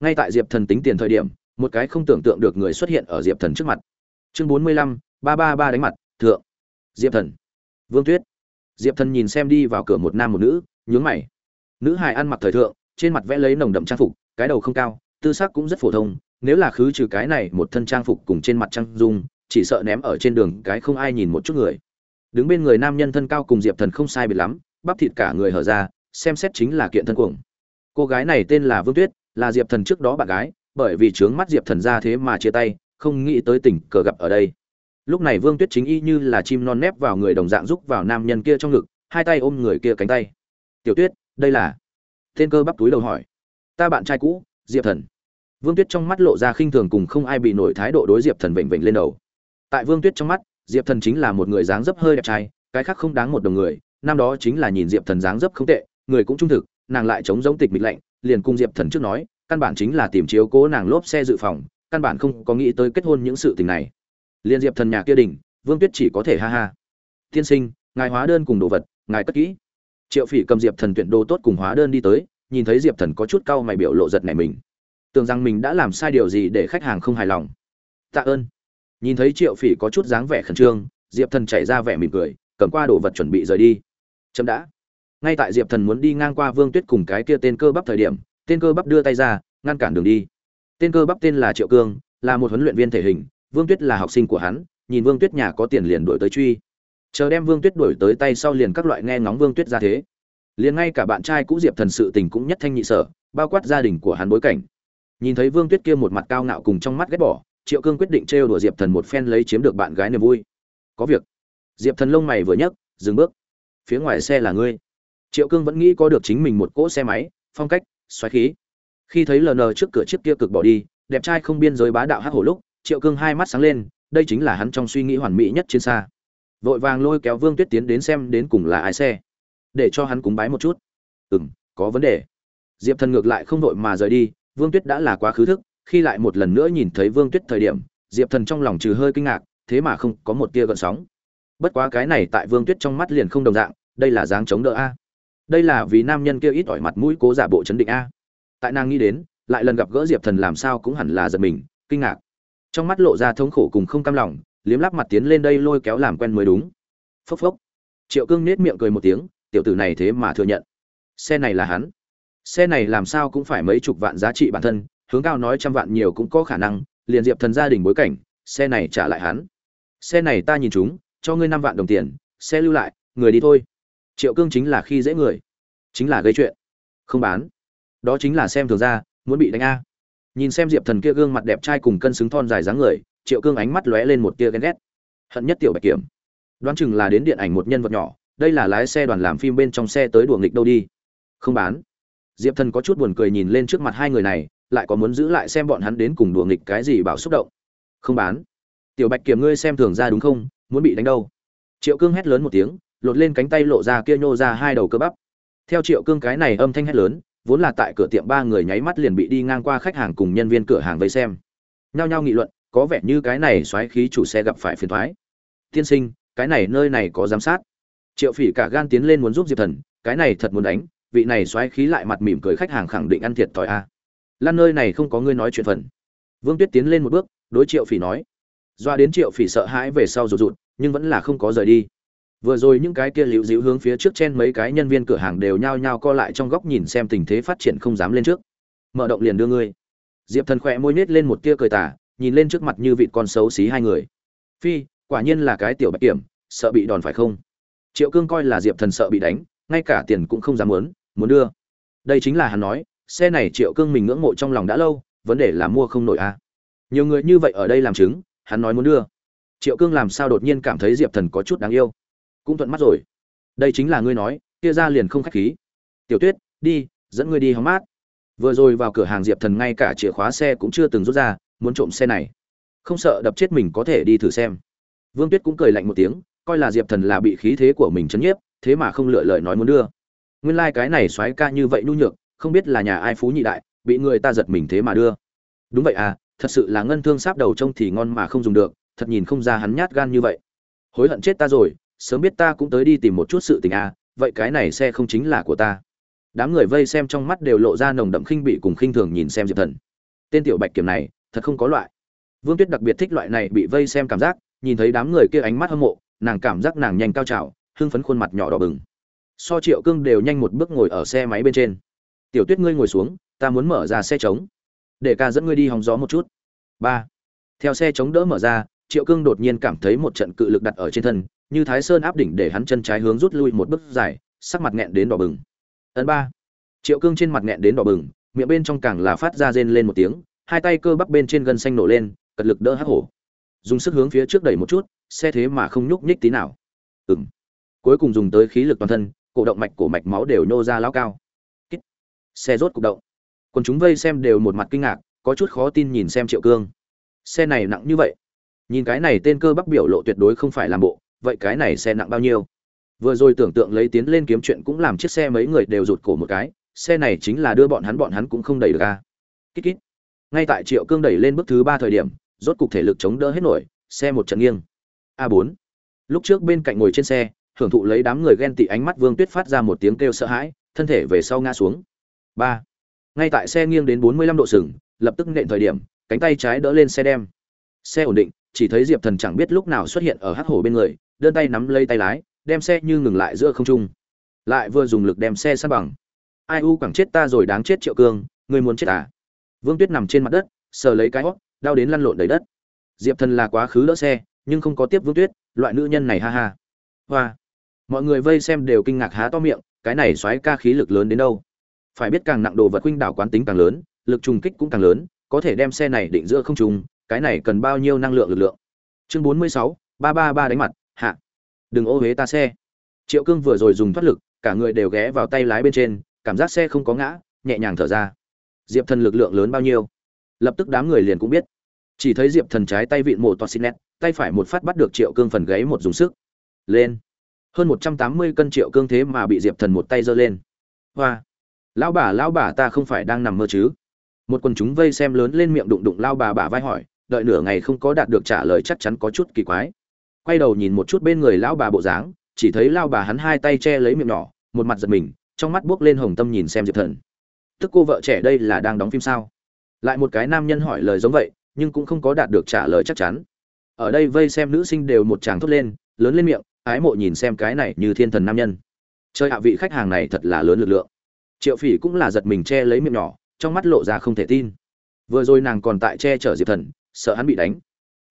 ngay tại diệp thần tính tiền thời điểm, một cái không tưởng tượng được người xuất hiện ở diệp thần trước mặt. Chương bốn mươi lăm, ba ba ba đánh mặt, thượng. Diệp thần. Vương tuyết. Diệp thần nhìn xem đi vào cửa một nam một nữ, nhướng mày. Nữ hài ăn mặc thời thượng, trên mặt vẽ lấy nồng đậm trang phục, cái đầu không cao, tư sắc cũng rất phổ thông, nếu là khứ trừ cái này một thân trang phục cùng trên mặt trang dung, chỉ sợ ném ở trên đường cái không ai nhìn một chút người. Đứng bên người nam nhân thân cao cùng diệp thần không sai biệt lắm, bắp thịt cả người hở ra, xem xét chính là kiện thân cuồng. Cô gái này tên là vương tuyết là diệp thần trước đó bạn gái, bởi vì trướng mắt diệp thần ra thế mà chia tay, không nghĩ tới tình cờ gặp ở đây. Lúc này vương tuyết chính y như là chim non nép vào người đồng dạng rúc vào nam nhân kia trong ngực, hai tay ôm người kia cánh tay. Tiểu tuyết, đây là? Tên cơ bắp túi đầu hỏi. Ta bạn trai cũ, diệp thần. Vương tuyết trong mắt lộ ra khinh thường cùng không ai bị nổi thái độ đối diệp thần vểnh vểnh lên đầu. Tại vương tuyết trong mắt, diệp thần chính là một người dáng dấp hơi đẹp trai, cái khác không đáng một đồng người, năm đó chính là nhìn diệp thần dáng dấp không tệ, người cũng trung thực, nàng lại chống giống tịch mịch lạnh liền cung diệp thần trước nói căn bản chính là tìm chiếu cố nàng lốp xe dự phòng căn bản không có nghĩ tới kết hôn những sự tình này. Liên diệp thần nhà kia đình, vương tuyết chỉ có thể ha ha. Tiên sinh ngài hóa đơn cùng đồ vật ngài cất kỹ. Triệu phỉ cầm diệp thần tuyển đồ tốt cùng hóa đơn đi tới nhìn thấy diệp thần có chút cau mày biểu lộ giật này mình. Tưởng rằng mình đã làm sai điều gì để khách hàng không hài lòng. Tạ ơn. Nhìn thấy triệu phỉ có chút dáng vẻ khẩn trương diệp thần chạy ra vẻ mỉm cười cầm qua đồ vật chuẩn bị rời đi. Chậm đã ngay tại diệp thần muốn đi ngang qua vương tuyết cùng cái kia tên cơ bắp thời điểm, tên cơ bắp đưa tay ra, ngăn cản đường đi. Tên cơ bắp tên là triệu cương, là một huấn luyện viên thể hình, vương tuyết là học sinh của hắn, nhìn vương tuyết nhà có tiền liền đổi tới truy. Chờ đem vương tuyết đổi tới tay sau liền các loại nghe ngóng vương tuyết ra thế. Liền ngay cả bạn trai cũ diệp thần sự tình cũng nhất thanh nhị sở, bao quát gia đình của hắn bối cảnh. Nhìn thấy vương tuyết kia một mặt cao ngạo cùng trong mắt ghét bỏ, triệu cương quyết định trêu đùa diệp thần một phen lấy chiếm được bạn gái niềm vui. Có việc. Diệp thần lông mày vừa nhấc, dừng bước. Phía ngoài xe là ngươi triệu cương vẫn nghĩ có được chính mình một cỗ xe máy, phong cách, xoáy khí. Khi thấy ln trước cửa chiếc kia cực bỏ đi, đẹp trai không biên giới bá đạo hát hổ lúc, triệu cương hai mắt sáng lên, đây chính là hắn trong suy nghĩ hoàn mỹ nhất trên xa. Vội vàng lôi kéo vương tuyết tiến đến xem đến cùng là ai xe. Để cho hắn cúng bái một chút. Ừ m có vấn đề. Diệp thần ngược lại không vội mà rời đi, vương tuyết đã là quá khứ thức, khi lại một lần nữa nhìn thấy vương tuyết thời điểm, diệp thần trong lòng trừ hơi kinh ngạc, thế mà không có một tia gợn sóng. Bất quá cái này tại vương tuyết trong mắt liền không đồng dạng, đây là dáng chống đỡ a đây là vì nam nhân kia ít ỏi mặt mũi cố giả bộ chấn định a. Tại nàng nghĩ đến, lại lần gặp gỡ diệp thần làm sao cũng hẳn là giật mình, kinh ngạc. Trong mắt lộ ra thống khổ cùng không cam lòng, liếm lắp mặt tiến lên đây lôi kéo làm quen mới đúng. Phốc phốc. Triệu cương nết miệng cười một tiếng, tiểu tử này thế mà thừa nhận. Xe này là hắn. Xe này làm sao cũng phải mấy chục vạn giá trị bản thân, hướng cao nói trăm vạn nhiều cũng có khả năng, liền diệp thần gia đình bối cảnh, xe này trả lại hắn. Xe này ta nhìn chúng, cho ngươi năm vạn đồng tiền, xe lưu lại, người đi thôi triệu cương chính là khi dễ người. Chính là gây chuyện. Không bán. Đó chính là xem thường ra, muốn bị đánh a. Nhìn xem diệp thần kia gương mặt đẹp trai cùng cân xứng thon dài dáng người, triệu cương ánh mắt lóe lên một tia ghen ghét. Hận nhất tiểu bạch kiểm. Đoán chừng là đến điện ảnh một nhân vật nhỏ, đây là lái xe đoàn làm phim bên trong xe tới đùa nghịch đâu đi. Không bán. Diệp thần có chút buồn cười nhìn lên trước mặt hai người này, lại có muốn giữ lại xem bọn hắn đến cùng đùa nghịch cái gì bảo xúc động. Không bán. Tiểu bạch kiểm ngươi xem thường ra đúng không? Muốn bị đánh đâu? Triệu cương hét lớn một tiếng lột lên cánh tay lộ ra kia nhô ra hai đầu cơ bắp. Theo triệu cương cái này âm thanh hét lớn, vốn là tại cửa tiệm ba người nháy mắt liền bị đi ngang qua khách hàng cùng nhân viên cửa hàng vây xem. Nhao nhao nghị luận, có vẻ như cái này xoáy khí chủ xe gặp phải phiền thoái tiên sinh, cái này nơi này có giám sát. Triệu phỉ cả gan tiến lên muốn giúp diệp thần, cái này thật muốn đánh, vị này xoáy khí lại mặt mỉm cười khách hàng khẳng định ăn thiệt thòi a. Lan nơi này không có ngươi nói chuyện phần. Vương tuyết tiến lên một bước, đối triệu phỉ nói. Doa đến triệu phỉ sợ hãi về sau rụt rụt, nhưng vẫn là không có rời đi vừa rồi những cái kia liễu dịu hướng phía trước trên mấy cái nhân viên cửa hàng đều nhao nhao co lại trong góc nhìn xem tình thế phát triển không dám lên trước. Mở động liền đưa ngươi. Diệp thần khỏe môi nết lên một tia cười tả nhìn lên trước mặt như vị con xấu xí hai người. Phi, quả nhiên là cái tiểu bạch kiểm, sợ bị đòn phải không? Triệu cương coi là diệp thần sợ bị đánh, ngay cả tiền cũng không dám muốn muốn đưa. Đây chính là hắn nói, xe này triệu cương mình ngưỡng mộ trong lòng đã lâu, vấn đề là mua không nổi à. nhiều người như vậy ở đây làm chứng, hắn nói muốn đưa. Triệu cương làm sao đột nhiên cảm thấy diệp thần có chút đáng yêu cũng thuận mắt rồi. Đây chính là ngươi nói, kia ra liền không khách khí. Tiểu tuyết, đi, dẫn ngươi đi hóng mát. Vừa rồi vào cửa hàng diệp thần ngay cả chìa khóa xe cũng chưa từng rút ra, muốn trộm xe này. Không sợ đập chết mình có thể đi thử xem. Vương tuyết cũng cười lạnh một tiếng, coi là diệp thần là bị khí thế của mình chấn nhiếp, thế mà không lựa lời nói muốn đưa. Nguyên lai、like、cái này x ca như vậy nhu nhược, không biết là nhà ai phú nhị đại, bị người ta giật mình thế mà đưa. Đúng vậy à thật sự là ngân thương sáp đầu trông thì ngon mà không dùng được, thật nhìn không ra hắn nhát gan như vậy. Hối hận chết ta rồi sớm biết ta cũng tới đi tìm một chút sự tình à vậy cái này xe không chính là của ta. Đám người vây xem trong mắt đều lộ ra nồng đậm khinh bị cùng khinh thường nhìn xem diệp thần. Tên tiểu bạch kiểm này, thật không có loại. Vương tuyết đặc biệt thích loại này bị vây xem cảm giác, nhìn thấy đám người kia ánh mắt hâm mộ, nàng cảm giác nàng nhanh cao trào, hưng phấn khuôn mặt nhỏ đỏ bừng. So triệu cương đều nhanh một bước ngồi ở xe máy bên trên. Tiểu tuyết ngươi ngồi xuống, ta muốn mở ra xe trống. Để ca dẫn ngươi đi hóng gió một chút. Ba. Theo xe trống đỡ mở ra, triệu cương đột nhiên cảm thấy một trận cự lực đặt ở trên thân như thái sơn áp đỉnh để hắn chân trái hướng rút lui một bước dài, sắc mặt nghẹn đến đỏ bừng. Ấn ba. Triệu cương trên mặt nghẹn đến đỏ bừng, miệng bên trong càng là phát ra rên lên một tiếng, hai tay cơ bắp bên trên gân xanh nổ lên, cật lực đỡ hắc hổ. Dùng sức hướng phía trước đẩy một chút, xe thế mà không nhúc nhích tí nào. Ừng cuối cùng dùng tới khí lực toàn thân, cổ động mạch, cổ mạch máu đều nhô ra lao cao. Kích. xe rốt cục động. Còn chúng vây xem đều một mặt kinh ngạc, có chút khó tin nhìn xem triệu cương. Xe này nặng như vậy. Nhìn cái này tên cơ bắp biểu lộ tuyệt đối không phải làm bộ vậy cái này xe nặng bao nhiêu? Vừa rồi tưởng tượng lấy tiến lên kiếm chuyện cũng làm chiếc xe mấy người đều rụt cổ một cái, xe này chính là đưa bọn hắn bọn hắn cũng không đẩy được ra kít kít. Ngay tại triệu cương đẩy lên bước thứ ba thời điểm, rốt cục thể lực chống đỡ hết nổi, xe một trận nghiêng. A bốn. Lúc trước bên cạnh ngồi trên xe, hưởng thụ lấy đám người ghen tị ánh mắt vương tuyết phát ra một tiếng kêu sợ hãi, thân thể về sau ngã xuống. Ba. Ngay tại xe nghiêng đến bốn mươi lăm độ sừng, lập tức nện thời điểm, cánh tay trái đỡ lên xe đem. Xe ổn định, chỉ thấy diệp thần chẳng biết lúc nào xuất hiện ở hắc hổ bên người đơn tay nắm lấy tay lái, đem xe như ngừng lại giữa không trung. Lại vừa dùng lực đem xe sát bằng. Ai u quẳng chết ta rồi đáng chết triệu cương, ngươi muốn chết à? Vương tuyết nằm trên mặt đất, sờ lấy cái hót đau đến lăn lộn đầy đất. Diệp thần là quá khứ đỡ xe, nhưng không có tiếp vương tuyết, loại nữ nhân này ha ha. Hoa. Mọi người vây xem đều kinh ngạc há to miệng, cái này xoáy ca khí lực lớn đến đâu? Phải biết càng nặng đồ vật huynh đảo quán tính càng lớn, lực trùng kích cũng càng lớn, có thể đem xe này định giữa không trùng cái này cần bao nhiêu năng lượng lực lượng? Chương bốn mươi sáu, ba ba ba đánh mặt đừng ô huế ta xe. Triệu cương vừa rồi dùng thoát lực, cả người đều ghé vào tay lái bên trên, cảm giác xe không có ngã, nhẹ nhàng thở ra. Diệp thần lực lượng lớn bao nhiêu? Lập tức đám người liền cũng biết. Chỉ thấy diệp thần trái tay vịn mổ toa xin nét tay phải một phát bắt được triệu cương phần gáy một dùng sức. Lên. Hơn một trăm tám mươi cân triệu cương thế mà bị diệp thần một tay giơ lên. Hoa. Lão bà lão bà ta không phải đang nằm mơ chứ? Một quần chúng vây xem lớn lên miệng đụng đụng lao bà bà vai hỏi, đợi nửa ngày không có đạt được trả lời chắc chắn có chút kỳ quái quay đầu nhìn một chút bên người lão bà bộ dáng, chỉ thấy lao bà hắn hai tay che lấy miệng nhỏ, một mặt giật mình, trong mắt buốc lên hồng tâm nhìn xem diệp thần. Tức cô vợ trẻ đây là đang đóng phim sao? Lại một cái nam nhân hỏi lời giống vậy, nhưng cũng không có đạt được trả lời chắc chắn. Ở đây vây xem nữ sinh đều một tràng thốt lên, lớn lên miệng, ái mộ nhìn xem cái này như thiên thần nam nhân. Chơi hạ vị khách hàng này thật là lớn lực lượng. Triệu phỉ cũng là giật mình che lấy miệng nhỏ, trong mắt lộ ra không thể tin. Vừa rồi nàng còn tại che chở diệp thần, sợ hắn bị đánh.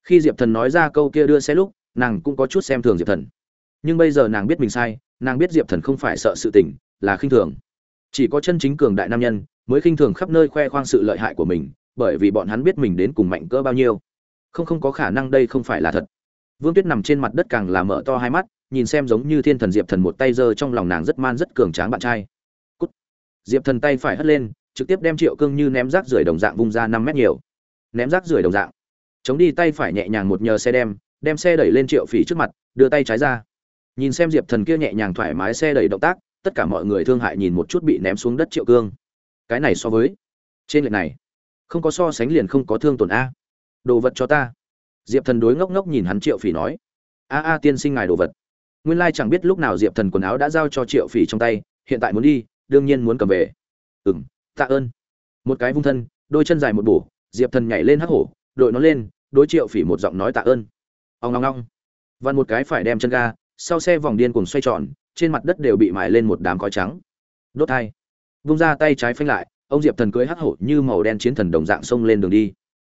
Khi diệp thần nói ra câu kia đưa xe lúc nàng cũng có chút xem thường diệp thần. Nhưng bây giờ nàng biết mình sai, nàng biết diệp thần không phải sợ sự tình, là khinh thường. Chỉ có chân chính cường đại nam nhân mới khinh thường khắp nơi khoe khoang sự lợi hại của mình, bởi vì bọn hắn biết mình đến cùng mạnh cỡ bao nhiêu. Không không có khả năng đây không phải là thật. Vương tuyết nằm trên mặt đất càng là mở to hai mắt, nhìn xem giống như thiên thần diệp thần một tay giơ trong lòng nàng rất man rất cường tráng bạn trai. Cút. diệp thần tay phải hất lên, trực tiếp đem triệu cương như ném rác rưởi đồng dạng vung ra năm mét nhiều. Ném rác rưởi đồng dạng. Chống đi tay phải nhẹ nhàng một nhờ xe đem đem xe đẩy lên triệu phỉ trước mặt, đưa tay trái ra. Nhìn xem diệp thần kia nhẹ nhàng thoải mái xe đẩy động tác, tất cả mọi người thương hại nhìn một chút bị ném xuống đất triệu cương. Cái này so với, trên lệch này, không có so sánh liền không có thương tổn a. Đồ vật cho ta. Diệp thần đối ngốc ngốc nhìn hắn triệu phỉ nói. A a tiên sinh ngài đồ vật. Nguyên lai chẳng biết lúc nào diệp thần quần áo đã giao cho triệu phỉ trong tay, hiện tại muốn đi, đương nhiên muốn cầm về. Ừ m tạ ơn. Một cái vung thân, đôi chân dài một bổ, diệp thần nhảy lên hắc hổ, đội nó lên, đối triệu phỉ một giọng nói tạ ơn ông ngong ngong vặn một cái phải đem chân ga, sau xe vòng điên cùng xoay tròn, trên mặt đất đều bị mài lên một đám khói trắng. Đốt thai vung ra tay trái phanh lại, ông diệp thần cưới hắc hổ như màu đen chiến thần đồng dạng xông lên đường đi.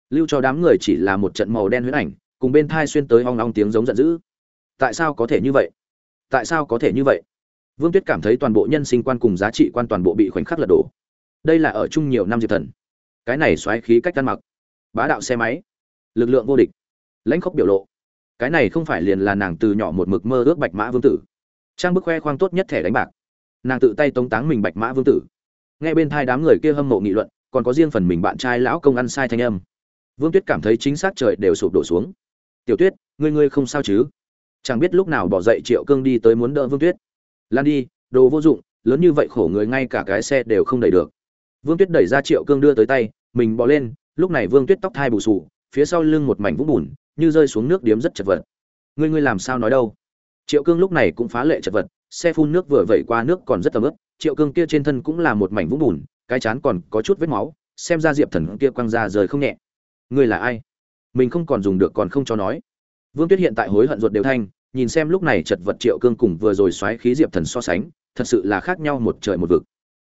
Lưu cho đám người chỉ là một trận màu đen huyễn ảnh, cùng bên thai xuyên tới hoang long tiếng giống giận dữ. Tại sao có thể như vậy? Tại sao có thể như vậy? Vương tuyết cảm thấy toàn bộ nhân sinh quan cùng giá trị quan toàn bộ bị khoảnh khắc lật đổ. Đây là ở chung nhiều năm diệp thần. Cái này xoáy khí cách ăn mặc. Bá đạo xe máy. Lực lượng vô địch. Lãnh khốc biểu lộ cái này không phải liền là nàng từ nhỏ một mực mơ ước bạch mã vương tử. Trang bức khoe khoang tốt nhất thẻ đánh bạc. Nàng tự tay tống táng mình bạch mã vương tử. Nghe bên thai đám người kia hâm mộ nghị luận, còn có riêng phần mình bạn trai lão công ăn sai thanh âm. Vương tuyết cảm thấy chính xác trời đều sụp đổ xuống. Tiểu tuyết, ngươi ngươi không sao chứ? Chẳng biết lúc nào bỏ dậy triệu cương đi tới muốn đỡ vương tuyết. Lan đi, đồ vô dụng, lớn như vậy khổ người ngay cả cái xe đều không đẩy được. Vương tuyết đẩy ra triệu cương đưa tới tay, mình bỏ lên, lúc này vương tuyết tóc thai bù sù phía sau lưng một mảnh vũng bùn như rơi xuống nước điếm rất chật vật. Ngươi ngươi làm sao nói đâu? Triệu cương lúc này cũng phá lệ chật vật, xe phun nước vừa vẩy qua nước còn rất tầm ướp triệu cương kia trên thân cũng là một mảnh vũng bùn, cái chán còn có chút vết máu, xem ra diệp thần kia quăng ra rời không nhẹ. Ngươi là ai? Mình không còn dùng được còn không cho nói. Vương tuyết hiện tại hối hận ruột đều thanh nhìn xem lúc này chật vật triệu cương cùng vừa rồi xoáy khí diệp thần so sánh, thật sự là khác nhau một trời một vực.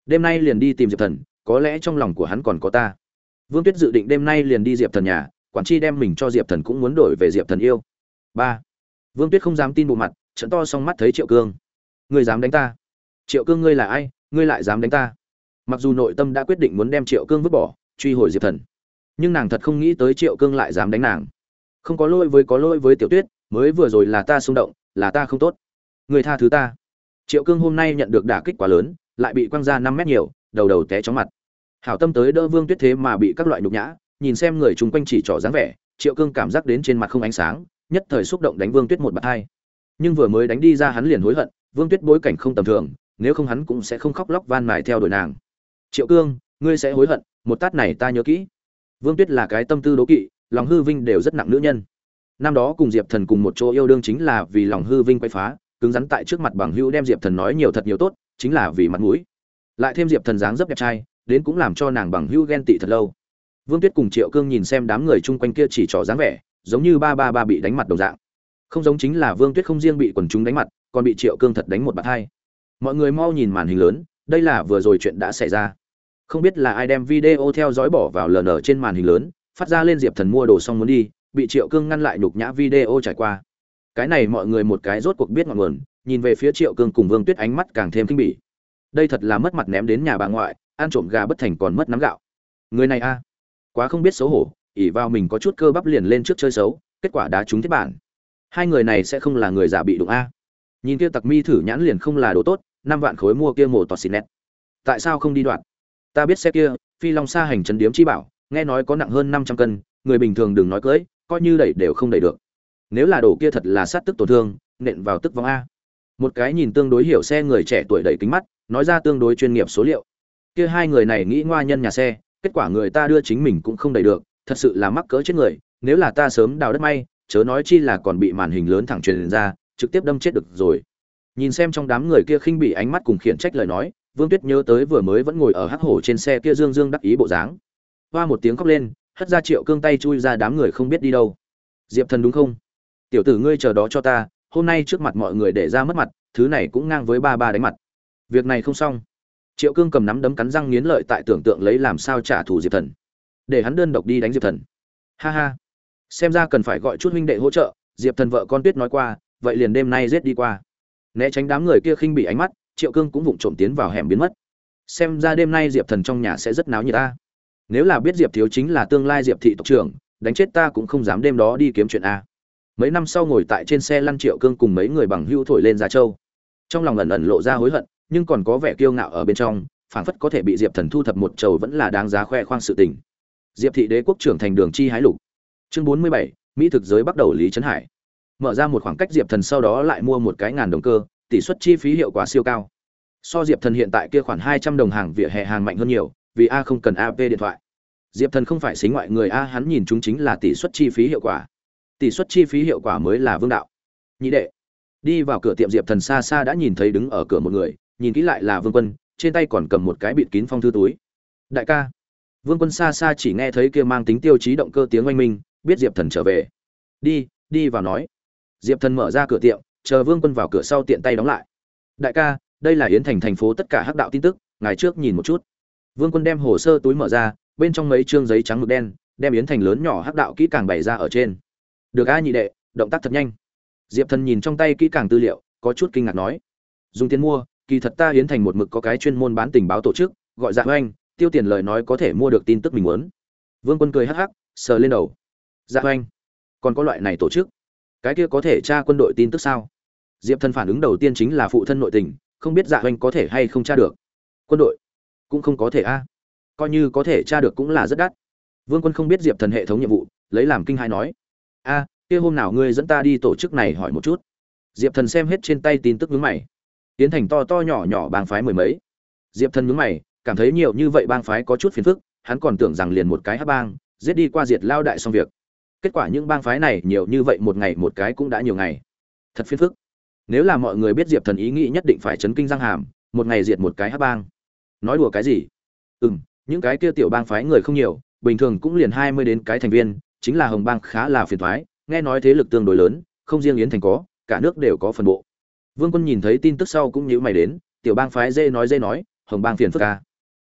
Đêm nay liền đi tìm diệp thần, có lẽ trong lòng của hắn còn có ta. Vương tuyết dự định đêm nay liền đi diệp thần nhà quản chi đem mình cho diệp thần cũng muốn đổi về diệp thần yêu. Ba. Vương tuyết không dám tin bộ mặt, trận to xong mắt thấy triệu cương. Ngươi dám đánh ta? Triệu cương ngươi là ai? Ngươi lại dám đánh ta? Mặc dù nội tâm đã quyết định muốn đem triệu cương vứt bỏ, truy hồi diệp thần, nhưng nàng thật không nghĩ tới triệu cương lại dám đánh nàng. Không có lỗi với có lỗi với tiểu tuyết, mới vừa rồi là ta xung động, là ta không tốt. Người tha thứ ta. Triệu cương hôm nay nhận được đả kích quá lớn, lại bị quăng ra năm mét nhiều, đầu đầu té chóng mặt. Hảo tâm tới đỡ vương tuyết thế mà bị các loại nhục nhã nhìn xem người chung quanh chỉ trỏ dáng vẻ, triệu cương cảm giác đến trên mặt không ánh sáng, nhất thời xúc động đánh vương tuyết một bạt hai. Nhưng vừa mới đánh đi ra hắn liền hối hận, vương tuyết bối cảnh không tầm thường, nếu không hắn cũng sẽ không khóc lóc van mài theo đuổi nàng. Triệu cương, ngươi sẽ hối hận, một tát này ta nhớ kỹ. Vương tuyết là cái tâm tư đố kỵ, lòng hư vinh đều rất nặng nữ nhân. Năm đó cùng diệp thần cùng một chỗ yêu đương chính là vì lòng hư vinh quay phá, cứng rắn tại trước mặt bằng hữu đem diệp thần nói nhiều thật nhiều tốt, chính là vì mặt mũi. Lại thêm diệp thần dáng dấp đẹp trai, đến cũng làm cho nàng bằng hữu ghen tị thật lâu vương tuyết cùng triệu cương nhìn xem đám người chung quanh kia chỉ trỏ dáng vẻ, giống như ba ba ba bị đánh mặt đồng dạng. Không giống chính là vương tuyết không riêng bị quần chúng đánh mặt, còn bị triệu cương thật đánh một bạt hai. Mọi người mau nhìn màn hình lớn, đây là vừa rồi chuyện đã xảy ra. Không biết là ai đem video theo dõi bỏ vào ln trên màn hình lớn, phát ra lên diệp thần mua đồ xong muốn đi, bị triệu cương ngăn lại nhục nhã video trải qua. Cái này mọi người một cái rốt cuộc biết ngọn nguồn, nhìn về phía triệu cương cùng vương tuyết ánh mắt càng thêm kinh bỉ. Đây thật là mất mặt ném đến nhà bà ngoại, ăn trộm gà bất thành còn mất nắm gạo. Người này a? Quá không biết xấu hổ ỉ vào mình có chút cơ bắp liền lên trước chơi xấu, kết quả đá trúng thiết bản. Hai người này sẽ không là người giả bị đụng a. Nhìn kia tặc mi thử nhãn liền không là đồ tốt, năm vạn khối mua kia mổ tọt xịt nét tại sao không đi đoạn? Ta biết xe kia, phi long xa hành trấn điếm chi bảo, nghe nói có nặng hơn năm trăm cân, người bình thường đừng nói cưỡi coi như đẩy đều không đẩy được. Nếu là đồ kia thật là sát tức tổn thương, nện vào tức vong a. Một cái nhìn tương đối hiểu xe người trẻ tuổi đẩy kính mắt, nói ra tương đối chuyên nghiệp số liệu. Kia hai người này nghĩ ngoa nhân nhà xe kết quả người ta đưa chính mình cũng không đẩy được, thật sự là mắc cỡ chết người, nếu là ta sớm đào đất may, chớ nói chi là còn bị màn hình lớn thẳng truyền ra, trực tiếp đâm chết được rồi. Nhìn xem trong đám người kia khinh bị ánh mắt cùng khiển trách lời nói, vương tuyết nhớ tới vừa mới vẫn ngồi ở hắc hổ trên xe kia dương dương đắc ý bộ dáng. Hoa một tiếng khóc lên, hất ra triệu cương tay chui ra đám người không biết đi đâu. Diệp thần đúng không? Tiểu tử ngươi chờ đó cho ta, hôm nay trước mặt mọi người để ra mất mặt, thứ này cũng ngang với ba ba đánh mặt. Việc này không xong triệu cương cầm nắm đấm cắn răng nghiến lợi tại tưởng tượng lấy làm sao trả thù diệp thần. Để hắn đơn độc đi đánh diệp thần. Ha ha. Xem ra cần phải gọi chút huynh đệ hỗ trợ, diệp thần vợ con tuyết nói qua, vậy liền đêm nay rết đi qua. Né tránh đám người kia khinh bị ánh mắt, triệu cương cũng vụng trộm tiến vào hẻm biến mất. Xem ra đêm nay diệp thần trong nhà sẽ rất náo nhiệt ta. Nếu là biết diệp thiếu chính là tương lai diệp thị tộc trưởng, đánh chết ta cũng không dám đêm đó đi kiếm chuyện a. Mấy năm sau ngồi tại trên xe lăn triệu cương cùng mấy người bằng hữu thổi lên giá châu. Trong lòng ẩn ẩn lộ ra hối hận nhưng còn có vẻ kiêu ngạo ở bên trong, phảng phất có thể bị diệp thần thu thập một trầu vẫn là đáng giá khoe khoang sự tình. Diệp thị đế quốc trưởng thành đường chi hái lục. Chương bốn mươi bảy, mỹ thực giới bắt đầu lý trấn hải. Mở ra một khoảng cách diệp thần sau đó lại mua một cái ngàn đồng cơ, tỷ suất chi phí hiệu quả siêu cao. So diệp thần hiện tại kia khoảng hai trăm đồng hàng vỉa hè hàng mạnh hơn nhiều, vì a không cần ap điện thoại. Diệp thần không phải xính ngoại người a, hắn nhìn chúng chính là tỷ suất chi phí hiệu quả. Tỷ suất chi phí hiệu quả mới là vương đạo. Nhị đệ, đi vào cửa tiệm diệp thần xa xa đã nhìn thấy đứng ở cửa một người nhìn kỹ lại là vương quân, trên tay còn cầm một cái bịt kín phong thư túi. Đại ca. Vương quân xa xa chỉ nghe thấy kia mang tính tiêu chí động cơ tiếng oanh minh, biết diệp thần trở về. Đi đi vào nói. Diệp thần mở ra cửa tiệm, chờ vương quân vào cửa sau tiện tay đóng lại. Đại ca, đây là yến thành thành phố tất cả hắc đạo tin tức, ngài trước nhìn một chút. Vương quân đem hồ sơ túi mở ra, bên trong mấy chương giấy trắng mực đen, đem yến thành lớn nhỏ hắc đạo kỹ càng bày ra ở trên. Được a nhị đệ, động tác thật nhanh. Diệp thần nhìn trong tay kỹ càng tư liệu, có chút kinh ngạc nói. Dùng tiền mua kỳ thật ta hiến thành một mực có cái chuyên môn bán tình báo tổ chức, gọi dạ oanh tiêu tiền lời nói có thể mua được tin tức mình muốn. Vương quân cười hắc hắc, sờ lên đầu. Dạ oanh còn có loại này tổ chức? Cái kia có thể tra quân đội tin tức sao? Diệp thần phản ứng đầu tiên chính là phụ thân nội tình, không biết dạ oanh có thể hay không tra được. Quân đội? Cũng không có thể a. Coi như có thể tra được cũng là rất đắt. Vương quân không biết diệp thần hệ thống nhiệm vụ, lấy làm kinh hai nói. A, kia hôm nào ngươi dẫn ta đi tổ chức này hỏi một chút? Diệp thần xem hết trên tay tin tức ngứng mày tiến thành to to nhỏ nhỏ bang phái mười mấy. Diệp thần nhướng mày, cảm thấy nhiều như vậy bang phái có chút phiền phức, hắn còn tưởng rằng liền một cái hát bang, giết đi qua diệt lao đại xong việc. Kết quả những bang phái này nhiều như vậy một ngày một cái cũng đã nhiều ngày. Thật phiền phức. Nếu là mọi người biết diệp thần ý nghĩ nhất định phải chấn kinh giang hàm, một ngày diệt một cái hát bang. Nói đùa cái gì? Ừ m những cái kia tiểu bang phái người không nhiều, bình thường cũng liền hai mươi đến cái thành viên, chính là hồng bang khá là phiền thoái, nghe nói thế lực tương đối lớn, không riêng yến thành có, cả nước đều có phần bộ vương quân nhìn thấy tin tức sau cũng nhíu mày đến, tiểu bang phái dê nói dê nói, hồng bang phiền phức a.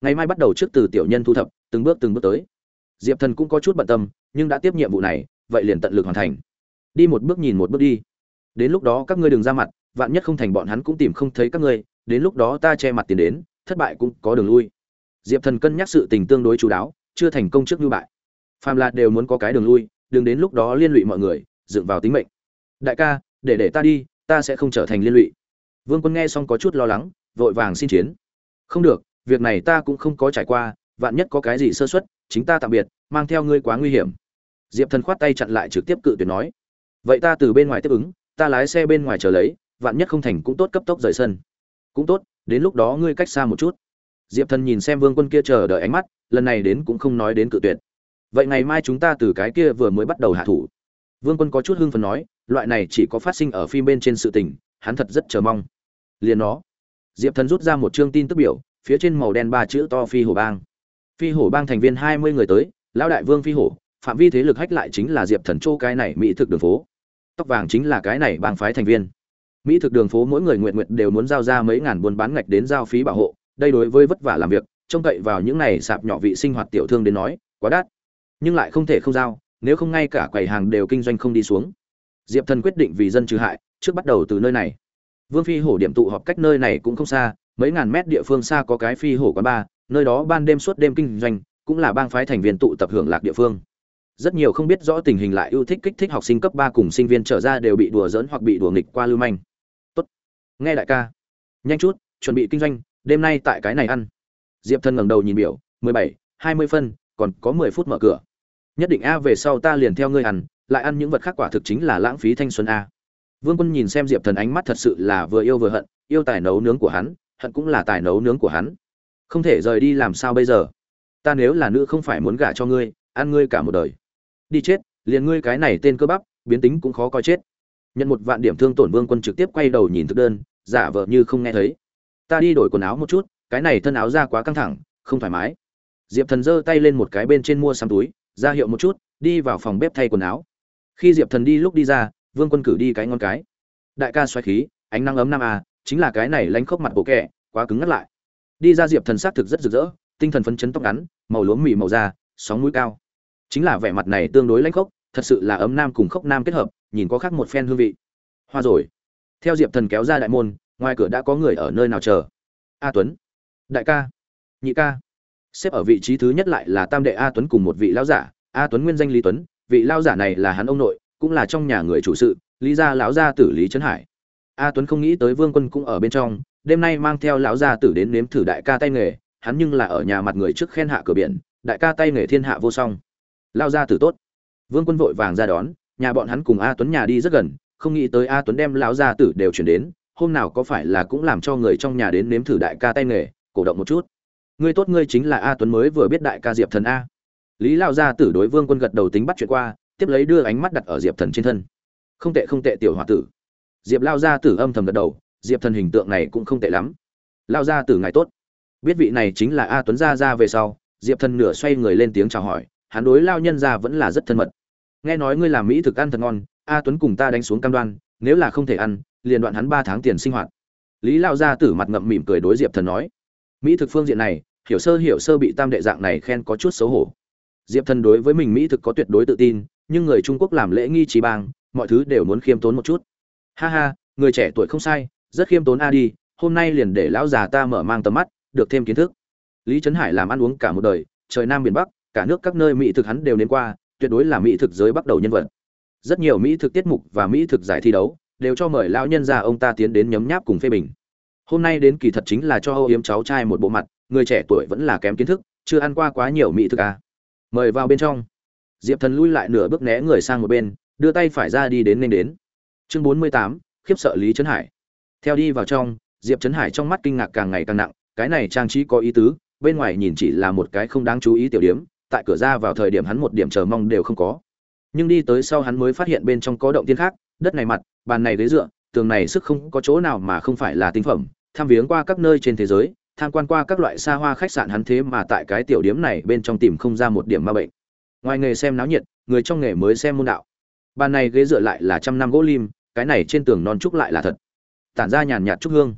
ngày mai bắt đầu trước từ tiểu nhân thu thập, từng bước từng bước tới. Diệp thần cũng có chút bận tâm, nhưng đã tiếp nhiệm vụ này, vậy liền tận lực hoàn thành. Đi một bước nhìn một bước đi. Đến lúc đó các ngươi đừng ra mặt, vạn nhất không thành bọn hắn cũng tìm không thấy các ngươi, đến lúc đó ta che mặt tiền đến, thất bại cũng có đường lui. Diệp thần cân nhắc sự tình tương đối chú đáo, chưa thành công trước như bại. Phàm là đều muốn có cái đường lui, đừng đến lúc đó liên lụy mọi người, dựng vào tính mệnh. Đại ca, để để ta đi ta sẽ không trở thành liên lụy. Vương quân nghe xong có chút lo lắng, vội vàng xin chiến. Không được, việc này ta cũng không có trải qua, vạn nhất có cái gì sơ xuất chính ta tạm biệt, mang theo ngươi quá nguy hiểm. Diệp thần khoát tay chặn lại trực tiếp cự tuyệt nói. Vậy ta từ bên ngoài tiếp ứng, ta lái xe bên ngoài chờ lấy, vạn nhất không thành cũng tốt cấp tốc rời sân. Cũng tốt, đến lúc đó ngươi cách xa một chút. Diệp thần nhìn xem vương quân kia chờ đợi ánh mắt, lần này đến cũng không nói đến cự tuyệt. Vậy ngày mai chúng ta từ cái kia vừa mới bắt đầu hạ thủ vương quân có chút hưng phấn nói, loại này chỉ có phát sinh ở phim bên trên sự tình, hắn thật rất chờ mong. Liền nó. Diệp thần rút ra một chương tin tức biểu, phía trên màu đen ba chữ to phi hổ bang. Phi hổ bang thành viên hai mươi người tới, lão đại vương phi hổ, phạm vi thế lực hách lại chính là diệp thần châu cái này mỹ thực đường phố. Tóc vàng chính là cái này bang phái thành viên. Mỹ thực đường phố mỗi người nguyện nguyện đều muốn giao ra mấy ngàn buôn bán ngạch đến giao phí bảo hộ, đây đối với vất vả làm việc, trông cậy vào những này sạp nhỏ vị sinh hoạt tiểu thương đến nói, quá đắt. Nhưng lại không thể không giao nếu không ngay cả quầy hàng đều kinh doanh không đi xuống. Diệp thần quyết định vì dân trừ hại, trước bắt đầu từ nơi này. Vương phi hổ điểm tụ họp cách nơi này cũng không xa, mấy ngàn mét địa phương xa có cái phi hổ quán ba, nơi đó ban đêm suốt đêm kinh doanh, cũng là bang phái thành viên tụ tập hưởng lạc địa phương. Rất nhiều không biết rõ tình hình lại yêu thích kích thích học sinh cấp ba cùng sinh viên trở ra đều bị đùa giỡn hoặc bị đùa nghịch qua lưu manh. Tốt. Nghe đại ca. Nhanh chút, chuẩn bị kinh doanh, đêm nay tại cái này ăn. Diệp Thần ngẩng đầu nhìn biểu, mười bảy, hai mươi phân, còn có mười phút mở cửa nhất định a về sau ta liền theo ngươi ăn, lại ăn những vật khác quả thực chính là lãng phí thanh xuân a. Vương quân nhìn xem diệp thần ánh mắt thật sự là vừa yêu vừa hận, yêu tài nấu nướng của hắn, hận cũng là tài nấu nướng của hắn. Không thể rời đi làm sao bây giờ? Ta nếu là nữ không phải muốn gả cho ngươi, ăn ngươi cả một đời. Đi chết, liền ngươi cái này tên cơ bắp, biến tính cũng khó coi chết. Nhận một vạn điểm thương tổn vương quân trực tiếp quay đầu nhìn thực đơn, giả vờ như không nghe thấy. Ta đi đổi quần áo một chút, cái này thân áo ra quá căng thẳng, không thoải mái. Diệp thần giơ tay lên một cái bên trên mua xăm túi ra hiệu một chút đi vào phòng bếp thay quần áo. Khi diệp thần đi lúc đi ra vương quân cử đi cái ngon cái. Đại ca xoáy khí ánh nắng ấm nam à, chính là cái này lanh khốc mặt bộ kẻ quá cứng ngắt lại. Đi ra diệp thần xác thực rất rực rỡ tinh thần phấn chấn tóc ngắn màu lúa mì màu da sóng mũi cao. Chính là vẻ mặt này tương đối lanh khốc thật sự là ấm nam cùng khốc nam kết hợp nhìn có khác một phen hương vị. Hoa rồi. Theo diệp thần kéo ra đại môn ngoài cửa đã có người ở nơi nào chờ? A tuấn. Đại ca. Nhị ca xếp ở vị trí thứ nhất lại là tam đệ a tuấn cùng một vị lão giả. A tuấn nguyên danh lý tuấn, vị lão giả này là hắn ông nội, cũng là trong nhà người chủ sự, lý gia lão gia tử lý trấn hải. A tuấn không nghĩ tới vương quân cũng ở bên trong, đêm nay mang theo lão gia tử đến nếm thử đại ca tay nghề, hắn nhưng là ở nhà mặt người trước khen hạ cửa biển, đại ca tay nghề thiên hạ vô song. Lao gia tử tốt. Vương quân vội vàng ra đón, nhà bọn hắn cùng a tuấn nhà đi rất gần, không nghĩ tới a tuấn đem lão gia tử đều chuyển đến, hôm nào có phải là cũng làm cho người trong nhà đến nếm thử đại ca tay nghề, cổ động một chút ngươi tốt ngươi chính là a tuấn mới vừa biết đại ca diệp thần a. Lý lao gia tử đối vương quân gật đầu tính bắt chuyện qua, tiếp lấy đưa ánh mắt đặt ở diệp thần trên thân. Không tệ không tệ tiểu h tử. Diệp lao gia tử âm thầm gật đầu, diệp thần hình tượng này cũng không tệ lắm. Lao gia tử ngài tốt. Biết vị này chính là a tuấn gia ra về sau, diệp thần nửa xoay người lên tiếng chào hỏi, hắn đối lao nhân gia vẫn là rất thân mật. Nghe nói ngươi làm mỹ thực ăn thật ngon, a tuấn cùng ta đánh xuống cam đoan, nếu là không thể ăn, liền đoạn hắn ba tháng tiền sinh hoạt. Lý lao gia tử mặt ngậm mỉm cười đối diệp thần nói, mỹ thực phương diện này hiểu sơ hiểu sơ bị tam đệ dạng này khen có chút xấu hổ. Diệp thần đối với mình mỹ thực có tuyệt đối tự tin, nhưng người trung quốc làm lễ nghi trí bang, mọi thứ đều muốn khiêm tốn một chút. Ha ha, người trẻ tuổi không sai, rất khiêm tốn a đi, hôm nay liền để lão già ta mở mang tầm mắt, được thêm kiến thức. Lý trấn hải làm ăn uống cả một đời, trời nam biển bắc, cả nước các nơi mỹ thực hắn đều đến qua, tuyệt đối là mỹ thực giới bắt đầu nhân vật. Rất nhiều mỹ thực tiết mục và mỹ thực giải thi đấu, đều cho mời lão nhân gia ông ta tiến đến nhấm nháp cùng phê bình. Hôm nay đến kỳ thật chính là cho âu yếm cháu trai một bộ mặt người trẻ tuổi vẫn là kém kiến thức, chưa ăn qua quá nhiều mỹ thực à. mời vào bên trong. Diệp thần lui lại nửa bước né người sang một bên, đưa tay phải ra đi đến nên đến. Chương bốn mươi tám, khiếp sợ lý trấn hải. Theo đi vào trong, diệp trấn hải trong mắt kinh ngạc càng ngày càng nặng, cái này trang trí có ý tứ, bên ngoài nhìn chỉ là một cái không đáng chú ý tiểu điểm, tại cửa ra vào thời điểm hắn một điểm chờ mong đều không có. Nhưng đi tới sau hắn mới phát hiện bên trong có động tiên khác, đất này mặt, bàn này ghế dựa, tường này sức không có chỗ nào mà không phải là tinh phẩm, tham viếng qua các nơi trên thế giới tham quan qua các loại xa hoa khách sạn hắn thế mà tại cái tiểu điếm này bên trong tìm không ra một điểm ma bệnh. Ngoài nghề xem náo nhiệt, người trong nghề mới xem môn đạo. Bàn này ghế dựa lại là trăm năm gỗ lim, cái này trên tường non trúc lại là thật. Tản ra nhàn nhạt trúc hương.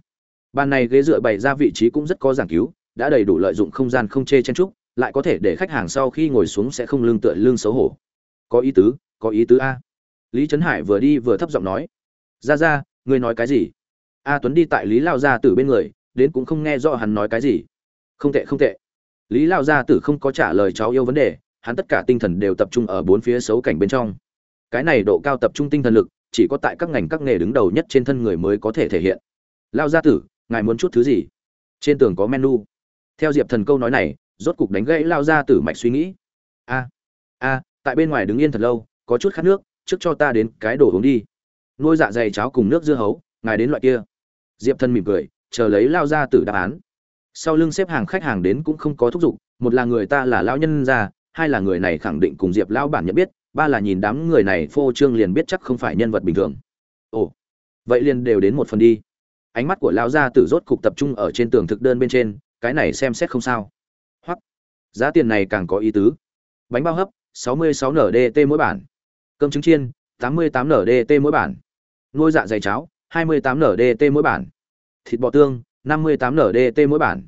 Bàn này ghế dựa bày ra vị trí cũng rất có giảng cứu, đã đầy đủ lợi dụng không gian không chê chen trúc, lại có thể để khách hàng sau khi ngồi xuống sẽ không lương tựa lương xấu hổ. Có ý tứ, có ý tứ a. Lý trấn hải vừa đi vừa thấp giọng nói. Ra ra, ngươi nói cái gì? A tuấn đi tại lý lao gia tử bên người đến cũng không nghe rõ hắn nói cái gì. Không tệ không tệ. Lý lao gia tử không có trả lời cháu yêu vấn đề, hắn tất cả tinh thần đều tập trung ở bốn phía xấu cảnh bên trong. Cái này độ cao tập trung tinh thần lực, chỉ có tại các ngành các nghề đứng đầu nhất trên thân người mới có thể thể hiện. Lao gia tử, ngài muốn chút thứ gì? Trên tường có menu. Theo diệp thần câu nói này, rốt cục đánh gãy lao gia tử mạch suy nghĩ. A a, tại bên ngoài đứng yên thật lâu, có chút khát nước, trước cho ta đến cái đồ uống đi. Nuôi dạ dày cháo cùng nước dưa hấu, ngài đến loại kia. Diệp thần mỉm cười chờ lấy lao gia tử đáp án. Sau lưng xếp hàng khách hàng đến cũng không có thúc giục, một là người ta là lao nhân ra, hai là người này khẳng định cùng diệp lao bản nhận biết, ba là nhìn đám người này phô trương liền biết chắc không phải nhân vật bình thường. Ồ, vậy liền đều đến một phần đi. Ánh mắt của lão gia tử rốt cục tập trung ở trên tường thực đơn bên trên, cái này xem xét không sao. Hoặc giá tiền này càng có ý tứ. Bánh bao hấp 66 ndt mỗi bản. Cơm trứng chiên 88 ndt mỗi bản. Nuôi dạ dày cháo 28 ndt mỗi bản thịt bò tương 58 ndt mỗi bản.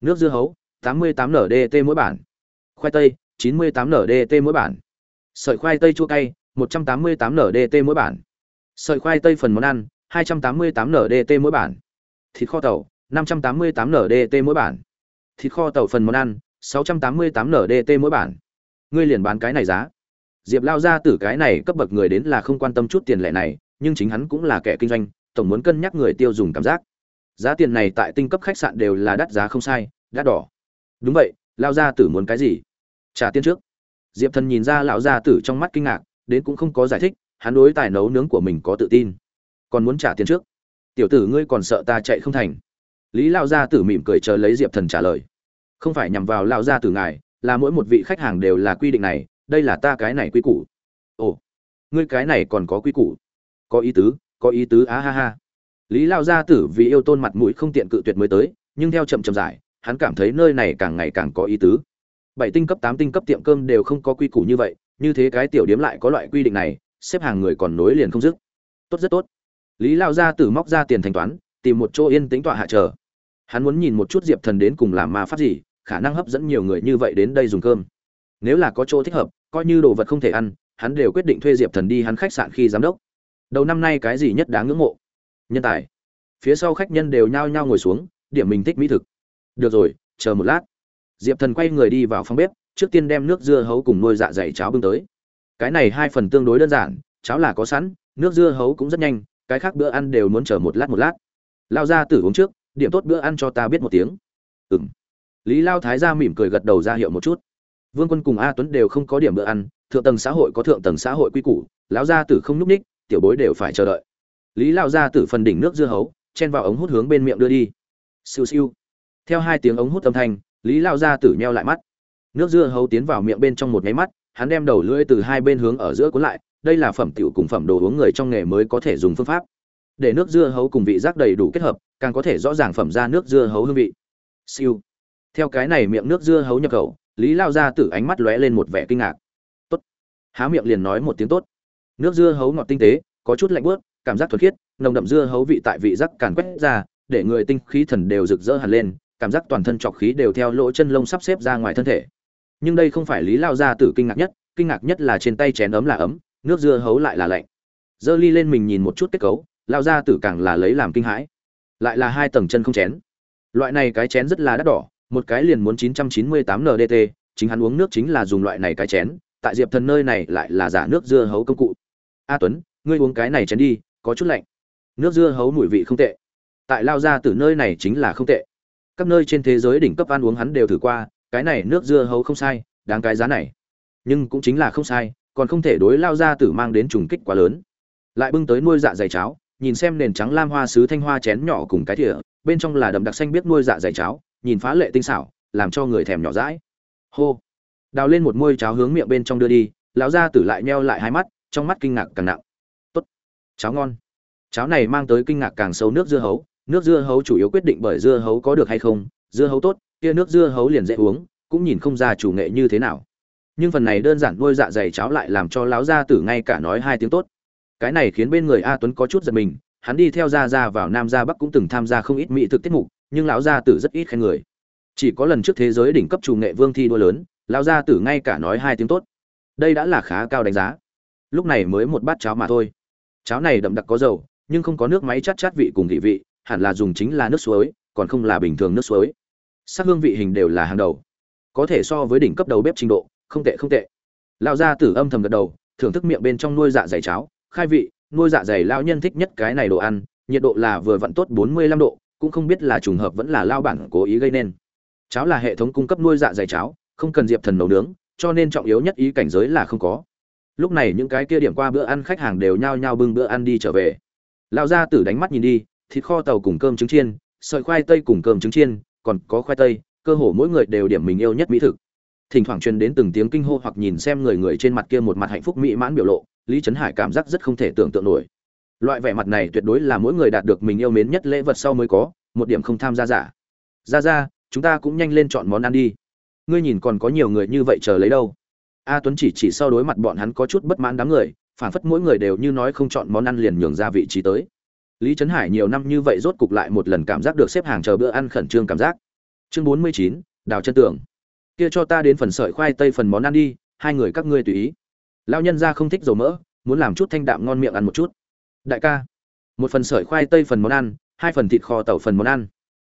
Nước dưa hấu 88 ndt mỗi bản. Khoai tây 98 ndt mỗi bản. Sợi khoai tây chua cay 188 ndt mỗi bản. Sợi khoai tây phần món ăn 288 ndt mỗi bản. Thịt kho tàu 588 ndt mỗi bản. Thịt kho tàu phần món ăn 688 ndt mỗi bản. Ngươi liền bán cái này giá. Diệp lao ra từ cái này cấp bậc người đến là không quan tâm chút tiền lệ này, nhưng chính hắn cũng là kẻ kinh doanh, tổng muốn cân nhắc người tiêu dùng cảm giác giá tiền này tại tinh cấp khách sạn đều là đắt giá không sai, đắt đỏ. Đúng vậy lao gia tử muốn cái gì? Trả tiền trước. Diệp thần nhìn ra lão gia tử trong mắt kinh ngạc, đến cũng không có giải thích, hắn đối tài nấu nướng của mình có tự tin. Còn muốn trả tiền trước? Tiểu tử ngươi còn sợ ta chạy không thành. Lý lao gia tử mỉm cười chờ lấy diệp thần trả lời. Không phải nhằm vào lao gia tử ngài, là mỗi một vị khách hàng đều là quy định này, đây là ta cái này quy củ. Ồ, ngươi cái này còn có quy củ. Có ý tứ, có ý tứ, á ha ha lý lao gia tử vì yêu tôn mặt mũi không tiện cự tuyệt mới tới, nhưng theo chậm chậm giải, hắn cảm thấy nơi này càng ngày càng có ý tứ. Bảy tinh cấp, tám tinh cấp tiệm cơm đều không có quy củ như vậy, như thế cái tiểu điếm lại có loại quy định này, xếp hàng người còn nối liền không dứt. Tốt rất tốt. Lý lao gia tử móc ra tiền thanh toán, tìm một chỗ yên tĩnh tọa hạ chờ. Hắn muốn nhìn một chút diệp thần đến cùng làm ma pháp gì, khả năng hấp dẫn nhiều người như vậy đến đây dùng cơm. Nếu là có chỗ thích hợp, coi như đồ vật không thể ăn, hắn đều quyết định thuê diệp thần đi hắn khách sạn khi giám đốc. Đầu năm nay cái gì nhất đáng ngưỡng mộ? Nhân tài. Phía sau khách nhân đều nhao nhao ngồi xuống, điểm mình thích mỹ thực. Được rồi, chờ một lát. Diệp thần quay người đi vào phòng bếp, trước tiên đem nước dưa hấu cùng nuôi dạ dày cháo bưng tới. Cái này hai phần tương đối đơn giản, cháo là có sẵn, nước dưa hấu cũng rất nhanh, cái khác bữa ăn đều muốn chờ một lát một lát. Lao ra tử uống trước, điểm tốt bữa ăn cho ta biết một tiếng. Ừng lý lao thái ra mỉm cười gật đầu ra hiệu một chút. Vương quân cùng a tuấn đều không có điểm bữa ăn, thượng tầng xã hội có thượng tầng xã hội quy củ, lão gia tử không n ú c ních tiểu bối đều phải chờ đợi lý lao gia tử phần đỉnh nước dưa hấu, chen vào ống hút hướng bên miệng đưa đi. Siêu siêu. Theo hai tiếng ống hút âm thanh, lý lao gia tử nheo lại mắt. Nước dưa hấu tiến vào miệng bên trong một máy mắt, hắn đem đầu lưỡi từ hai bên hướng ở giữa cuốn lại, đây là phẩm tiểu cùng phẩm đồ uống người trong nghề mới có thể dùng phương pháp. Để nước dưa hấu cùng vị giác đầy đủ kết hợp, càng có thể rõ ràng phẩm ra nước dưa hấu hương vị. Siêu. Theo cái này miệng nước dưa hấu nhập khẩu, lý lao ra Tử ánh mắt lóe lên một vẻ kinh ngạc. Tốt. Há miệng liền nói một tiếng tốt. Nước dưa hấu ngọt tinh tế, có chút lạnh bớt cảm giác thuần khiết, nồng đậm dưa hấu vị tại vị giác càn quét ra, để người tinh khí thần đều rực rỡ hẳn lên, cảm giác toàn thân trọc khí đều theo lỗ chân lông sắp xếp ra ngoài thân thể. Nhưng đây không phải lý lao ra tử kinh ngạc nhất, kinh ngạc nhất là trên tay chén ấm là ấm, nước dưa hấu lại là lạnh. Dơ ly lên mình nhìn một chút kết cấu, lao ra tử càng là lấy làm kinh hãi. Lại là hai tầng chân không chén. Loại này cái chén rất là đắt đỏ, một cái liền muốn 998 ndt chính hắn uống nước chính là dùng loại này cái chén, tại diệp thần nơi này lại là giả nước dưa hấu công cụ. A tuấn, ngươi uống cái này chén đi có chút lạnh. Nước dưa hấu mùi vị không tệ. Tại lao ra từ nơi này chính là không tệ. Các nơi trên thế giới đỉnh cấp ăn uống hắn đều thử qua, cái này nước dưa hấu không sai, đáng cái giá này. Nhưng cũng chính là không sai, còn không thể đối lao ra tử mang đến trùng kích quá lớn. Lại bưng tới nuôi dạ dày cháo, nhìn xem nền trắng lam hoa sứ thanh hoa chén nhỏ cùng cái thìa, bên trong là đậm đặc xanh biết nuôi dạ dày cháo, nhìn phá lệ tinh xảo, làm cho người thèm nhỏ rãi hô. Đào lên một môi cháo hướng miệng bên trong đưa đi, lão gia tử lại nheo lại hai mắt, trong mắt kinh ngạc càng nặng cháo ngon. Cháo này mang tới kinh ngạc càng sâu nước dưa hấu. Nước dưa hấu chủ yếu quyết định bởi dưa hấu có được hay không. Dưa hấu tốt, kia nước dưa hấu liền dễ uống, cũng nhìn không ra chủ nghệ như thế nào. Nhưng phần này đơn giản nuôi dạ dày cháo lại làm cho lão gia tử ngay cả nói hai tiếng tốt. Cái này khiến bên người a tuấn có chút giật mình, hắn đi theo gia gia vào nam gia bắc cũng từng tham gia không ít mỹ thực tiết mục, nhưng lão gia tử rất ít khen người. Chỉ có lần trước thế giới đỉnh cấp chủ nghệ vương thi đua lớn, lão gia tử ngay cả nói hai tiếng tốt. Đây đã là khá cao đánh giá. Lúc này mới một bát cháo mà thôi cháo này đậm đặc có dầu, nhưng không có nước máy chát chát vị cùng vị vị, hẳn là dùng chính là nước suối, còn không là bình thường nước suối. Sắc hương vị hình đều là hàng đầu. Có thể so với đỉnh cấp đầu bếp trình độ, không tệ không tệ. Lao ra tử âm thầm gật đầu, thưởng thức miệng bên trong nuôi dạ dày cháo. Khai vị, nuôi dạ dày lao nhân thích nhất cái này đồ ăn, nhiệt độ là vừa vặn tốt 45 độ, cũng không biết là trùng hợp vẫn là lao bản cố ý gây nên. Cháo là hệ thống cung cấp nuôi dạ dày cháo, không cần diệp thần nấu nướng, cho nên trọng yếu nhất ý cảnh giới là không có lúc này những cái kia điểm qua bữa ăn khách hàng đều nhao nhao bưng bữa ăn đi trở về. Lão gia tử đánh mắt nhìn đi, thịt kho tàu cùng cơm trứng chiên, sợi khoai tây cùng cơm trứng chiên, còn có khoai tây, cơ hồ mỗi người đều điểm mình yêu nhất mỹ thực. Thỉnh thoảng truyền đến từng tiếng kinh hô hoặc nhìn xem người người trên mặt kia một mặt hạnh phúc mỹ mãn biểu lộ, lý trấn hải cảm giác rất không thể tưởng tượng nổi. Loại vẻ mặt này tuyệt đối là mỗi người đạt được mình yêu mến nhất lễ vật sau mới có, một điểm không tham gia giả. Ra ra, chúng ta cũng nhanh lên chọn món ăn đi. Ngươi nhìn còn có nhiều người như vậy chờ lấy đâu? A tuấn chỉ chỉ sau đối mặt bọn hắn có chút bất mãn đám người phản phất mỗi người đều như nói không chọn món ăn liền nhường ra vị trí tới. Lý trấn hải nhiều năm như vậy rốt cục lại một lần cảm giác được xếp hàng chờ bữa ăn khẩn trương cảm giác. Chương bốn mươi chín, đào chân tường. kia cho ta đến phần sợi khoai tây phần món ăn đi, hai người các ngươi tùy ý. Lao nhân ra không thích dầu mỡ, muốn làm chút thanh đạm ngon miệng ăn một chút. Đại ca, một phần sợi khoai tây phần món ăn, hai phần thịt kho tẩu phần món ăn.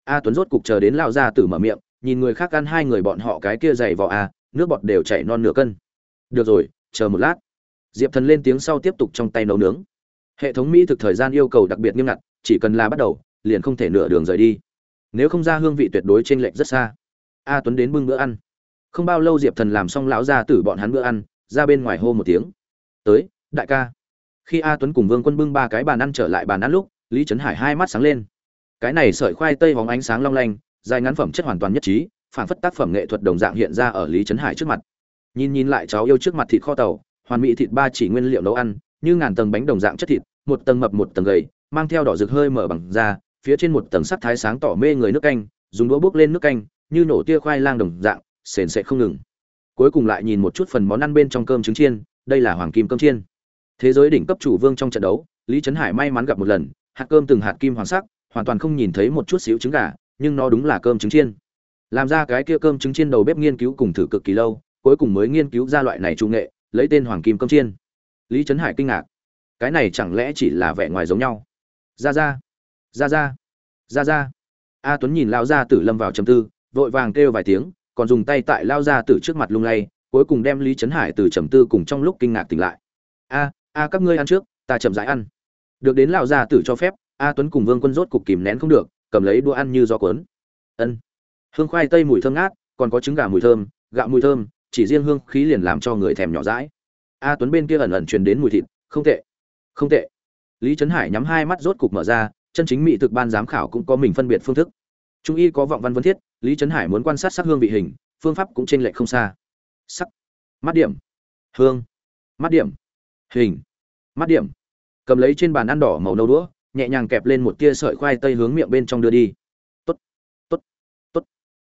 A tuấn rốt cục chờ đến lao ra tử mở miệng, nhìn người khác ăn hai người bọn họ cái kia dày vò a nước bọt đều chảy non nửa cân. Được rồi, chờ một lát. Diệp thần lên tiếng sau tiếp tục trong tay nấu nướng. Hệ thống mỹ thực thời gian yêu cầu đặc biệt nghiêm ngặt, chỉ cần là bắt đầu, liền không thể nửa đường rời đi. Nếu không ra hương vị tuyệt đối trên lệch rất xa. A tuấn đến bưng bữa ăn. Không bao lâu diệp thần làm xong lão ra tử bọn hắn bữa ăn, ra bên ngoài hô một tiếng. Tới, đại ca. Khi a tuấn cùng vương quân bưng ba cái bàn ăn trở lại bàn ăn lúc, lý trấn hải hai mắt sáng lên. Cái này sợi khoai tây bóng ánh sáng long lanh, dài ngắn phẩm chất hoàn toàn nhất trí phản phất tác phẩm nghệ thuật đồng dạng hiện ra ở lý trấn hải trước mặt. Nhìn nhìn lại cháu yêu trước mặt thịt kho tàu, hoàn mỹ thịt ba chỉ nguyên liệu nấu ăn, như ngàn tầng bánh đồng dạng chất thịt, một tầng mập một tầng gầy, mang theo đỏ rực hơi mở bằng da, phía trên một tầng sắc thái sáng tỏ mê người nước canh, dùng đũa bước lên nước canh, như nổ tia khoai lang đồng dạng, sền sệt không ngừng. Cuối cùng lại nhìn một chút phần món ăn bên trong cơm trứng chiên, đây là hoàng kim cơm chiên. Thế giới đỉnh cấp chủ vương trong trận đấu, lý trấn hải may mắn gặp một lần, hạt cơm từng hạt kim hoàng sắc, hoàn toàn không nhìn thấy một chút xíu trứng gà, nhưng nó đúng là cơm trứng chiên làm ra cái kia cơm trứng chiên đầu bếp nghiên cứu cùng thử cực kỳ lâu, cuối cùng mới nghiên cứu ra loại này trung nghệ, lấy tên hoàng kim cơm chiên. Lý trấn hải kinh ngạc. Cái này chẳng lẽ chỉ là vẻ ngoài giống nhau? Ra ra. Ra ra. Ra ra. A tuấn nhìn lao ra tử lâm vào trầm tư, vội vàng kêu vài tiếng, còn dùng tay tại lao ra tử trước mặt lung lay, cuối cùng đem lý trấn hải từ trầm tư cùng trong lúc kinh ngạc tỉnh lại. A a, các ngươi ăn trước, ta chậm rãi ăn. Được đến lao ra tử cho phép, a tuấn cùng vương quân rốt cục kìm nén không được, cầm lấy đũa ăn như gió cuốn. Ân hương khoai tây mùi thơm ngát, còn có trứng gà mùi thơm, gạo mùi thơm, chỉ riêng hương khí liền làm cho người thèm nhỏ rãi a tuấn bên kia ẩn ẩn truyền đến mùi thịt, không tệ không tệ. Lý trấn hải nhắm hai mắt rốt cục mở ra, chân chính mỹ thực ban giám khảo cũng có mình phân biệt phương thức. Trung y có vọng văn vân thiết, lý trấn hải muốn quan sát sắc hương vị hình, phương pháp cũng chênh lệch không xa. Sắc, mắt điểm, hương, mắt điểm, hình, mắt điểm. Cầm lấy trên bàn ăn đỏ màu nâu đũa, nhẹ nhàng kẹp lên một tia sợi khoai tây hướng miệng bên trong đưa đi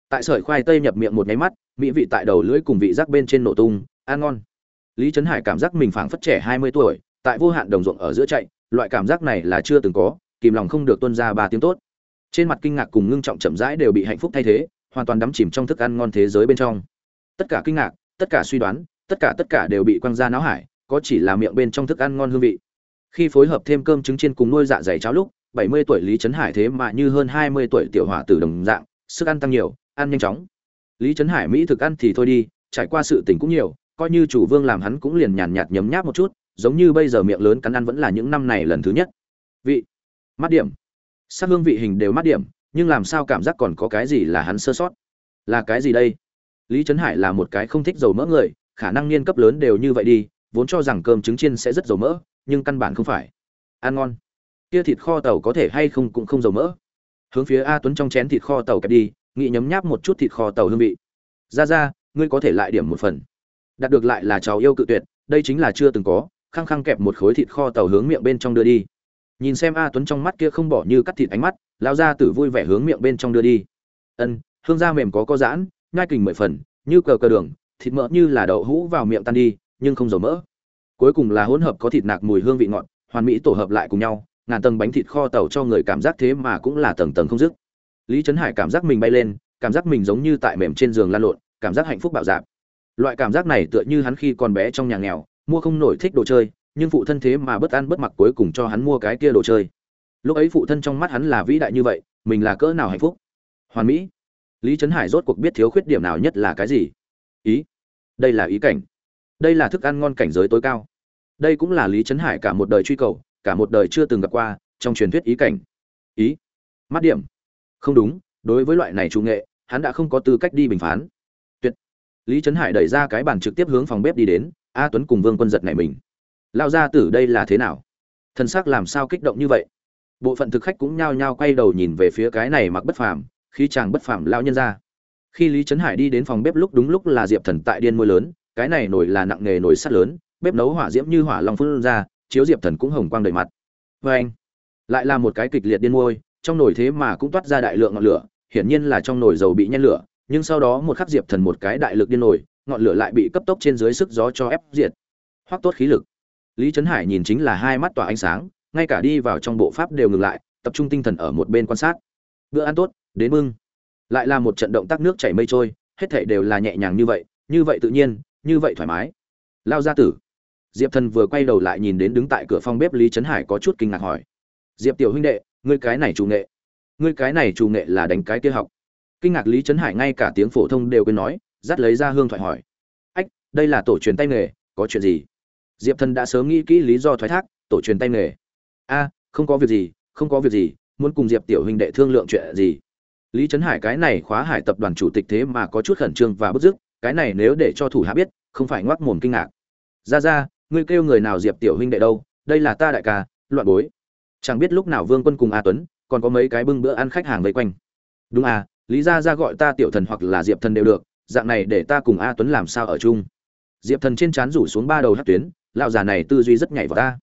tại sợi khoai tây nhập miệng một nháy mắt, mỹ vị tại đầu lưỡi cùng vị giác bên trên nổ tung, ăn ngon. Lý trấn hải cảm giác mình phảng phất trẻ hai mươi tuổi, tại vô hạn đồng ruộng ở giữa chạy, loại cảm giác này là chưa từng có, kìm lòng không được tuân ra ba tiếng tốt. Trên mặt kinh ngạc cùng ngưng trọng chậm rãi đều bị hạnh phúc thay thế, hoàn toàn đắm chìm trong thức ăn ngon thế giới bên trong. Tất cả kinh ngạc, tất cả suy đoán, tất cả tất cả đều bị quăng ra náo hải, có chỉ là miệng bên trong thức ăn ngon hương vị. Khi phối hợp thêm cơm trứng chiên cùng nuôi dạ dày cháo lúc, bảy mươi tuổi lý trấn hải thế mà như hơn hai mươi tuổi tiểu hỏa tử đồng dạng, sức ăn tăng nhiều ăn nhanh chóng. Lý trấn hải mỹ thực ăn thì thôi đi, trải qua sự tình cũng nhiều, coi như chủ vương làm hắn cũng liền nhàn nhạt nhấm nháp một chút, giống như bây giờ miệng lớn cắn ăn vẫn là những năm này lần thứ nhất. Vị, mắt điểm. Sắc hương vị hình đều mắt điểm, nhưng làm sao cảm giác còn có cái gì là hắn sơ sót? Là cái gì đây? Lý trấn hải là một cái không thích dầu mỡ người, khả năng niên cấp lớn đều như vậy đi, vốn cho rằng cơm trứng chiên sẽ rất dầu mỡ, nhưng căn bản không phải. Ăn ngon. Kia thịt kho tàu có thể hay không cũng không dầu mỡ. Hướng phía a tuấn trong chén thịt kho tàu kẹp đi nghĩ nhấm nháp một chút thịt kho tàu hương vị. Ra ra ngươi có thể lại điểm một phần. Đạt được lại là cháu yêu cự tuyệt, đây chính là chưa từng có, khăng khăng kẹp một khối thịt kho tàu hướng miệng bên trong đưa đi. Nhìn xem a tuấn trong mắt kia không bỏ như cắt thịt ánh mắt lao ra tử vui vẻ hướng miệng bên trong đưa đi. Ân, hương da mềm có có giãn ngai kình mười phần, như cờ cờ đường, thịt mỡ như là đậu hũ vào miệng tan đi, nhưng không dầu mỡ. Cuối cùng là hỗn hợp có thịt nạc mùi hương vị ngọt, hoàn mỹ tổ hợp lại cùng nhau, ngàn tầng bánh thịt kho tàu cho người cảm giác thế mà cũng là tầng tầng không dứt lý trấn hải cảm giác mình bay lên, cảm giác mình giống như tại mềm trên giường lan lộn, cảm giác hạnh phúc bạo dạp. Loại cảm giác này tựa như hắn khi còn bé trong nhà nghèo, mua không nổi thích đồ chơi, nhưng phụ thân thế mà bất ăn bất mặc cuối cùng cho hắn mua cái kia đồ chơi. Lúc ấy phụ thân trong mắt hắn là vĩ đại như vậy, mình là cỡ nào hạnh phúc? Hoàn mỹ. Lý trấn hải rốt cuộc biết thiếu khuyết điểm nào nhất là cái gì? Ý. Đây là ý cảnh. Đây là thức ăn ngon cảnh giới tối cao. Đây cũng là lý trấn hải cả một đời truy cầu, cả một đời chưa từng gặp qua trong truyền thuyết ý cảnh. Ý. Mắt điểm không đúng, đối với loại này chủ nghệ, hắn đã không có tư cách đi bình phán. Tuyệt. Lý trấn hải đẩy ra cái bàn trực tiếp hướng phòng bếp đi đến, a tuấn cùng vương quân giật này mình. Lao ra tử đây là thế nào? Thân xác làm sao kích động như vậy? Bộ phận thực khách cũng nhao nhao quay đầu nhìn về phía cái này mặc bất phàm khi chàng bất phàm lao nhân ra khi lý trấn hải đi đến phòng bếp lúc đúng lúc là diệp thần tại điên môi lớn, cái này nổi là nặng nghề nổi sắt lớn, bếp nấu hỏa diễm như hỏa long phun ra, chiếu diệp thần cũng hồng quang đầy mặt. Vê anh lại là một cái kịch liệt điên môi trong nồi thế mà cũng toát ra đại lượng ngọn lửa, hiển nhiên là trong nồi dầu bị nhen lửa, nhưng sau đó một khắc diệp thần một cái đại lực điên nổi ngọn lửa lại bị cấp tốc trên dưới sức gió cho ép diệt. Hoắc tốt khí lực. Lý trấn hải nhìn chính là hai mắt tỏa ánh sáng, ngay cả đi vào trong bộ pháp đều ngừng lại, tập trung tinh thần ở một bên quan sát. Bữa ăn tốt, đến mưng lại là một trận động tác nước chảy mây trôi, hết thảy đều là nhẹ nhàng như vậy như vậy tự nhiên, như vậy thoải mái. Lao gia tử. Diệp thần vừa quay đầu lại nhìn đến đứng tại cửa phòng bếp lý trấn hải có chút kinh ngạc hỏi. Diệp tiểu huynh đệ ngươi cái này chủ nghệ. Ngươi cái này chủ nghệ là đánh cái kia học. Kinh ngạc lý trấn hải ngay cả tiếng phổ thông đều quên nói, dắt lấy ra hương thoại hỏi. Ách, đây là tổ truyền tay nghề, có chuyện gì? Diệp thần đã sớm nghĩ kỹ lý do thoái thác, tổ truyền tay nghề. A, không có việc gì, không có việc gì, muốn cùng diệp tiểu huynh đệ thương lượng chuyện gì? Lý trấn hải cái này khóa hải tập đoàn chủ tịch thế mà có chút khẩn trương và bức dứt, cái này nếu để cho thủ hạ biết, không phải ngoác mồm kinh ngạc. Ra ra, ngươi kêu người nào diệp tiểu huynh đệ đâu, đây là ta đại ca, loạn bối chẳng biết lúc nào vương quân cùng a tuấn còn có mấy cái bưng bữa ăn khách hàng vây quanh. Đúng à lý ra ra gọi ta tiểu thần hoặc là diệp thần đều được, dạng này để ta cùng a tuấn làm sao ở chung. Diệp thần trên trán rủ xuống ba đầu hát tuyến, lão già này tư duy rất nhảy vào ta.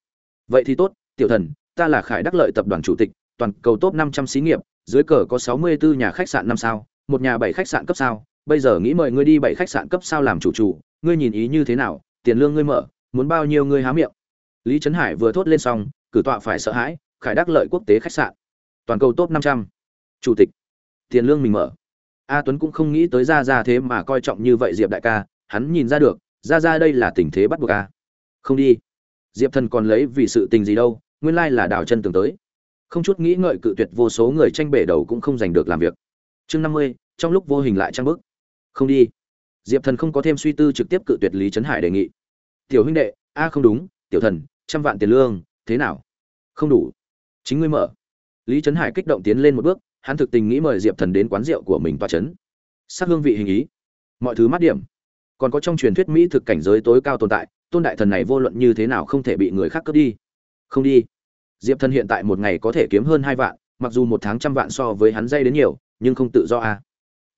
Vậy thì tốt, tiểu thần, ta là khải đắc lợi tập đoàn chủ tịch, toàn cầu top năm trăm xí nghiệp, dưới cờ có sáu mươi bốn nhà khách sạn năm sao, một nhà bảy khách sạn cấp sao, bây giờ nghĩ mời ngươi đi bảy khách sạn cấp sao làm chủ chủ, ngươi nhìn ý như thế nào, tiền lương ngươi mở, muốn bao nhiêu ngươi há miệng. Lý trấn hải vừa thốt lên xong, cử tọa phải sợ hãi khải đắc lợi quốc tế khách sạn. Toàn cầu top năm trăm. Chủ tịch. Tiền lương mình mở. A tuấn cũng không nghĩ tới ra ra thế mà coi trọng như vậy diệp đại ca, hắn nhìn ra được ra ra đây là tình thế bắt buộc a. Không đi. Diệp thần còn lấy vì sự tình gì đâu, nguyên lai là đào chân tường tới. Không chút nghĩ ngợi cự tuyệt vô số người tranh bể đầu cũng không giành được làm việc. Chương năm mươi, trong lúc vô hình lại trang bức không đi. Diệp thần không có thêm suy tư trực tiếp cự tuyệt lý trấn hải đề nghị. Tiểu huynh đệ, a không đúng, tiểu thần, trăm vạn tiền lương, thế nào? Không đủ chính ngươi mở. Lý trấn hải kích động tiến lên một bước, hắn thực tình nghĩ mời diệp thần đến quán rượu của mình toa trấn sắc hương vị hình ý. Mọi thứ mát điểm. Còn có trong truyền thuyết mỹ thực cảnh giới tối cao tồn tại, tôn đại thần này vô luận như thế nào không thể bị người khác cướp đi. Không đi. Diệp thần hiện tại một ngày có thể kiếm hơn hai vạn, mặc dù một tháng trăm vạn so với hắn dây đến nhiều, nhưng không tự do à.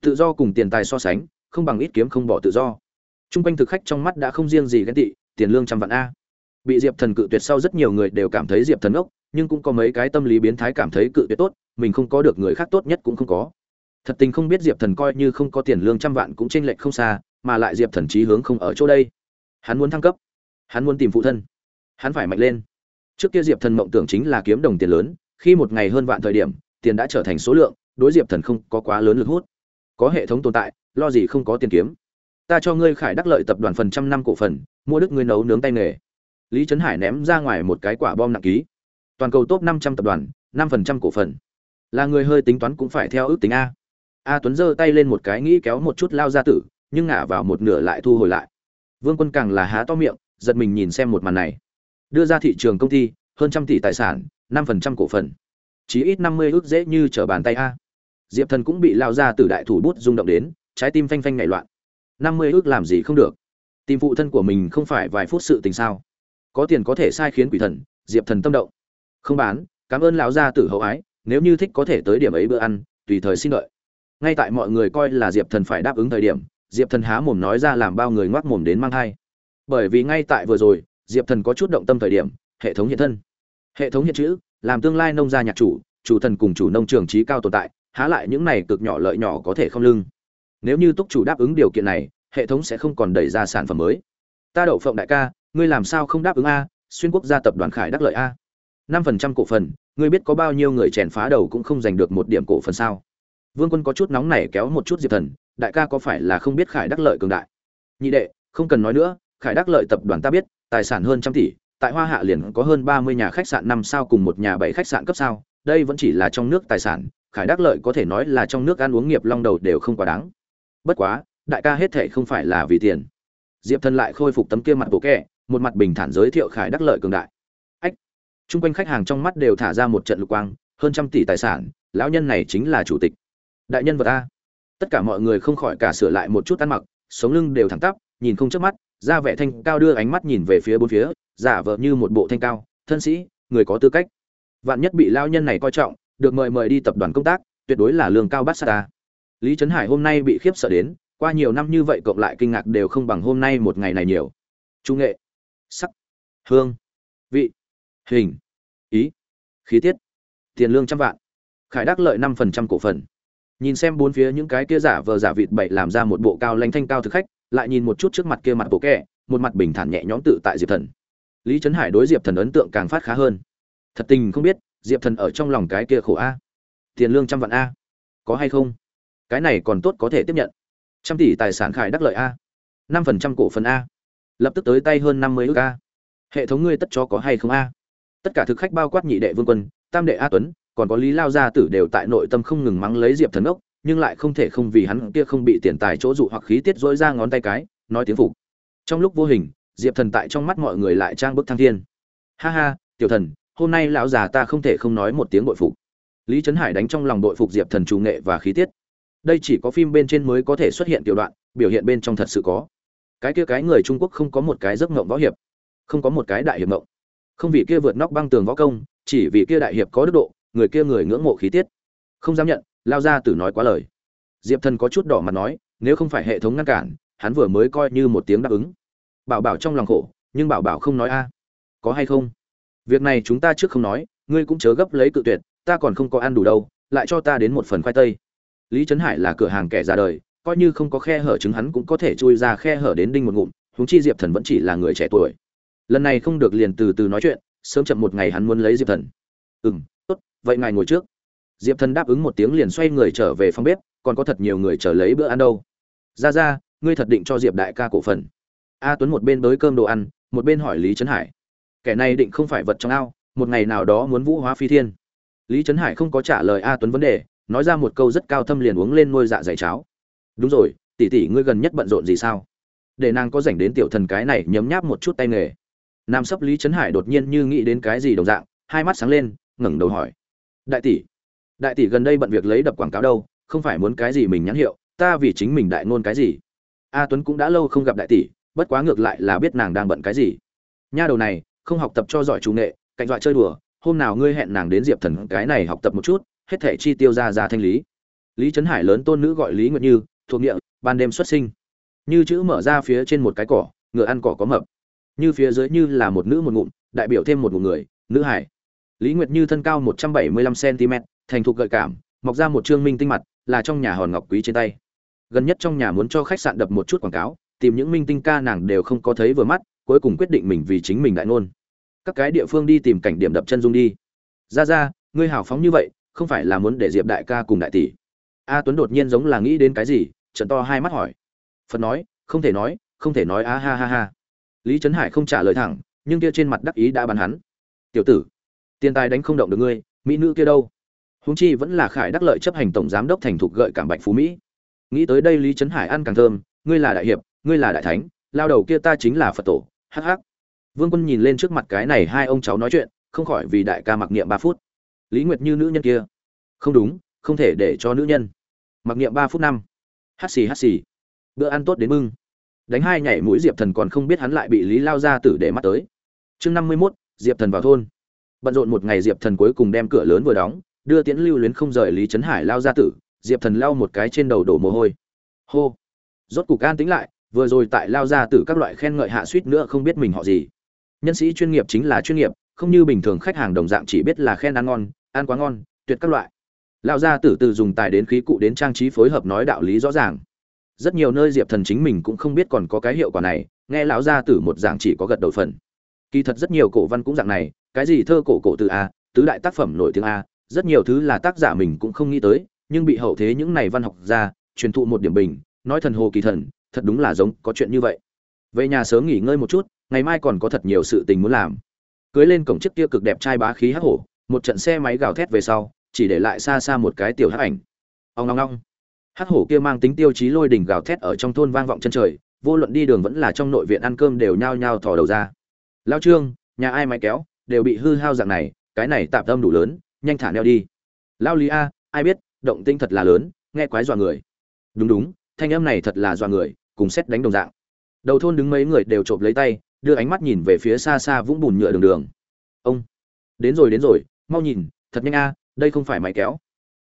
Tự do cùng tiền tài so sánh, không bằng ít kiếm không bỏ tự do. T r u n g quanh thực khách trong mắt đã không riêng gì ghen tị, tiền lương trăm vạn a bị diệp thần cự tuyệt sau rất nhiều người đều cảm thấy diệp thần ốc, nhưng cũng có mấy cái tâm lý biến thái cảm thấy cự tuyệt tốt, mình không có được người khác tốt nhất cũng không có. Thật tình không biết diệp thần coi như không có tiền lương trăm vạn cũng chênh lệch không xa, mà lại diệp thần trí hướng không ở chỗ đây. Hắn muốn thăng cấp. Hắn muốn tìm phụ thân. Hắn phải mạnh lên. Trước kia diệp thần mộng tưởng chính là kiếm đồng tiền lớn, khi một ngày hơn vạn thời điểm, tiền đã trở thành số lượng, đối diệp thần không có quá lớn lực hút. Có hệ thống tồn tại, lo gì không có tiền kiếm. Ta cho ngươi khải đắc lợi tập đoàn phần trăm năm cổ phần, mua đức ngươi nấu nướng tay nghề lý trấn hải ném ra ngoài một cái quả bom nặng ký. Toàn cầu top năm trăm tập đoàn, năm phần trăm cổ phần. Là người hơi tính toán cũng phải theo ước tính a. A tuấn giơ tay lên một cái nghĩ kéo một chút lao ra tử, nhưng ngã vào một nửa lại thu hồi lại. Vương quân càng là há to miệng, giật mình nhìn xem một màn này. Đưa ra thị trường công ty, hơn trăm tỷ tài sản, năm phần trăm cổ phần. Chí ít năm mươi ước dễ như trở bàn tay a. Diệp thần cũng bị lao ra tử đại thủ bút rung động đến, trái tim phanh phanh nhảy loạn. năm mươi ước làm gì không được? Tìm phụ thân của mình không phải vài phút sự tình sao? Có tiền có thể sai khiến quỷ thần, diệp thần tâm động. Không bán, cảm ơn lão gia tử hậu ái, nếu như thích có thể tới điểm ấy bữa ăn, tùy thời xin đợi. Ngay tại mọi người coi là diệp thần phải đáp ứng thời điểm, diệp thần há mồm nói ra làm bao người ngoác mồm đến mang thai. Bởi vì ngay tại vừa rồi, diệp thần có chút động tâm thời điểm, hệ thống hiện thân. Hệ thống hiện chữ, làm tương lai nông gia nhạc chủ chủ thần cùng chủ nông trường trí cao tồn tại, há lại những này cực nhỏ lợi nhỏ có thể không lưng. Nếu như túc chủ đáp ứng điều kiện này, hệ thống sẽ không còn đẩy ra sản phẩm mới. Ta đậu phộng đại ca ngươi làm sao không đáp ứng a? Xuyên quốc gia tập đoàn khải đắc lợi a. Năm phần trăm cổ phần, ngươi biết có bao nhiêu người chèn phá đầu cũng không giành được một điểm cổ phần sao? Vương quân có chút nóng này kéo một chút diệp thần, đại ca có phải là không biết khải đắc lợi cường đại? Nhị đệ, không cần nói nữa, khải đắc lợi tập đoàn ta biết, tài sản hơn trăm tỷ, tại hoa hạ liền có hơn ba mươi nhà khách sạn năm sao cùng một nhà bảy khách sạn cấp sao? Đây vẫn chỉ là trong nước tài sản, khải đắc lợi có thể nói là trong nước ăn uống nghiệp long đầu đều không quá đáng. Bất quá, đại ca hết thệ không phải là vì tiền. Diệp thần lại khôi phục tấm kia mặt bộ kẹ một mặt bình thản giới thiệu khải đắc lợi cường đại. Ách! Chung quanh khách hàng trong mắt đều thả ra một trận lục quang, hơn trăm tỷ tài sản, lão nhân này chính là chủ tịch. Đại nhân vật a. Tất cả mọi người không khỏi cả sửa lại một chút ăn mặc, sống lưng đều thẳng tắp, nhìn không chớp mắt ra vẻ thanh cao đưa ánh mắt nhìn về phía bốn phía, giả vờ như một bộ thanh cao, thân sĩ, người có tư cách. Vạn nhất bị lao nhân này coi trọng, được mời mời đi tập đoàn công tác, tuyệt đối là lương cao bát sa lý trấn hải hôm nay bị khiếp sợ đến, qua nhiều năm như vậy cộng lại kinh ngạc đều không bằng hôm nay một ngày này nhiều. Trung nghệ sắc. Hương. Vị. Hình. Ý. Khí tiết. Tiền lương trăm vạn. Khải đắc lợi năm phần trăm cổ phần. Nhìn xem bốn phía những cái kia giả vờ giả vịt bậy làm ra một bộ cao lanh thanh cao thực khách, lại nhìn một chút trước mặt kia mặt bộ kẹ một mặt bình thản nhẹ nhõm tự tại diệp thần. Lý trấn hải đối diệp thần ấn tượng càng phát khá hơn. Thật tình không biết, diệp thần ở trong lòng cái kia khổ a. Tiền lương trăm vạn a. Có hay không? Cái này còn tốt có thể tiếp nhận. Trăm tỷ tài sản khải đắc lợi a. năm phần trăm cổ phần a lập tức tới tay hơn năm mươi ước a. Hệ thống ngươi tất cho có hay không a? Tất cả thực khách bao quát nhị đệ vương quân, tam đệ a tuấn, còn có lý lao gia tử đều tại nội tâm không ngừng mắng lấy diệp thần ốc nhưng lại không thể không vì hắn kia không bị tiền tài chỗ dụ hoặc khí tiết dỗi ra ngón tay cái, nói tiếng phục. Trong lúc vô hình, diệp thần tại trong mắt mọi người lại trang bức thăng thiên. Ha ha, tiểu thần, hôm nay lão già ta không thể không nói một tiếng bội phục. Lý trấn hải đánh trong lòng bội phục diệp thần chủ nghệ và khí tiết. Đây chỉ có phim bên trên mới có thể xuất hiện tiểu đoạn, biểu hiện bên trong thật sự có cái kia cái người trung quốc không có một cái giấc ngộng võ hiệp, không có một cái đại hiệp ngộng không vì kia vượt nóc băng tường võ công, chỉ vì kia đại hiệp có đức độ, người kia người ngưỡng mộ khí tiết. Không dám nhận, lao ra tử nói quá lời. Diệp thần có chút đỏ mặt nói, nếu không phải hệ thống ngăn cản, hắn vừa mới coi như một tiếng đáp ứng. Bảo bảo trong lòng khổ, nhưng bảo bảo không nói a. Có hay không? Việc này chúng ta trước không nói, ngươi cũng chớ gấp lấy cự tuyệt, ta còn không có ăn đủ đâu, lại cho ta đến một phần khoai tây. Lý trấn hải là cửa hàng kẻ già đời coi như không có khe hở chứng hắn cũng có thể chui ra khe hở đến đinh một ngụm húng chi diệp thần vẫn chỉ là người trẻ tuổi. Lần này không được liền từ từ nói chuyện, sớm chậm một ngày hắn muốn lấy diệp thần. Ừ m tốt, vậy ngài ngồi trước. Diệp thần đáp ứng một tiếng liền xoay người trở về phòng bếp, còn có thật nhiều người chờ lấy bữa ăn đâu. Ra ra, ngươi thật định cho diệp đại ca cổ phần. A tuấn một bên bới cơm đồ ăn, một bên hỏi lý trấn hải. Kẻ này định không phải vật trong ao, một ngày nào đó muốn vũ hóa phi thiên. Lý trấn hải không có trả lời a tuấn vấn đề, nói ra một câu rất cao thâm liền uống lên nuôi dạ dày cháo đúng rồi, tỷ tỷ ngươi gần nhất bận rộn gì sao? Để nàng có dành đến tiểu thần cái này nhấm nháp một chút tay nghề. Nam sấp lý trấn hải đột nhiên như nghĩ đến cái gì đồng dạng, hai mắt sáng lên, ngẩng đầu hỏi. Đại tỷ đại tỷ gần đây bận việc lấy đập quảng cáo đâu, không phải muốn cái gì mình nhãn hiệu, ta vì chính mình đại ngôn cái gì? A tuấn cũng đã lâu không gặp đại tỷ, bất quá ngược lại là biết nàng đang bận cái gì. Nha đầu này, không học tập cho giỏi chủ nghệ, cạnh dọa chơi đùa, hôm nào ngươi hẹn nàng đến diệp thần cái này học tập một chút, hết thể chi tiêu ra ra thanh lý. Lý trấn hải lớn tôn nữ gọi lý nguyệt như thuộc địa, ban đêm xuất sinh. Như chữ mở ra phía trên một cái cỏ, ngựa ăn cỏ có mập. Như phía dưới như là một nữ một ngụm, đại biểu thêm một ngụm người, nữ hải. Lý nguyệt như thân cao một trăm bảy mươi lăm cm thành thục gợi cảm, mọc ra một trương minh tinh mặt, là trong nhà hòn ngọc quý trên tay. Gần nhất trong nhà muốn cho khách sạn đập một chút quảng cáo, tìm những minh tinh ca nàng đều không có thấy vừa mắt, cuối cùng quyết định mình vì chính mình đại ngôn. Các cái địa phương đi tìm cảnh điểm đập chân dung đi. Ra ra ngươi hào phóng như vậy, không phải là muốn để diệp đại ca cùng đại tỷ. A tuấn đột nhiên giống là nghĩ đến cái gì trận to hai mắt hỏi. Phật nói, không thể nói, không thể nói a ha ha ha. Lý trấn hải không trả lời thẳng, nhưng kia trên mặt đắc ý đã bắn hắn. Tiểu tử, tiền tài đánh không động được ngươi, mỹ nữ kia đâu? Húng chi vẫn là khải đắc lợi chấp hành tổng giám đốc thành thục gợi cảm bạch phú mỹ. Nghĩ tới đây lý trấn hải ăn càng thơm, ngươi là đại hiệp, ngươi là đại thánh, lao đầu kia ta chính là phật tổ, hắc hắc. Vương quân nhìn lên trước mặt cái này hai ông cháu nói chuyện, không khỏi vì đại ca mặc niệm ba phút. Lý nguyệt như nữ nhân kia. Không đúng, không thể để cho nữ nhân. Mặc niệm ba phút năm hắt xì hắt xì. Bữa ăn tốt đến mưng đánh hai nhảy mũi diệp thần còn không biết hắn lại bị lý lao ra tử để mắt tới. Chương năm mươi mốt, diệp thần vào thôn. Bận rộn một ngày diệp thần cuối cùng đem cửa lớn vừa đóng, đưa tiễn lưu luyến không rời lý trấn hải lao ra tử, diệp thần lao một cái trên đầu đổ mồ hôi. Hô. Rốt cục an tính lại, vừa rồi tại lao ra tử các loại khen ngợi hạ suýt nữa không biết mình họ gì. Nhân sĩ chuyên nghiệp chính là chuyên nghiệp, không như bình thường khách hàng đồng dạng chỉ biết là khen ăn ngon, ăn quá ngon, tuyệt các loại lão gia tử từ dùng tài đến khí cụ đến trang trí phối hợp nói đạo lý rõ ràng. Rất nhiều nơi diệp thần chính mình cũng không biết còn có cái hiệu quả này, nghe lão gia tử một giảng chỉ có gật đầu phần. Kỳ thật rất nhiều cổ văn cũng dạng này, cái gì thơ cổ cổ từ a, tứ đại tác phẩm nổi tiếng a, rất nhiều thứ là tác giả mình cũng không nghĩ tới, nhưng bị hậu thế những này văn học ra truyền thụ một điểm bình, nói thần hồ kỳ thần, thật đúng là giống có chuyện như vậy. Về nhà sớm nghỉ ngơi một chút, ngày mai còn có thật nhiều sự tình muốn làm. Cưới lên cổng chiếc kia cực đẹp trai bá khí hắc hổ, một trận xe máy gào thét về sau chỉ để lại xa xa một cái tiểu hắc ảnh. Ông long long hắc hổ kia mang tính tiêu chí lôi đỉnh gào thét ở trong thôn vang vọng chân trời, vô luận đi đường vẫn là trong nội viện ăn cơm đều nhao nhao thò đầu ra. Lao trương, nhà ai máy kéo, đều bị hư hao dạng này, cái này tạm tâm đủ lớn, nhanh thả neo đi. Lao lý a, ai biết, động tinh thật là lớn, nghe quái dọa người. Đúng đúng, thanh âm này thật là dọa người, cùng xét đánh đồng dạng. Đầu thôn đứng mấy người đều trộm lấy tay, đưa ánh mắt nhìn về phía xa xa vũng bùn nhựa đường đường. Ông, đến rồi đến rồi, mau nhìn, thật nhanh a đây không phải máy kéo.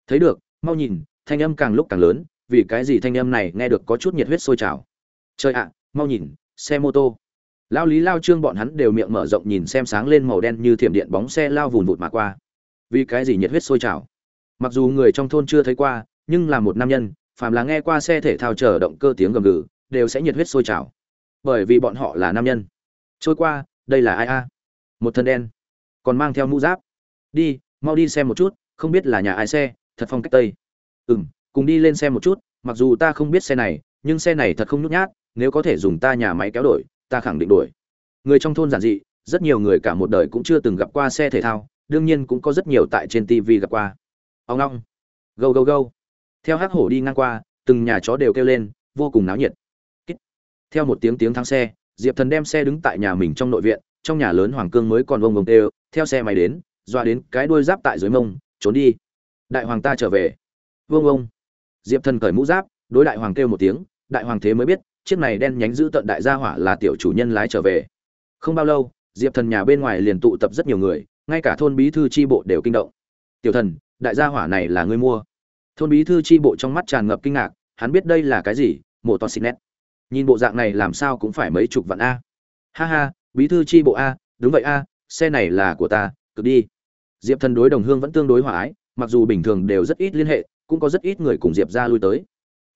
Thấy được, mau nhìn, thanh âm càng lúc càng lớn, vì cái gì thanh âm này nghe được có chút nhiệt huyết sôi trào. Trời ạ, mau nhìn, xe mô tô. Lao lý, lao trương bọn hắn đều miệng mở rộng nhìn xem sáng lên màu đen như thiểm điện bóng xe lao vùn vụt mà qua. Vì cái gì nhiệt huyết sôi trào? Mặc dù người trong thôn chưa thấy qua, nhưng là một nam nhân, phàm là nghe qua xe thể thao chở động cơ tiếng gầm gừ, đều sẽ nhiệt huyết sôi trào. Bởi vì bọn họ là nam nhân. Trôi qua, đây là ai a? Một thân đen. Còn mang theo mũ giáp. Đi, mau đi xem một chút không biết là nhà ai xe, thật phong cách tây. Ừ m cùng đi lên xe một chút, mặc dù ta không biết xe này, nhưng xe này thật không nhút nhát, nếu có thể dùng ta nhà máy kéo đổi, ta khẳng định đổi. Người trong thôn giản dị, rất nhiều người cả một đời cũng chưa từng gặp qua xe thể thao, đương nhiên cũng có rất nhiều tại trên tv gặp qua. Ông long. Gâu gâu gâu. Theo hắc hổ đi ngang qua, từng nhà chó đều kêu lên, vô cùng náo nhiệt. Theo một tiếng tiếng thắng xe, diệp thần đem xe đứng tại nhà mình trong nội viện, trong nhà lớn hoàng cương mới còn vông vông kêu theo xe máy đến, doa đến cái đuôi giáp tại dưới mông trốn đi. Đại hoàng ta trở về. Vương ông. Diệp thần cởi mũ giáp, đối đại hoàng kêu một tiếng, đại hoàng thế mới biết, chiếc này đen nhánh giữ tận đại gia hỏa là tiểu chủ nhân lái trở về. Không bao lâu, diệp thần nhà bên ngoài liền tụ tập rất nhiều người, ngay cả thôn bí thư tri bộ đều kinh động. Tiểu thần, đại gia hỏa này là người mua. Thôn bí thư tri bộ trong mắt tràn ngập kinh ngạc, hắn biết đây là cái gì, mổ to xịt nét. Nhìn bộ dạng này làm sao cũng phải mấy chục vạn a. Ha ha, bí thư tri bộ a, đúng vậy a, xe này là của ta cực đi diệp thần đối đồng hương vẫn tương đối hòa ái, mặc dù bình thường đều rất ít liên hệ, cũng có rất ít người cùng diệp ra lui tới.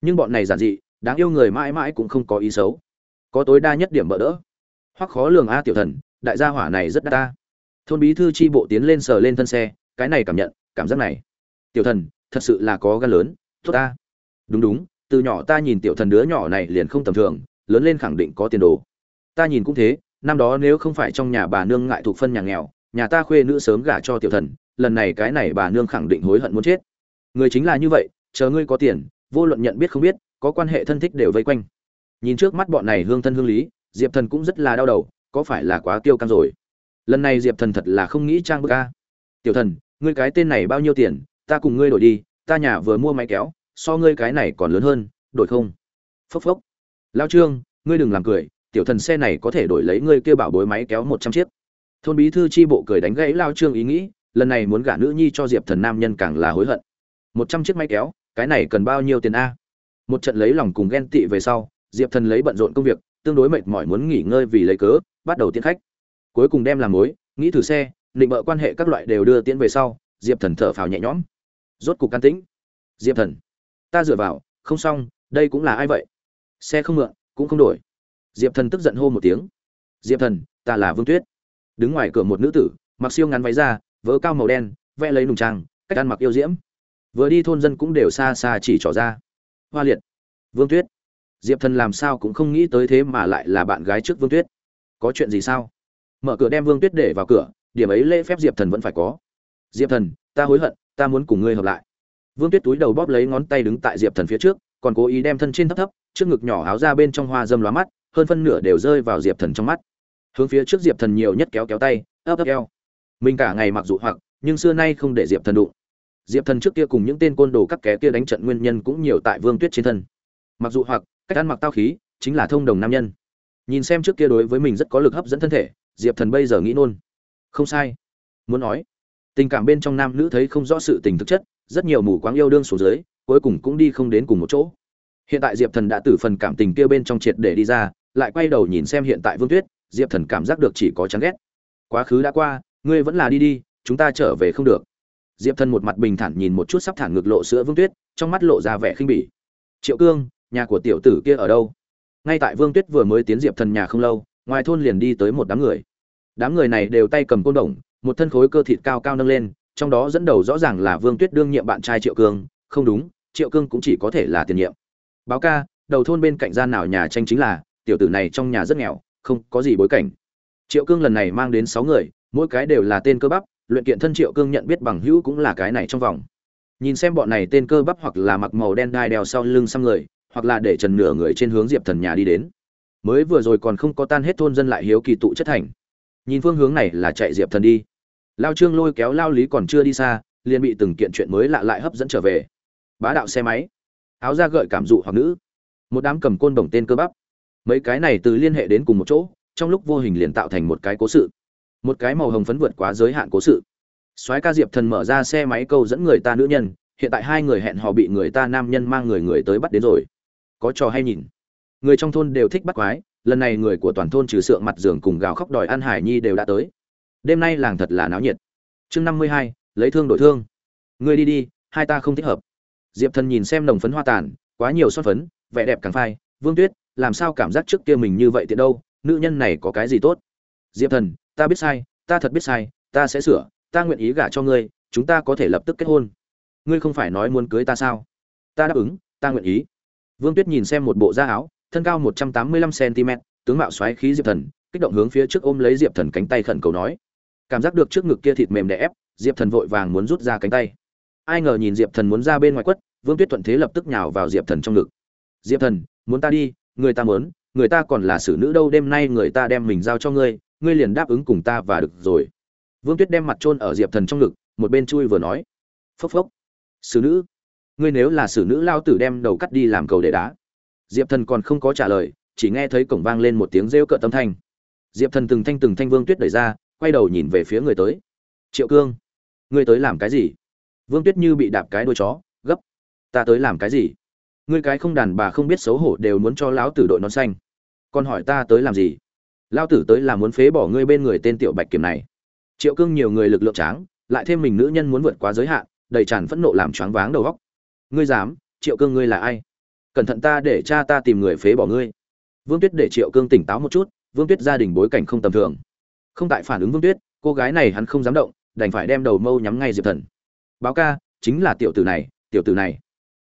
Nhưng bọn này giản dị, đáng yêu người mãi mãi cũng không có ý xấu. Có tối đa nhất điểm bỡ đỡ. Hoặc khó lường a tiểu thần, đại gia hỏa này rất đa ta. Thôn bí thư tri bộ tiến lên sờ lên thân xe, cái này cảm nhận, cảm giác này. Tiểu thần, thật sự là có gan lớn, tốt ta. Đúng đúng, từ nhỏ ta nhìn tiểu thần đứa nhỏ này liền không tầm thường, lớn lên khẳng định có tiền đồ. Ta nhìn cũng thế, năm đó nếu không phải trong nhà bà nương ngại thuộc phân nhà nghèo nhà ta khuê nữ sớm gả cho tiểu thần, lần này cái này bà nương khẳng định hối hận muốn chết. Người chính là như vậy, chờ ngươi có tiền, vô luận nhận biết không biết, có quan hệ thân thích đều vây quanh. Nhìn trước mắt bọn này hương thân hương lý, diệp thần cũng rất là đau đầu, có phải là quá tiêu căng rồi? Lần này diệp thần thật là không nghĩ trang bức ca tiểu thần, ngươi cái tên này bao nhiêu tiền, ta cùng ngươi đổi đi, ta nhà vừa mua máy kéo, so ngươi cái này còn lớn hơn, đổi không? Phốc phốc. Lao trương, ngươi đừng làm cười, tiểu thần xe này có thể đổi lấy ngươi kêu bảo bối máy kéo một trăm chiếc thôn bí thư tri bộ cười đánh gãy lao trương ý nghĩ, lần này muốn gả nữ nhi cho diệp thần nam nhân càng là hối hận. Một trăm chiếc máy kéo, cái này cần bao nhiêu tiền a? Một trận lấy lòng cùng ghen tị về sau, diệp thần lấy bận rộn công việc, tương đối mệt mỏi muốn nghỉ ngơi vì lấy cớ, bắt đầu tiến khách. Cuối cùng đem làm mối, nghĩ thử xe, định bợ quan hệ các loại đều đưa tiễn về sau, diệp thần thở phào nhẹ nhõm. Rốt cục can tĩnh. Diệp thần, ta dựa vào, không xong, đây cũng là ai vậy? Xe không mượn, cũng không đổi. Diệp thần tức giận hô một tiếng. Diệp thần, ta là vương tuyết đứng ngoài cửa một nữ tử, mặc siêu ngắn váy ra vớ cao màu đen, vẽ lấy nùng trang, cách ăn mặc yêu diễm. Vừa đi thôn dân cũng đều xa xa chỉ trỏ ra. Hoa liệt, vương tuyết. Diệp thần làm sao cũng không nghĩ tới thế mà lại là bạn gái trước vương tuyết. Có chuyện gì sao? Mở cửa đem vương tuyết để vào cửa, điểm ấy lễ phép diệp thần vẫn phải có. Diệp thần, ta hối hận, ta muốn cùng ngươi hợp lại. Vương tuyết túi đầu bóp lấy ngón tay đứng tại diệp thần phía trước, còn cố ý đem thân trên thấp thấp, trước ngực nhỏ áo ra bên trong hoa dâm lóa mắt, hơn phân nửa đều rơi vào diệp thần trong mắt hướng phía trước diệp thần nhiều nhất kéo kéo tay, ấp ấp eo. Mình cả ngày mặc dù hoặc, nhưng xưa nay không để diệp thần đụng. Diệp thần trước kia cùng những tên côn đồ các ké kia đánh trận nguyên nhân cũng nhiều tại vương tuyết trên thân. Mặc dù hoặc, cách ăn mặc tao khí, chính là thông đồng nam nhân. Nhìn xem trước kia đối với mình rất có lực hấp dẫn thân thể, diệp thần bây giờ nghĩ nôn. Không sai. Muốn nói, tình cảm bên trong nam nữ thấy không rõ sự tình thực chất, rất nhiều mù quáng yêu đương xuống dưới, cuối cùng cũng đi không đến cùng một chỗ. Hiện tại diệp thần đã từ phần cảm tình kia bên trong triệt để đi ra, lại quay đầu nhìn xem hiện tại vương tuyết diệp thần cảm giác được chỉ có chán ghét. Quá khứ đã qua, ngươi vẫn là đi đi, chúng ta trở về không được. Diệp thần một mặt bình thản nhìn một chút sắp thản ngực lộ sữa vương tuyết, trong mắt lộ ra vẻ khinh bỉ. Triệu cương, nhà của tiểu tử kia ở đâu? Ngay tại vương tuyết vừa mới tiến diệp thần nhà không lâu, ngoài thôn liền đi tới một đám người. Đám người này đều tay cầm côn đồng, một thân khối cơ thịt cao cao nâng lên, trong đó dẫn đầu rõ ràng là vương tuyết đương nhiệm bạn trai triệu cương. Không đúng, triệu cương cũng chỉ có thể là tiền nhiệm. Báo ca, đầu thôn bên cạnh gian nào nhà tranh chính là, tiểu tử này trong nhà rất nghèo không có gì bối cảnh. Triệu cương lần này mang đến sáu người, mỗi cái đều là tên cơ bắp, luyện kiện thân triệu cương nhận biết bằng hữu cũng là cái này trong vòng. Nhìn xem bọn này tên cơ bắp hoặc là mặc màu đen đai đeo sau lưng xăm người, hoặc là để trần nửa người trên hướng diệp thần nhà đi đến. Mới vừa rồi còn không có tan hết thôn dân lại hiếu kỳ tụ chất thành. Nhìn phương hướng này là chạy diệp thần đi. Lao trương lôi kéo lao lý còn chưa đi xa, liền bị từng kiện chuyện mới lạ lại hấp dẫn trở về. Bá đạo xe máy. Áo da gợi cảm dụ hoặc nữ. Một đám cầm côn đồng tên cơ bắp mấy cái này từ liên hệ đến cùng một chỗ, trong lúc vô hình liền tạo thành một cái cố sự. Một cái màu hồng phấn vượt quá giới hạn cố sự. Soái ca diệp thần mở ra xe máy câu dẫn người ta nữ nhân, hiện tại hai người hẹn họ bị người ta nam nhân mang người người tới bắt đến rồi. Có trò hay nhìn. Người trong thôn đều thích bắt quái, lần này người của toàn thôn trừ sượng mặt giường cùng gào khóc đòi ăn hải nhi đều đã tới. Đêm nay làng thật là náo nhiệt. Chương năm mươi hai, lấy thương đổi thương. Người đi đi, hai ta không thích hợp. Diệp thần nhìn xem nồng phấn hoa tàn, quá nhiều son phấn, vẻ đẹp càng phai, vương tuyết làm sao cảm giác trước kia mình như vậy tiện đâu, nữ nhân này có cái gì tốt? Diệp thần, ta biết sai, ta thật biết sai, ta sẽ sửa, ta nguyện ý gả cho ngươi, chúng ta có thể lập tức kết hôn. Ngươi không phải nói muốn cưới ta sao? Ta đáp ứng, ta nguyện ý. Vương tuyết nhìn xem một bộ da áo, thân cao một trăm tám mươi lăm cm tướng mạo xoáy khí diệp thần, kích động hướng phía trước ôm lấy diệp thần cánh tay khẩn cầu nói. Cảm giác được trước ngực kia thịt mềm đè ép, diệp thần vội vàng muốn rút ra cánh tay. Ai ngờ nhìn diệp thần muốn ra bên ngoài quất, vương tuyết thuận thế lập tức nhào vào diệp thần trong ngực. Diệp thần, muốn ta đi người ta muốn, người ta còn là xử nữ đâu, đêm nay người ta đem mình giao cho ngươi ngươi liền đáp ứng cùng ta và được rồi. Vương tuyết đem mặt trôn ở diệp thần trong ngực, một bên chui vừa nói. Phốc phốc. Xử nữ. Ngươi nếu là xử nữ, lao tử đem đầu cắt đi làm cầu để đá. Diệp thần còn không có trả lời, chỉ nghe thấy cổng vang lên một tiếng rêu cợt tâm thanh. Diệp thần từng thanh từng thanh vương tuyết đẩy ra, quay đầu nhìn về phía người tới. Triệu cương, ngươi tới làm cái gì? Vương tuyết như bị đạp cái đuôi chó, gấp. Ta tới làm cái gì? Ngươi cái không đàn bà không biết xấu hổ đều muốn cho lão tử đội nón xanh. Còn hỏi ta tới làm gì? Lão tử tới là muốn phế bỏ ngươi bên người tên tiểu bạch kiểm này. Triệu cương nhiều người lực lượng tráng, lại thêm mình nữ nhân muốn vượt quá giới hạn, đầy tràn phẫn nộ làm choáng váng đầu góc ngươi dám, triệu cương ngươi là ai? Cẩn thận ta để cha ta tìm người phế bỏ ngươi. Vương tuyết để triệu cương tỉnh táo một chút, vương tuyết gia đình bối cảnh không tầm thường. Không tại phản ứng vương tuyết, cô gái này hắn không dám động, đành phải đem đầu mâu nhắm ngay diệp thần. Báo ca, chính là tiểu tử này, tiểu tử này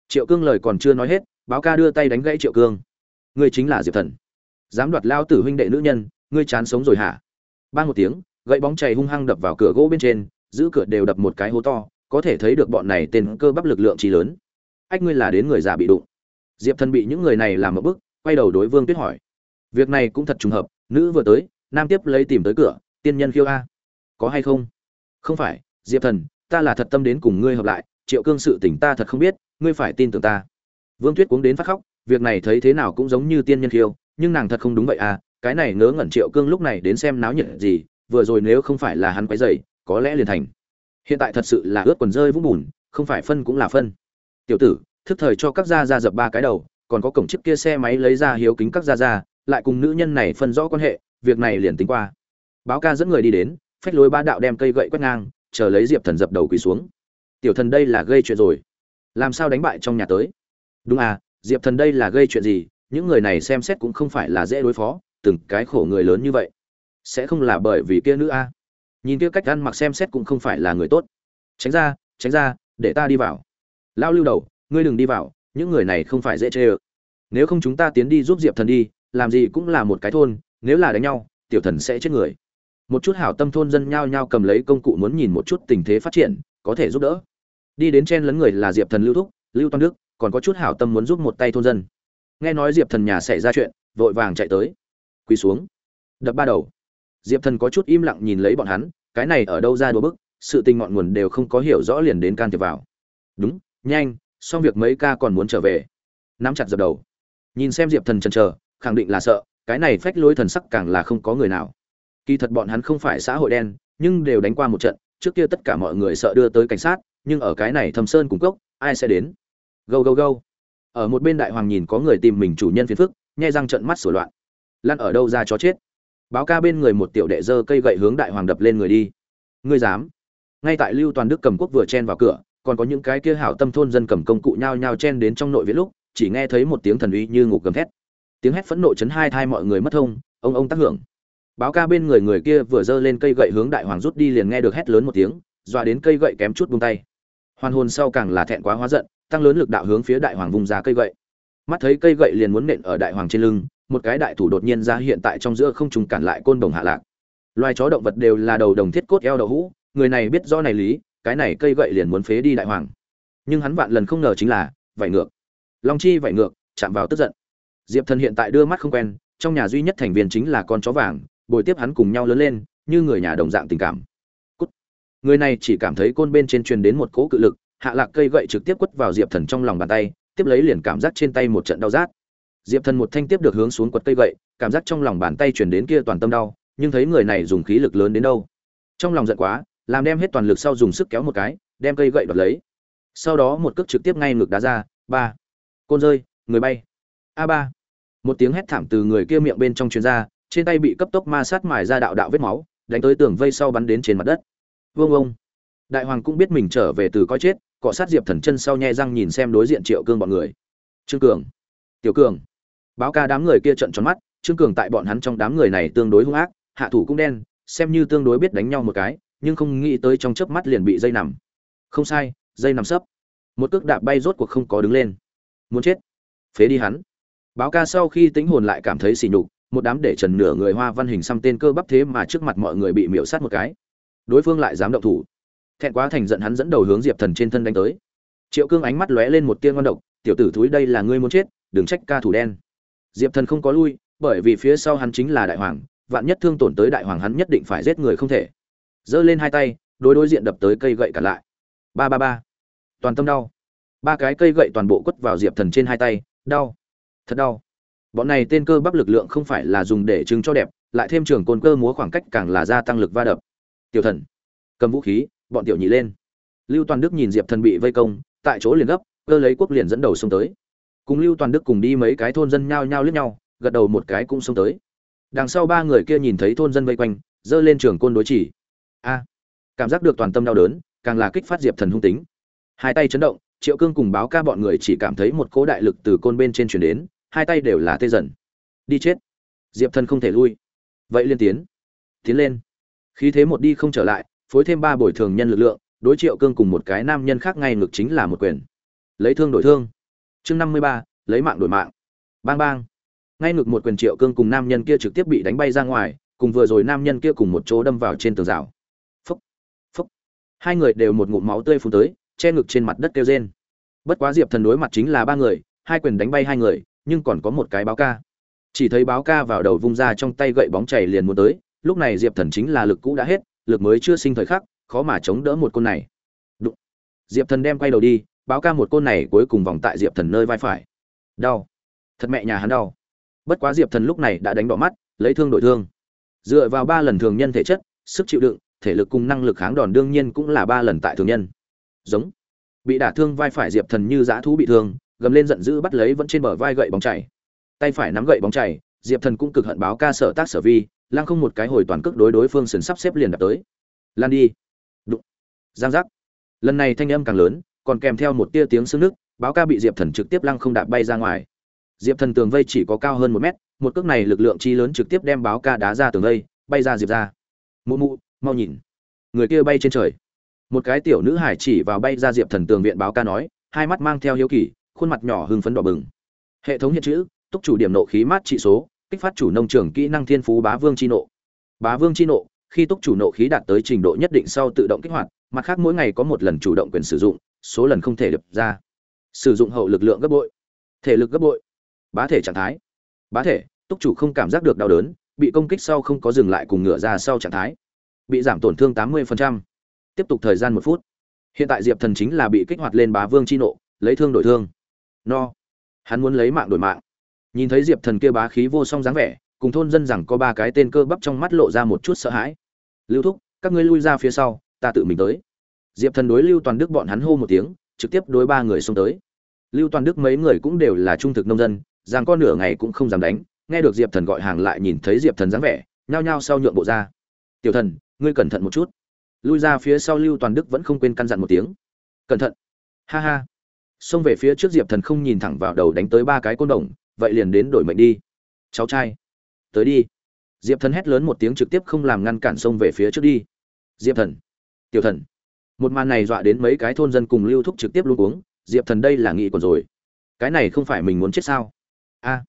triệu cương lời còn chưa nói hết, báo ca đưa tay đánh gãy triệu cương. Ngươi chính là diệp thần. Dám đoạt lao tử huynh đệ nữ nhân, ngươi chán sống rồi hả? Ba một tiếng, gậy bóng chày hung hăng đập vào cửa gỗ bên trên, giữ cửa đều đập một cái hố to, có thể thấy được bọn này tên cơ bắp lực lượng trí lớn. Ách, ngươi là đến người già bị đụng. Diệp thần bị những người này làm một bức, quay đầu đối vương tuyết hỏi. Việc này cũng thật trùng hợp, nữ vừa tới, nam tiếp lấy tìm tới cửa, tiên nhân khiêu a. Có hay không? Không phải, diệp thần, ta là thật tâm đến cùng ngươi hợp lại, triệu cương sự tỉnh ta thật không biết ngươi phải tin tưởng ta. Vương tuyết cuống đến phát khóc, việc này thấy thế nào cũng giống như tiên nhân khiêu, nhưng nàng thật không đúng vậy à cái này ngớ ngẩn triệu cương lúc này đến xem náo nhiệt gì, vừa rồi nếu không phải là hắn quấy dày có lẽ liền thành. Hiện tại thật sự là ướt quần rơi vũng bùn, không phải phân cũng là phân. Tiểu tử, thức thời cho các gia ra dập ba cái đầu, còn có cổng chiếc kia xe máy lấy ra hiếu kính các gia ra lại cùng nữ nhân này phân rõ quan hệ, việc này liền tính qua. Báo ca dẫn người đi đến, phách lối ba đạo đem cây gậy quét ngang, chờ lấy diệp thần dập đầu quỳ xuống. Tiểu thần đây là gây chuyện rồi làm sao đánh bại trong nhà tới? Đúng à diệp thần đây là gây chuyện gì? Những người này xem xét cũng không phải là dễ đối phó, từng cái khổ người lớn như vậy. Sẽ không là bởi vì kia nữ a? Nhìn kia cách ăn mặc xem xét cũng không phải là người tốt. Tránh ra tránh ra, để ta đi vào. Lao lưu đầu, ngươi đừng đi vào, những người này không phải dễ chê ơ. Nếu không chúng ta tiến đi giúp diệp thần đi, làm gì cũng là một cái thôn, nếu là đánh nhau, tiểu thần sẽ chết người. Một chút hảo tâm thôn dân nhao nhao cầm lấy công cụ muốn nhìn một chút tình thế phát triển, có thể giúp đỡ đi đến chen lấn người là diệp thần lưu thúc, lưu Toan đức, còn có chút hảo tâm muốn giúp một tay thôn dân. Nghe nói diệp thần nhà xảy ra chuyện, vội vàng chạy tới. Quỳ xuống. Đập ba đầu. Diệp thần có chút im lặng nhìn lấy bọn hắn, cái này ở đâu ra đùa bức, sự tình ngọn nguồn đều không có hiểu rõ liền đến can thiệp vào. Đúng, nhanh, xong việc mấy ca còn muốn trở về. Nắm chặt dập đầu. Nhìn xem diệp thần chần chờ, khẳng định là sợ, cái này phách lối thần sắc càng là không có người nào. Kỳ thật bọn hắn không phải xã hội đen, nhưng đều đánh qua một trận, trước kia tất cả mọi người sợ đưa tới cảnh sát nhưng ở cái này thâm sơn cung cốc, ai sẽ đến? Gâu gâu gâu. Ở một bên đại hoàng nhìn có người tìm mình chủ nhân phiền phức nhai răng trận mắt sửa loạn. Lăn ở đâu ra chó chết? Báo ca bên người một tiểu đệ dơ cây gậy hướng đại hoàng đập lên người đi. Ngươi dám? Ngay tại lưu toàn đức cầm quốc vừa chen vào cửa, còn có những cái kia hảo tâm thôn dân cầm công cụ nhao nhao chen đến trong nội viện lúc, chỉ nghe thấy một tiếng thần uy như ngục gầm thét. Tiếng hét phẫn nộ chấn hai thai mọi người mất thông, ông ông tác hưởng. Báo ca bên người người kia vừa giơ lên cây gậy hướng đại hoàng rút đi liền nghe được hét lớn một tiếng, dọa đến cây gậy kém chút buông tay hoàn hồn sau càng là thẹn quá hóa giận, tăng lớn lực đạo hướng phía đại hoàng vùng ra cây gậy. Mắt thấy cây gậy liền muốn nện ở đại hoàng trên lưng, một cái đại thủ đột nhiên ra hiện tại trong giữa không trùng cản lại côn đồng hạ lạc. Loài chó động vật đều là đầu đồng thiết cốt eo đậu hũ, người này biết rõ này lý, cái này cây gậy liền muốn phế đi đại hoàng. Nhưng hắn vạn lần không ngờ chính là, vảy ngược. Long chi vảy ngược, chạm vào tức giận. Diệp thần hiện tại đưa mắt không quen, trong nhà duy nhất thành viên chính là con chó vàng bồi tiếp hắn cùng nhau lớn lên, như người nhà đồng dạng tình cảm người này chỉ cảm thấy côn bên trên truyền đến một cỗ cự lực, hạ lạc cây gậy trực tiếp quất vào diệp thần trong lòng bàn tay, tiếp lấy liền cảm giác trên tay một trận đau rát. Diệp thần một thanh tiếp được hướng xuống quật cây gậy, cảm giác trong lòng bàn tay truyền đến kia toàn tâm đau, nhưng thấy người này dùng khí lực lớn đến đâu. Trong lòng giận quá, làm đem hết toàn lực sau dùng sức kéo một cái, đem cây gậy đoạt lấy. Sau đó một cước trực tiếp ngay ngực đá ra, ba. Côn rơi, người bay. A ba. Một tiếng hét thảm từ người kia miệng bên trong chuyên ra, trên tay bị cấp tốc ma sát mài ra đạo đạo vết máu, đánh tới tường vây sau bắn đến trên mặt đất vương ông. Đại hoàng cũng biết mình trở về từ coi chết, cọ sát diệp thần chân sau nhe răng nhìn xem đối diện triệu cương bọn người. Trương cường. Tiểu cường. Báo ca đám người kia trận tròn mắt, trương cường tại bọn hắn trong đám người này tương đối hung ác, hạ thủ cũng đen, xem như tương đối biết đánh nhau một cái, nhưng không nghĩ tới trong chớp mắt liền bị dây nằm. Không sai, dây nằm sấp. Một cước đạp bay rốt cuộc không có đứng lên. Muốn chết. Phế đi hắn. Báo ca sau khi tính hồn lại cảm thấy xỉ nhục, một đám để trần nửa người hoa văn hình xăm tên cơ bắp thế mà trước mặt mọi người bị miễu sát một cái đối phương lại dám động thủ. Thẹn quá thành giận hắn dẫn đầu hướng diệp thần trên thân đánh tới. Triệu cương ánh mắt lóe lên một tia ngon độc, tiểu tử thúi, đây là ngươi muốn chết, đừng trách ca thủ đen. Diệp thần không có lui, bởi vì phía sau hắn chính là đại hoàng, vạn nhất thương tổn tới đại hoàng hắn nhất định phải giết người không thể. Giơ lên hai tay, đối đối diện đập tới cây gậy cả lại. Ba ba ba. Toàn tâm đau. Ba cái cây gậy toàn bộ quất vào diệp thần trên hai tay, đau. Thật đau. Bọn này tên cơ bắp lực lượng không phải là dùng để chứng cho đẹp, lại thêm trường côn cơ múa khoảng cách càng là gia tăng lực va đập tiểu thần. Cầm vũ khí, bọn tiểu nhị lên. Lưu toàn đức nhìn diệp thần bị vây công, tại chỗ liền gấp, cơ lấy quốc liền dẫn đầu xông tới. Cùng lưu toàn đức cùng đi mấy cái thôn dân nhao nhao lướt nhau, gật đầu một cái cũng xông tới. Đằng sau ba người kia nhìn thấy thôn dân vây quanh, giơ lên trường côn đối chỉ. A, cảm giác được toàn tâm đau đớn, càng là kích phát diệp thần hung tính. Hai tay chấn động, triệu cương cùng báo ca bọn người chỉ cảm thấy một cỗ đại lực từ côn bên trên chuyển đến, hai tay đều là tê dần. Đi chết. Diệp thần không thể lui. Vậy liên tiến. Tiến lên khí thế một đi không trở lại, phối thêm ba bồi thường nhân lực lượng, đối triệu cương cùng một cái nam nhân khác ngay ngược chính là một quyền. Lấy thương đổi thương. Chương năm mươi ba, lấy mạng đổi mạng. Bang bang. Ngay ngược một quyền triệu cương cùng nam nhân kia trực tiếp bị đánh bay ra ngoài, cùng vừa rồi nam nhân kia cùng một chỗ đâm vào trên tường rào. Phúc phúc. Hai người đều một ngụm máu tươi phun tới, che ngực trên mặt đất kêu rên. Bất quá diệp thần đối mặt chính là ba người, hai quyền đánh bay hai người, nhưng còn có một cái báo ca. Chỉ thấy báo ca vào đầu vung ra trong tay gậy bóng chảy liền muốn tới lúc này diệp thần chính là lực cũ đã hết, lực mới chưa sinh thời khắc, khó mà chống đỡ một côn này. Đụng. diệp thần đem quay đầu đi, báo ca một côn này cuối cùng vòng tại diệp thần nơi vai phải. Đau. Thật mẹ nhà hắn đau. Bất quá diệp thần lúc này đã đánh đỏ mắt, lấy thương đổi thương. Dựa vào ba lần thường nhân thể chất, sức chịu đựng, thể lực cùng năng lực kháng đòn đương nhiên cũng là ba lần tại thường nhân. Giống. Bị đả thương vai phải diệp thần như dã thú bị thương, gầm lên giận dữ bắt lấy vẫn trên bờ vai gậy bóng chảy. Tay phải nắm gậy bóng chảy, diệp thần cũng cực hận báo ca sở tác sở vi lang không một cái hồi toàn cước đối đối phương sần sắp xếp liền đập tới. Lan đi. Đụng. Giang giác. Lần này thanh âm càng lớn, còn kèm theo một tia tiếng sưng nước, báo ca bị diệp thần trực tiếp lăng không đạp bay ra ngoài. Diệp thần tường vây chỉ có cao hơn một mét, một cước này lực lượng chi lớn trực tiếp đem báo ca đá ra tường vây, bay ra diệp ra. Mụ mụ, mau nhìn. Người kia bay trên trời. Một cái tiểu nữ hải chỉ vào bay ra diệp thần tường viện báo ca nói, hai mắt mang theo hiếu kỳ, khuôn mặt nhỏ hưng phấn đỏ bừng. Hệ thống hiện chữ, túc chủ điểm nộ khí mát trị số kích phát chủ nông trường kỹ năng thiên phú bá vương chi nộ. Bá vương chi nộ, khi túc chủ nộ khí đạt tới trình độ nhất định sau tự động kích hoạt, mặt khác mỗi ngày có một lần chủ động quyền sử dụng, số lần không thể đập ra. Sử dụng hậu lực lượng gấp bội. Thể lực gấp bội. Bá thể trạng thái. Bá thể, túc chủ không cảm giác được đau đớn, bị công kích sau không có dừng lại cùng ngựa ra sau trạng thái. Bị giảm tổn thương 80%. tiếp tục thời gian một phút. Hiện tại diệp thần chính là bị kích hoạt lên bá vương chi nộ, lấy thương đổi thương. No. Hắn muốn lấy mạng đổi mạng nhìn thấy diệp thần kia bá khí vô song dáng vẻ, cùng thôn dân rằng có ba cái tên cơ bắp trong mắt lộ ra một chút sợ hãi. Lưu thúc, các ngươi lui ra phía sau, ta tự mình tới. Diệp thần đối lưu toàn đức bọn hắn hô một tiếng, trực tiếp đối ba người xông tới. Lưu toàn đức mấy người cũng đều là trung thực nông dân, rằng con nửa ngày cũng không dám đánh, nghe được diệp thần gọi hàng lại nhìn thấy diệp thần dáng vẻ, nhao nhao sau nhượng bộ ra. Tiểu thần, ngươi cẩn thận một chút. Lui ra phía sau lưu toàn đức vẫn không quên căn dặn một tiếng. Cẩn thận. Ha ha. Xông về phía trước diệp thần không nhìn thẳng vào đầu đánh tới ba cái côn đồng vậy liền đến đổi mệnh đi. Cháu trai, tới đi. Diệp thần hét lớn một tiếng trực tiếp không làm ngăn cản xông về phía trước đi. Diệp thần, tiểu thần. Một màn này dọa đến mấy cái thôn dân cùng lưu thúc trực tiếp luôn uống diệp thần đây là nghị còn rồi. Cái này không phải mình muốn chết sao? A.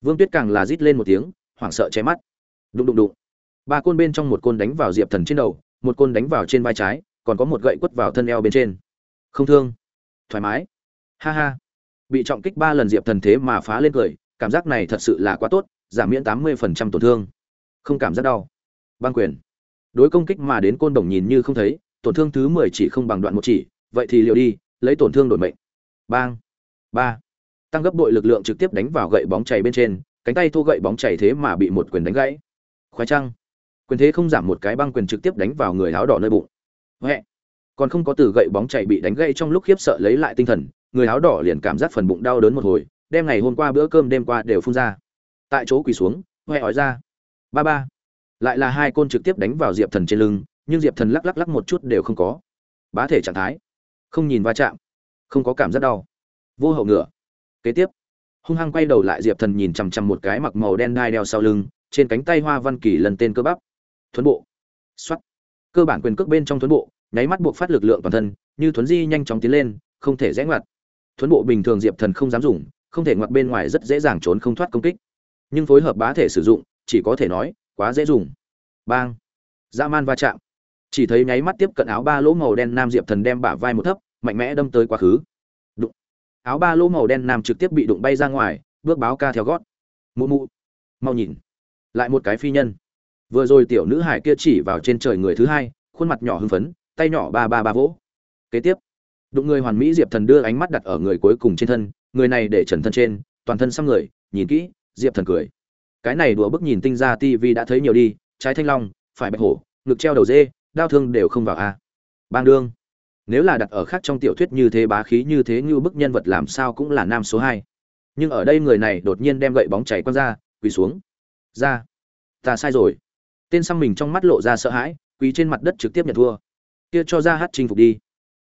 Vương tuyết càng là rít lên một tiếng, hoảng sợ che mắt. Đụng đụng đụng. Ba côn bên trong một côn đánh vào diệp thần trên đầu, một côn đánh vào trên vai trái, còn có một gậy quất vào thân eo bên trên. Không thương. Thoải mái. Ha ha bị trọng kích ba lần diệp thần thế mà phá lên cười, cảm giác này thật sự là quá tốt, giảm miễn tám mươi phần trăm tổn thương. Không cảm giác đau. Băng quyền. Đối công kích mà đến côn đồng nhìn như không thấy, tổn thương thứ mười chỉ không bằng đoạn một chỉ, vậy thì liệu đi, lấy tổn thương đổi mệnh. Bang. Ba. Tăng gấp bội lực lượng trực tiếp đánh vào gậy bóng chảy bên trên, cánh tay thu gậy bóng chảy thế mà bị một quyền đánh gãy. Khoái trăng. Quyền thế không giảm một cái băng quyền trực tiếp đánh vào người áo đỏ nơi bụng. Huệ. Còn không có từ gậy bóng chảy bị đánh gãy trong lúc khiếp sợ lấy lại tinh thần người áo đỏ liền cảm giác phần bụng đau đớn một hồi, đem ngày hôm qua bữa cơm đêm qua đều phun ra. Tại chỗ quỳ xuống huệ hỏi ra, ba ba. Lại là hai côn trực tiếp đánh vào diệp thần trên lưng, nhưng diệp thần lắc lắc lắc một chút đều không có. Bá thể trạng thái, không nhìn va chạm, không có cảm giác đau. Vô hậu ngựa. Kế tiếp, hung hăng quay đầu lại diệp thần nhìn chằm chằm một cái mặc màu đen đai đeo sau lưng, trên cánh tay hoa văn kỳ lần tên cơ bắp. Thuấn bộ. X cơ bản quyền cước bên trong thuấn bộ, nháy mắt buộc phát lực lượng toàn thân, như thuấn di nhanh chóng tiến lên, không thể rẽ ngoặt thuấn bộ bình thường diệp thần không dám dùng, không thể ngoặt bên ngoài rất dễ dàng trốn không thoát công kích. Nhưng phối hợp bá thể sử dụng, chỉ có thể nói, quá dễ dùng. Bang! Dã man va chạm. Chỉ thấy nháy mắt tiếp cận áo ba lỗ màu đen nam diệp thần đem bả vai một thấp, mạnh mẽ đâm tới quá khứ. Đụng. Áo ba lỗ màu đen nam trực tiếp bị đụng bay ra ngoài, bước báo ca theo gót. Mụ mụ. Mau nhìn. Lại một cái phi nhân. Vừa rồi tiểu nữ hải kia chỉ vào trên trời người thứ hai, khuôn mặt nhỏ hưng phấn, tay nhỏ ba ba ba vỗ. Kế tiếp đụng người hoàn mỹ diệp thần đưa ánh mắt đặt ở người cuối cùng trên thân, người này để trần thân trên, toàn thân xăm người, nhìn kỹ, diệp thần cười. Cái này đùa bức nhìn tinh ra tivi đã thấy nhiều đi, trái thanh long, phải bạch hổ, ngực treo đầu dê đau thương đều không vào a. Bang đương. Nếu là đặt ở khác trong tiểu thuyết như thế bá khí như thế như bức nhân vật làm sao cũng là nam số hai. Nhưng ở đây người này đột nhiên đem gậy bóng chảy quăng ra, quỳ xuống. Ra. Ta sai rồi. Tên xăm mình trong mắt lộ ra sợ hãi, quỳ trên mặt đất trực tiếp nhận thua. Kia cho ra hát chinh phục đi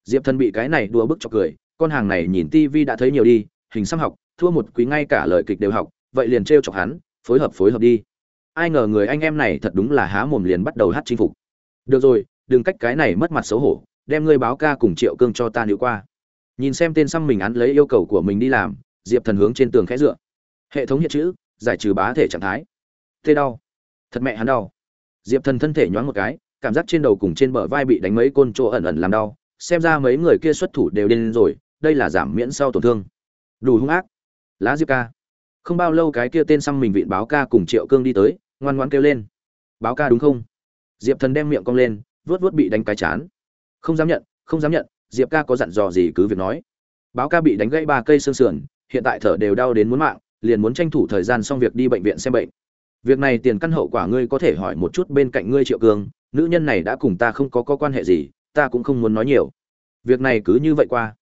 diệp thần bị cái này đùa bức cho cười, con hàng này nhìn tivi đã thấy nhiều đi, hình xăm học, thua một quý ngay cả lời kịch đều học, vậy liền trêu chọc hắn, phối hợp phối hợp đi. Ai ngờ người anh em này thật đúng là há mồm liền bắt đầu hát chinh phục. Được rồi, đừng cách cái này mất mặt xấu hổ, đem ngươi báo ca cùng triệu cương cho ta nữ qua. Nhìn xem tên xăm mình án lấy yêu cầu của mình đi làm, diệp thần hướng trên tường khẽ dựa. Hệ thống hiện chữ, giải trừ bá thể trạng thái. Tê đau. Thật mẹ hắn đau. Diệp thần thân thể nhoáng một cái, cảm giác trên đầu cùng trên bờ vai bị đánh mấy côn chỗ ẩn ẩn làm đau xem ra mấy người kia xuất thủ đều điên rồi đây là giảm miễn sau tổn thương. Đủ hung ác. Lá diệp ca. Không bao lâu cái kia tên xăm mình vịn báo ca cùng triệu cương đi tới ngoan ngoan kêu lên. Báo ca đúng không? Diệp thần đem miệng cong lên vớt vớt bị đánh cái chán. Không dám nhận không dám nhận diệp ca có dặn dò gì cứ việc nói. Báo ca bị đánh gãy ba cây xương sườn hiện tại thở đều đau đến muốn mạng liền muốn tranh thủ thời gian xong việc đi bệnh viện xem bệnh. Việc này tiền căn hậu quả ngươi có thể hỏi một chút bên cạnh ngươi triệu cương nữ nhân này đã cùng ta không có, có quan hệ gì ta cũng không muốn nói nhiều. Việc này cứ như vậy qua.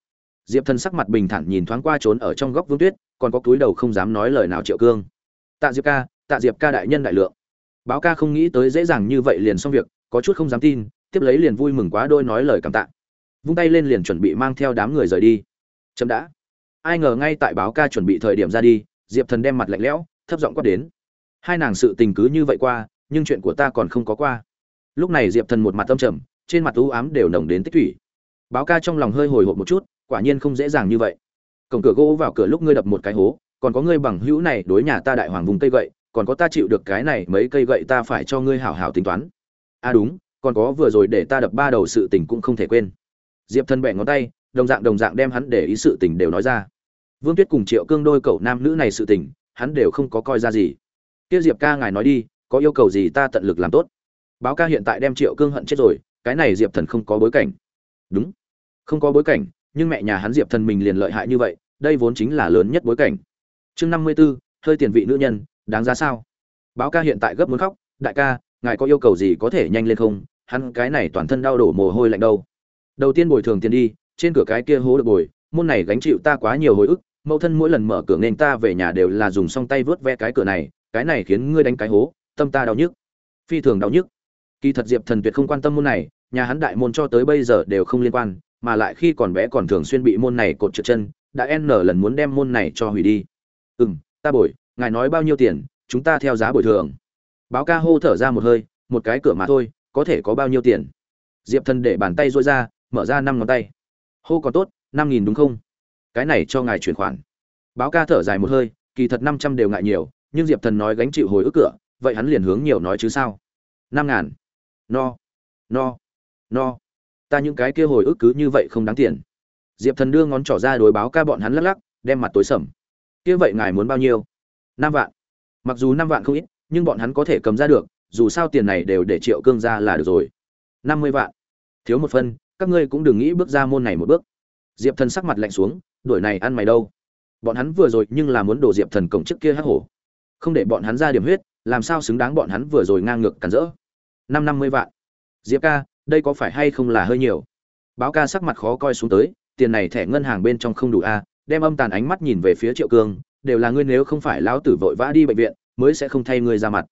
Diệp thần sắc mặt bình thản nhìn thoáng qua trốn ở trong góc vương tuyết, còn có túi đầu không dám nói lời nào triệu cương. Tạ diệp ca, tạ diệp ca đại nhân đại lượng. Báo ca không nghĩ tới dễ dàng như vậy liền xong việc, có chút không dám tin, tiếp lấy liền vui mừng quá đôi nói lời cảm tạ. Vung tay lên liền chuẩn bị mang theo đám người rời đi. Chậm đã. Ai ngờ ngay tại báo ca chuẩn bị thời điểm ra đi, diệp thần đem mặt lạnh lẽo, thấp giọng quát đến. Hai nàng sự tình cứ như vậy qua, nhưng chuyện của ta còn không có qua. Lúc này diệp thần một mặt tâm trầm trên mặt u ám đều nồng đến tích thủy. Báo ca trong lòng hơi hồi hộp một chút, quả nhiên không dễ dàng như vậy. Cổng cửa gỗ vào cửa lúc ngươi đập một cái hố, còn có ngươi bằng hữu này đối nhà ta đại hoàng vùng cây gậy, còn có ta chịu được cái này mấy cây gậy ta phải cho ngươi hảo hảo tính toán. À đúng, còn có vừa rồi để ta đập ba đầu sự tình cũng không thể quên. Diệp thân bẹ ngón tay, đồng dạng đồng dạng đem hắn để ý sự tình đều nói ra. Vương tuyết cùng triệu cương đôi cậu nam nữ này sự tình, hắn đều không có coi ra gì. Kia diệp ca ngài nói đi, có yêu cầu gì ta tận lực làm tốt. Báo ca hiện tại đem triệu cương hận chết rồi cái này diệp thần không có bối cảnh. Đúng. Không có bối cảnh, nhưng mẹ nhà hắn diệp thần mình liền lợi hại như vậy, đây vốn chính là lớn nhất bối cảnh. Chương năm mươi b ố hơi tiền vị nữ nhân, đáng giá sao? Báo ca hiện tại gấp muốn khóc, đại ca, ngài có yêu cầu gì có thể nhanh lên không? Hắn cái này toàn thân đau đổ mồ hôi lạnh đâu. Đầu tiên bồi thường tiền đi, trên cửa cái kia hố được bồi, môn này gánh chịu ta quá nhiều hồi ức, mẫu thân mỗi lần mở cửa nên ta về nhà đều là dùng song tay vớt ve cái cửa này, cái này khiến ngươi đánh cái hố, tâm ta đau nhức. Phi thường đau nhức kỳ thật diệp thần tuyệt không quan tâm môn này, nhà hắn đại môn cho tới bây giờ đều không liên quan, mà lại khi còn bé còn thường xuyên bị môn này cột trượt chân, đã n lần muốn đem môn này cho hủy đi. Ừ ta bồi, ngài nói bao nhiêu tiền, chúng ta theo giá bồi thường. Báo ca hô thở ra một hơi, một cái cửa mà thôi, có thể có bao nhiêu tiền? Diệp thần để bàn tay duỗi ra, mở ra năm ngón tay. Hô còn tốt, năm nghìn đúng không? Cái này cho ngài chuyển khoản. Báo ca thở dài một hơi, kỳ thật năm trăm đều ngại nhiều, nhưng diệp thần nói gánh chịu hồi ức cửa, vậy hắn liền hướng nhiều nói chứ sao? Năm ngàn no no no. Ta những cái kia hồi ức cứ như vậy không đáng tiền. Diệp thần đưa ngón trỏ ra đối báo ca bọn hắn lắc lắc, đem mặt tối sầm. Kia vậy ngài muốn bao nhiêu? Năm vạn. Mặc dù năm vạn không ít, nhưng bọn hắn có thể cầm ra được, dù sao tiền này đều để triệu cương ra là được rồi. Năm mươi vạn. Thiếu một phân các ngươi cũng đừng nghĩ bước ra môn này một bước. Diệp thần sắc mặt lạnh xuống, đuổi này ăn mày đâu. Bọn hắn vừa rồi nhưng là muốn đổ diệp thần cổng trước kia hắc hổ. Không để bọn hắn ra điểm huyết, làm sao xứng đáng bọn hắn vừa rồi ngang ngược cản rỡ năm năm mươi vạn. Diệp ca, đây có phải hay không là hơi nhiều? Báo ca sắc mặt khó coi xuống tới, tiền này thẻ ngân hàng bên trong không đủ a, đem âm tàn ánh mắt nhìn về phía triệu cương đều là ngươi nếu không phải lão tử vội vã đi bệnh viện, mới sẽ không thay ngươi ra mặt.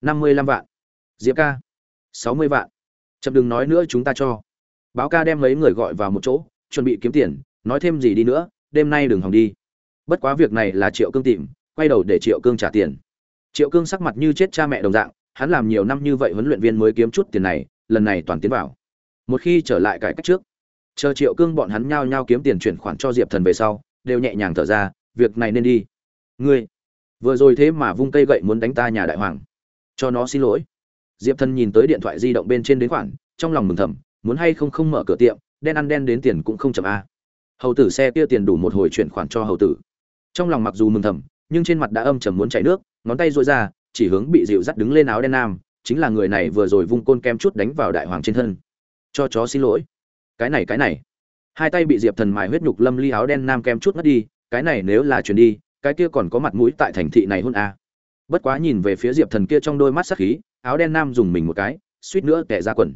năm mươi lăm vạn. Diệp ca, sáu mươi vạn. Chậm đừng nói nữa chúng ta cho. Báo ca đem mấy người gọi vào một chỗ, chuẩn bị kiếm tiền, nói thêm gì đi nữa, đêm nay đừng hòng đi. Bất quá việc này là triệu cương tìm, quay đầu để triệu cương trả tiền. Triệu cương sắc mặt như chết cha mẹ đồng dạng hắn làm nhiều năm như vậy huấn luyện viên mới kiếm chút tiền này, lần này toàn tiến vào. Một khi trở lại cải cách trước, chờ triệu cương bọn hắn nhao nhao kiếm tiền chuyển khoản cho diệp thần về sau, đều nhẹ nhàng thở ra, việc này nên đi. Ngươi, vừa rồi thế mà vung cây gậy muốn đánh ta nhà đại hoàng. Cho nó xin lỗi. Diệp thần nhìn tới điện thoại di động bên trên đến khoản, trong lòng mừng thầm, muốn hay không không mở cửa tiệm, đen ăn đen đến tiền cũng không chậm a. Hầu tử xe kia tiền đủ một hồi chuyển khoản cho hầu tử. Trong lòng mặc dù mừng thầm, nhưng trên mặt đã âm trầm muốn chảy nước, ngón tay duỗi ra chỉ hướng bị dịu dắt đứng lên áo đen nam, chính là người này vừa rồi vung côn kem chút đánh vào đại hoàng trên thân. Cho chó xin lỗi. Cái này cái này. Hai tay bị diệp thần mài huyết nhục lâm ly áo đen nam kem chút mất đi, cái này nếu là chuyển đi, cái kia còn có mặt mũi tại thành thị này hôn a bất quá nhìn về phía diệp thần kia trong đôi mắt sắc khí, áo đen nam dùng mình một cái, suýt nữa tẻ ra quần.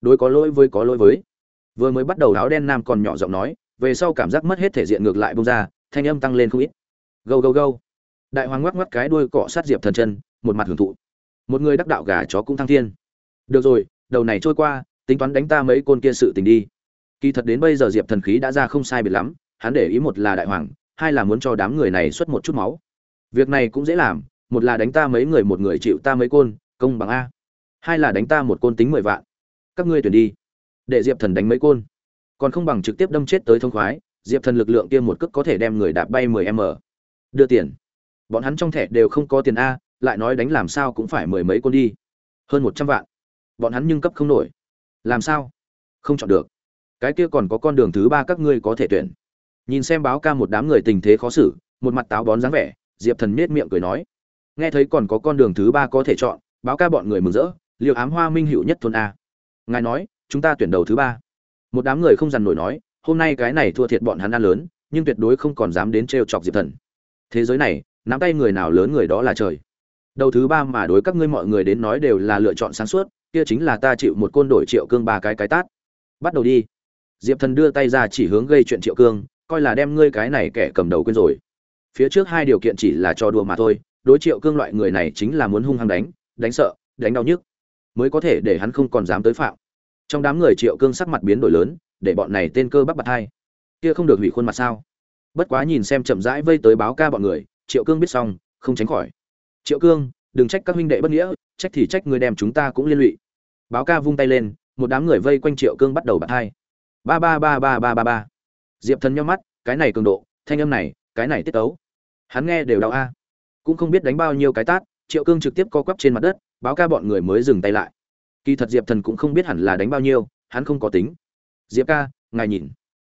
Đối có lỗi với có lỗi với. Vừa mới bắt đầu áo đen nam còn nhỏ giọng nói, về sau cảm giác mất hết thể diện ngược lại bông ra, thanh âm tăng lên không ít. Gâu gâu gâu. Đại hoàng ngoắc ngoắc cái đuôi cọ sát diệp thần chân một mặt hưởng thụ. Một người đắc đạo gà chó cũng thăng thiên. Được rồi, đầu này trôi qua, tính toán đánh ta mấy côn kia sự tình đi. Kỳ thật đến bây giờ diệp thần khí đã ra không sai biệt lắm, hắn để ý một là đại hoàng, hai là muốn cho đám người này xuất một chút máu. Việc này cũng dễ làm, một là đánh ta mấy người một người chịu ta mấy côn, công bằng a. Hai là đánh ta một côn tính mười vạn. Các ngươi tuyển đi. Để diệp thần đánh mấy côn. Còn không bằng trực tiếp đâm chết tới thông khoái, diệp thần lực lượng kia một cước có thể đem người đạp bay mười m. Đưa tiền. Bọn hắn trong thẻ đều không có tiền a lại nói đánh làm sao cũng phải mười mấy con đi. Hơn một trăm vạn. Bọn hắn nhưng cấp không nổi. Làm sao? Không chọn được. Cái kia còn có con đường thứ ba các ngươi có thể tuyển. Nhìn xem báo ca một đám người tình thế khó xử, một mặt táo bón dáng vẻ, diệp thần miết miệng cười nói. Nghe thấy còn có con đường thứ ba có thể chọn, báo ca bọn người mừng rỡ liệu ám hoa minh hữu nhất thôn a. Ngài nói, chúng ta tuyển đầu thứ ba. Một đám người không dằn nổi nói, hôm nay cái này thua thiệt bọn hắn ăn lớn, nhưng tuyệt đối không còn dám đến trêu chọc diệp thần. Thế giới này, nắm tay người nào lớn người đó là trời đầu thứ ba mà đối các ngươi mọi người đến nói đều là lựa chọn sáng suốt, kia chính là ta chịu một côn đổi triệu cương ba cái cái tát. Bắt đầu đi. Diệp thần đưa tay ra chỉ hướng gây chuyện triệu cương, coi là đem ngươi cái này kẻ cầm đầu quên rồi. Phía trước hai điều kiện chỉ là cho đùa mà thôi, đối triệu cương loại người này chính là muốn hung hăng đánh đánh sợ, đánh đau nhức, mới có thể để hắn không còn dám tới phạm. Trong đám người triệu cương sắc mặt biến đổi lớn, để bọn này tên cơ bắp bật hai. Kia không được hủy khuôn mặt sao? Bất quá nhìn xem chậm rãi vây tới báo ca bọn người, triệu cương biết xong, không tránh khỏi triệu cương, đừng trách các huynh đệ bất nghĩa, trách thì trách người đem chúng ta cũng liên lụy. Báo ca vung tay lên, một đám người vây quanh triệu cương bắt đầu bật hai. Ba ba ba ba ba ba ba. Diệp thần nhau mắt, cái này cường độ, thanh âm này, cái này tiết tấu. Hắn nghe đều đau a. Cũng không biết đánh bao nhiêu cái tát, triệu cương trực tiếp co quắp trên mặt đất, báo ca bọn người mới dừng tay lại. Kỳ thật diệp thần cũng không biết hẳn là đánh bao nhiêu, hắn không có tính. Diệp ca, ngài nhìn.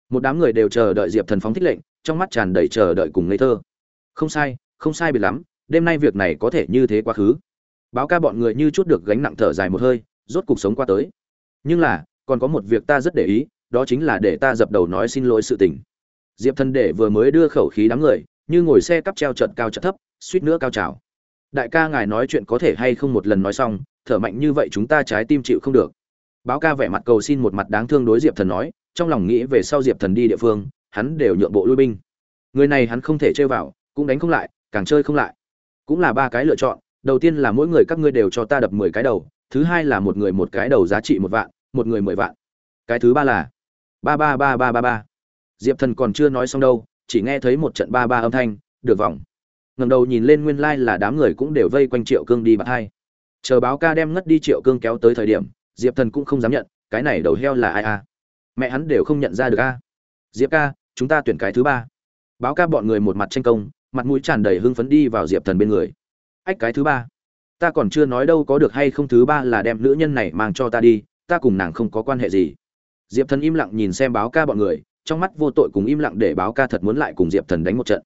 Một đám người đều chờ đợi diệp thần phóng thích lệnh, trong mắt tràn đầy chờ đợi cùng ngây thơ. Không sai không sai biệt lắm đêm nay việc này có thể như thế quá khứ. Báo ca bọn người như chút được gánh nặng thở dài một hơi, rốt cuộc sống qua tới. Nhưng là, còn có một việc ta rất để ý, đó chính là để ta dập đầu nói xin lỗi sự tình. Diệp thần để vừa mới đưa khẩu khí đám người, như ngồi xe cắp treo trận cao trận thấp, suýt nữa cao trào. Đại ca ngài nói chuyện có thể hay không một lần nói xong, thở mạnh như vậy chúng ta trái tim chịu không được. Báo ca vẻ mặt cầu xin một mặt đáng thương đối diệp thần nói, trong lòng nghĩ về sau diệp thần đi địa phương, hắn đều nhượng bộ lui binh. Người này hắn không thể chơi vào, cũng đánh không lại, càng chơi không lại cũng là ba cái lựa chọn, đầu tiên là mỗi người các ngươi đều cho ta đập mười cái đầu, thứ hai là một người một cái đầu giá trị một vạn, một người mười vạn. Cái thứ ba là ba ba ba ba ba ba. Diệp thần còn chưa nói xong đâu, chỉ nghe thấy một trận ba ba âm thanh, được vòng ngầm đầu nhìn lên nguyên lai、like、là đám người cũng đều vây quanh triệu cương đi bạc hai. Chờ báo ca đem ngất đi triệu cương kéo tới thời điểm, diệp thần cũng không dám nhận, cái này đầu heo là ai a mẹ hắn đều không nhận ra được a. Diệp ca, chúng ta tuyển cái thứ ba. Báo ca bọn người một mặt tranh công mặt mũi tràn đầy hưng phấn đi vào diệp thần bên người. Ách, cái thứ ba. Ta còn chưa nói đâu có được hay không thứ ba là đem nữ nhân này mang cho ta đi, ta cùng nàng không có quan hệ gì. Diệp thần im lặng nhìn xem báo ca bọn người, trong mắt vô tội cùng im lặng để báo ca thật muốn lại cùng diệp thần đánh một trận.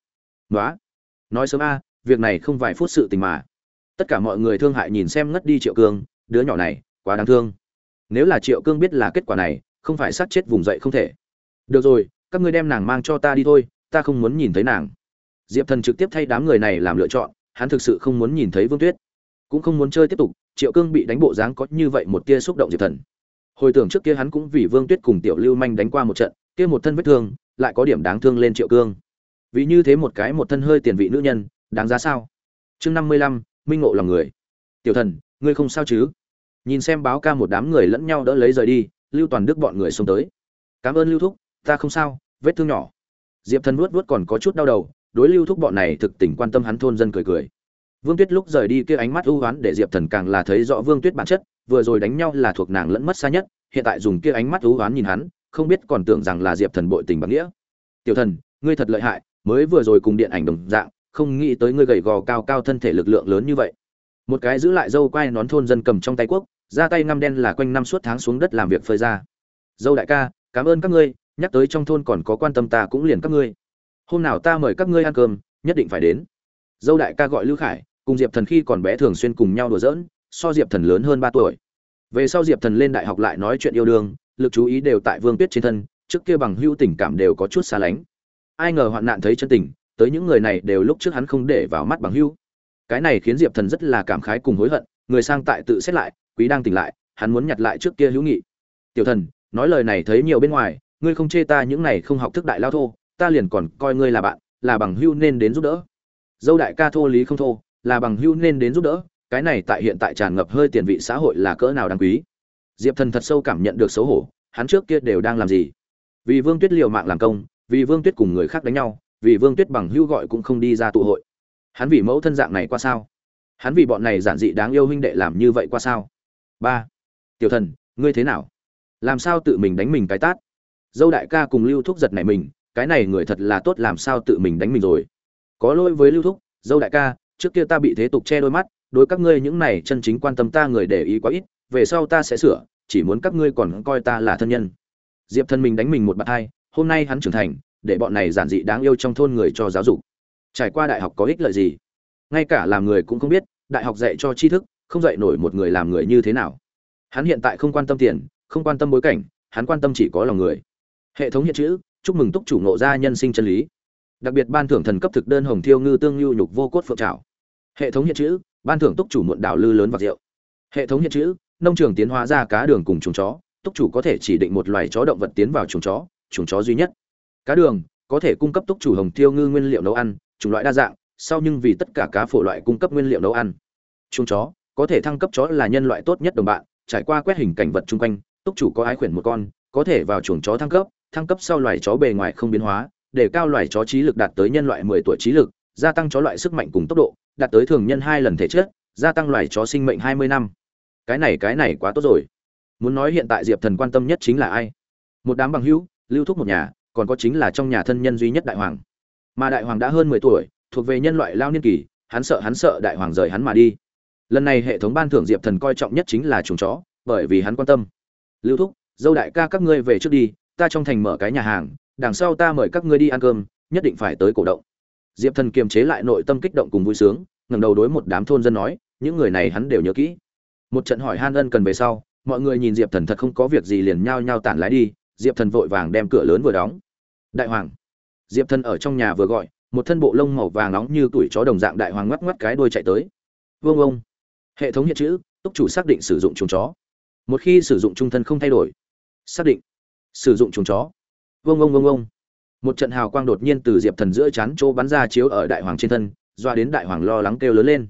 Nói nói sớm a, việc này không vài phút sự tình mà. Tất cả mọi người thương hại nhìn xem ngất đi triệu cương, đứa nhỏ này, quá đáng thương. Nếu là triệu cương biết là kết quả này, không phải sát chết vùng dậy không thể. Được rồi, các ngươi đem nàng mang cho ta đi thôi, ta không muốn nhìn thấy nàng diệp thần trực tiếp thay đám người này làm lựa chọn, hắn thực sự không muốn nhìn thấy vương tuyết. Cũng không muốn chơi tiếp tục, triệu cương bị đánh bộ dáng có như vậy một tia xúc động diệp thần. Hồi tưởng trước kia hắn cũng vì vương tuyết cùng tiểu lưu manh đánh qua một trận, kia một thân vết thương, lại có điểm đáng thương lên triệu cương. Vì như thế một cái một thân hơi tiền vị nữ nhân, đáng giá sao? Chương năm mươi lăm, minh ngộ lòng người. Tiểu thần, ngươi không sao chứ? Nhìn xem báo ca một đám người lẫn nhau đỡ lấy rời đi, lưu toàn đức bọn người xông tới. Cảm ơn lưu thúc, ta không sao, vết thương nhỏ. Diệp thần vuốt vuốt còn có chút đau đầu đối lưu thúc bọn này thực tình quan tâm hắn thôn dân cười cười. Vương tuyết lúc rời đi kia ánh mắt ưu hoán để diệp thần càng là thấy rõ vương tuyết bản chất, vừa rồi đánh nhau là thuộc nàng lẫn mất xa nhất, hiện tại dùng kia ánh mắt ưu hoán nhìn hắn, không biết còn tưởng rằng là diệp thần bội tình bằng nghĩa. Tiểu thần, ngươi thật lợi hại, mới vừa rồi cùng điện ảnh đồng dạng, không nghĩ tới ngươi gầy gò cao cao thân thể lực lượng lớn như vậy. Một cái giữ lại dâu quai nón thôn dân cầm trong tay quốc, ra tay ngăm đen là quanh năm suốt tháng xuống đất làm việc phơi ra dâu đại ca, cảm ơn các ngươi, nhắc tới trong thôn còn có quan tâm ta cũng liền các ngươi hôm nào ta mời các ngươi ăn cơm, nhất định phải đến. Dâu đại ca gọi lưu khải, cùng diệp thần khi còn bé thường xuyên cùng nhau đùa giỡn, so diệp thần lớn hơn ba tuổi. Về sau diệp thần lên đại học lại nói chuyện yêu đương, lực chú ý đều tại vương tuyết trên thân, trước kia bằng hữu tình cảm đều có chút xa lánh. Ai ngờ hoạn nạn thấy chân tình, tới những người này đều lúc trước hắn không để vào mắt bằng hữu. Cái này khiến diệp thần rất là cảm khái cùng hối hận, người sang tại tự xét lại, quý đang tỉnh lại, hắn muốn nhặt lại trước kia hữu nghị. Tiểu thần, nói lời này thấy nhiều bên ngoài, ngươi không chê ta những này không học thức đại lao thô ta liền còn coi ngươi là bạn, là bằng hữu nên đến giúp đỡ. Dâu đại ca thô lý không thô, là bằng hữu nên đến giúp đỡ, cái này tại hiện tại tràn ngập hơi tiền vị xã hội là cỡ nào đáng quý. Diệp thần thật sâu cảm nhận được xấu hổ, hắn trước kia đều đang làm gì? Vì vương tuyết liều mạng làm công, vì vương tuyết cùng người khác đánh nhau, vì vương tuyết bằng hữu gọi cũng không đi ra tụ hội. Hắn vì mẫu thân dạng này qua sao? Hắn vì bọn này giản dị đáng yêu huynh đệ làm như vậy qua sao? Ba. Tiểu thần, ngươi thế nào? Làm sao tự mình đánh mình cái tát? Dâu đại ca cùng lưu thúc giật này mình cái này người thật là tốt làm sao tự mình đánh mình rồi. Có lỗi với lưu thúc, dâu đại ca, trước kia ta bị thế tục che đôi mắt, đối các ngươi những này chân chính quan tâm ta người để ý quá ít, về sau ta sẽ sửa, chỉ muốn các ngươi còn coi ta là thân nhân. Diệp thân mình đánh mình một bạt hai, hôm nay hắn trưởng thành, để bọn này giản dị đáng yêu trong thôn người cho giáo dục. Trải qua đại học có ích lợi gì? Ngay cả làm người cũng không biết, đại học dạy cho tri thức, không dạy nổi một người làm người như thế nào. Hắn hiện tại không quan tâm tiền, không quan tâm bối cảnh, hắn quan tâm chỉ có lòng người. Hệ thống hiện chữ chúc mừng túc chủ ngộ ra nhân sinh chân lý. Đặc biệt ban thưởng thần cấp thực đơn hồng thiêu ngư tương lưu nhục vô cốt phượng trào hệ thống hiện chữ, ban thưởng túc chủ muộn đảo lư lớn và rượu. Hệ thống hiện chữ, nông trường tiến hóa ra cá đường cùng chuồng chó. Túc chủ có thể chỉ định một loài chó động vật tiến vào chuồng chó chuồng chó duy nhất. Cá đường, có thể cung cấp túc chủ hồng thiêu ngư nguyên liệu nấu ăn, chủng loại đa dạng, sau nhưng vì tất cả cá phổ loại cung cấp nguyên liệu nấu ăn. Chuồng chó, có thể thăng cấp chó là nhân loại tốt nhất đồng bạn, trải qua quét hình cảnh vật chung quanh, túc chủ có ái khuyển một con, có thể vào chuồng chó thăng cấp thăng cấp sau loài chó bề ngoài không biến hóa, để cao loài chó trí lực đạt tới nhân loại 10 tuổi trí lực, gia tăng chó loại sức mạnh cùng tốc độ, đạt tới thường nhân hai lần thể chất, gia tăng loài chó sinh mệnh 20 năm. Cái này cái này quá tốt rồi. Muốn nói hiện tại diệp thần quan tâm nhất chính là ai? Một đám bằng hữu, lưu thúc một nhà, còn có chính là trong nhà thân nhân duy nhất đại hoàng. Mà đại hoàng đã hơn 10 tuổi, thuộc về nhân loại lao niên kỳ, hắn sợ hắn sợ đại hoàng rời hắn mà đi. Lần này hệ thống ban thưởng diệp thần coi trọng nhất chính là chuồng chó, bởi vì hắn quan tâm. Lưu thúc, dâu đại ca các ngươi về trước đi ta trong thành mở cái nhà hàng, đằng sau ta mời các ngươi đi ăn cơm, nhất định phải tới cổ động. Diệp thần kiềm chế lại nội tâm kích động cùng vui sướng, ngẩng đầu đối một đám thôn dân nói, những người này hắn đều nhớ kỹ. Một trận hỏi han ân cần về sau, mọi người nhìn diệp thần thật không có việc gì liền nhao nhao tản lái đi, diệp thần vội vàng đem cửa lớn vừa đóng. Đại hoàng. Diệp thần ở trong nhà vừa gọi, một thân bộ lông màu vàng nóng như tuổi chó đồng dạng đại hoàng ngoắc ngoắc cái đuôi chạy tới. Vương ông. Hệ thống hiện chữ, túc chủ xác định sử dụng chuồng chó. Một khi sử dụng trung thân không thay đổi. Xác định sử dụng chuồng chó. Vông ông vông ông một trận hào quang đột nhiên từ diệp thần giữa chán chỗ bắn ra chiếu ở đại hoàng trên thân, doa đến đại hoàng lo lắng kêu lớn lên.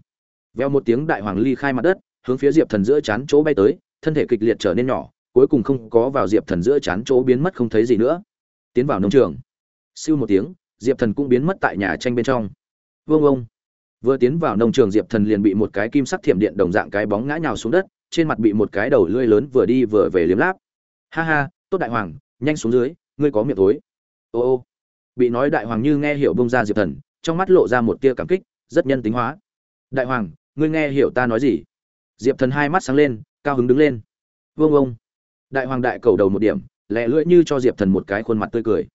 Veo một tiếng đại hoàng ly khai mặt đất, hướng phía diệp thần giữa chán chỗ bay tới, thân thể kịch liệt trở nên nhỏ, cuối cùng không có vào diệp thần giữa chán chỗ biến mất không thấy gì nữa. Tiến vào nông trường. Siêu một tiếng, diệp thần cũng biến mất tại nhà tranh bên trong. Vương ông vừa tiến vào nông trường, diệp thần liền bị một cái kim sắc thiểm điện đồng dạng cái bóng ngã nhào xuống đất, trên mặt bị một cái đầu lưỡi lớn vừa đi vừa về liếm láp. Ha ha tốt đại hoàng, nhanh xuống dưới, ngươi có miệng tối. ô ô. Bị nói đại hoàng như nghe hiểu bông ra diệp thần, trong mắt lộ ra một tia cảm kích, rất nhân tính hóa. Đại hoàng, ngươi nghe hiểu ta nói gì? Diệp thần hai mắt sáng lên, cao hứng đứng lên. Vương ông. Đại hoàng đại cầu đầu một điểm lẹ lưỡi như cho diệp thần một cái khuôn mặt tươi cười.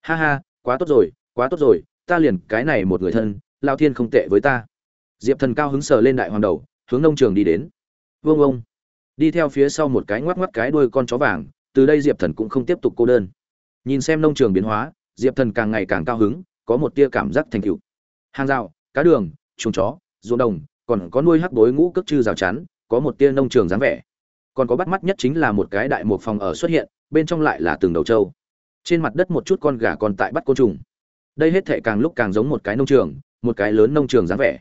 Ha ha, quá tốt rồi, quá tốt rồi, ta liền cái này một người thân lao thiên không tệ với ta. Diệp thần cao hứng sờ lên đại hoàng đầu, hướng nông trường đi đến. Vương ông. Đi theo phía sau một cái ngoắc ngoắc cái đuôi con chó vàng từ đây diệp thần cũng không tiếp tục cô đơn. Nhìn xem nông trường biến hóa, diệp thần càng ngày càng cao hứng, có một tia cảm giác thành cựu hàng rào, cá đường, chuồng chó, ruộng đồng, còn có nuôi hắc bối ngũ cước chư rào chắn, có một tia nông trường dáng vẻ. Còn có bắt mắt nhất chính là một cái đại một phòng ở xuất hiện, bên trong lại là từng đầu trâu. Trên mặt đất một chút con gà còn tại bắt côn trùng. Đây hết thể càng lúc càng giống một cái nông trường, một cái lớn nông trường dáng vẻ.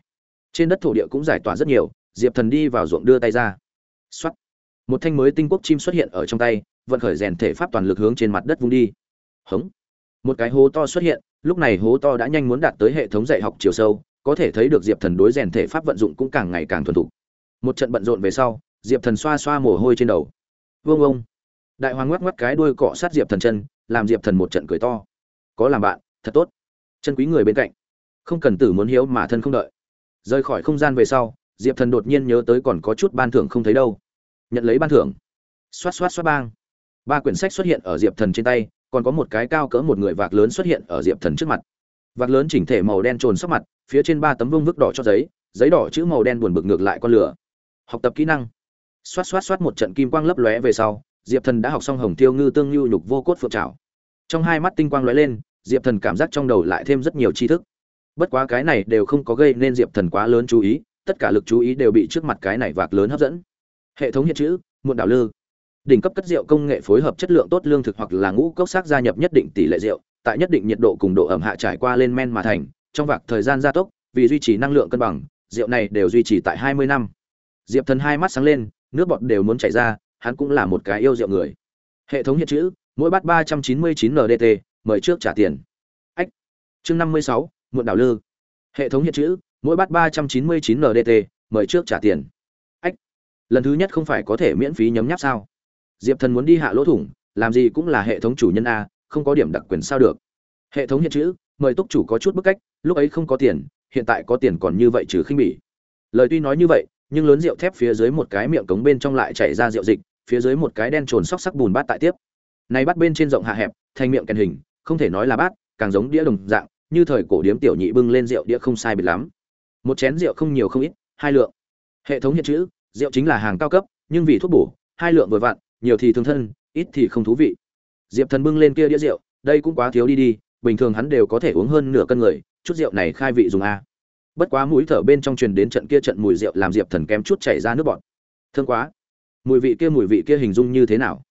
Trên đất thổ địa cũng giải tỏa rất nhiều, diệp thần đi vào ruộng đưa tay ra. X một thanh mới tinh quốc chim xuất hiện ở trong tay vận khởi rèn thể pháp toàn lực hướng trên mặt đất vung đi. Hống. Một cái hố to xuất hiện, lúc này hố to đã nhanh muốn đạt tới hệ thống dạy học chiều sâu, có thể thấy được diệp thần đối rèn thể pháp vận dụng cũng càng ngày càng thuần thục. Một trận bận rộn về sau, diệp thần xoa xoa mồ hôi trên đầu. Vương ông. Đại hoàng ngoắc ngoắc cái đuôi cọ sát diệp thần chân, làm diệp thần một trận cười to. Có làm bạn, thật tốt. Chân quý người bên cạnh. Không cần tử muốn hiếu mà thân không đợi. Rời khỏi không gian về sau, diệp thần đột nhiên nhớ tới còn có chút ban thưởng không thấy đâu. Nhận lấy ban thưởng. Xoát xoát xoát bang ba quyển sách xuất hiện ở diệp thần trên tay, còn có một cái cao cỡ một người vạc lớn xuất hiện ở diệp thần trước mặt. Vạc lớn chỉnh thể màu đen trồn sắc mặt, phía trên ba tấm vương vức đỏ cho giấy giấy đỏ chữ màu đen buồn bực ngược lại con lửa. Học tập kỹ năng. Xoát xoát xoát một trận kim quang lấp lóe về sau, diệp thần đã học xong hồng tiêu ngư tương nhu nhục vô cốt phượng trào trong hai mắt tinh quang lóe lên, diệp thần cảm giác trong đầu lại thêm rất nhiều tri thức. Bất quá cái này đều không có gây nên diệp thần quá lớn chú ý, tất cả lực chú ý đều bị trước mặt cái này vạc lớn hấp dẫn. Hệ thống hiện chữ, muộn đảo lư đỉnh cấp cất rượu công nghệ phối hợp chất lượng tốt lương thực hoặc là ngũ cốc xác gia nhập nhất định tỷ lệ rượu, tại nhất định nhiệt độ cùng độ ẩm hạ trải qua lên men mà thành, trong vạc thời gian gia tốc, vì duy trì năng lượng cân bằng, rượu này đều duy trì tại hai mươi năm. Diệp thần hai mắt sáng lên, nước bọt đều muốn chảy ra, hắn cũng là một cái yêu rượu người. Hệ thống hiện chữ, mỗi bát ba trăm chín mươi chín ndt mời trước trả tiền. Ách, chương năm mươi sáu, muộn đảo lư. Hệ thống hiện chữ, mỗi bát ba trăm chín mươi chín ndt mời trước trả tiền. Ách, lần thứ nhất không phải có thể miễn phí nhấm nháp sao? Diệp thần muốn đi hạ lỗ thủng, làm gì cũng là hệ thống chủ nhân a, không có điểm đặc quyền sao được. Hệ thống hiện chữ, mời túc chủ có chút bức cách, lúc ấy không có tiền, hiện tại có tiền còn như vậy trừ khinh bỉ. Lời tuy nói như vậy, nhưng lớn rượu thép phía dưới một cái miệng cống bên trong lại chảy ra rượu dịch, phía dưới một cái đen trồn sóc sắc bùn bát tại tiếp. Này bắt bên trên rộng hạ hẹp, thành miệng kèn hình, không thể nói là bát, càng giống đĩa đồng dạng, như thời cổ điếm tiểu nhị bưng lên rượu đĩa không sai biệt lắm. Một chén rượu không nhiều không ít, hai lượng. Hệ thống hiện chữ, rượu chính là hàng cao cấp, nhưng vì thuốc bổ, hai lượng vừa vặn nhiều thì thương thân, ít thì không thú vị. Diệp thần bưng lên kia đĩa rượu, đây cũng quá thiếu đi đi, bình thường hắn đều có thể uống hơn nửa cân người, chút rượu này khai vị dùng a. Bất quá mũi thở bên trong truyền đến trận kia trận mùi rượu làm diệp thần kém chút chảy ra nước bọt. Thương quá. Mùi vị kia, mùi vị kia hình dung như thế nào?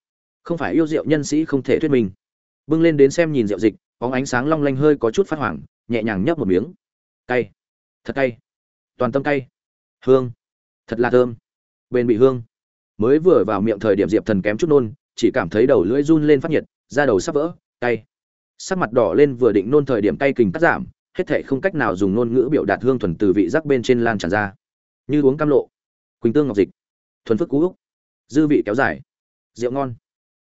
Không phải yêu rượu nhân sĩ không thể thuyết minh. Bưng lên đến xem nhìn rượu dịch, bóng ánh sáng long lanh hơi có chút phát hoảng, nhẹ nhàng nhấp một miếng. Cay. Thật cay. Toàn tâm cay. Hương. Thật là thơm. Bền bị hương mới vừa vào miệng thời điểm diệp thần kém chút nôn, chỉ cảm thấy đầu lưỡi run lên phát nhiệt, da đầu sắp vỡ, cay. Sắc mặt đỏ lên vừa định nôn thời điểm cay kình cắt giảm, hết thể không cách nào dùng ngôn ngữ biểu đạt hương thuần từ vị giác bên trên lan tràn ra. Như uống cam lộ. Quỳnh tương ngọc dịch. Thuần phức cú úc. Dư vị kéo dài. Rượu ngon.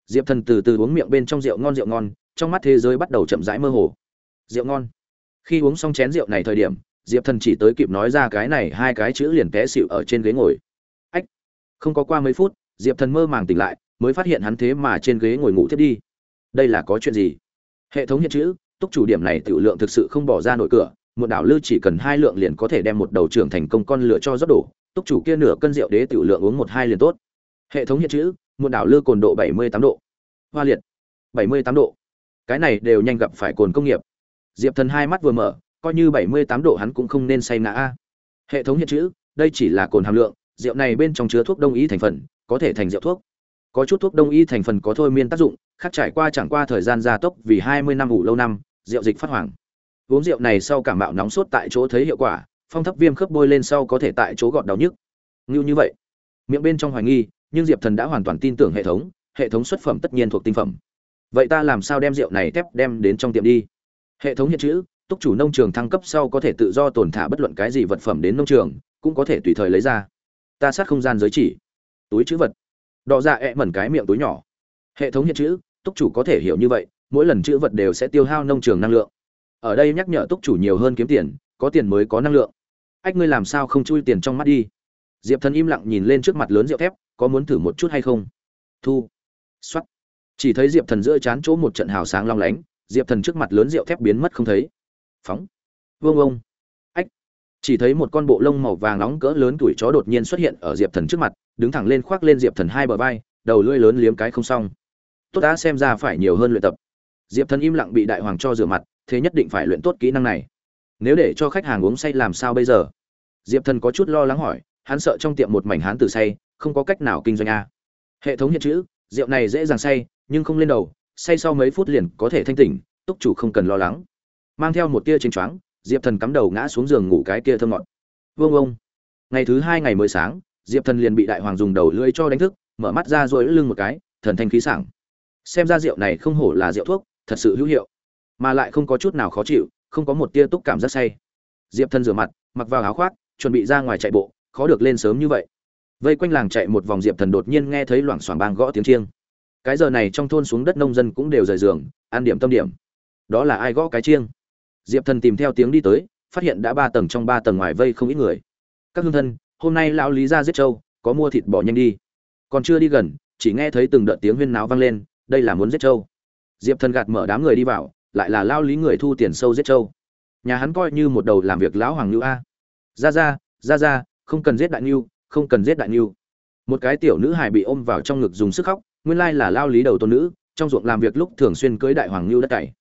Diệp thần từ từ uống miệng bên trong rượu ngon rượu ngon, trong mắt thế giới bắt đầu chậm rãi mơ hồ. Rượu ngon. Khi uống xong chén rượu này thời điểm, diệp thần chỉ tới kịp nói ra cái này hai cái chữ liền té xịu ở trên ghế ngồi không có qua mấy phút, diệp thần mơ màng tỉnh lại, mới phát hiện hắn thế mà trên ghế ngồi ngủ thiết đi. Đây là có chuyện gì? Hệ thống hiện chữ, túc chủ điểm này tiểu lượng thực sự không bỏ ra nổi cửa, một đảo lư chỉ cần hai lượng liền có thể đem một đầu trưởng thành công con lửa cho rót đổ, túc chủ kia nửa cân rượu đế tiểu lượng uống một hai liền tốt. Hệ thống hiện chữ, một đảo lư cồn độ bảy mươi tám độ. Hoa liệt, bảy mươi tám độ. Cái này đều nhanh gặp phải cồn công nghiệp. Diệp thần hai mắt vừa mở, coi như bảy mươi tám độ hắn cũng không nên say ngã. A hệ thống hiện chữ, đây chỉ là cồn hàm lượng rượu này bên trong chứa thuốc đông y thành phần, có thể thành rượu thuốc. Có chút thuốc đông y thành phần có thôi miên tác dụng, khác trải qua chẳng qua thời gian gia tốc vì hai mươi năm ngủ lâu năm, rượu dịch phát hoàng uống rượu này sau cảm mạo nóng sốt tại chỗ thấy hiệu quả, phong thấp viêm khớp bôi lên sau có thể tại chỗ gọt đau nhức. Như như vậy. Miệng bên trong hoài nghi, nhưng diệp thần đã hoàn toàn tin tưởng hệ thống hệ thống xuất phẩm tất nhiên thuộc tinh phẩm. Vậy ta làm sao đem rượu này tép đem đến trong tiệm đi? Hệ thống hiện chữ, túc chủ nông trường thăng cấp sau có thể tự do tồn thả bất luận cái gì vật phẩm đến nông trường, cũng có thể tùy thời lấy ra ta sát không gian giới chỉ. Túi chữ vật. Đọ ra dạ ẹ mẩn cái miệng túi nhỏ. Hệ thống hiện chữ, túc chủ có thể hiểu như vậy, mỗi lần chữ vật đều sẽ tiêu hao nông trường năng lượng. Ở đây nhắc nhở túc chủ nhiều hơn kiếm tiền, có tiền mới có năng lượng. Ách, ngươi làm sao không chui tiền trong mắt đi? Diệp thần im lặng nhìn lên trước mặt lớn rượu thép, có muốn thử một chút hay không? Thu. X chỉ thấy diệp thần giữa chán chỗ một trận hào sáng long lánh, diệp thần trước mặt lớn rượu thép biến mất không thấy. Phóng. Vương ông chỉ thấy một con bộ lông màu vàng nóng cỡ lớn tuổi chó đột nhiên xuất hiện ở diệp thần trước mặt, đứng thẳng lên khoác lên diệp thần hai bờ vai, đầu lưỡi lớn liếm cái không xong. Tốt đã xem ra phải nhiều hơn luyện tập. Diệp thần im lặng bị đại hoàng cho rửa mặt, thế nhất định phải luyện tốt kỹ năng này. Nếu để cho khách hàng uống say làm sao bây giờ? Diệp thần có chút lo lắng hỏi, hắn sợ trong tiệm một mảnh hán tử say, không có cách nào kinh doanh a. Hệ thống hiện chữ, rượu này dễ dàng say, nhưng không lên đầu, say sau mấy phút liền có thể thanh tỉnh, túc chủ không cần lo lắng. Mang theo một tia chênh choáng diệp thần cắm đầu ngã xuống giường ngủ cái kia thơ ngọt. Vương ông, ngày thứ hai ngày mới sáng, diệp thần liền bị đại hoàng dùng đầu lưỡi cho đánh thức, mở mắt ra rồi lưng một cái, thần thanh khí sảng. Xem ra rượu này không hổ là rượu thuốc, thật sự hữu hiệu, mà lại không có chút nào khó chịu, không có một tia túc cảm giác say. Diệp thần rửa mặt, mặc vào áo khoác, chuẩn bị ra ngoài chạy bộ, khó được lên sớm như vậy. Vây quanh làng chạy một vòng, diệp thần đột nhiên nghe thấy loảng xoảng bang gõ tiếng chiêng. Cái giờ này trong thôn xuống đất nông dân cũng đều rời giường, ăn điểm tâm điểm. Đó là ai gõ cái chiêng? Diệp thần tìm theo tiếng đi tới, phát hiện đã ba tầng trong ba tầng ngoài vây không ít người. Các hương thân, hôm nay lão lý ra giết trâu có mua thịt bò nhanh đi. Còn chưa đi gần, chỉ nghe thấy từng đợt tiếng huyên náo vang lên, đây là muốn giết trâu diệp thần gạt mở đám người đi vào, lại là lao lý người thu tiền sâu giết trâu nhà hắn coi như một đầu làm việc lão hoàng ngưu a. Ra ra ra ra, không cần giết đại ngưu không cần giết đại ngưu một cái tiểu nữ hài bị ôm vào trong ngực dùng sức khóc, nguyên lai là lao lý đầu tôn nữ, trong ruộng làm việc lúc thường xuyên cưới đại hoàng ngưu đất cày.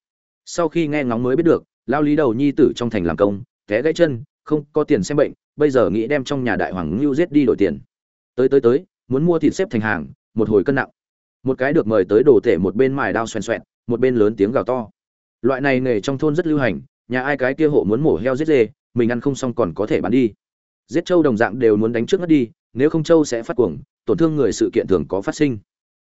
Sau khi nghe ngóng mới biết được lao lý đầu nhi tử trong thành làm công, té gãy chân, không có tiền xem bệnh, bây giờ nghĩ đem trong nhà đại hoàng ngưu giết đi đổi tiền. Tới tới tới, muốn mua thịt xếp thành hàng, một hồi cân nặng. Một cái được mời tới đồ tể một bên mài đao xoèn xoẹn một bên lớn tiếng gào to. Loại này nghề trong thôn rất lưu hành, nhà ai cái kia hộ muốn mổ heo giết dê, mình ăn không xong còn có thể bán đi. Giết trâu đồng dạng đều muốn đánh trước ngất đi, nếu không trâu sẽ phát cuồng, tổn thương người sự kiện thường có phát sinh.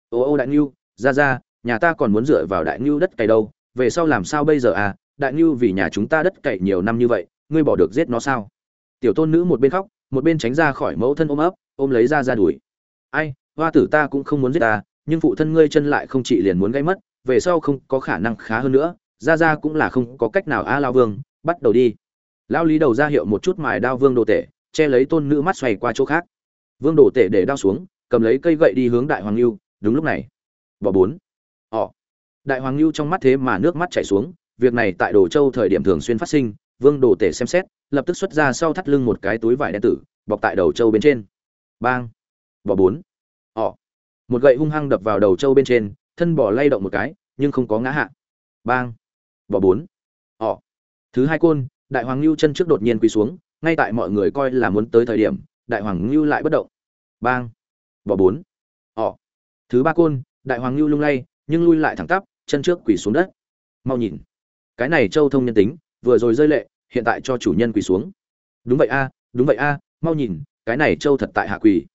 Ô ô đại ngưu, ra ra, nhà ta còn muốn dựa vào đại ngưu đất cày đâu, về sau làm sao bây giờ à đại ngưu vì nhà chúng ta đất cậy nhiều năm như vậy, ngươi bỏ được giết nó sao? Tiểu tôn nữ một bên khóc, một bên tránh ra khỏi mẫu thân ôm ấp, ôm lấy ra ra đuổi. Ai, hoa tử ta cũng không muốn giết ta, nhưng phụ thân ngươi chân lại không trị liền muốn gây mất, về sau không có khả năng khá hơn nữa, ra ra cũng là không có cách nào a à lao vương, bắt đầu đi. Lao lý đầu ra hiệu một chút mài đao vương đồ tể, che lấy tôn nữ mắt xoay qua chỗ khác. Vương đồ tể để đao xuống, cầm lấy cây gậy đi hướng đại hoàng lưu, đúng lúc này. Bỏ bốn. Ỏ đại hoàng lưu trong mắt thế mà nước mắt chảy xuống việc này tại đồ châu thời điểm thường xuyên phát sinh, vương đồ tể xem xét, lập tức xuất ra sau thắt lưng một cái túi vải đen tử, bọc tại đầu châu bên trên. Bang! Bỏ bốn! Ỏ một gậy hung hăng đập vào đầu châu bên trên, thân bỏ lay động một cái, nhưng không có ngã hạ. Bang! Bỏ bốn! Ỏ thứ hai côn, đại hoàng lưu chân trước đột nhiên quỳ xuống, ngay tại mọi người coi là muốn tới thời điểm, đại hoàng lưu lại bất động. Bang! Bỏ bốn! Ỏ thứ ba côn, đại hoàng lưu lung lay, nhưng lui lại thẳng tắp, chân trước quỳ xuống đất. Mau nhìn! Cái này châu thông nhân tính, vừa rồi rơi lệ, hiện tại cho chủ nhân quỳ xuống. Đúng vậy a, đúng vậy a, mau nhìn, cái này châu thật tại hạ quỳ.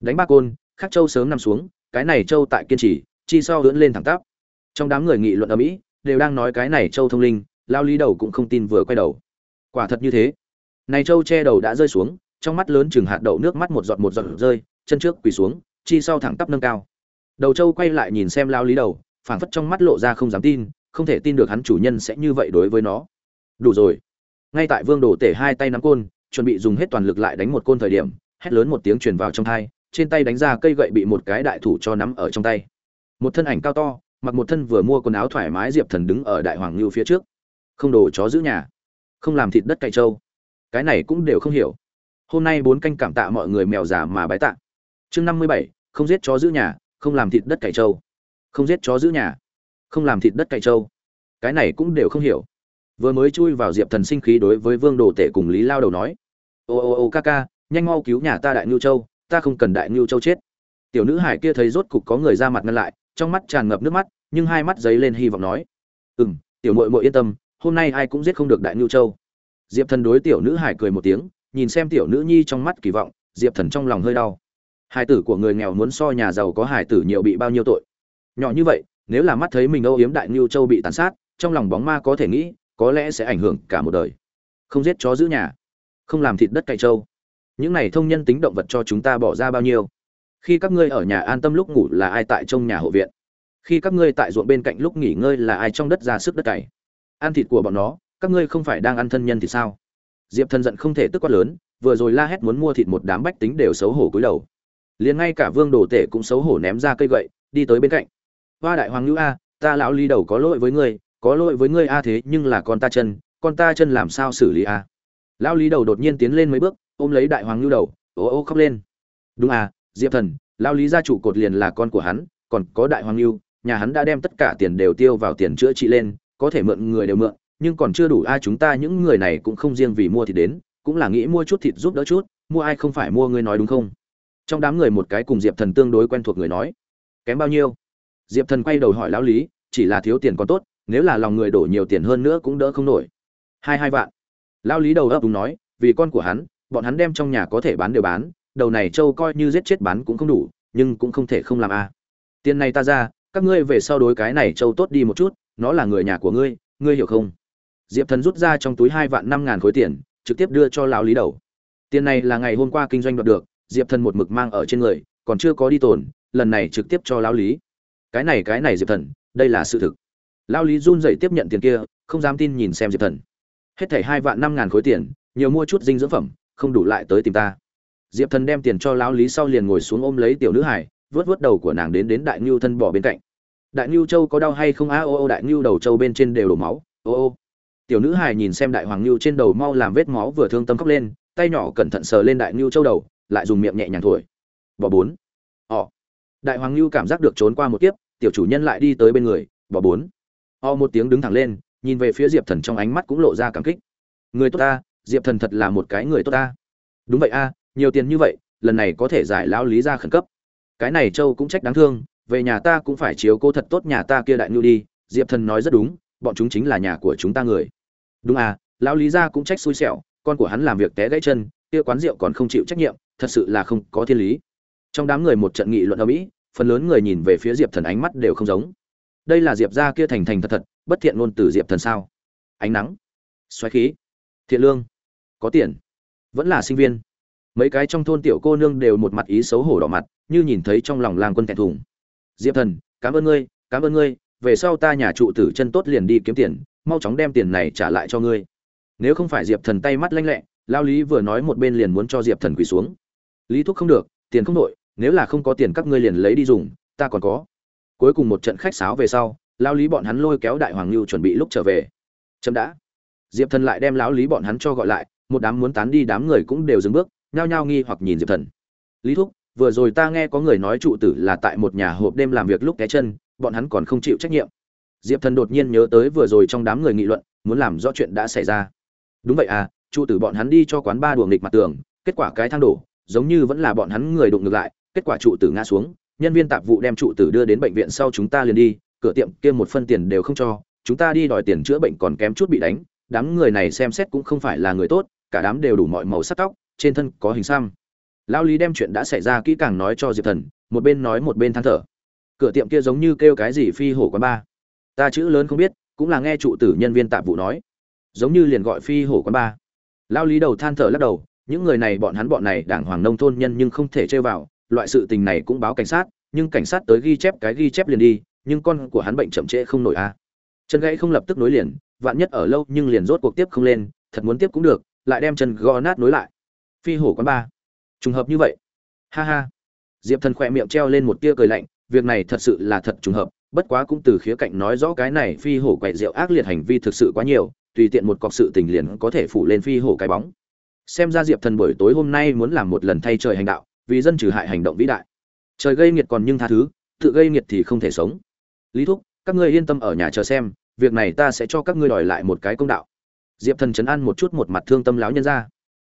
Đánh ba côn, khắc châu sớm nằm xuống, cái này châu tại kiên trì, chi so hướng lên thẳng tắp. Trong đám người nghị luận ở mỹ, đều đang nói cái này châu thông linh, lao lý đầu cũng không tin vừa quay đầu. Quả thật như thế. Này châu che đầu đã rơi xuống, trong mắt lớn chừng hạt đậu nước mắt một giọt một giọt rơi, chân trước quỳ xuống, chi sau thẳng tắp nâng cao. Đầu châu quay lại nhìn xem lao lý đầu, phảng phất trong mắt lộ ra không dám tin không thể tin được hắn chủ nhân sẽ như vậy đối với nó. Đủ rồi. Ngay tại vương đồ tể hai tay nắm côn, chuẩn bị dùng hết toàn lực lại đánh một côn thời điểm, hét lớn một tiếng truyền vào trong thai, trên tay đánh ra cây gậy bị một cái đại thủ cho nắm ở trong tay. Một thân ảnh cao to, mặc một thân vừa mua quần áo thoải mái diệp thần đứng ở đại hoàng lưu phía trước. Không đồ chó giữ nhà. Không làm thịt đất cày trâu. Cái này cũng đều không hiểu. Hôm nay bốn canh cảm tạ mọi người mèo già mà bái tạ. Chương năm mươi bảy, không giết chó giữ nhà, không làm thịt đất cày trâu. Không giết chó giữ nhà không làm thịt đất cày trâu. Cái này cũng đều không hiểu. Vừa mới chui vào diệp thần sinh khí đối với vương đồ tể cùng lý lao đầu nói, ô ô ô, ca ca, nhanh mau cứu nhà ta đại ngưu châu, ta không cần đại ngưu châu chết. Tiểu nữ hải kia thấy rốt cục có người ra mặt ngăn lại, trong mắt tràn ngập nước mắt, nhưng hai mắt dấy lên hy vọng nói ừ m tiểu mội mội yên tâm, hôm nay ai cũng giết không được đại ngưu châu. Diệp thần đối tiểu nữ hải cười một tiếng, nhìn xem tiểu nữ nhi trong mắt kỳ vọng, diệp thần trong lòng hơi đau. Hải tử của người nghèo muốn so nhà giàu có hải tử nhiều bị bao nhiêu tội. Nhỏ như vậy nếu là mắt thấy mình âu yếm đại ngưu châu bị tàn sát, trong lòng bóng ma có thể nghĩ, có lẽ sẽ ảnh hưởng cả một đời. Không giết chó giữ nhà, không làm thịt đất cày châu những này thông nhân tính động vật cho chúng ta bỏ ra bao nhiêu? Khi các ngươi ở nhà an tâm lúc ngủ là ai tại trong nhà hộ viện? Khi các ngươi tại ruộng bên cạnh lúc nghỉ ngơi là ai trong đất ra sức đất cày? Ăn thịt của bọn nó, các ngươi không phải đang ăn thân nhân thì sao? Diệp thần giận không thể tức quát lớn, vừa rồi la hét muốn mua thịt một đám bách tính đều xấu hổ cúi đầu. Liền ngay cả vương đồ tể cũng xấu hổ ném ra cây gậy, đi tới bên cạnh hoa đại hoàng ngữ a, ta lão ly đầu có lỗi với ngươi, có lỗi với ngươi a thế nhưng là con ta chân, con ta chân làm sao xử lý a? Lão lý đầu đột nhiên tiến lên mấy bước, ôm lấy đại hoàng ngữ đầu ô ô khóc lên. Đúng à diệp thần, lão lý gia chủ cột liền là con của hắn, còn có đại hoàng ngữ nhà hắn đã đem tất cả tiền đều tiêu vào tiền chữa trị lên, có thể mượn người đều mượn, nhưng còn chưa đủ ai chúng ta những người này cũng không riêng vì mua thịt đến, cũng là nghĩ mua chút thịt giúp đỡ chút, mua ai không phải mua ngươi nói đúng không? Trong đám người một cái cùng diệp thần tương đối quen thuộc người nói, kém bao nhiêu? Diệp thần quay đầu hỏi lão lý, chỉ là thiếu tiền còn tốt, nếu là lòng người đổ nhiều tiền hơn nữa cũng đỡ không nổi. Hai hai vạn. Lão lý đầu ấp đúng nói, vì con của hắn, bọn hắn đem trong nhà có thể bán đều bán, đầu này châu coi như giết chết bán cũng không đủ, nhưng cũng không thể không làm a. Tiền này ta ra, các ngươi về sau đối cái này châu tốt đi một chút, nó là người nhà của ngươi ngươi hiểu không? Diệp thần rút ra trong túi hai vạn năm ngàn khối tiền, trực tiếp đưa cho lão lý đầu. Tiền này là ngày hôm qua kinh doanh đoạt được, diệp thần một mực mang ở trên người, còn chưa có đi tồn, lần này trực tiếp cho lão lý cái này cái này diệp thần, đây là sự thực. Lão lý run dậy tiếp nhận tiền kia, không dám tin nhìn xem diệp thần. Hết thảy hai vạn năm ngàn khối tiền, nhiều mua chút dinh dưỡng phẩm, không đủ lại tới tìm ta. Diệp thần đem tiền cho lão lý sau liền ngồi xuống ôm lấy tiểu nữ hải vớt vớt đầu của nàng đến đến đại ngưu thân bỏ bên cạnh. Đại ngưu châu có đau hay không? A, ô ô, đại ngưu đầu châu bên trên đều đổ máu. Ô ô. Tiểu nữ hải nhìn xem đại hoàng ngưu trên đầu mau làm vết máu vừa thương tâm khóc lên, tay nhỏ cẩn thận sờ lên đại ngưu châu đầu, lại dùng miệng nhẹ nhàng thổi. Bỏ bốn. Ỏ đại hoàng Lưu cảm giác được trốn qua một kiếp, tiểu chủ nhân lại đi tới bên người, bỏ bốn. O một tiếng đứng thẳng lên, nhìn về phía diệp thần trong ánh mắt cũng lộ ra cảm kích. Người tốt ta, diệp thần thật là một cái người tốt ta. Đúng vậy a, nhiều tiền như vậy, lần này có thể giải lao lý ra khẩn cấp. Cái này châu cũng trách đáng thương, về nhà ta cũng phải chiếu cố thật tốt nhà ta kia đại ngưu đi, diệp thần nói rất đúng, bọn chúng chính là nhà của chúng ta người. Đúng à lão lý gia cũng trách xui xẻo, con của hắn làm việc té gãy chân, kia quán rượu còn không chịu trách nhiệm, thật sự là không có thiên lý trong đám người một trận nghị luận ở mỹ phần lớn người nhìn về phía diệp thần ánh mắt đều không giống. Đây là diệp gia kia thành thành thật thật, bất thiện ngôn từ diệp thần sao? Ánh nắng, xoáy khí, thiện lương, có tiền, vẫn là sinh viên. Mấy cái trong thôn tiểu cô nương đều một mặt ý xấu hổ đỏ mặt, như nhìn thấy trong lòng làng quân thẹn thùng. Diệp thần, cảm ơn ngươi, cảm ơn ngươi, về sau ta nhà trụ tử chân tốt liền đi kiếm tiền, mau chóng đem tiền này trả lại cho ngươi. Nếu không phải diệp thần tay mắt lanh lẹ, lao lý vừa nói một bên liền muốn cho diệp thần quỳ xuống. Lý thúc không được, tiền không đội nếu là không có tiền các ngươi liền lấy đi dùng, ta còn có. Cuối cùng một trận khách sáo về sau lao lý bọn hắn lôi kéo đại hoàng lưu chuẩn bị lúc trở về. Chậm đã. Diệp thần lại đem lão lý bọn hắn cho gọi lại, một đám muốn tán đi đám người cũng đều dừng bước, nhao nhao nghi hoặc nhìn diệp thần. Lý thúc, vừa rồi ta nghe có người nói trụ tử là tại một nhà hộp đêm làm việc lúc té chân, bọn hắn còn không chịu trách nhiệm. Diệp thần đột nhiên nhớ tới vừa rồi trong đám người nghị luận, muốn làm rõ chuyện đã xảy ra. Đúng vậy à trụ tử bọn hắn đi cho quán ba đùa nghịch mặt tường, kết quả cái thang đổ, giống như vẫn là bọn hắn người đụng ngược lại kết quả trụ tử ngã xuống, nhân viên tạp vụ đem trụ tử đưa đến bệnh viện sau chúng ta liền đi, cửa tiệm kia một phân tiền đều không cho, chúng ta đi đòi tiền chữa bệnh còn kém chút bị đánh, đám người này xem xét cũng không phải là người tốt, cả đám đều đủ mọi màu sắc tóc, trên thân có hình xăm. Lao lý đem chuyện đã xảy ra kỹ càng nói cho diệp thần, một bên nói một bên than thở. Cửa tiệm kia giống như kêu cái gì phi hổ quán ba. Ta chữ lớn không biết, cũng là nghe trụ tử nhân viên tạp vụ nói. Giống như liền gọi phi hổ quán ba. Lao lý đầu than thở lắc đầu, những người này bọn hắn bọn này đảng hoàng nông thôn nhân nhưng không thể chơi vào loại sự tình này cũng báo cảnh sát, nhưng cảnh sát tới ghi chép cái ghi chép liền đi, nhưng con của hắn bệnh chậm trễ không nổi a chân gãy không lập tức nối liền, vạn nhất ở lâu nhưng liền rốt cuộc tiếp không lên, thật muốn tiếp cũng được, lại đem chân gò nát nối lại. Phi hổ quán ba. Trùng hợp như vậy. Ha ha. Diệp thần khỏe miệng treo lên một tia cười lạnh, việc này thật sự là thật trùng hợp, bất quá cũng từ khía cạnh nói rõ cái này phi hổ quậy rượu ác liệt hành vi thực sự quá nhiều, tùy tiện một cọc sự tình liền có thể phủ lên phi hổ cái bóng. Xem ra diệp thần buổi tối hôm nay muốn làm một lần thay trời hành đạo vì dân trừ hại hành động vĩ đại. Trời gây nghiệt còn nhưng tha thứ, tự gây nghiệt thì không thể sống. Lý thúc, các ngươi yên tâm ở nhà chờ xem, việc này ta sẽ cho các ngươi đòi lại một cái công đạo. Diệp thần chấn an một chút một mặt thương tâm láo nhân ra.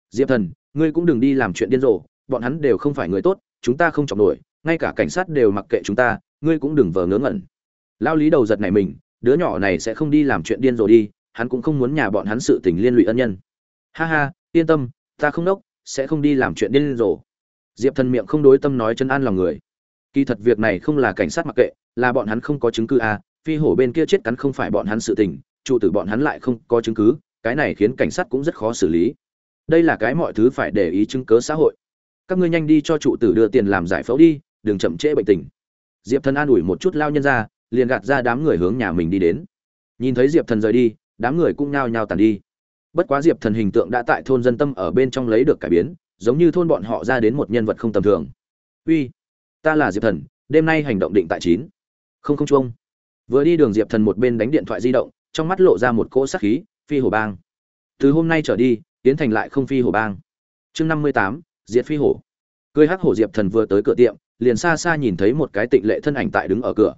Diệp thần, ngươi cũng đừng đi làm chuyện điên rồ, bọn hắn đều không phải người tốt, chúng ta không chọc nổi, ngay cả cảnh sát đều mặc kệ chúng ta, ngươi cũng đừng vờ ngớ ngẩn. Lao lý đầu giật này mình, đứa nhỏ này sẽ không đi làm chuyện điên rồ đi, hắn cũng không muốn nhà bọn hắn sự tình liên lụy ân nhân. Ha ha, yên tâm, ta không đốc, sẽ không đi làm chuyện điên rồ diệp thần miệng không đối tâm nói chân an lòng người. Kỳ thật việc này không là cảnh sát mặc kệ, là bọn hắn không có chứng cứ à phi hổ bên kia chết cắn không phải bọn hắn sự tình trụ tử bọn hắn lại không có chứng cứ, cái này khiến cảnh sát cũng rất khó xử lý. Đây là cái mọi thứ phải để ý chứng cớ xã hội. Các ngươi nhanh đi cho trụ tử đưa tiền làm giải phẫu đi, đừng chậm trễ bệnh tình. Diệp thần an ủi một chút lao nhân ra, liền gạt ra đám người hướng nhà mình đi đến. Nhìn thấy diệp thần rời đi, đám người cũng nhao nhao tàn đi. Bất quá diệp thần hình tượng đã tại thôn dân tâm ở bên trong lấy được cải biến giống như thôn bọn họ ra đến một nhân vật không tầm thường. Uy, ta là diệp thần, đêm nay hành động định tại chín. Không không chuông. Vừa đi đường diệp thần một bên đánh điện thoại di động, trong mắt lộ ra một cỗ sắc khí, phi hổ bang. Từ hôm nay trở đi tiến thành lại không phi hổ bang. Chương năm mươi tám, diệt phi hổ. Cười hắc hổ diệp thần vừa tới cửa tiệm, liền xa xa nhìn thấy một cái tịnh lệ thân ảnh tại đứng ở cửa.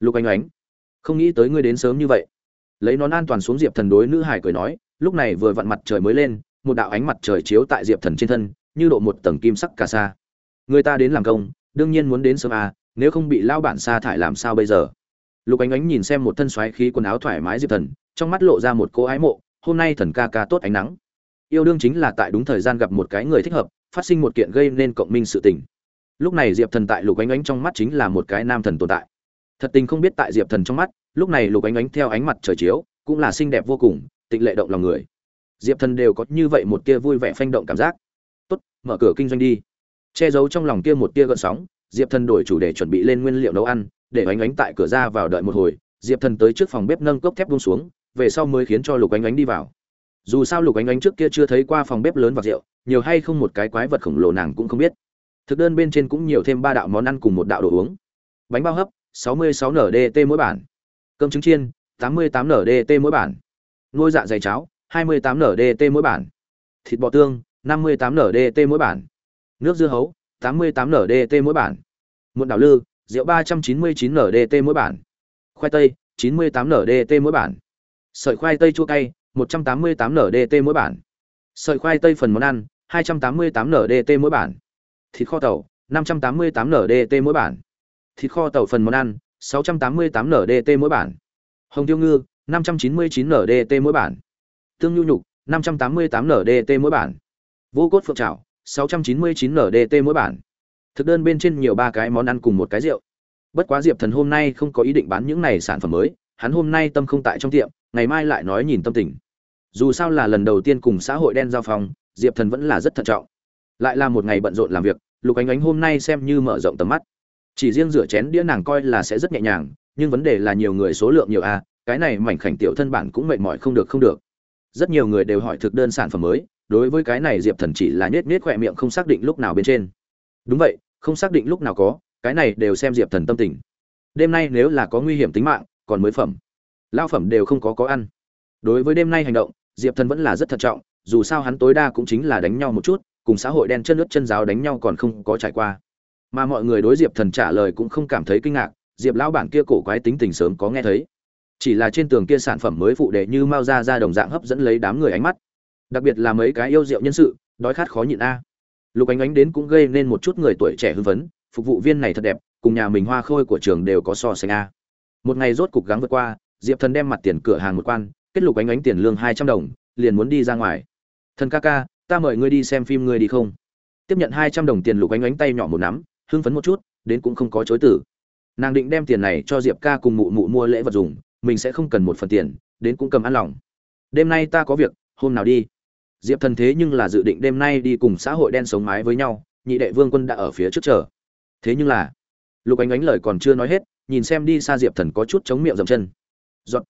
Lục anh oánh không nghĩ tới ngươi đến sớm như vậy. Lấy nón an toàn xuống diệp thần đối nữ hải cười nói, lúc này vừa vặn mặt trời mới lên một đạo ánh mặt trời chiếu tại diệp thần trên thân, như độ một tầng kim sắc cà sa người ta đến làm công, đương nhiên muốn đến sớm à nếu không bị lao bản sa thải làm sao bây giờ? Lục ánh ánh nhìn xem một thân xoáy khí quần áo thoải mái diệp thần, trong mắt lộ ra một cô ái mộ, hôm nay thần ca ca tốt ánh nắng. Yêu đương chính là tại đúng thời gian gặp một cái người thích hợp, phát sinh một kiện gây nên cộng minh sự tình. Lúc này diệp thần tại lục ánh ánh trong mắt chính là một cái nam thần tồn tại. Thật tình không biết tại diệp thần trong mắt, lúc này lục ánh ánh theo ánh mặt trời chiếu, cũng là xinh đẹp vô cùng, tịnh lệ động lòng người diệp thần đều có như vậy một tia vui vẻ phanh động cảm giác. Tốt, mở cửa kinh doanh đi. Che giấu trong lòng kia một tia gợn sóng, diệp thần đổi chủ đề chuẩn bị lên nguyên liệu nấu ăn, để ánh ánh tại cửa ra vào đợi một hồi, diệp thần tới trước phòng bếp nâng cốc thép buông xuống, về sau mới khiến cho lục ánh ánh đi vào. Dù sao lục ánh ánh trước kia chưa thấy qua phòng bếp lớn và rượu, nhiều hay không một cái quái vật khổng lồ nàng cũng không biết. Thực đơn bên trên cũng nhiều thêm ba đạo món ăn cùng một đạo đồ uống. Bánh bao hấp 66 ndt mỗi bản. Cơm trứng chiên 88 ndt mỗi bản. Nuôi dạ dày cháo 28 ndt mỗi bản thịt bò tương 58 ndt mỗi bản nước dưa hấu 88 ndt mỗi bản muộn đảo lư rượu 399 ndt mỗi bản khoai tây 98 ndt mỗi bản sợi khoai tây chua cay 188 ndt mỗi bản sợi khoai tây phần món ăn 288 ndt mỗi bản thịt kho tàu 588 ndt mỗi bản thịt kho tàu phần món ăn 688 ndt mỗi bản hồng tiêu ngư 599 ndt mỗi bản tương nhu nhục 588 ndt mỗi bản. Vô cốt phượng trảo 699 ndt mỗi bản. Thực đơn bên trên nhiều ba cái món ăn cùng một cái rượu. Bất quá diệp thần hôm nay không có ý định bán những này sản phẩm mới hắn hôm nay tâm không tại trong tiệm ngày mai lại nói nhìn tâm tình. Dù sao là lần đầu tiên cùng xã hội đen giao phòng, diệp thần vẫn là rất thận trọng. Lại là một ngày bận rộn làm việc lục ánh ánh hôm nay xem như mở rộng tầm mắt. Chỉ riêng rửa chén đĩa nàng coi là sẽ rất nhẹ nhàng nhưng vấn đề là nhiều người số lượng nhiều a à, cái này mảnh khảnh tiểu thân bản cũng mệt mỏi không được không được rất nhiều người đều hỏi thực đơn sản phẩm mới, đối với cái này diệp thần chỉ là nhết nhết khỏe miệng không xác định lúc nào bên trên. Đúng vậy, không xác định lúc nào có, cái này đều xem diệp thần tâm tình. Đêm nay nếu là có nguy hiểm tính mạng, còn mới phẩm. Lao phẩm đều không có có ăn. Đối với đêm nay hành động, diệp thần vẫn là rất thận trọng, dù sao hắn tối đa cũng chính là đánh nhau một chút, cùng xã hội đen chân nước chân giáo đánh nhau còn không có trải qua. Mà mọi người đối diệp thần trả lời cũng không cảm thấy kinh ngạc, diệp lão bản kia cổ quái tính tình sớm có nghe thấy chỉ là trên tường kia sản phẩm mới phụ đề như mao ra ra đồng dạng hấp dẫn lấy đám người ánh mắt. Đặc biệt là mấy cái yêu rượu nhân sự, đói khát khó nhịn a. Lục ánh ánh đến cũng gây nên một chút người tuổi trẻ hưng phấn, phục vụ viên này thật đẹp, cùng nhà mình hoa khôi của trường đều có so sánh a. Một ngày rốt cục gắng vượt qua, diệp thần đem mặt tiền cửa hàng một quan, kết lục ánh ánh tiền lương hai trăm đồng, liền muốn đi ra ngoài. Thần ca ca, ta mời ngươi đi xem phim ngươi đi không? Tiếp nhận hai trăm đồng tiền, lục ánh ánh tay nhỏ một nắm, hưng phấn một chút, đến cũng không có chối tử nàng định đem tiền này cho diệp ca cùng mụ mụ mua lễ vật dùng mình sẽ không cần một phần tiền, đến cũng cầm ăn lòng. Đêm nay ta có việc, hôm nào đi? Diệp thần thế nhưng là dự định đêm nay đi cùng xã hội đen sống mái với nhau, nhị đệ vương quân đã ở phía trước chờ. Thế nhưng là, lục ánh ánh lời còn chưa nói hết, nhìn xem đi xa diệp thần có chút chống miệng dầm chân. Giọt.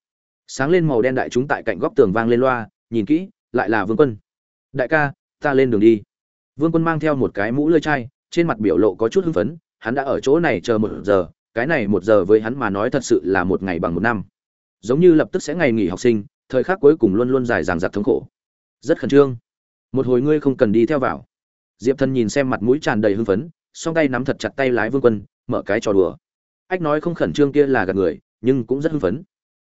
Sáng lên màu đen đại chúng tại cạnh góc tường vang lên loa, nhìn kỹ, lại là vương quân. Đại ca, ta lên đường đi. Vương quân mang theo một cái mũ lơi chai, trên mặt biểu lộ có chút hưng phấn, hắn đã ở chỗ này chờ một giờ, cái này một giờ với hắn mà nói thật sự là một ngày bằng một năm giống như lập tức sẽ ngày nghỉ học sinh, thời khắc cuối cùng luôn luôn dài dằng dặc thống khổ. Rất khẩn trương. Một hồi ngươi không cần đi theo vào. Diệp thần nhìn xem mặt mũi tràn đầy hưng phấn, song tay nắm thật chặt tay lái vương quân, mở cái trò đùa. Ách nói không khẩn trương kia là gạt người, nhưng cũng rất hưng phấn.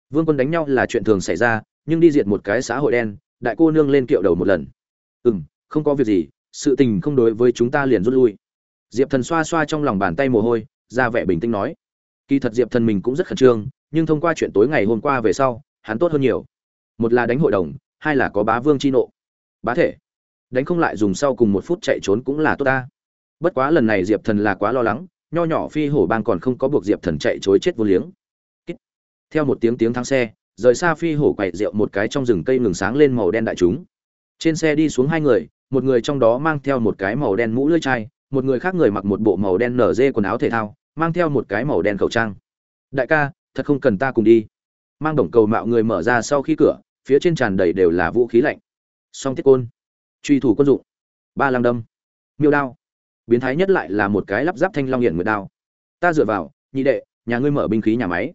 Vương quân đánh nhau là chuyện thường xảy ra, nhưng đi diệt một cái xã hội đen, đại cô nương lên kiệu đầu một lần. Ừ m không có việc gì, sự tình không đối với chúng ta liền rút lui. Diệp thần xoa xoa trong lòng bàn tay mồ hôi, ra vẻ bình tĩnh nói. Kỳ thật diệp thần mình cũng rất khẩn trương nhưng thông qua chuyện tối ngày hôm qua về sau, hắn tốt hơn nhiều. Một là đánh hội đồng, hai là có bá vương chi nộ. Bá thể. Đánh không lại dùng sau cùng một phút chạy trốn cũng là tốt ta. Bất quá lần này diệp thần là quá lo lắng, nho nhỏ phi hổ bang còn không có buộc diệp thần chạy chối chết vô liếng. Theo một tiếng tiếng thắng xe, rời xa phi hổ quậy rượu một cái trong rừng cây ngừng sáng lên màu đen đại chúng. Trên xe đi xuống hai người, một người trong đó mang theo một cái màu đen mũ lưỡi chai, một người khác người mặc một bộ màu đen nở dê quần áo thể thao, mang theo một cái màu đen khẩu trang. Đại ca thật không cần ta cùng đi. Mang đồng cầu mạo người mở ra sau khi cửa, phía trên tràn đầy đều là vũ khí lạnh. Song tiết côn, truy thủ quân dụng, ba lăng đâm, miêu đao. Biến thái nhất lại là một cái lắp ráp thanh long hiện nguyệt đao. Ta dựa vào, nhị đệ, nhà ngươi mở binh khí nhà máy.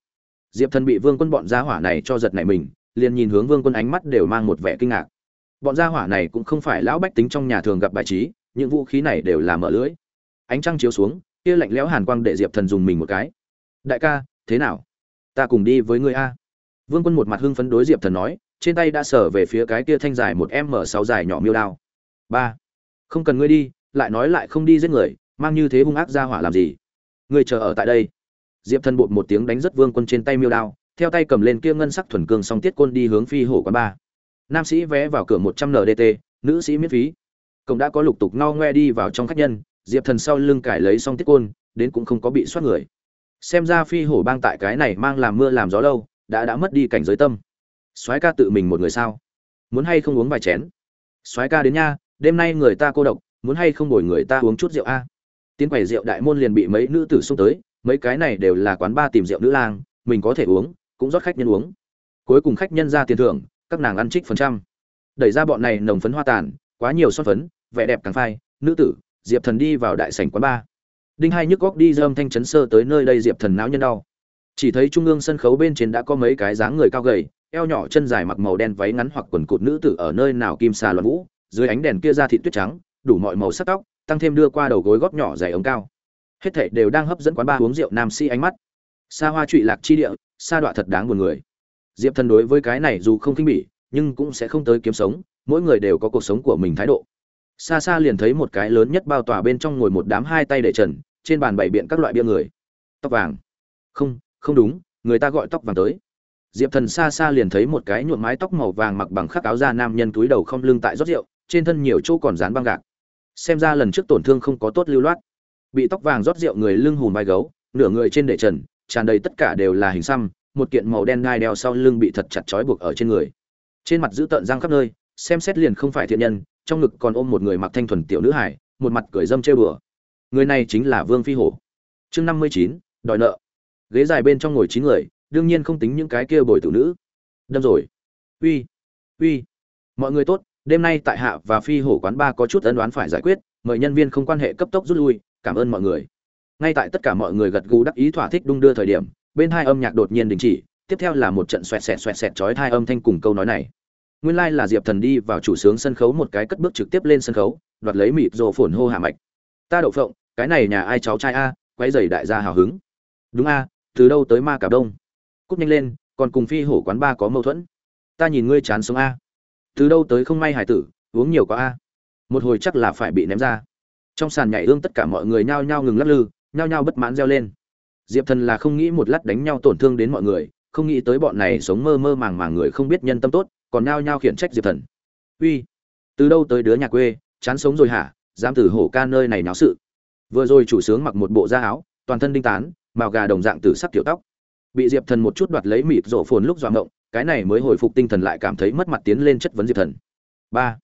Diệp thần bị vương quân bọn gia hỏa này cho giật này mình, liền nhìn hướng vương quân ánh mắt đều mang một vẻ kinh ngạc. Bọn gia hỏa này cũng không phải lão bách tính trong nhà thường gặp bài trí, những vũ khí này đều là mở lưỡi. ánh trăng chiếu xuống kia lạnh lẽo hàn quang để diệp thần dùng mình một cái. Đại ca, thế nào? Ta cùng đi với ngươi a. Vương quân một mặt hưng phấn đối diệp thần nói, trên tay đã sở về phía cái kia thanh dài một m sáu dài nhỏ miêu đao. Ba. Không cần ngươi đi, lại nói lại không đi giết người, mang như thế hung ác ra hỏa làm gì? Ngươi chờ ở tại đây. Diệp thần bột một tiếng đánh rất vương quân trên tay miêu đao, theo tay cầm lên kia ngân sắc thuần cương song tiết côn đi hướng phi hổ quán ba. Nam sĩ vé vào cửa một trăm ndt nữ sĩ miễn phí. Cộng đã có lục tục no ngoe đi vào trong khách nhân, diệp thần sau lưng cải lấy song tiết côn, đến cũng không có bị soát người xem ra phi hổ bang tại cái này mang làm mưa làm gió lâu, đã đã mất đi cảnh giới tâm. Soái ca tự mình một người sao? Muốn hay không uống vài chén? Soái ca đến nha, đêm nay người ta cô độc, muốn hay không đổi người ta uống chút rượu a? Tiến quầy rượu đại môn liền bị mấy nữ tử xung tới, mấy cái này đều là quán ba tìm rượu nữ lang, mình có thể uống, cũng rót khách nhân uống. Cuối cùng khách nhân ra tiền thưởng, các nàng ăn trích phần trăm. Đẩy ra bọn này nồng phấn hoa tàn, quá nhiều son phấn, vẻ đẹp càng phai. Nữ tử, diệp thần đi vào đại sảnh quán ba đinh hai nhức góc đi dơm thanh chấn sơ tới nơi đây diệp thần não nhân đau. Chỉ thấy trung ương sân khấu bên trên đã có mấy cái dáng người cao gầy, eo nhỏ chân dài mặc màu đen váy ngắn hoặc quần cụt nữ tử ở nơi nào kim xà loạn vũ, dưới ánh đèn kia ra thị tuyết trắng, đủ mọi màu sắc tóc, tăng thêm đưa qua đầu gối góp nhỏ dày ống cao. Hết thảy đều đang hấp dẫn quán ba uống rượu nam sĩ ánh mắt. Xa hoa trụy lạc chi địa xa đọa thật đáng buồn người. Diệp thần đối với cái này dù không khinh bỉ, nhưng cũng sẽ không tới kiếm sống, mỗi người đều có cuộc sống của mình thái độ xa xa liền thấy một cái lớn nhất bao tỏa bên trong ngồi một đám hai tay để trần, trên bàn bày biện các loại bia người. Tóc vàng. Không không đúng, người ta gọi tóc vàng tới. Diệp thần xa xa liền thấy một cái nhuộm mái tóc màu vàng mặc bằng khắc áo da nam nhân túi đầu không lưng tại rót rượu, trên thân nhiều chỗ còn dán băng gạc. Xem ra lần trước tổn thương không có tốt lưu loát. Bị tóc vàng rót rượu người lưng hùm vai gấu, nửa người trên để trần, tràn đầy tất cả đều là hình xăm, một kiện màu đen ngai đeo sau lưng bị thật chặt trói buộc ở trên người. Trên mặt giữ tợn răng khắp nơi, xem xét liền không phải thiện nhân trong ngực còn ôm một người mặc thanh thuần tiểu nữ hải một mặt cười dâm trêu đùa. Người này chính là vương phi hổ. Chương năm mươi chín, đòi nợ. Ghế dài bên trong ngồi chín người, đương nhiên không tính những cái kia bồi tử nữ. Đâm rồi. Uy uy. Mọi người tốt, đêm nay tại hạ và phi hổ quán ba có chút ân đoán phải giải quyết, mời nhân viên không quan hệ cấp tốc rút lui, cảm ơn mọi người. Ngay tại tất cả mọi người gật gù đắc ý thỏa thích đung đưa thời điểm, bên hai âm nhạc đột nhiên đình chỉ, tiếp theo là một trận xoẹt xẹt xoẹt xẹt chói thai âm thanh cùng câu nói này nguyên lai là diệp thần đi vào chủ sướng sân khấu một cái cất bước trực tiếp lên sân khấu, đoạt lấy mịt rồ phồn hô hạ mạch. Ta đậu phộng, cái này nhà ai cháu trai a, quay giày đại gia hào hứng. Đúng a, từ đâu tới ma cả đông? Cúp nhanh lên, còn cùng phi hổ quán ba có mâu thuẫn. Ta nhìn ngươi chán sống a. Từ đâu tới không may hải tử, uống nhiều quá a. Một hồi chắc là phải bị ném ra. Trong sàn nhảy ương tất cả mọi người nhao nhao ngừng lắc lư, nhao nhao bất mãn reo lên. Diệp thần là không nghĩ một lát đánh nhau tổn thương đến mọi người, không nghĩ tới bọn này sống mơ mơ màng màng người không biết nhân tâm tốt còn nhao nhao khiển trách diệp thần. Uy, từ đâu tới đứa nhà quê, chán sống rồi hả? Dám từ hổ ca nơi này náo sự. Vừa rồi chủ sướng mặc một bộ da áo, toàn thân đinh tán, màu gà đồng dạng từ sắc tiểu tóc. Bị diệp thần một chút đoạt lấy mịt rổ phồn lúc dọa ngộng, cái này mới hồi phục tinh thần lại cảm thấy mất mặt tiến lên chất vấn diệp thần. Ba,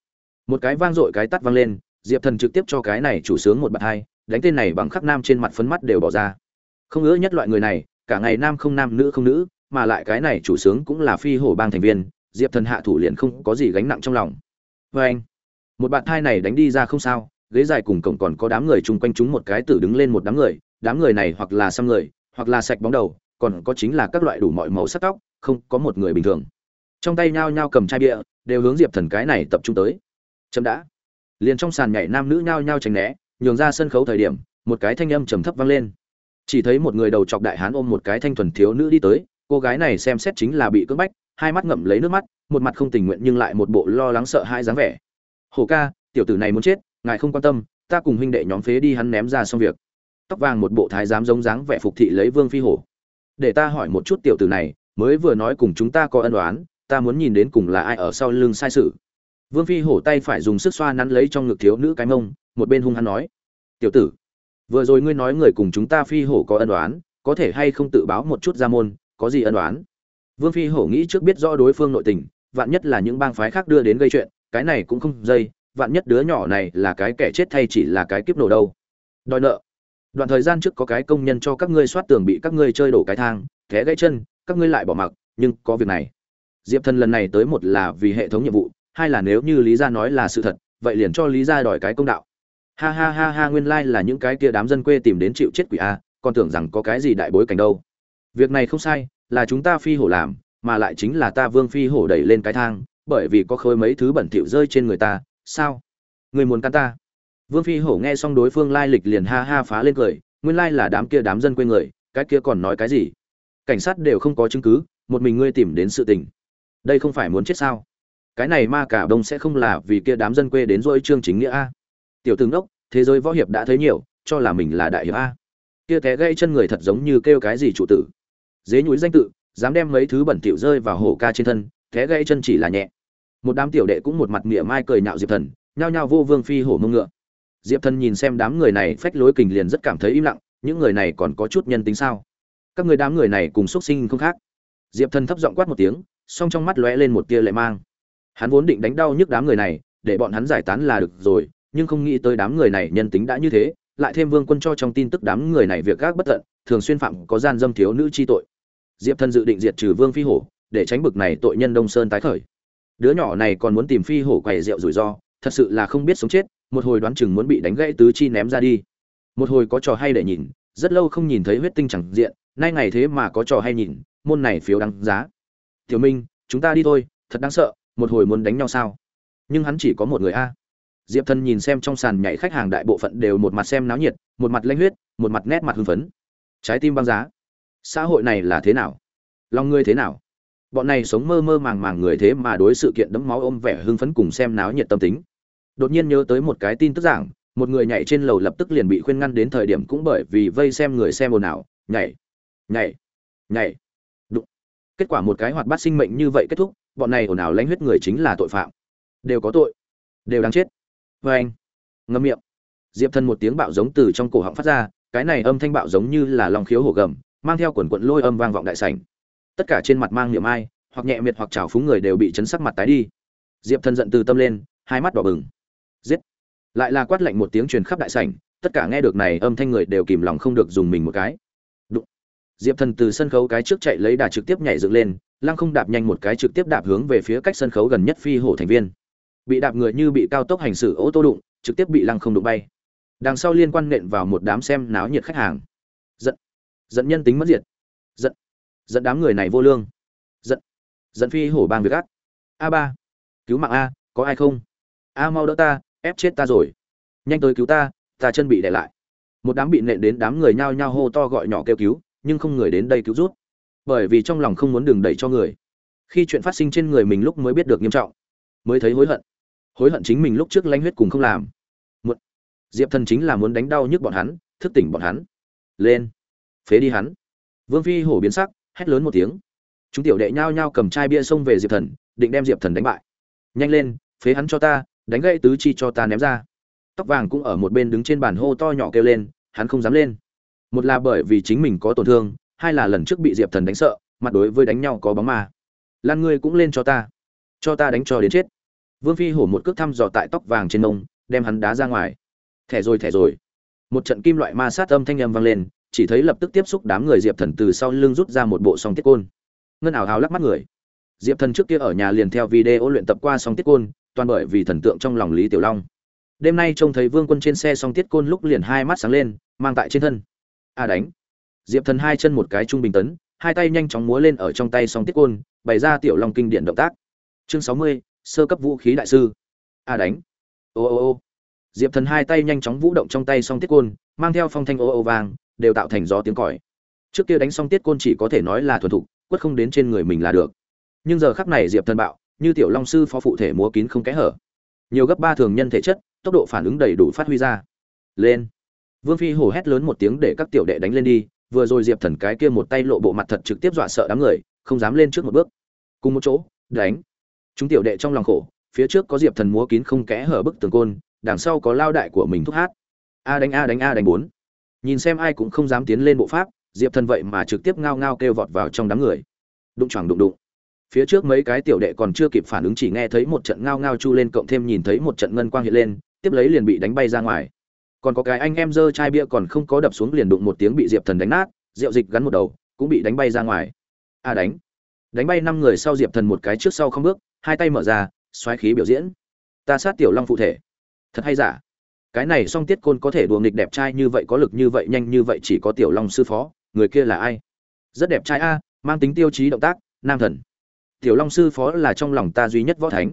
một cái vang dội cái tắt vang lên, diệp thần trực tiếp cho cái này chủ sướng một bạt hai, đánh tên này bằng khắc nam trên mặt phấn mắt đều bỏ ra. Không ngỡ nhất loại người này, cả ngày nam không nam, nữ không nữ, mà lại cái này chủ sướng cũng là phi hổ bang thành viên diệp thần hạ thủ liền không có gì gánh nặng trong lòng. Vê anh, một bạn thai này đánh đi ra không sao, ghế dài cùng cổng còn có đám người chung quanh chúng một cái tử đứng lên một đám người đám người này hoặc là xăm người, hoặc là sạch bóng đầu, còn có chính là các loại đủ mọi màu sắc tóc, không có một người bình thường. Trong tay nhao nhao cầm chai bia, đều hướng diệp thần cái này tập trung tới. Chậm đã. Liền trong sàn nhảy nam nữ nhao nhao tránh né, nhường ra sân khấu thời điểm, một cái thanh âm trầm thấp vang lên. Chỉ thấy một người đầu chọc đại hán ôm một cái thanh thuần thiếu nữ đi tới, cô gái này xem xét chính là bị cưỡng bách hai mắt ngậm lấy nước mắt một mặt không tình nguyện nhưng lại một bộ lo lắng sợ hai dáng vẻ. Hồ ca tiểu tử này muốn chết ngài không quan tâm ta cùng huynh đệ nhóm phế đi hắn ném ra xong việc. Tóc vàng một bộ thái giám giống dáng vẻ phục thị lấy vương phi hổ. Để ta hỏi một chút tiểu tử này mới vừa nói cùng chúng ta có ân oán ta muốn nhìn đến cùng là ai ở sau lưng sai sự. Vương phi hổ tay phải dùng sức xoa nắn lấy trong ngực thiếu nữ cái mông một bên hung hắn nói tiểu tử vừa rồi ngươi nói người cùng chúng ta phi hổ có ân oán, có thể hay không tự báo một chút ra môn có gì ân oán? Vương phi hổ nghĩ trước biết rõ đối phương nội tình, vạn nhất là những bang phái khác đưa đến gây chuyện, cái này cũng không dây, vạn nhất đứa nhỏ này là cái kẻ chết thay chỉ là cái kiếp nổ đâu. Đòi nợ. Đoạn thời gian trước có cái công nhân cho các ngươi soát tường bị các ngươi chơi đổ cái thang thế gãy chân, các ngươi lại bỏ mặc, nhưng có việc này. Diệp thần lần này tới một là vì hệ thống nhiệm vụ, hai là nếu như lý gia nói là sự thật, vậy liền cho lý gia đòi cái công đạo. Ha ha ha ha, nguyên lai là những cái kia đám dân quê tìm đến chịu chết quỷ a, còn tưởng rằng có cái gì đại bối cảnh đâu. Việc này không sai là chúng ta phi hổ làm, mà lại chính là ta vương phi hổ đẩy lên cái thang, bởi vì có khối mấy thứ bẩn thỉu rơi trên người ta, sao? Người muốn căn ta? Vương phi hổ nghe xong đối phương lai lịch liền ha ha phá lên cười, nguyên lai là đám kia đám dân quê người, cái kia còn nói cái gì? Cảnh sát đều không có chứng cứ, một mình ngươi tìm đến sự tình. Đây không phải muốn chết sao? Cái này ma cả đông sẽ không là vì kia đám dân quê đến dỗi trương chính nghĩa a? Tiểu tướng đốc, thế giới võ hiệp đã thấy nhiều, cho là mình là đại hiệp a. Kia té gây chân người thật giống như kêu cái gì chủ tử dế nhúi danh tự, dám đem mấy thứ bẩn tiểu rơi vào hổ ca trên thân thế gây chân chỉ là nhẹ. Một đám tiểu đệ cũng một mặt mỉa mai cười nhạo diệp thần, nhao nhao vô vương phi hổ mông ngựa. Diệp thần nhìn xem đám người này phách lối kình liền rất cảm thấy im lặng, những người này còn có chút nhân tính sao? Các người đám người này cùng xuất sinh không khác. Diệp thần thấp giọng quát một tiếng, song trong mắt lóe lên một tia lệ mang. Hắn vốn định đánh đau nhức đám người này, để bọn hắn giải tán là được rồi, nhưng không nghĩ tới đám người này nhân tính đã như thế, lại thêm vương quân cho trong tin tức đám người này việc gác bất tận, thường xuyên phạm có gian dâm thiếu nữ chi tội diệp thần dự định diệt trừ vương phi hổ, để tránh bực này tội nhân đông sơn tái khởi. Đứa nhỏ này còn muốn tìm phi hổ quầy rượu rủi ro, thật sự là không biết sống chết, một hồi đoán chừng muốn bị đánh gãy tứ chi ném ra đi. Một hồi có trò hay để nhìn, rất lâu không nhìn thấy huyết tinh chẳng diện, nay ngày thế mà có trò hay nhìn, môn này phiếu đáng giá. Tiểu minh, chúng ta đi thôi, thật đáng sợ, một hồi muốn đánh nhau sao? Nhưng hắn chỉ có một người a. Diệp thần nhìn xem trong sàn nhảy khách hàng đại bộ phận đều một mặt xem náo nhiệt, một mặt lanh huyết, một mặt nét mặt hưng phấn. Trái tim băng giá xã hội này là thế nào? Lòng ngươi thế nào? Bọn này sống mơ mơ màng màng người thế mà đối sự kiện đẫm máu ôm vẻ hưng phấn cùng xem náo nhiệt tâm tính. Đột nhiên nhớ tới một cái tin tức giảng, một người nhảy trên lầu lập tức liền bị khuyên ngăn đến thời điểm cũng bởi vì vây xem người xem ồn ào, nhảy nhảy nhảy. Đụng. Kết quả một cái hoạt bát sinh mệnh như vậy kết thúc, bọn này ồn ào lanh huyết người chính là tội phạm. Đều có tội, đều đáng chết. Vê anh, ngâm miệng. Diệp thần một tiếng bạo giống từ trong cổ họng phát ra, cái này âm thanh bạo giống như là lòng khiếu hổ gầm mang theo quần quận lôi âm vang vọng đại sảnh. Tất cả trên mặt mang niệm ai, hoặc nhẹ miệt hoặc trào phúng người đều bị chấn sắc mặt tái đi. Diệp thần giận từ tâm lên, hai mắt đỏ bừng. Giết! Lại là quát lạnh một tiếng truyền khắp đại sảnh, tất cả nghe được này âm thanh người đều kìm lòng không được dùng mình một cái. Đụng. diệp thần từ sân khấu cái trước chạy lấy đà trực tiếp nhảy dựng lên, lăng không đạp nhanh một cái trực tiếp đạp hướng về phía cách sân khấu gần nhất phi hổ thành viên. Bị đạp người như bị cao tốc hành xử ô tô đụng, trực tiếp bị lăng không đụng bay. Đằng sau liên quan nện vào một đám xem náo nhiệt khách hàng. Giận! Dẫn nhân tính mất diệt. Giận. Giận đám người này vô lương. Giận. Giận phi hổ bang việc ác. A ba. Cứu mạng a, có ai không? A, mau đỡ ta, ép chết ta rồi. Nhanh tới cứu ta ta chân bị đè lại. Một đám bị nện đến đám người nhao nhao hô to gọi nhỏ kêu cứu, nhưng không người đến đây cứu rút. Bởi vì trong lòng không muốn đường đẩy cho người. Khi chuyện phát sinh trên người mình lúc mới biết được nghiêm trọng, mới thấy hối hận. Hối hận chính mình lúc trước lanh huyết cùng không làm. Một. Diệp thần chính là muốn đánh đau nhức bọn hắn, thức tỉnh bọn hắn. Lên phế đi hắn. Vương phi hổ biến sắc, hét lớn một tiếng. Chúng tiểu đệ nhao nhao cầm chai bia xông về diệp thần, định đem diệp thần đánh bại. Nhanh lên, phế hắn cho ta, đánh gãy tứ chi cho ta ném ra. Tóc vàng cũng ở một bên đứng trên bàn hô to nhỏ kêu lên, hắn không dám lên. Một là bởi vì chính mình có tổn thương, hai là lần trước bị diệp thần đánh sợ, mặt đối với đánh nhau có bóng ma. Lan ngươi cũng lên cho ta. Cho ta đánh cho đến chết. Vương phi hổ một cước thăm dò tại tóc vàng trên nông đem hắn đá ra ngoài. Thẻ rồi thẻ rồi. Một trận kim loại ma sát âm thanh âm vang lên chỉ thấy lập tức tiếp xúc đám người diệp thần từ sau lưng rút ra một bộ song tiết côn. Ngân ảo hào lắc mắt người. Diệp thần trước kia ở nhà liền theo video luyện tập qua song tiết côn, toàn bởi vì thần tượng trong lòng lý tiểu long. Đêm nay trông thấy vương quân trên xe song tiết côn lúc liền hai mắt sáng lên, mang tại trên thân. A đánh. Diệp thần hai chân một cái trung bình tấn, hai tay nhanh chóng múa lên ở trong tay song tiết côn, bày ra tiểu long kinh điển động tác. Chương sáu mươi, sơ cấp vũ khí đại sư. A đánh. Ô ô ô. Diệp thần hai tay nhanh chóng vũ động trong tay song tiết côn, mang theo phong thanh ô ô vàng đều tạo thành gió tiếng còi. Trước kia đánh xong tiết côn chỉ có thể nói là thuần thục, quất không đến trên người mình là được. Nhưng giờ khắc này diệp thần bạo, như tiểu long sư phó phụ thể múa kín không kẽ hở. Nhiều gấp ba thường nhân thể chất, tốc độ phản ứng đầy đủ phát huy ra. Lên. Vương phi hổ hét lớn một tiếng để các tiểu đệ đánh lên đi, vừa rồi diệp thần cái kia một tay lộ bộ mặt thật trực tiếp dọa sợ đám người, không dám lên trước một bước. Cùng một chỗ, đánh. Chúng tiểu đệ trong lòng khổ, phía trước có diệp thần múa kín không kẽ hở bức tường côn, đằng sau có lao đại của mình thúc hát. A đánh a đánh a đánh bốn nhìn xem ai cũng không dám tiến lên bộ pháp, diệp thần vậy mà trực tiếp ngao ngao kêu vọt vào trong đám người. Đụng choàng đụng đụng. Phía trước mấy cái tiểu đệ còn chưa kịp phản ứng chỉ nghe thấy một trận ngao ngao chu lên cộng thêm nhìn thấy một trận ngân quang hiện lên, tiếp lấy liền bị đánh bay ra ngoài. Còn có cái anh em dơ chai bia còn không có đập xuống liền đụng một tiếng bị diệp thần đánh nát, rượu dịch gắn một đầu, cũng bị đánh bay ra ngoài. A à đánh. Đánh bay năm người sau diệp thần một cái trước sau không bước, hai tay mở ra, xoáy khí biểu diễn. Ta sát tiểu long phụ thể. Thật hay giả? Cái này song tiết côn có thể đùa nghịch đẹp trai như vậy, có lực như vậy, nhanh như vậy, chỉ có tiểu long sư phó, người kia là ai? Rất đẹp trai a, mang tính tiêu chí động tác, nam thần. Tiểu long sư phó là trong lòng ta duy nhất võ thánh.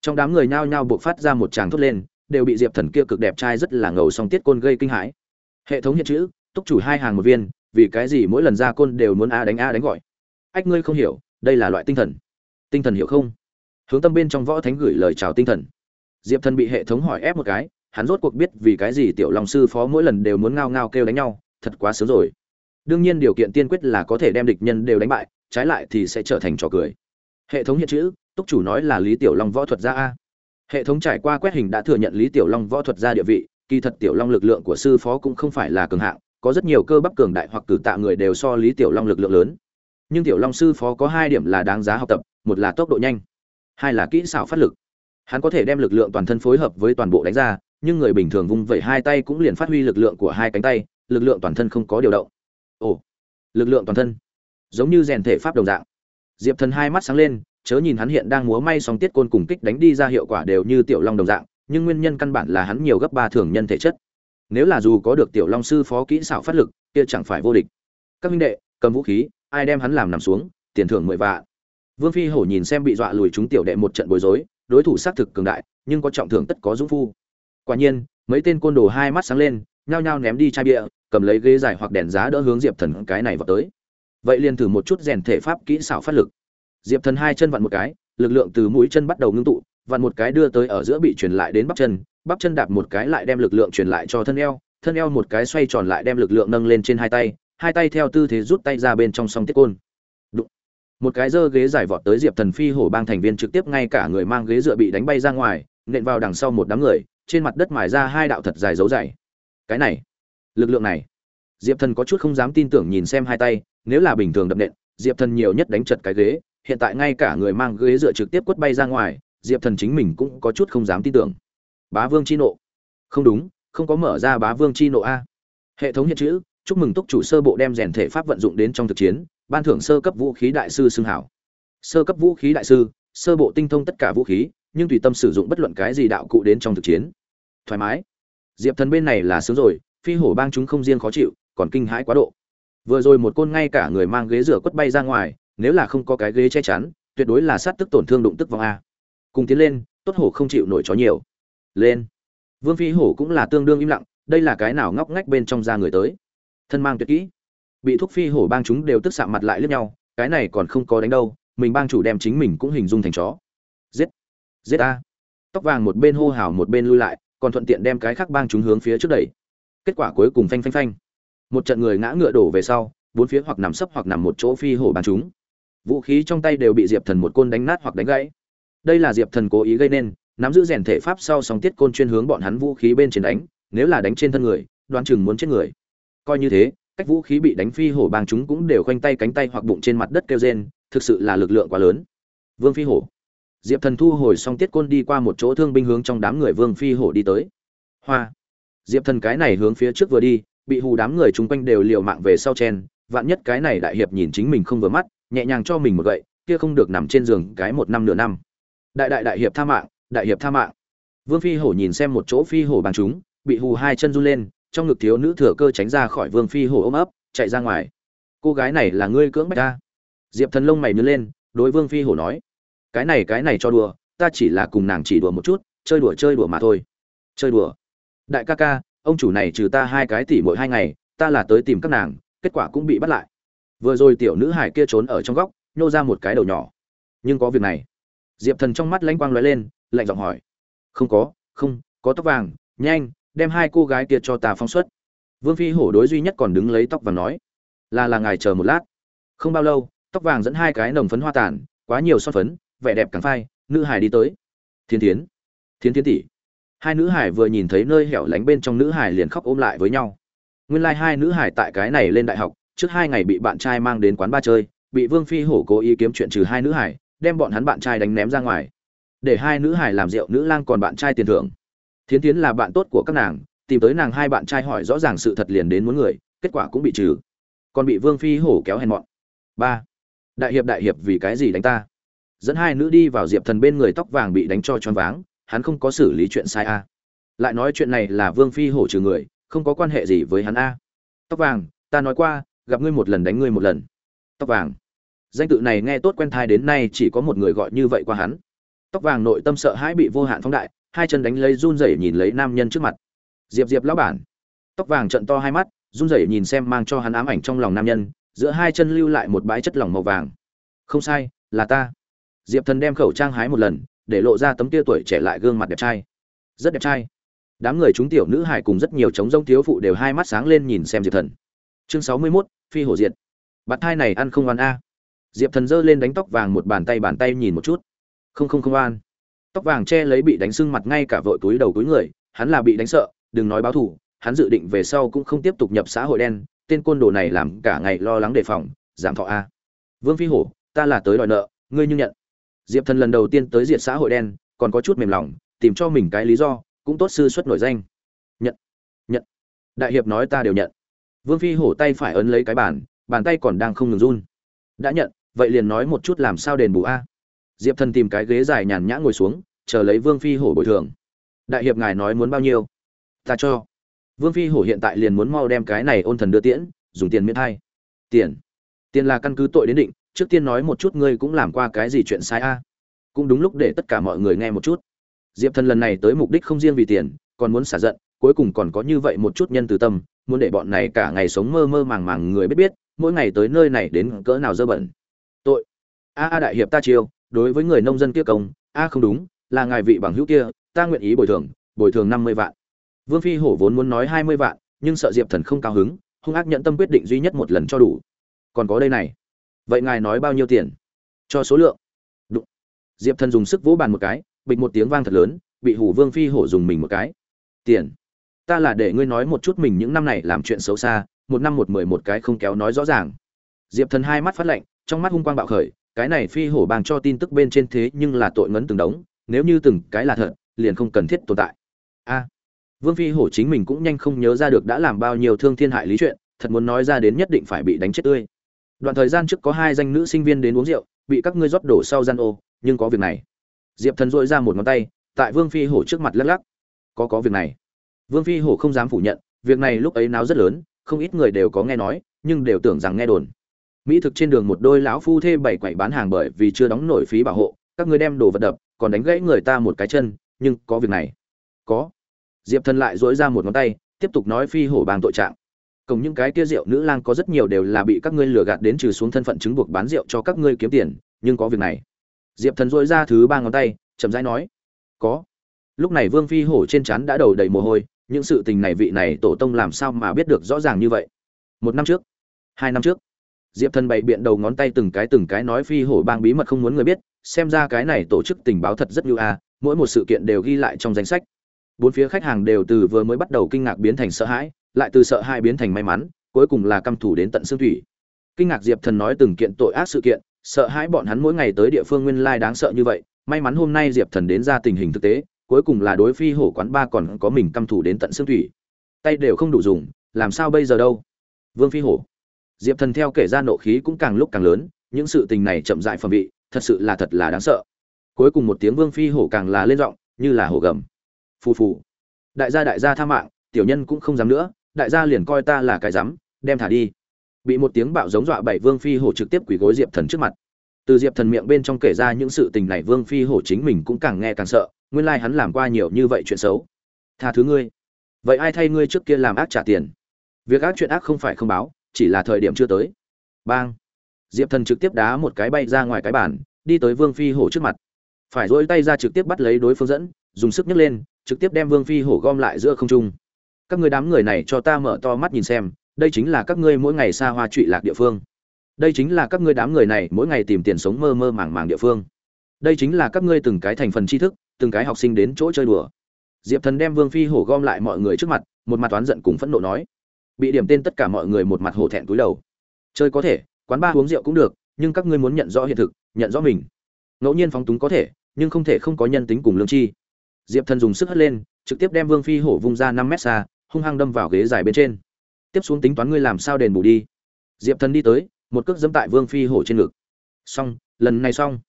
Trong đám người nhao nhao buộc phát ra một tràng thốt lên, đều bị diệp thần kia cực đẹp trai rất là ngầu song tiết côn gây kinh hãi. Hệ thống hiện chữ, túc chủ hai hàng một viên, vì cái gì mỗi lần ra côn đều muốn a đánh a đánh gọi? Ách, ngươi không hiểu, đây là loại tinh thần. Tinh thần hiểu không? Hướng tâm bên trong võ thánh gửi lời chào tinh thần. Diệp thần bị hệ thống hỏi ép một cái hắn rốt cuộc biết vì cái gì tiểu long sư phó mỗi lần đều muốn ngao ngao kêu đánh nhau, thật quá sớm rồi. Đương nhiên điều kiện tiên quyết là có thể đem địch nhân đều đánh bại, trái lại thì sẽ trở thành trò cười. Hệ thống hiện chữ, túc chủ nói là lý tiểu long võ thuật gia a. Hệ thống trải qua quét hình đã thừa nhận lý tiểu long võ thuật gia địa vị, kỳ thật tiểu long lực lượng của sư phó cũng không phải là cường hạng, có rất nhiều cơ bắp cường đại hoặc cử tạ người đều so lý tiểu long lực lượng lớn. Nhưng tiểu long sư phó có hai điểm là đáng giá học tập, một là tốc độ nhanh, hai là kỹ xảo phát lực. Hắn có thể đem lực lượng toàn thân phối hợp với toàn bộ đánh ra nhưng người bình thường vung vẩy hai tay cũng liền phát huy lực lượng của hai cánh tay, lực lượng toàn thân không có điều động. Ồ, lực lượng toàn thân, giống như rèn thể pháp đồng dạng. Diệp thần hai mắt sáng lên, chớ nhìn hắn hiện đang múa may song tiết côn cùng kích đánh đi ra hiệu quả đều như tiểu long đồng dạng, nhưng nguyên nhân căn bản là hắn nhiều gấp ba thường nhân thể chất. Nếu là dù có được tiểu long sư phó kỹ xảo phát lực, kia chẳng phải vô địch. Các minh đệ, cầm vũ khí, ai đem hắn làm nằm xuống, tiền thưởng mười vạ vương phi hổ nhìn xem bị dọa lùi chúng tiểu đệ một trận bối rối, đối thủ xác thực cường đại, nhưng có trọng thưởng tất có dũng phu quả nhiên, mấy tên côn đồ hai mắt sáng lên, nhao nhao ném đi chai bia, cầm lấy ghế dài hoặc đèn giá đỡ hướng diệp thần cái này vào tới. Vậy liền thử một chút rèn thể pháp kỹ xảo phát lực. Diệp thần hai chân vặn một cái, lực lượng từ mũi chân bắt đầu ngưng tụ, vặn một cái đưa tới ở giữa bị truyền lại đến bắp chân bắp chân đạp một cái lại đem lực lượng truyền lại cho thân eo thân eo một cái xoay tròn lại đem lực lượng nâng lên trên hai tay hai tay theo tư thế rút tay ra bên trong song tiết côn. Đụng. một cái dơ ghế giải vọt tới diệp thần phi hổ bang thành viên trực tiếp ngay cả người mang ghế dựa bị đánh bay ra ngoài, nện vào đằng sau một đám người trên mặt đất mài ra hai đạo thật dài dấu dày. Cái này, lực lượng này, diệp thần có chút không dám tin tưởng nhìn xem hai tay, nếu là bình thường đập nện, diệp thần nhiều nhất đánh chật cái ghế, hiện tại ngay cả người mang ghế dựa trực tiếp quất bay ra ngoài, diệp thần chính mình cũng có chút không dám tin tưởng. Bá vương chi nộ. Không đúng, không có mở ra bá vương chi nộ a. Hệ thống hiện chữ, chúc mừng túc chủ sơ bộ đem rèn thể pháp vận dụng đến trong thực chiến, ban thưởng sơ cấp vũ khí đại sư xưng hảo. Sơ cấp vũ khí đại sư, sơ bộ tinh thông tất cả vũ khí nhưng tùy tâm sử dụng bất luận cái gì đạo cụ đến trong thực chiến. Thoải mái. Diệp thần bên này là sướng rồi, phi hổ bang chúng không riêng khó chịu, còn kinh hãi quá độ. Vừa rồi một côn ngay cả người mang ghế rửa quất bay ra ngoài, nếu là không có cái ghế che chắn, tuyệt đối là sát tức tổn thương đụng tức vòng a. Cùng tiến lên, tốt hổ không chịu nổi chó nhiều. Lên. Vương phi hổ cũng là tương đương im lặng, đây là cái nào ngóc ngách bên trong ra người tới. Thân mang tuyệt kỹ. Bị thuốc phi hổ bang chúng đều tức sạm mặt lại lướt nhau, cái này còn không có đánh đâu, mình bang chủ đem chính mình cũng hình dung thành chó. Giết giết ta, tóc vàng một bên hô hào một bên lui lại còn thuận tiện đem cái khác bang chúng hướng phía trước đẩy. Kết quả cuối cùng phanh phanh phanh. Một trận người ngã ngựa đổ về sau bốn phía hoặc nằm sấp hoặc nằm một chỗ phi hổ bang chúng. Vũ khí trong tay đều bị diệp thần một côn đánh nát hoặc đánh gãy. Đây là diệp thần cố ý gây nên nắm giữ rèn thể pháp sau sóng tiết côn chuyên hướng bọn hắn vũ khí bên trên đánh nếu là đánh trên thân người đoán chừng muốn chết người. Coi như thế cách vũ khí bị đánh phi hổ bang chúng cũng đều khoanh tay cánh tay hoặc bụng trên mặt đất kêu rên thực sự là lực lượng quá lớn. Vương phi hổ diệp thần thu hồi xong tiết côn đi qua một chỗ thương binh hướng trong đám người vương phi hổ đi tới. Hoa. Diệp thần cái này hướng phía trước vừa đi, bị hù đám người chung quanh đều liều mạng về sau chen, vạn nhất cái này đại hiệp nhìn chính mình không vừa mắt, nhẹ nhàng cho mình một gậy, kia không được nằm trên giường cái một năm nửa năm. Đại đại đại hiệp tha mạng, đại hiệp tha mạng. Vương phi hổ nhìn xem một chỗ phi hổ bằng chúng, bị hù hai chân run lên, trong ngực thiếu nữ thừa cơ tránh ra khỏi vương phi hổ ôm ấp, chạy ra ngoài. Cô gái này là ngươi cưỡng bách ta? Diệp thần lông mày nhớ lên, đối vương phi hổ nói cái này cái này cho đùa, ta chỉ là cùng nàng chỉ đùa một chút, chơi đùa chơi đùa mà thôi. Chơi đùa. Đại ca ca, ông chủ này trừ ta hai cái tỷ mỗi hai ngày, ta là tới tìm các nàng, kết quả cũng bị bắt lại. Vừa rồi tiểu nữ hải kia trốn ở trong góc, nhô ra một cái đầu nhỏ. Nhưng có việc này. Diệp thần trong mắt lanh quang lóe lên, lạnh giọng hỏi. Không có không, có tóc vàng, nhanh, đem hai cô gái kia cho ta phóng xuất. Vương phi hổ đối duy nhất còn đứng lấy tóc và nói. Là là ngài chờ một lát. Không bao lâu, tóc vàng dẫn hai cái nồng phấn hoa tàn, quá nhiều son phấn vẻ đẹp càng phai, nữ hải đi tới. Thiên thiến. Thiên thiến tỷ. Hai nữ hải vừa nhìn thấy nơi hẻo lánh bên trong nữ hải liền khóc ôm lại với nhau. Nguyên lai hai nữ hải tại cái này lên đại học, trước hai ngày bị bạn trai mang đến quán ba chơi, bị vương phi hổ cố ý kiếm chuyện trừ hai nữ hải đem bọn hắn bạn trai đánh ném ra ngoài. Để hai nữ hải làm rượu, nữ lang còn bạn trai tiền thưởng. Thiến tiến là bạn tốt của các nàng, tìm tới nàng hai bạn trai hỏi rõ ràng sự thật liền đến muốn người, kết quả cũng bị trừ. Còn bị vương phi hổ kéo hèn mọn. Ba. Đại hiệp đại hiệp vì cái gì đánh ta? Dẫn hai nữ đi vào diệp thần bên người tóc vàng bị đánh cho choáng váng, hắn không có xử lý chuyện sai a. Lại nói chuyện này là vương phi hổ trừ người, không có quan hệ gì với hắn a. Tóc vàng, ta nói qua, gặp ngươi một lần đánh ngươi một lần. Tóc vàng. Danh tự này nghe tốt quen thai đến nay chỉ có một người gọi như vậy qua hắn. Tóc vàng nội tâm sợ hãi bị vô hạn phóng đại, hai chân đánh lấy run rẩy nhìn lấy nam nhân trước mặt. Diệp diệp lão bản. Tóc vàng trận to hai mắt, run rẩy nhìn xem mang cho hắn ám ảnh trong lòng nam nhân, giữa hai chân lưu lại một bãi chất lỏng màu vàng. Không sai, là ta diệp thần đem khẩu trang hái một lần, để lộ ra tấm tia tuổi trẻ lại gương mặt đẹp trai. Rất đẹp trai. Đám người chúng tiểu nữ hải cùng rất nhiều trống rông thiếu phụ đều hai mắt sáng lên nhìn xem diệp thần. Chương sáu mươi mốt, phi hổ diệt. Bạt thai này ăn không ăn a? Diệp thần giơ lên đánh tóc vàng một bàn tay bàn tay nhìn một chút. Không không không oan tóc vàng che lấy bị đánh sưng mặt ngay cả vội túi đầu túi người, hắn là bị đánh sợ, đừng nói báo thù, hắn dự định về sau cũng không tiếp tục nhập xã hội đen, tên côn đồ này làm cả ngày lo lắng đề phòng, giảm thọ a. Vương phi hổ ta là tới đòi nợ, ngươi như nhận diệp thần lần đầu tiên tới diệt xã hội đen, còn có chút mềm lòng, tìm cho mình cái lý do, cũng tốt sư xuất nổi danh. Nhận nhận. Đại hiệp nói ta đều nhận. Vương phi hổ tay phải ấn lấy cái bàn bàn tay còn đang không ngừng run. Đã nhận, vậy liền nói một chút làm sao đền bù a. Diệp thần tìm cái ghế dài nhàn nhã ngồi xuống, chờ lấy vương phi hổ bồi thường. Đại hiệp ngài nói muốn bao nhiêu? Ta cho. Vương phi hổ hiện tại liền muốn mau đem cái này ôn thần đưa tiễn, dùng tiền miễn thay. Tiền. Tiền là căn cứ tội đến định trước tiên nói một chút ngươi cũng làm qua cái gì chuyện sai a? Cũng đúng lúc để tất cả mọi người nghe một chút. Diệp thần lần này tới mục đích không riêng vì tiền, còn muốn xả giận, cuối cùng còn có như vậy một chút nhân từ tâm, muốn để bọn này cả ngày sống mơ mơ màng màng người biết biết, mỗi ngày tới nơi này đến cỡ nào dơ bẩn. Tội. A a đại hiệp ta chiêu, đối với người nông dân kia công, a không đúng, là ngài vị bằng hữu kia, ta nguyện ý bồi thường bồi thường năm mươi vạn. Vương phi hổ vốn muốn nói hai mươi vạn, nhưng sợ diệp thần không cao hứng, hung ác nhận tâm quyết định duy nhất một lần cho đủ. Còn có đây này vậy ngài nói bao nhiêu tiền? Cho số lượng. Đụng. diệp thần dùng sức vỗ bàn một cái, bịch một tiếng vang thật lớn, bị hủ vương phi hổ dùng mình một cái. Tiền. Ta là để ngươi nói một chút mình những năm này làm chuyện xấu xa, một năm một mười một cái không kéo nói rõ ràng. Diệp thần hai mắt phát lạnh, trong mắt hung quang bạo khởi, cái này phi hổ bàng cho tin tức bên trên thế nhưng là tội ngấn từng đống, nếu như từng cái là thật, liền không cần thiết tồn tại. A. Vương phi hổ chính mình cũng nhanh không nhớ ra được đã làm bao nhiêu thương thiên hại lý chuyện, thật muốn nói ra đến nhất định phải bị đánh chết tươi đoạn thời gian trước có hai danh nữ sinh viên đến uống rượu, bị các ngươi rót đổ sau gian ô, nhưng có việc này. Diệp thần dội ra một ngón tay, tại vương phi hổ trước mặt lắc lắc. Có có việc này. Vương phi hổ không dám phủ nhận, việc này lúc ấy náo rất lớn, không ít người đều có nghe nói, nhưng đều tưởng rằng nghe đồn. Mỹ thực trên đường một đôi lão phu thê bảy quậy bán hàng bởi vì chưa đóng nổi phí bảo hộ, các ngươi đem đồ vật đập, còn đánh gãy người ta một cái chân, nhưng có việc này. Có. Diệp thần lại dỗi ra một ngón tay, tiếp tục nói phi hổ bang tội trạng cùng những cái kia rượu nữ lang có rất nhiều đều là bị các ngươi lừa gạt đến trừ xuống thân phận chứng buộc bán rượu cho các ngươi kiếm tiền, nhưng có việc này. Diệp thần dối ra thứ ba ngón tay, chậm rãi nói, có. Lúc này vương phi hổ trên trán đã đầu đầy mồ hôi, những sự tình này vị này tổ tông làm sao mà biết được rõ ràng như vậy? Một năm trước, hai năm trước, diệp thần bày biện đầu ngón tay từng cái từng cái nói phi hổ bang bí mật không muốn người biết, xem ra cái này tổ chức tình báo thật rất như a, mỗi một sự kiện đều ghi lại trong danh sách. Bốn phía khách hàng đều từ vừa mới bắt đầu kinh ngạc biến thành sợ hãi lại từ sợ hai biến thành may mắn, cuối cùng là căm thủ đến tận xương thủy. Kinh ngạc diệp thần nói từng kiện tội ác sự kiện, sợ hãi bọn hắn mỗi ngày tới địa phương nguyên lai đáng sợ như vậy, may mắn hôm nay diệp thần đến ra tình hình thực tế, cuối cùng là đối phi hổ quán ba còn có mình căm thủ đến tận xương thủy. Tay đều không đủ dùng, làm sao bây giờ đâu? Vương phi hổ. Diệp thần theo kể ra nộ khí cũng càng lúc càng lớn, những sự tình này chậm dại phẩm vị, thật sự là thật là đáng sợ. Cuối cùng một tiếng vương phi hổ càng là lên giọng, như là hổ gầm. Phù phù. Đại gia đại gia tha mạng, tiểu nhân cũng không dám nữa đại gia liền coi ta là cái dám đem thả đi. Bị một tiếng bạo giống dọa bảy vương phi hổ trực tiếp quỳ gối diệp thần trước mặt. Từ diệp thần miệng bên trong kể ra những sự tình này vương phi hổ chính mình cũng càng nghe càng sợ, nguyên lai hắn làm qua nhiều như vậy chuyện xấu. Tha thứ ngươi. Vậy ai thay ngươi trước kia làm ác trả tiền? Việc ác chuyện ác không phải không báo, chỉ là thời điểm chưa tới. Bang. Diệp thần trực tiếp đá một cái bay ra ngoài cái bàn, đi tới vương phi hổ trước mặt. Phải dỗi tay ra trực tiếp bắt lấy đối phương dẫn, dùng sức nhấc lên, trực tiếp đem vương phi hổ gom lại giữa không trung các người đám người này cho ta mở to mắt nhìn xem, đây chính là các ngươi mỗi ngày xa hoa trụy lạc địa phương. Đây chính là các ngươi đám người này mỗi ngày tìm tiền sống mơ mơ màng màng địa phương. Đây chính là các ngươi từng cái thành phần tri thức, từng cái học sinh đến chỗ chơi đùa. Diệp thần đem vương phi hổ gom lại mọi người trước mặt, một mặt toán giận cùng phẫn nộ nói. Bị điểm tên tất cả mọi người một mặt hổ thẹn túi đầu. Chơi có thể, quán ba uống rượu cũng được, nhưng các ngươi muốn nhận rõ hiện thực, nhận rõ mình. Ngẫu nhiên phóng túng có thể, nhưng không thể không có nhân tính cùng lương chi diệp thần dùng sức hất lên, trực tiếp đem vương phi hổ vung ra năm mét xa hung hăng đâm vào ghế dài bên trên. Tiếp xuống tính toán ngươi làm sao đền bù đi. Diệp thần đi tới, một cước dẫm tại vương phi hổ trên ngực. Xong, lần này xong.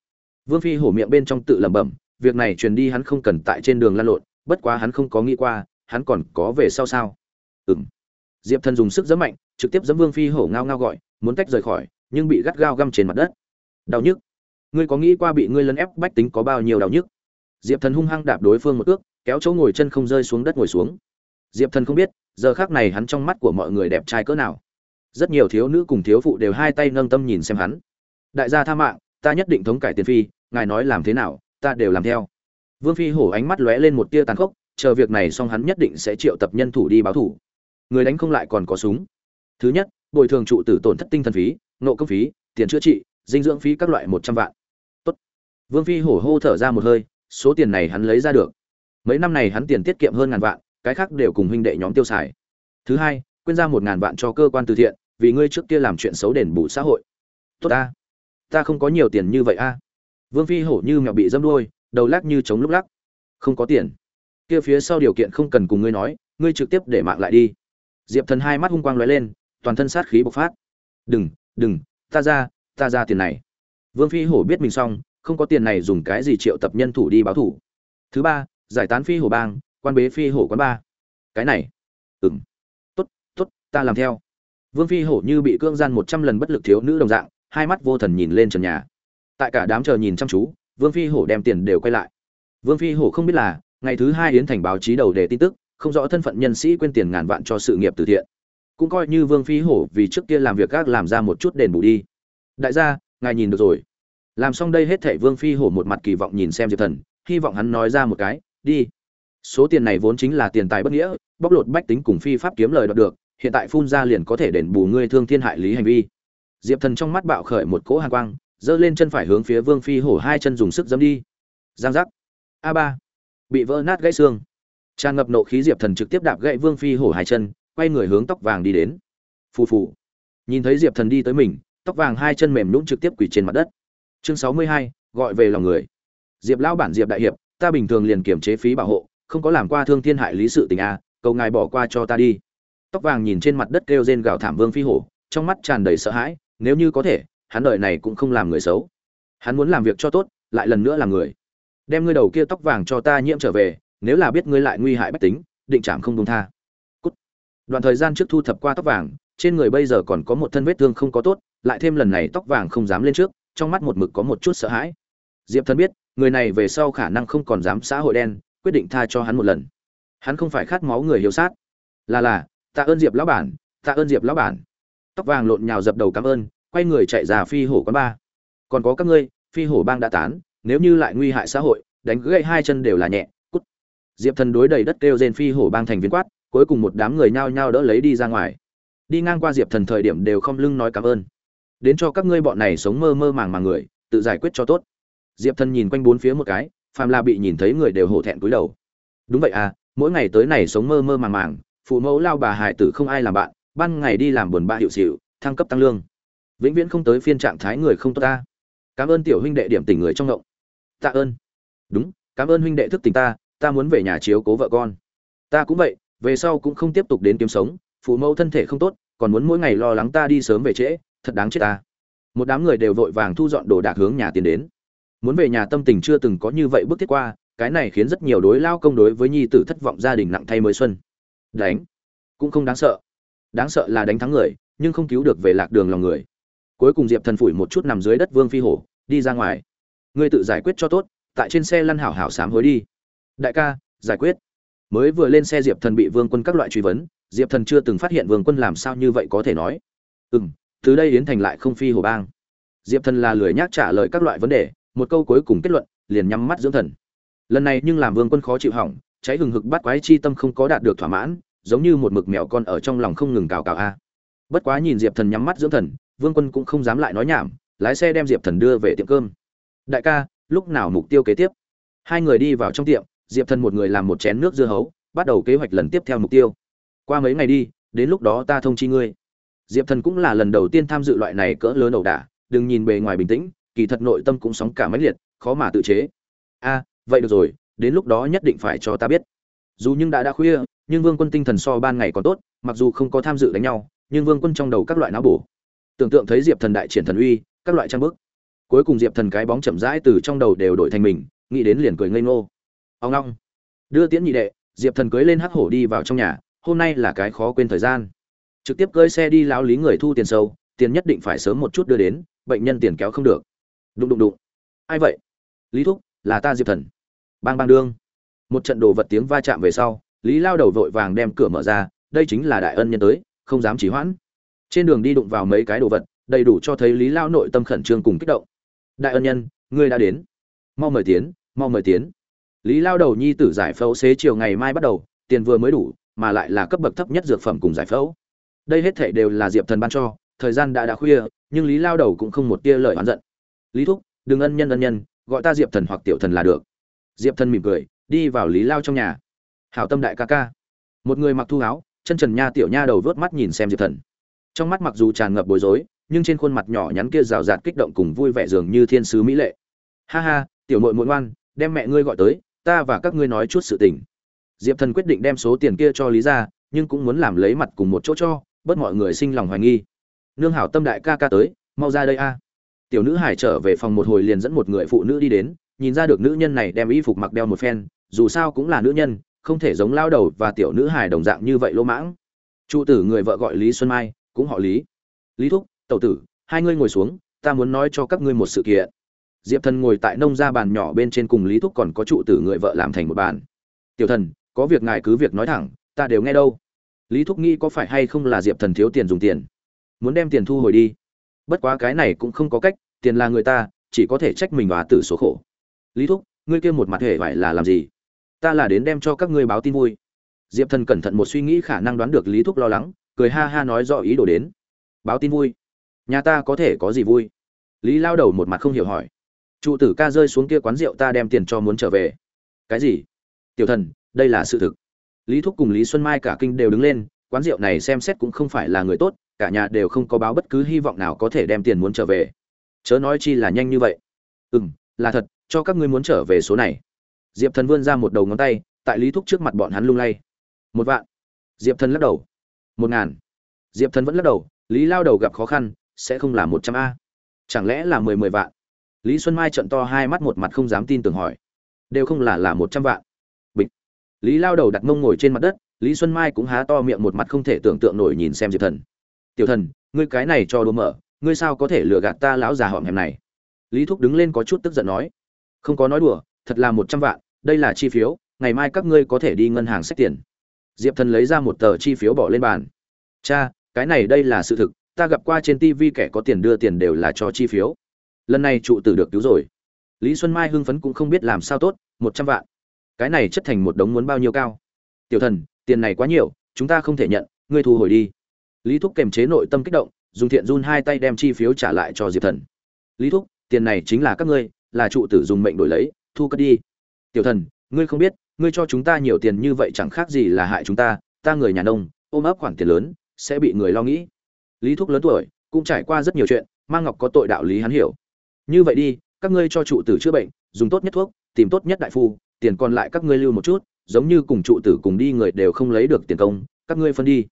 Vương phi hổ miệng bên trong tự lẩm bẩm, việc này truyền đi hắn không cần tại trên đường lăn lộn, bất quá hắn không có nghĩ qua, hắn còn có về sau sao? Ừng diệp thần dùng sức dẫm mạnh, trực tiếp dẫm vương phi hổ ngao ngao gọi, muốn tách rời khỏi, nhưng bị gắt gao găm trên mặt đất. Đau nhức. Ngươi có nghĩ qua bị ngươi lấn ép bách tính có bao nhiêu đau nhức? Diệp thần hung hăng đạp đối phương một ước kéo chỗ ngồi chân không rơi xuống đất ngồi xuống diệp thần không biết, giờ khác này hắn trong mắt của mọi người đẹp trai cỡ nào. Rất nhiều thiếu nữ cùng thiếu phụ đều hai tay nâng tâm nhìn xem hắn. Đại gia tha mạng, ta nhất định thống cải tiền phi, ngài nói làm thế nào, ta đều làm theo. Vương phi hổ ánh mắt lóe lên một tia tàn khốc, chờ việc này xong hắn nhất định sẽ triệu tập nhân thủ đi báo thủ. Người đánh không lại còn có súng. Thứ nhất, bồi thường trụ tử tổn thất tinh thần phí, nộ công phí, tiền chữa trị, dinh dưỡng phí các loại một trăm vạn. Tốt. vương phi hổ hô thở ra một hơi, số tiền này hắn lấy ra được. Mấy năm này hắn tiền tiết kiệm hơn ngàn vạn cái khác đều cùng huynh đệ nhóm tiêu xài. Thứ hai, quyên ra một ngàn vạn cho cơ quan từ thiện, vì ngươi trước kia làm chuyện xấu đền bù xã hội. Tốt ta. Ta không có nhiều tiền như vậy a. Vương phi hổ như mèo bị dâm đuôi, đầu lắc như chống lúc lắc. Không có tiền. Kia phía sau điều kiện không cần cùng ngươi nói, ngươi trực tiếp để mạng lại đi. Diệp thần hai mắt hung quang lóe lên, toàn thân sát khí bộc phát. Đừng đừng, ta ra ta ra tiền này. Vương phi hổ biết mình xong, không có tiền này dùng cái gì triệu tập nhân thủ đi báo thủ. Thứ ba, giải tán phi hổ bang quan bế phi hổ quán ba. Cái này. Ừng t ố t t ố t ta làm theo. Vương phi hổ như bị cưỡng gian một trăm lần bất lực thiếu nữ đồng dạng, hai mắt vô thần nhìn lên trần nhà. Tại cả đám chờ nhìn chăm chú, vương phi hổ đem tiền đều quay lại. Vương phi hổ không biết là, ngày thứ hai yến thành báo chí đầu đề tin tức, không rõ thân phận nhân sĩ quên tiền ngàn vạn cho sự nghiệp từ thiện. Cũng coi như vương phi hổ vì trước kia làm việc gác làm ra một chút đền bù đi. Đại gia, ngài nhìn được rồi. Làm xong đây hết thảy vương phi hổ một mặt kỳ vọng nhìn xem diệp thần, hy vọng hắn nói ra một cái, đi số tiền này vốn chính là tiền tài bất nghĩa, bóc lột bách tính cùng phi pháp kiếm lời đoạt được, hiện tại phun ra liền có thể đền bù ngươi thương thiên hại lý hành vi. Diệp thần trong mắt bạo khởi một cỗ hàn quang, giơ lên chân phải hướng phía vương phi hổ hai chân dùng sức dẫm đi. Giang giác. A ba. Bị vỡ nát gãy xương. Tràn ngập nộ khí diệp thần trực tiếp đạp gãy vương phi hổ hai chân, quay người hướng tóc vàng đi đến. Phù phù. Nhìn thấy diệp thần đi tới mình, tóc vàng hai chân mềm nhũn trực tiếp quỳ trên mặt đất. Chương sáu mươi hai, gọi về lòng người. Diệp lão bản diệp đại hiệp, ta bình thường liền kiểm chế phí bảo hộ không có làm qua thương thiên hại lý sự tình a cầu ngài bỏ qua cho ta đi. Tóc vàng nhìn trên mặt đất kêu rên gào thảm vương phi hổ, trong mắt tràn đầy sợ hãi, nếu như có thể, hắn đời này cũng không làm người xấu. Hắn muốn làm việc cho tốt, lại lần nữa làm người. Đem ngươi đầu kia tóc vàng cho ta nhiễm trở về, nếu là biết ngươi lại nguy hại bách tính, định trảm không đúng tha. Cút. đoạn thời gian trước thu thập qua tóc vàng, trên người bây giờ còn có một thân vết thương không có tốt, lại thêm lần này tóc vàng không dám lên trước, trong mắt một mực có một chút sợ hãi. Diệp thần biết, người này về sau khả năng không còn dám xã hội đen quyết định tha cho hắn một lần. Hắn không phải khát máu người hiếu sát. Là là, tạ ơn diệp lão bản, tạ ơn diệp lão bản. Tóc vàng lộn nhào dập đầu cảm ơn, quay người chạy ra phi hổ quán ba. Còn có các ngươi, phi hổ bang đã tán, nếu như lại nguy hại xã hội, đánh gãy hai chân đều là nhẹ, cút. Diệp thần đối đầy đất kêu rên phi hổ bang thành viên quát, cuối cùng một đám người nhao nhao đỡ lấy đi ra ngoài. Đi ngang qua diệp thần thời điểm đều không lưng nói cảm ơn. Đến cho các ngươi bọn này sống mơ mơ màng màng người, tự giải quyết cho tốt. Diệp thần nhìn quanh bốn phía một cái phàm là bị nhìn thấy người đều hổ thẹn cúi đầu. Đúng vậy à mỗi ngày tới này sống mơ mơ màng màng, phụ mẫu lao bà hải tử không ai làm bạn, ban ngày đi làm buồn bã hiệu xịu, thăng cấp tăng lương. Vĩnh viễn không tới phiên trạng thái người không tốt ta. Cảm ơn tiểu huynh đệ điểm tình người trong ngộng. Tạ ơn. Đúng, cảm ơn huynh đệ thức tình ta ta muốn về nhà chiếu cố vợ con. Ta cũng vậy, về sau cũng không tiếp tục đến kiếm sống, phụ mẫu thân thể không tốt, còn muốn mỗi ngày lo lắng ta đi sớm về trễ, thật đáng chết ta. Một đám người đều vội vàng thu dọn đồ đạc hướng nhà tiến đến muốn về nhà tâm tình chưa từng có như vậy bước thiết qua, cái này khiến rất nhiều đối lao công đối với nhi tử thất vọng gia đình nặng thay mới xuân. Đánh. Cũng không đáng sợ. Đáng sợ là đánh thắng người, nhưng không cứu được về lạc đường lòng người. Cuối cùng diệp thần phủi một chút nằm dưới đất vương phi hổ, đi ra ngoài. Ngươi tự giải quyết cho tốt, tại trên xe lăn hảo hảo sám hối đi. Đại ca, giải quyết. Mới vừa lên xe diệp thần bị vương quân các loại truy vấn, diệp thần chưa từng phát hiện vương quân làm sao như vậy có thể nói. Ừ m từ đây yến thành lại không phi hồ bang. Diệp thần là lười nhác trả lời các loại vấn đề một câu cuối cùng kết luận, liền nhắm mắt dưỡng thần. Lần này nhưng làm vương quân khó chịu hỏng, cháy hừng hực bắt quái chi tâm không có đạt được thỏa mãn, giống như một mực mèo con ở trong lòng không ngừng cào cào a. Bất quá nhìn diệp thần nhắm mắt dưỡng thần, vương quân cũng không dám lại nói nhảm, lái xe đem diệp thần đưa về tiệm cơm. Đại ca, lúc nào mục tiêu kế tiếp? Hai người đi vào trong tiệm, diệp thần một người làm một chén nước dưa hấu, bắt đầu kế hoạch lần tiếp theo mục tiêu. Qua mấy ngày đi, đến lúc đó ta thông chi ngươi. Diệp thần cũng là lần đầu tiên tham dự loại này cỡ lớn ẩu đả, đừng nhìn bề ngoài bình tĩnh kỳ thật nội tâm cũng sóng cả mãnh liệt, khó mà tự chế. A, vậy được rồi, đến lúc đó nhất định phải cho ta biết. Dù nhưng đã đã khuya, nhưng vương quân tinh thần so ban ngày còn tốt, mặc dù không có tham dự đánh nhau, nhưng vương quân trong đầu các loại não bổ. Tưởng tượng thấy diệp thần đại triển thần uy, các loại trang bức. Cuối cùng diệp thần cái bóng chậm rãi từ trong đầu đều đổi thành mình, nghĩ đến liền cười ngây ngô. Ông long đưa tiễn nhị đệ, diệp thần cưới lên hắc hổ đi vào trong nhà, hôm nay là cái khó quên thời gian. Trực tiếp cưới xe đi lão lý người thu tiền sâu, tiền nhất định phải sớm một chút đưa đến, bệnh nhân tiền kéo không được đụng đụng đụng. Ai vậy? Lý thúc, là ta diệp thần. Bang bang đương. Một trận đồ vật tiếng va chạm về sau, lý lao đầu vội vàng đem cửa mở ra, đây chính là đại ân nhân tới, không dám chỉ hoãn. Trên đường đi đụng vào mấy cái đồ vật, đầy đủ cho thấy lý lao nội tâm khẩn trương cùng kích động. Đại ân nhân, ngươi đã đến. Mau mời tiến, mau mời tiến. Lý lao đầu nhi tử giải phẫu xế chiều ngày mai bắt đầu, tiền vừa mới đủ, mà lại là cấp bậc thấp nhất dược phẩm cùng giải phẫu. Đây hết thảy đều là diệp thần ban cho, thời gian đã đã khuya, nhưng lý lao đầu cũng không một tia lời oán giận lý thúc, đừng ân nhân ân nhân, gọi ta diệp thần hoặc tiểu thần là được. Diệp thần mỉm cười, đi vào lý lao trong nhà. Hảo tâm đại ca ca. Một người mặc thu áo, chân trần nha tiểu nha đầu vớt mắt nhìn xem diệp thần. Trong mắt mặc dù tràn ngập bối rối, nhưng trên khuôn mặt nhỏ nhắn kia rào rạt kích động cùng vui vẻ dường như thiên sứ mỹ lệ. Ha ha, tiểu nội muội ngoan, đem mẹ ngươi gọi tới, ta và các ngươi nói chút sự tình. Diệp thần quyết định đem số tiền kia cho lý ra, nhưng cũng muốn làm lấy mặt cùng một chỗ cho, bớt mọi người sinh lòng hoài nghi. Nương hảo tâm đại ca ca tới, mau ra đây a tiểu nữ hải trở về phòng một hồi liền dẫn một người phụ nữ đi đến, nhìn ra được nữ nhân này đem y phục mặc đeo một phen, dù sao cũng là nữ nhân, không thể giống lao đầu và tiểu nữ hải đồng dạng như vậy lỗ mãng. Trụ tử người vợ gọi lý xuân mai, cũng họ lý. Lý thúc, tẩu tử, hai ngươi ngồi xuống, ta muốn nói cho các ngươi một sự kiện. Diệp thần ngồi tại nông gia bàn nhỏ bên trên cùng lý thúc còn có trụ tử người vợ làm thành một bàn. Tiểu thần, có việc ngài cứ việc nói thẳng, ta đều nghe đâu. Lý thúc nghĩ có phải hay không là diệp thần thiếu tiền dùng tiền. Muốn đem tiền thu hồi đi. Bất quá cái này cũng không có cách tiền là người ta, chỉ có thể trách mình và tử số khổ. Lý thúc, ngươi kia một mặt hệ phải là làm gì? Ta là đến đem cho các ngươi báo tin vui. Diệp thần cẩn thận một suy nghĩ khả năng đoán được lý thúc lo lắng, cười ha ha nói rõ ý đồ đến. Báo tin vui? Nhà ta có thể có gì vui? Lý lao đầu một mặt không hiểu hỏi. Trụ tử ca rơi xuống kia quán rượu ta đem tiền cho muốn trở về. Cái gì? Tiểu thần, đây là sự thực. Lý thúc cùng lý xuân mai cả kinh đều đứng lên, quán rượu này xem xét cũng không phải là người tốt, cả nhà đều không có báo bất cứ hy vọng nào có thể đem tiền muốn trở về chớ nói chi là nhanh như vậy. Ừ m là thật, cho các ngươi muốn trở về số này. Diệp thần vươn ra một đầu ngón tay, tại lý thúc trước mặt bọn hắn lung lay. Một vạn. Diệp thần lắc đầu. Một ngàn. Diệp thần vẫn lắc đầu, lý lao đầu gặp khó khăn, sẽ không là một trăm a. Chẳng lẽ là mười mười vạn? Lý xuân mai trận to hai mắt một mặt không dám tin tưởng hỏi. Đều không là là một trăm vạn. Bịch. Lý lao đầu đặt mông ngồi trên mặt đất, lý xuân mai cũng há to miệng một mặt không thể tưởng tượng nổi nhìn xem diệp thần. Tiểu thần, ngươi cái này cho đùa mở ngươi sao có thể lừa gạt ta lão già họm hẹm này? Lý thúc đứng lên có chút tức giận nói, không có nói đùa, thật là một trăm vạn, đây là chi phiếu, ngày mai các ngươi có thể đi ngân hàng xét tiền. Diệp thần lấy ra một tờ chi phiếu bỏ lên bàn. Cha, cái này đây là sự thực, ta gặp qua trên tv kẻ có tiền đưa tiền đều là cho chi phiếu. Lần này trụ tử được cứu rồi. Lý xuân mai hưng phấn cũng không biết làm sao tốt, một trăm vạn. Cái này chất thành một đống muốn bao nhiêu cao? Tiểu thần, tiền này quá nhiều, chúng ta không thể nhận, ngươi thu hồi đi. Lý thúc kềm chế nội tâm kích động dùng thiện run hai tay đem chi phiếu trả lại cho diệp thần. Lý thúc, tiền này chính là các ngươi, là trụ tử dùng mệnh đổi lấy, thu cất đi. Tiểu thần, ngươi không biết, ngươi cho chúng ta nhiều tiền như vậy chẳng khác gì là hại chúng ta ta người nhà nông, ôm ấp khoản tiền lớn, sẽ bị người lo nghĩ. Lý thúc lớn tuổi, cũng trải qua rất nhiều chuyện mang ngọc có tội đạo lý hắn hiểu. Như vậy đi, các ngươi cho trụ tử chữa bệnh, dùng tốt nhất thuốc, tìm tốt nhất đại phu, tiền còn lại các ngươi lưu một chút, giống như cùng trụ tử cùng đi người đều không lấy được tiền công, các ngươi phân đi.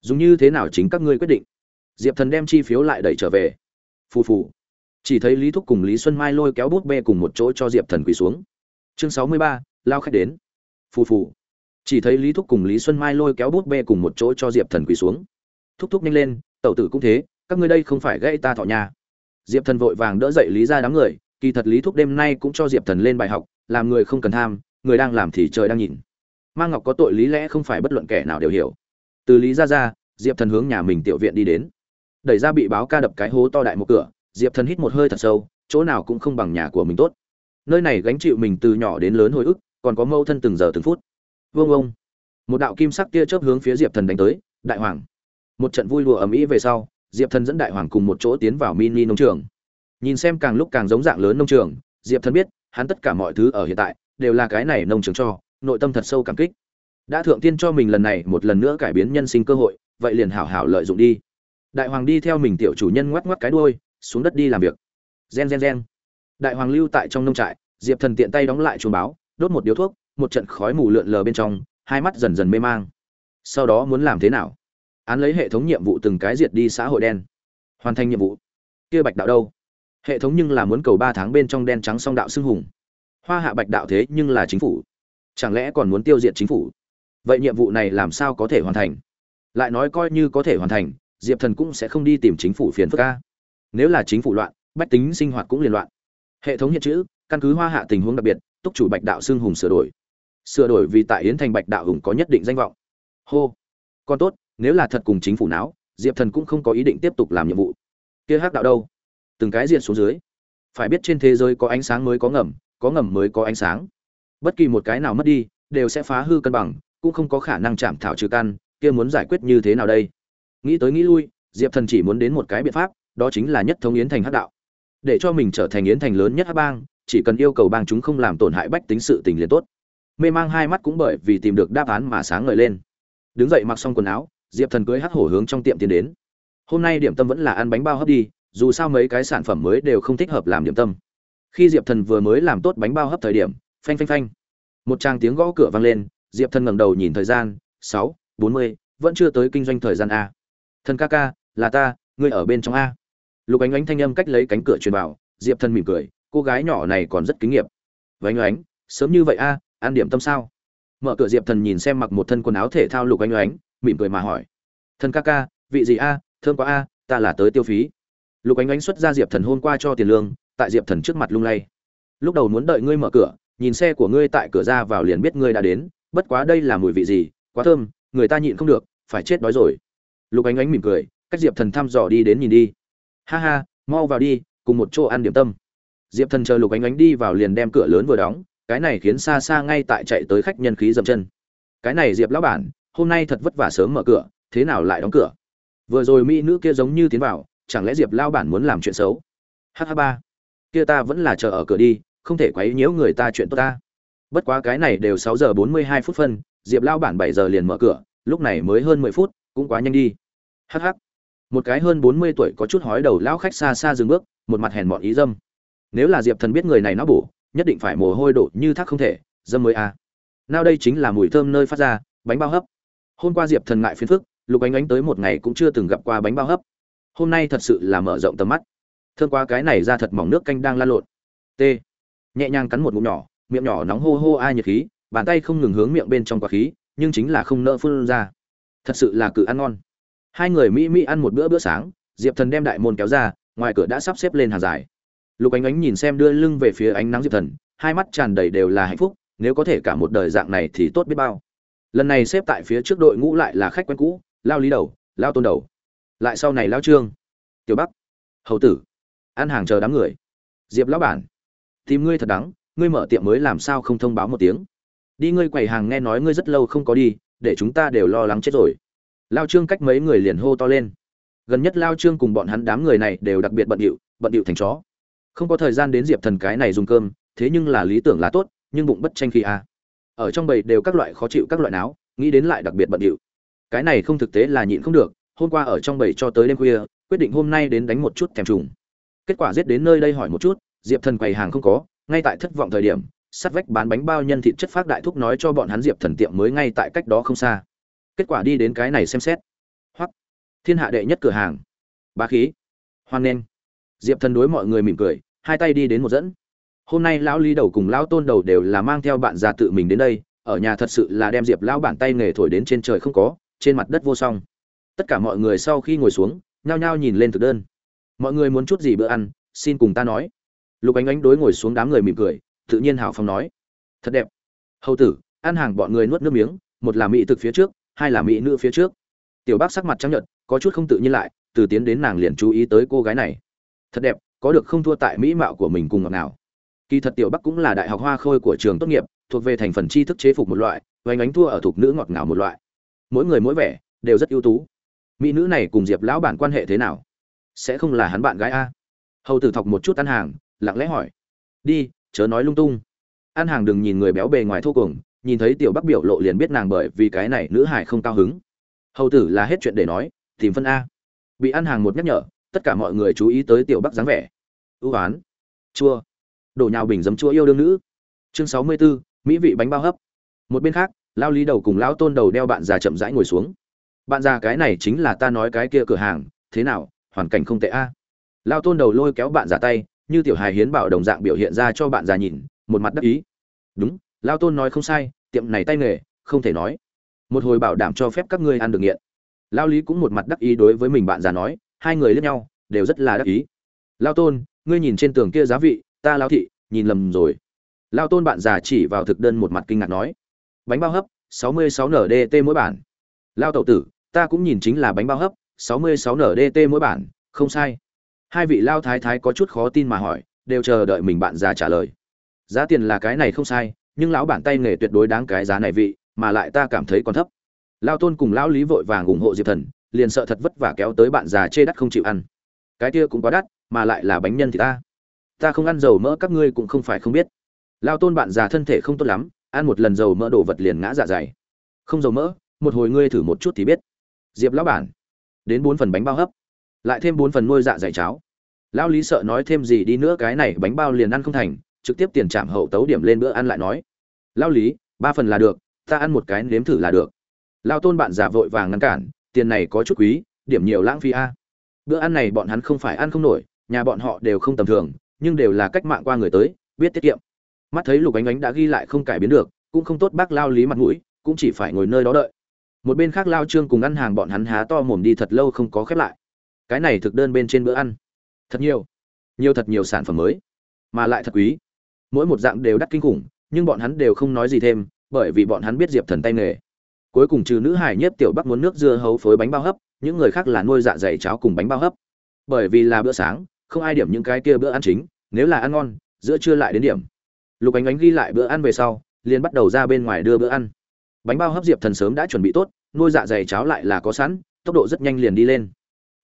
Dùng như thế nào chính các ngươi quyết định diệp thần đem chi phiếu lại đẩy trở về. Phù phù. Chỉ thấy lý thúc cùng lý xuân mai lôi kéo bút bê cùng một chỗ cho diệp thần quỳ xuống. Chương sáu mươi ba, lao khách đến. Phù phù. Chỉ thấy lý thúc cùng lý xuân mai lôi kéo bút bê cùng một chỗ cho diệp thần quỳ xuống. Thúc thúc nhanh lên, tẩu tử cũng thế, các ngươi đây không phải gây ta thọ nhà. Diệp thần vội vàng đỡ dậy lý ra đám người, kỳ thật lý thúc đêm nay cũng cho diệp thần lên bài học, làm người không cần tham, người đang làm thì trời đang nhìn. Ma ngọc có tội lý lẽ không phải bất luận kẻ nào đều hiểu. Từ lý ra ra, diệp thần hướng nhà mình tiểu viện đi đến đẩy ra bị báo ca đập cái hố to đại một cửa, diệp thần hít một hơi thật sâu, chỗ nào cũng không bằng nhà của mình tốt. Nơi này gánh chịu mình từ nhỏ đến lớn hồi ức, còn có mâu thân từng giờ từng phút. Vương ông, một đạo kim sắc tia chớp hướng phía diệp thần đánh tới, đại hoàng. Một trận vui lụa ầm ĩ về sau, diệp thần dẫn đại hoàng cùng một chỗ tiến vào mini nông trường. Nhìn xem càng lúc càng giống dạng lớn nông trường, diệp thần biết, hắn tất cả mọi thứ ở hiện tại, đều là cái này nông trường cho, nội tâm thật sâu cảm kích. Đã thượng tiên cho mình lần này một lần nữa cải biến nhân sinh cơ hội, vậy liền hảo hảo lợi dụng đi đại hoàng đi theo mình tiểu chủ nhân ngoắc ngoắc cái đuôi, xuống đất đi làm việc. Gen gen gen. Đại hoàng lưu tại trong nông trại, diệp thần tiện tay đóng lại chuồng báo, đốt một điếu thuốc, một trận khói mù lượn lờ bên trong, hai mắt dần dần mê mang. Sau đó muốn làm thế nào? Án lấy hệ thống nhiệm vụ từng cái diệt đi xã hội đen. Hoàn thành nhiệm vụ. Kia bạch đạo đâu? Hệ thống nhưng là muốn cầu ba tháng bên trong đen trắng song đạo xưng hùng. Hoa hạ bạch đạo thế nhưng là chính phủ. Chẳng lẽ còn muốn tiêu diệt chính phủ? Vậy nhiệm vụ này làm sao có thể hoàn thành? Lại nói coi như có thể hoàn thành diệp thần cũng sẽ không đi tìm chính phủ phiền phức ca nếu là chính phủ loạn, bách tính sinh hoạt cũng liên loạn. Hệ thống hiện chữ, căn cứ hoa hạ tình huống đặc biệt, túc chủ bạch đạo xưng hùng sửa đổi. Sửa đổi vì tại yến thành bạch đạo hùng có nhất định danh vọng. Hô. Con tốt, nếu là thật cùng chính phủ não diệp thần cũng không có ý định tiếp tục làm nhiệm vụ. Kia hắc đạo đâu? Từng cái diện xuống dưới. Phải biết trên thế giới có ánh sáng mới có ngầm có ngầm mới có ánh sáng. Bất kỳ một cái nào mất đi, đều sẽ phá hư cân bằng, cũng không có khả năng chạm thảo trừ căn, kia muốn giải quyết như thế nào đây? Nghĩ tới nghĩ lui, diệp thần chỉ muốn đến một cái biện pháp, đó chính là nhất thống yến thành hắc đạo. Để cho mình trở thành yến thành lớn nhất hắc bang, chỉ cần yêu cầu bang chúng không làm tổn hại bách tính sự tình liền tốt. Mê mang hai mắt cũng bởi vì tìm được đáp án mà sáng ngời lên. Đứng dậy mặc xong quần áo, diệp thần cưới hắc hổ hướng trong tiệm tiến đến. Hôm nay điểm tâm vẫn là ăn bánh bao hấp đi, dù sao mấy cái sản phẩm mới đều không thích hợp làm điểm tâm. Khi diệp thần vừa mới làm tốt bánh bao hấp thời điểm, phanh phanh phanh. Một tràng tiếng gõ cửa vang lên, diệp thần ngẩng đầu nhìn thời gian, sáu, bốn mươi, vẫn chưa tới kinh doanh thời gian a thần ca ca, là ta, ngươi ở bên trong a. Lục ánh ánh thanh âm cách lấy cánh cửa truyền vào, diệp thần mỉm cười, cô gái nhỏ này còn rất kinh nghiệm vánh ánh, sớm như vậy a, ăn điểm tâm sao? Mở cửa diệp thần nhìn xem mặc một thân quần áo thể thao lục ánh ánh, mỉm cười mà hỏi. Thần ca ca, vị gì a, thơm quá a, ta là tới tiêu phí. Lục ánh ánh xuất ra diệp thần hôm qua cho tiền lương, tại diệp thần trước mặt lung lay. Lúc đầu muốn đợi ngươi mở cửa, nhìn xe của ngươi tại cửa ra vào liền biết ngươi đã đến, bất quá đây là mùi vị gì, quá thơm, người ta nhịn không được, phải chết đói rồi lục ánh ánh mỉm cười, cách diệp thần thăm dò đi đến nhìn đi. Ha ha, mau vào đi, cùng một chỗ ăn điểm tâm. Diệp thần chờ lục ánh ánh đi vào liền đem cửa lớn vừa đóng, cái này khiến xa xa ngay tại chạy tới khách nhân khí dậm chân. Cái này diệp lão bản, hôm nay thật vất vả sớm mở cửa, thế nào lại đóng cửa? Vừa rồi mỹ nữ kia giống như tiến vào, chẳng lẽ diệp lao bản muốn làm chuyện xấu? Hh ba. Kia ta vẫn là chờ ở cửa đi, không thể quấy nhiễu người ta chuyện tốt ta. Bất quá cái này đều sáu giờ bốn mươi hai phút phân, diệp lao bản bảy giờ liền mở cửa, lúc này mới hơn mười phút cũng quá nhanh đi. Hh một cái hơn bốn mươi tuổi có chút hói đầu lão khách xa xa dừng bước, một mặt hèn mọn ý dâm. Nếu là diệp thần biết người này nó bổ, nhất định phải mồ hôi đổ như thác không thể, dâm mới a. À. nào đây chính là mùi thơm nơi phát ra, bánh bao hấp. Hôm qua diệp thần ngại phiền phức, lục ánh ánh tới một ngày cũng chưa từng gặp qua bánh bao hấp. Hôm nay thật sự là mở rộng tầm mắt. Thương qua cái này ra thật mỏng nước canh đang lan lộn. T. Nhẹ nhàng cắn một ngụm nhỏ, miệng nhỏ nóng hô hô ai nhiệt khí, bàn tay không ngừng hướng miệng bên trong quả khí, nhưng chính là không nỡ phun ra thật sự là cự ăn ngon. Hai người mỹ mỹ ăn một bữa bữa sáng, diệp thần đem đại môn kéo ra, ngoài cửa đã sắp xếp lên hàng dài. Lục ánh ánh nhìn xem đưa lưng về phía ánh nắng diệp thần, hai mắt tràn đầy đều là hạnh phúc, nếu có thể cả một đời dạng này thì tốt biết bao. Lần này xếp tại phía trước đội ngũ lại là khách quen cũ, lao lý đầu, lao tôn đầu. Lại sau này lao trương, tiểu bắc, hầu tử, ăn hàng chờ đám người. Diệp lão bản, tìm ngươi thật đắng, ngươi mở tiệm mới làm sao không thông báo một tiếng. Đi ngươi quầy hàng nghe nói ngươi rất lâu không có đi để chúng ta đều lo lắng chết rồi. Lao trương cách mấy người liền hô to lên. Gần nhất lao trương cùng bọn hắn đám người này đều đặc biệt bận điệu bận điệu thành chó. Không có thời gian đến diệp thần cái này dùng cơm, thế nhưng là lý tưởng là tốt, nhưng bụng bất tranh khi a. À. ở trong bầy đều các loại khó chịu các loại não nghĩ đến lại đặc biệt bận điệu. Cái này không thực tế là nhịn không được, hôm qua ở trong bầy cho tới đêm khuya, quyết định hôm nay đến đánh một chút thèm trùng. Kết quả giết đến nơi đây hỏi một chút, diệp thần quầy hàng không có, ngay tại thất vọng thời điểm sắt vách bán bánh bao nhân thịt chất phát đại thúc nói cho bọn hắn diệp thần tiệm mới ngay tại cách đó không xa. Kết quả đi đến cái này xem xét. Hoặc thiên hạ đệ nhất cửa hàng. Bá khí. Hoan nghênh. Diệp thần đối mọi người mỉm cười, hai tay đi đến một dẫn. Hôm nay lão lý đầu cùng lão tôn đầu đều là mang theo bạn già tự mình đến đây, ở nhà thật sự là đem diệp lão bản tay nghề thổi đến trên trời không có, trên mặt đất vô song. Tất cả mọi người sau khi ngồi xuống, nhao nhao nhìn lên thực đơn. Mọi người muốn chút gì bữa ăn, xin cùng ta nói. Lục ánh ánh đối ngồi xuống đám người mỉm cười tự nhiên hào phong nói. Thật đẹp. Hầu tử, ăn hàng bọn người nuốt nước miếng, một là mỹ thực phía trước, hai là mỹ nữ phía trước. Tiểu bác sắc mặt trắng nhợt, có chút không tự nhiên lại, từ tiến đến nàng liền chú ý tới cô gái này. Thật đẹp, có được không thua tại mỹ mạo của mình cùng ngọt nào kỳ thật tiểu bắc cũng là đại học hoa khôi của trường tốt nghiệp, thuộc về thành phần tri thức chế phục một loại vánh ánh thua ở thuộc nữ ngọt ngào một loại. Mỗi người mỗi vẻ, đều rất ưu tú. Mỹ nữ này cùng diệp lão bản quan hệ thế nào? Sẽ không là hắn bạn gái a? Hầu tử thọc một chút ăn hàng, lặng lẽ hỏi. Đi chớ nói lung tung. Ăn hàng đừng nhìn người béo bề ngoài thô cùng nhìn thấy tiểu bắc biểu lộ liền biết nàng bởi vì cái này nữ hải không cao hứng. Hầu tử là hết chuyện để nói tìm phân a. Bị ăn hàng một nhắc nhở tất cả mọi người chú ý tới tiểu bắc dáng vẻ. Ưu oán chua. Đổ nhào bình dấm chua yêu đương nữ. Chương sáu mươi 64, mỹ vị bánh bao hấp. Một bên khác lao lý đầu cùng lão tôn đầu đeo bạn già chậm rãi ngồi xuống. Bạn già cái này chính là ta nói cái kia cửa hàng thế nào hoàn cảnh không tệ a. Lao tôn đầu lôi kéo bạn già tay như tiểu hài hiến bảo đồng dạng biểu hiện ra cho bạn già nhìn, một mặt đắc ý. Đúng, lao tôn nói không sai, tiệm này tay nghề, không thể nói. Một hồi bảo đảm cho phép các ngươi ăn được nghiện. Lao lý cũng một mặt đắc ý đối với mình bạn già nói, hai người lướt nhau, đều rất là đắc ý. Lao tôn, ngươi nhìn trên tường kia giá vị, ta lao thị, nhìn lầm rồi. Lao tôn bạn già chỉ vào thực đơn một mặt kinh ngạc nói, bánh bao hấp 66 ndt mỗi bản. Lao tẩu tử, ta cũng nhìn chính là bánh bao hấp 66 ndt mỗi bản, không sai hai vị lao thái thái có chút khó tin mà hỏi, đều chờ đợi mình bạn già trả lời. Giá tiền là cái này không sai, nhưng lão bản tay nghề tuyệt đối đáng cái giá này vị, mà lại ta cảm thấy còn thấp. Lao tôn cùng lão lý vội vàng ủng hộ diệp thần, liền sợ thật vất vả kéo tới bạn già chê đắt không chịu ăn. Cái kia cũng quá đắt, mà lại là bánh nhân thì ta. Ta không ăn dầu mỡ các ngươi cũng không phải không biết. Lao tôn bạn già thân thể không tốt lắm, ăn một lần dầu mỡ đổ vật liền ngã dạ dày. Không dầu mỡ, một hồi ngươi thử một chút thì biết. Diệp lão bản, đến bốn phần bánh bao hấp lại thêm bốn phần nuôi dạ dày cháo. Lão lý sợ nói thêm gì đi nữa, cái này bánh bao liền ăn không thành, trực tiếp tiền trạm hậu tấu điểm lên bữa ăn lại nói. Lão lý, ba phần là được, ta ăn một cái nếm thử là được. Lao tôn bạn già vội vàng ngăn cản, tiền này có chút quý, điểm nhiều lãng phí a. Bữa ăn này bọn hắn không phải ăn không nổi, nhà bọn họ đều không tầm thường, nhưng đều là cách mạng qua người tới, biết tiết kiệm. Mắt thấy lục ánh ánh đã ghi lại không cải biến được, cũng không tốt bác lao lý mặt mũi, cũng chỉ phải ngồi nơi đó đợi. Một bên khác lao trương cùng ăn hàng bọn hắn há to mồm đi thật lâu không có khép lại cái này thực đơn bên trên bữa ăn. Thật nhiều. Nhiều thật nhiều sản phẩm mới. Mà lại thật quý. Mỗi một dạng đều đắt kinh khủng, nhưng bọn hắn đều không nói gì thêm, bởi vì bọn hắn biết diệp thần tay nghề. Cuối cùng trừ nữ hải nhất tiểu bắc muốn nước dưa hấu phối bánh bao hấp, những người khác là nuôi dạ dày cháo cùng bánh bao hấp. Bởi vì là bữa sáng, không ai điểm những cái kia bữa ăn chính, nếu là ăn ngon, giữa trưa lại đến điểm. Lục ánh ánh ghi lại bữa ăn về sau, liền bắt đầu ra bên ngoài đưa bữa ăn. Bánh bao hấp diệp thần sớm đã chuẩn bị tốt, nuôi dạ dày cháo lại là có sẵn, tốc độ rất nhanh liền đi lên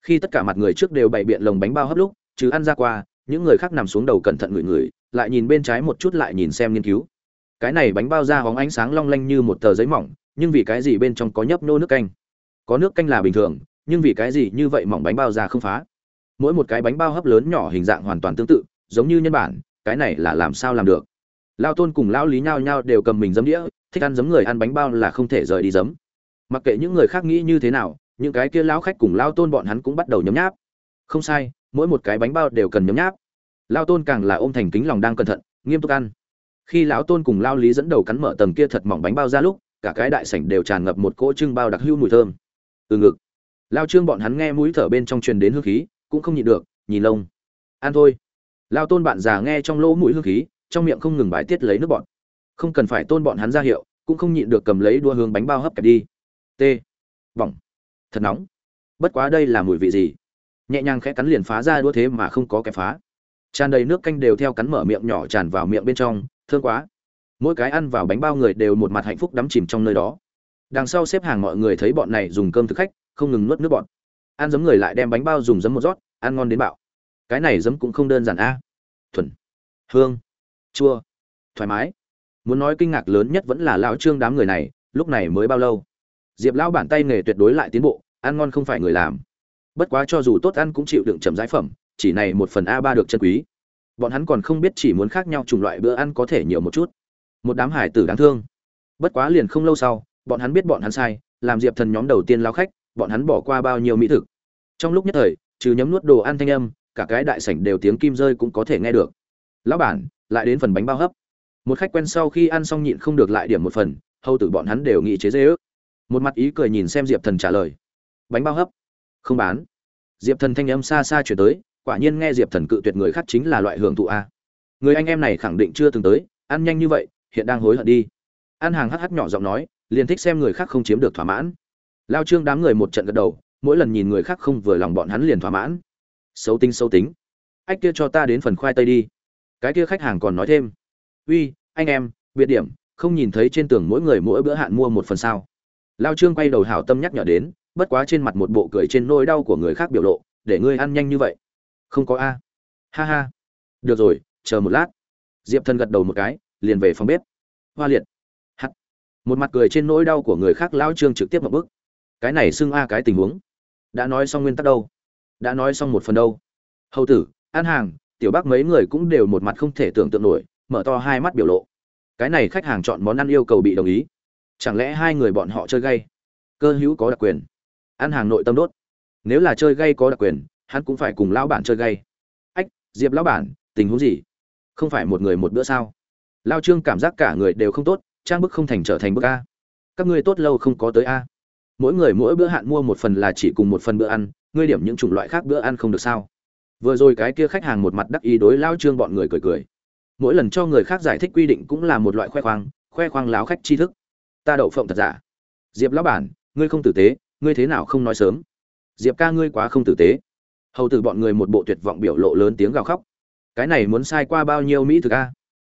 khi tất cả mặt người trước đều bày biện lồng bánh bao hấp lúc chứ ăn ra qua, những người khác nằm xuống đầu cẩn thận ngửi ngửi, lại nhìn bên trái một chút lại nhìn xem nghiên cứu. Cái này bánh bao ra hóng ánh sáng long lanh như một tờ giấy mỏng, nhưng vì cái gì bên trong có nhấp nô nước canh? Có nước canh là bình thường, nhưng vì cái gì như vậy mỏng bánh bao ra không phá? Mỗi một cái bánh bao hấp lớn nhỏ hình dạng hoàn toàn tương tự, giống như nhân bản, cái này là làm sao làm được? Lao tôn cùng lão lý nhao nhao đều cầm mình giấm đĩa, thích ăn giấm người ăn bánh bao là không thể rời đi giấm. Mặc kệ những người khác nghĩ như thế nào những cái kia lão khách cùng lao tôn bọn hắn cũng bắt đầu nhấm nháp. Không sai, mỗi một cái bánh bao đều cần nhấm nháp. Lao tôn càng là ôm thành kính lòng đang cẩn thận, nghiêm túc ăn. Khi lão tôn cùng lao lý dẫn đầu cắn mở tầng kia thật mỏng bánh bao ra lúc, cả cái đại sảnh đều tràn ngập một cỗ trưng bao đặc hữu mùi thơm. Từ ngực lao trương bọn hắn nghe mũi thở bên trong truyền đến hương khí, cũng không nhịn được, nhìn lông. Ăn thôi. Lao tôn bạn già nghe trong lỗ mũi hương khí, trong miệng không ngừng bãi tiết lấy nước bọn không cần phải tôn bọn hắn ra hiệu, cũng không nhịn được cầm lấy đua hướng bánh bao hấp kẹp đi. T. Bỏng thật nóng. Bất quá đây là mùi vị gì? Nhẹ nhàng khẽ cắn liền phá ra đua thế mà không có kẹp phá. Tràn đầy nước canh đều theo cắn mở miệng nhỏ tràn vào miệng bên trong thương quá. Mỗi cái ăn vào bánh bao người đều một mặt hạnh phúc đắm chìm trong nơi đó. Đằng sau xếp hàng mọi người thấy bọn này dùng cơm thực khách, không ngừng nuốt nước bọn. Ăn giấm người lại đem bánh bao dùng giấm một rót, ăn ngon đến bạo. Cái này giấm cũng không đơn giản a. Thuần. Hương. Chua. Thoải mái. Muốn nói kinh ngạc lớn nhất vẫn là lão trương đám người này, lúc này mới bao lâu? Diệp lão bản tay nghề tuyệt đối lại tiến bộ, ăn ngon không phải người làm. Bất quá cho dù tốt ăn cũng chịu đựng chậm giải phẩm, chỉ này một phần a ba được chân quý. Bọn hắn còn không biết chỉ muốn khác nhau chủng loại bữa ăn có thể nhiều một chút. Một đám hải tử đáng thương. Bất quá liền không lâu sau, bọn hắn biết bọn hắn sai, làm diệp thần nhóm đầu tiên lao khách, bọn hắn bỏ qua bao nhiêu mỹ thực. Trong lúc nhất thời, trừ nhấm nuốt đồ ăn thanh âm, cả cái đại sảnh đều tiếng kim rơi cũng có thể nghe được. Lão bản, lại đến phần bánh bao hấp. Một khách quen sau khi ăn xong nhịn không được lại điểm một phần, hầu tử bọn hắn đều nghĩ chế dê ước một mặt ý cười nhìn xem diệp thần trả lời. Bánh bao hấp. Không bán. Diệp thần thanh âm xa xa chuyển tới, quả nhiên nghe diệp thần cự tuyệt người khác chính là loại hưởng thụ a. Người anh em này khẳng định chưa từng tới, ăn nhanh như vậy, hiện đang hối hận đi. Ăn hàng hh nhỏ giọng nói, liền thích xem người khác không chiếm được thỏa mãn. Lao trương đám người một trận gật đầu, mỗi lần nhìn người khác không vừa lòng bọn hắn liền thỏa mãn. Xấu tính xấu tính. Ách kia cho ta đến phần khoai tây đi. Cái kia khách hàng còn nói thêm. Uy, anh em, biệt điểm, không nhìn thấy trên tường mỗi người mỗi bữa hạn mua một phần sao lao trương quay đầu hảo tâm nhắc nhở đến, bất quá trên mặt một bộ cười trên nỗi đau của người khác biểu lộ, để ngươi ăn nhanh như vậy. Không có a. Ha ha. Được rồi, chờ một lát. Diệp thần gật đầu một cái, liền về phòng bếp. Hoa liệt. Hắt. Một mặt cười trên nỗi đau của người khác Lão trương trực tiếp một bước cái này xưng a cái tình huống. Đã nói xong nguyên tắc đâu? Đã nói xong một phần đâu? Hầu tử an hàng, tiểu bác mấy người cũng đều một mặt không thể tưởng tượng nổi, mở to hai mắt biểu lộ. Cái này khách hàng chọn món ăn yêu cầu bị đồng ý chẳng lẽ hai người bọn họ chơi gay? Cơ hữu có đặc quyền. Ăn hàng nội tâm đốt. Nếu là chơi gay có đặc quyền, hắn cũng phải cùng lão bản chơi gay. Ách, diệp lão bản, tình huống gì? Không phải một người một bữa sao? Lao trương cảm giác cả người đều không tốt, trang bức không thành trở thành bức a. Các ngươi tốt lâu không có tới a. Mỗi người mỗi bữa hạn mua một phần là chỉ cùng một phần bữa ăn, ngươi điểm những chủng loại khác bữa ăn không được sao? Vừa rồi cái kia khách hàng một mặt đắc ý đối lao trương bọn người cười cười. Mỗi lần cho người khác giải thích quy định cũng là một loại khoe khoang khoe khoang láo khách tri thức ta đậu phộng thật giả. Diệp lão bản ngươi không tử tế ngươi thế nào không nói sớm? Diệp ca ngươi quá không tử tế. Hầu tử bọn người một bộ tuyệt vọng biểu lộ lớn tiếng gào khóc. Cái này muốn sai qua bao nhiêu mỹ thực a?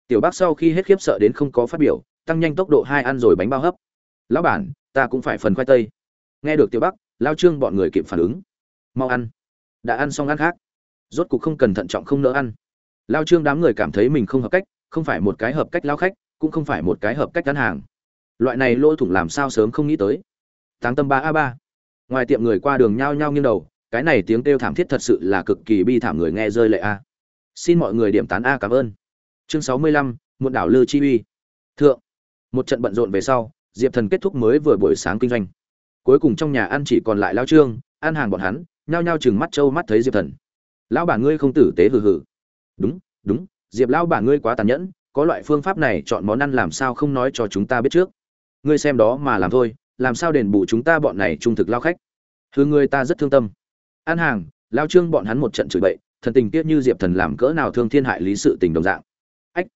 Tiểu bác sau khi hết khiếp sợ đến không có phát biểu tăng nhanh tốc độ hai ăn rồi bánh bao hấp. Lão bản ta cũng phải phần khoai tây. Nghe được tiểu bác, lao trương bọn người kịp phản ứng. Mau ăn. Đã ăn xong ăn khác. Rốt cục không cần thận trọng không nỡ ăn. Lao trương đám người cảm thấy mình không hợp cách không phải một cái hợp cách lao khách cũng không phải một cái hợp cách gắn hàng loại này lỗ thủng làm sao sớm không nghĩ tới. Táng tâm ba a ba. Ngoài tiệm người qua đường nhao nhao nghiêng đầu, cái này tiếng kêu thảm thiết thật sự là cực kỳ bi thảm người nghe rơi lệ a. Xin mọi người điểm tán a cảm ơn. Chương sáu mươi lăm một đảo lư chi uy. Thượng, một trận bận rộn về sau, diệp thần kết thúc mới vừa buổi sáng kinh doanh. Cuối cùng trong nhà ăn chỉ còn lại lao trương, ăn hàng bọn hắn, nhao nhao chừng mắt trâu mắt thấy diệp thần. Lão bản ngươi không tử tế hừ hừ. Đúng đúng, diệp lão bản ngươi quá tàn nhẫn, có loại phương pháp này chọn món ăn làm sao không nói cho chúng ta biết trước? Ngươi xem đó mà làm thôi, làm sao đền bù chúng ta bọn này trung thực lao khách? Thứ ngươi ta rất thương tâm. An hàng, lao trương bọn hắn một trận chửi bậy, thần tình tiết như diệp thần làm cỡ nào thương thiên hại lý sự tình đồng dạng. Ách,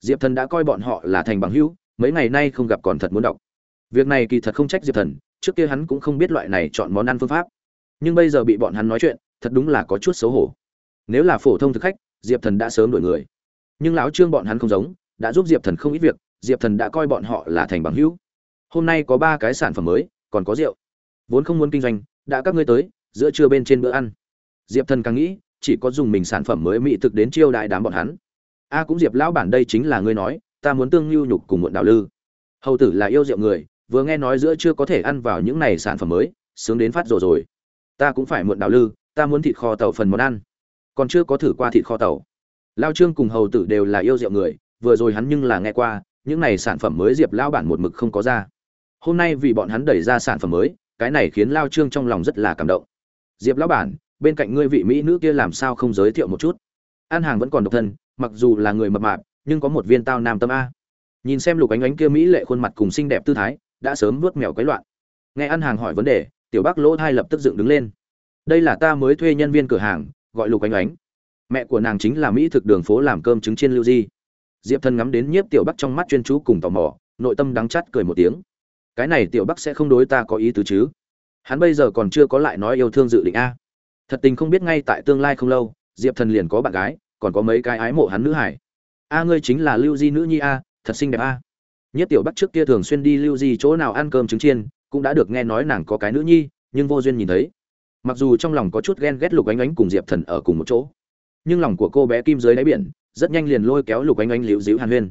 diệp thần đã coi bọn họ là thành bằng hữu, mấy ngày nay không gặp còn thật muốn đọc. Việc này kỳ thật không trách diệp thần, trước kia hắn cũng không biết loại này chọn món ăn phương pháp. Nhưng bây giờ bị bọn hắn nói chuyện, thật đúng là có chút xấu hổ. Nếu là phổ thông thực khách, diệp thần đã sớm đổi người. Nhưng lão trương bọn hắn không giống, đã giúp diệp thần không ít việc, diệp thần đã coi bọn họ là thành bằng hữu hôm nay có ba cái sản phẩm mới, còn có rượu. Vốn không muốn kinh doanh, đã các ngươi tới, giữa trưa bên trên bữa ăn. Diệp thần càng nghĩ, chỉ có dùng mình sản phẩm mới mỹ thực đến chiêu đại đám bọn hắn. A cũng diệp lão bản đây chính là ngươi nói, ta muốn tương lưu nhục cùng muộn đạo lư. Hầu tử là yêu rượu người, vừa nghe nói giữa chưa có thể ăn vào những này sản phẩm mới, sướng đến phát rồi rồi. Ta cũng phải muộn đạo lư, ta muốn thịt kho tàu phần món ăn. Còn chưa có thử qua thịt kho tàu. Lao trương cùng hầu tử đều là yêu rượu người, vừa rồi hắn nhưng là nghe qua, những này sản phẩm mới diệp Lão bản một mực không có ra hôm nay vì bọn hắn đẩy ra sản phẩm mới, cái này khiến lao trương trong lòng rất là cảm động. Diệp lão bản, bên cạnh ngươi vị mỹ nữ kia làm sao không giới thiệu một chút? An hàng vẫn còn độc thân, mặc dù là người mập mạp, nhưng có một viên tao nam tâm a. Nhìn xem lục ánh ánh kia mỹ lệ khuôn mặt cùng xinh đẹp tư thái, đã sớm vuốt mèo quấy loạn. Nghe ăn hàng hỏi vấn đề, tiểu bác lỗ thai lập tức dựng đứng lên. Đây là ta mới thuê nhân viên cửa hàng, gọi lục ánh ánh. Mẹ của nàng chính là mỹ thực đường phố làm cơm trứng chiên lưu di. Diệp thân ngắm đến nhiếp tiểu bắc trong mắt chuyên chú cùng tò mò, nội tâm đắng chắt cười một tiếng cái này tiểu bắc sẽ không đối ta có ý tứ chứ. Hắn bây giờ còn chưa có lại nói yêu thương dự định a. Thật tình không biết ngay tại tương lai không lâu, diệp thần liền có bạn gái, còn có mấy cái ái mộ hắn nữ hải. A ngươi chính là lưu di nữ nhi a, thật xinh đẹp a. Nhất tiểu bắc trước kia thường xuyên đi lưu di chỗ nào ăn cơm trứng chiên, cũng đã được nghe nói nàng có cái nữ nhi, nhưng vô duyên nhìn thấy. Mặc dù trong lòng có chút ghen ghét lục ánh ánh cùng diệp thần ở cùng một chỗ, nhưng lòng của cô bé kim dưới đáy biển, rất nhanh liền lôi kéo lục ánh ánh liễu díu hàn huyên.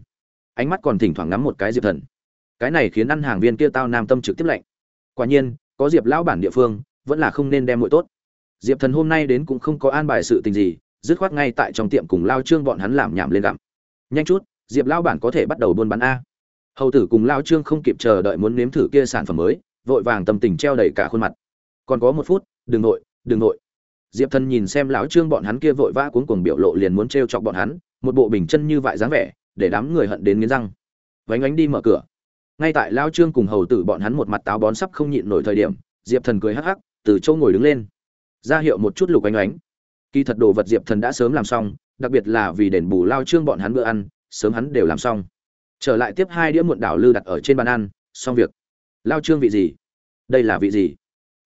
Ánh mắt còn thỉnh thoảng ngắm một cái diệp thần cái này khiến ăn hàng viên kia tao nam tâm trực tiếp lạnh. Quả nhiên, có diệp lão bản địa phương, vẫn là không nên đem muội tốt. Diệp thần hôm nay đến cũng không có an bài sự tình gì, dứt khoát ngay tại trong tiệm cùng lao trương bọn hắn làm nhảm lên gặm. Nhanh chút, diệp lão bản có thể bắt đầu buôn bán a. Hầu tử cùng lao trương không kịp chờ đợi muốn nếm thử kia sản phẩm mới, vội vàng tâm tình treo đầy cả khuôn mặt. Còn có một phút, đừng nội đừng nội. Diệp thần nhìn xem lão trương bọn hắn kia vội vã cuống cuồng biểu lộ liền muốn t chọc bọn hắn, một bộ bình chân như vại dáng vẻ, để đám người hận đến nghiến răng. Vánh ánh đi mở cửa ngay tại lão trương cùng hầu tử bọn hắn một mặt táo bón sắp không nhịn nổi thời điểm, diệp thần cười hắc hắc, từ châu ngồi đứng lên. Ra hiệu một chút lục ánh ánh. Kỳ thật đồ vật diệp thần đã sớm làm xong, đặc biệt là vì đền bù lao trương bọn hắn bữa ăn, sớm hắn đều làm xong. Trở lại tiếp hai đĩa muộn đảo lư đặt ở trên bàn ăn, xong việc. Lao trương vị gì? Đây là vị gì?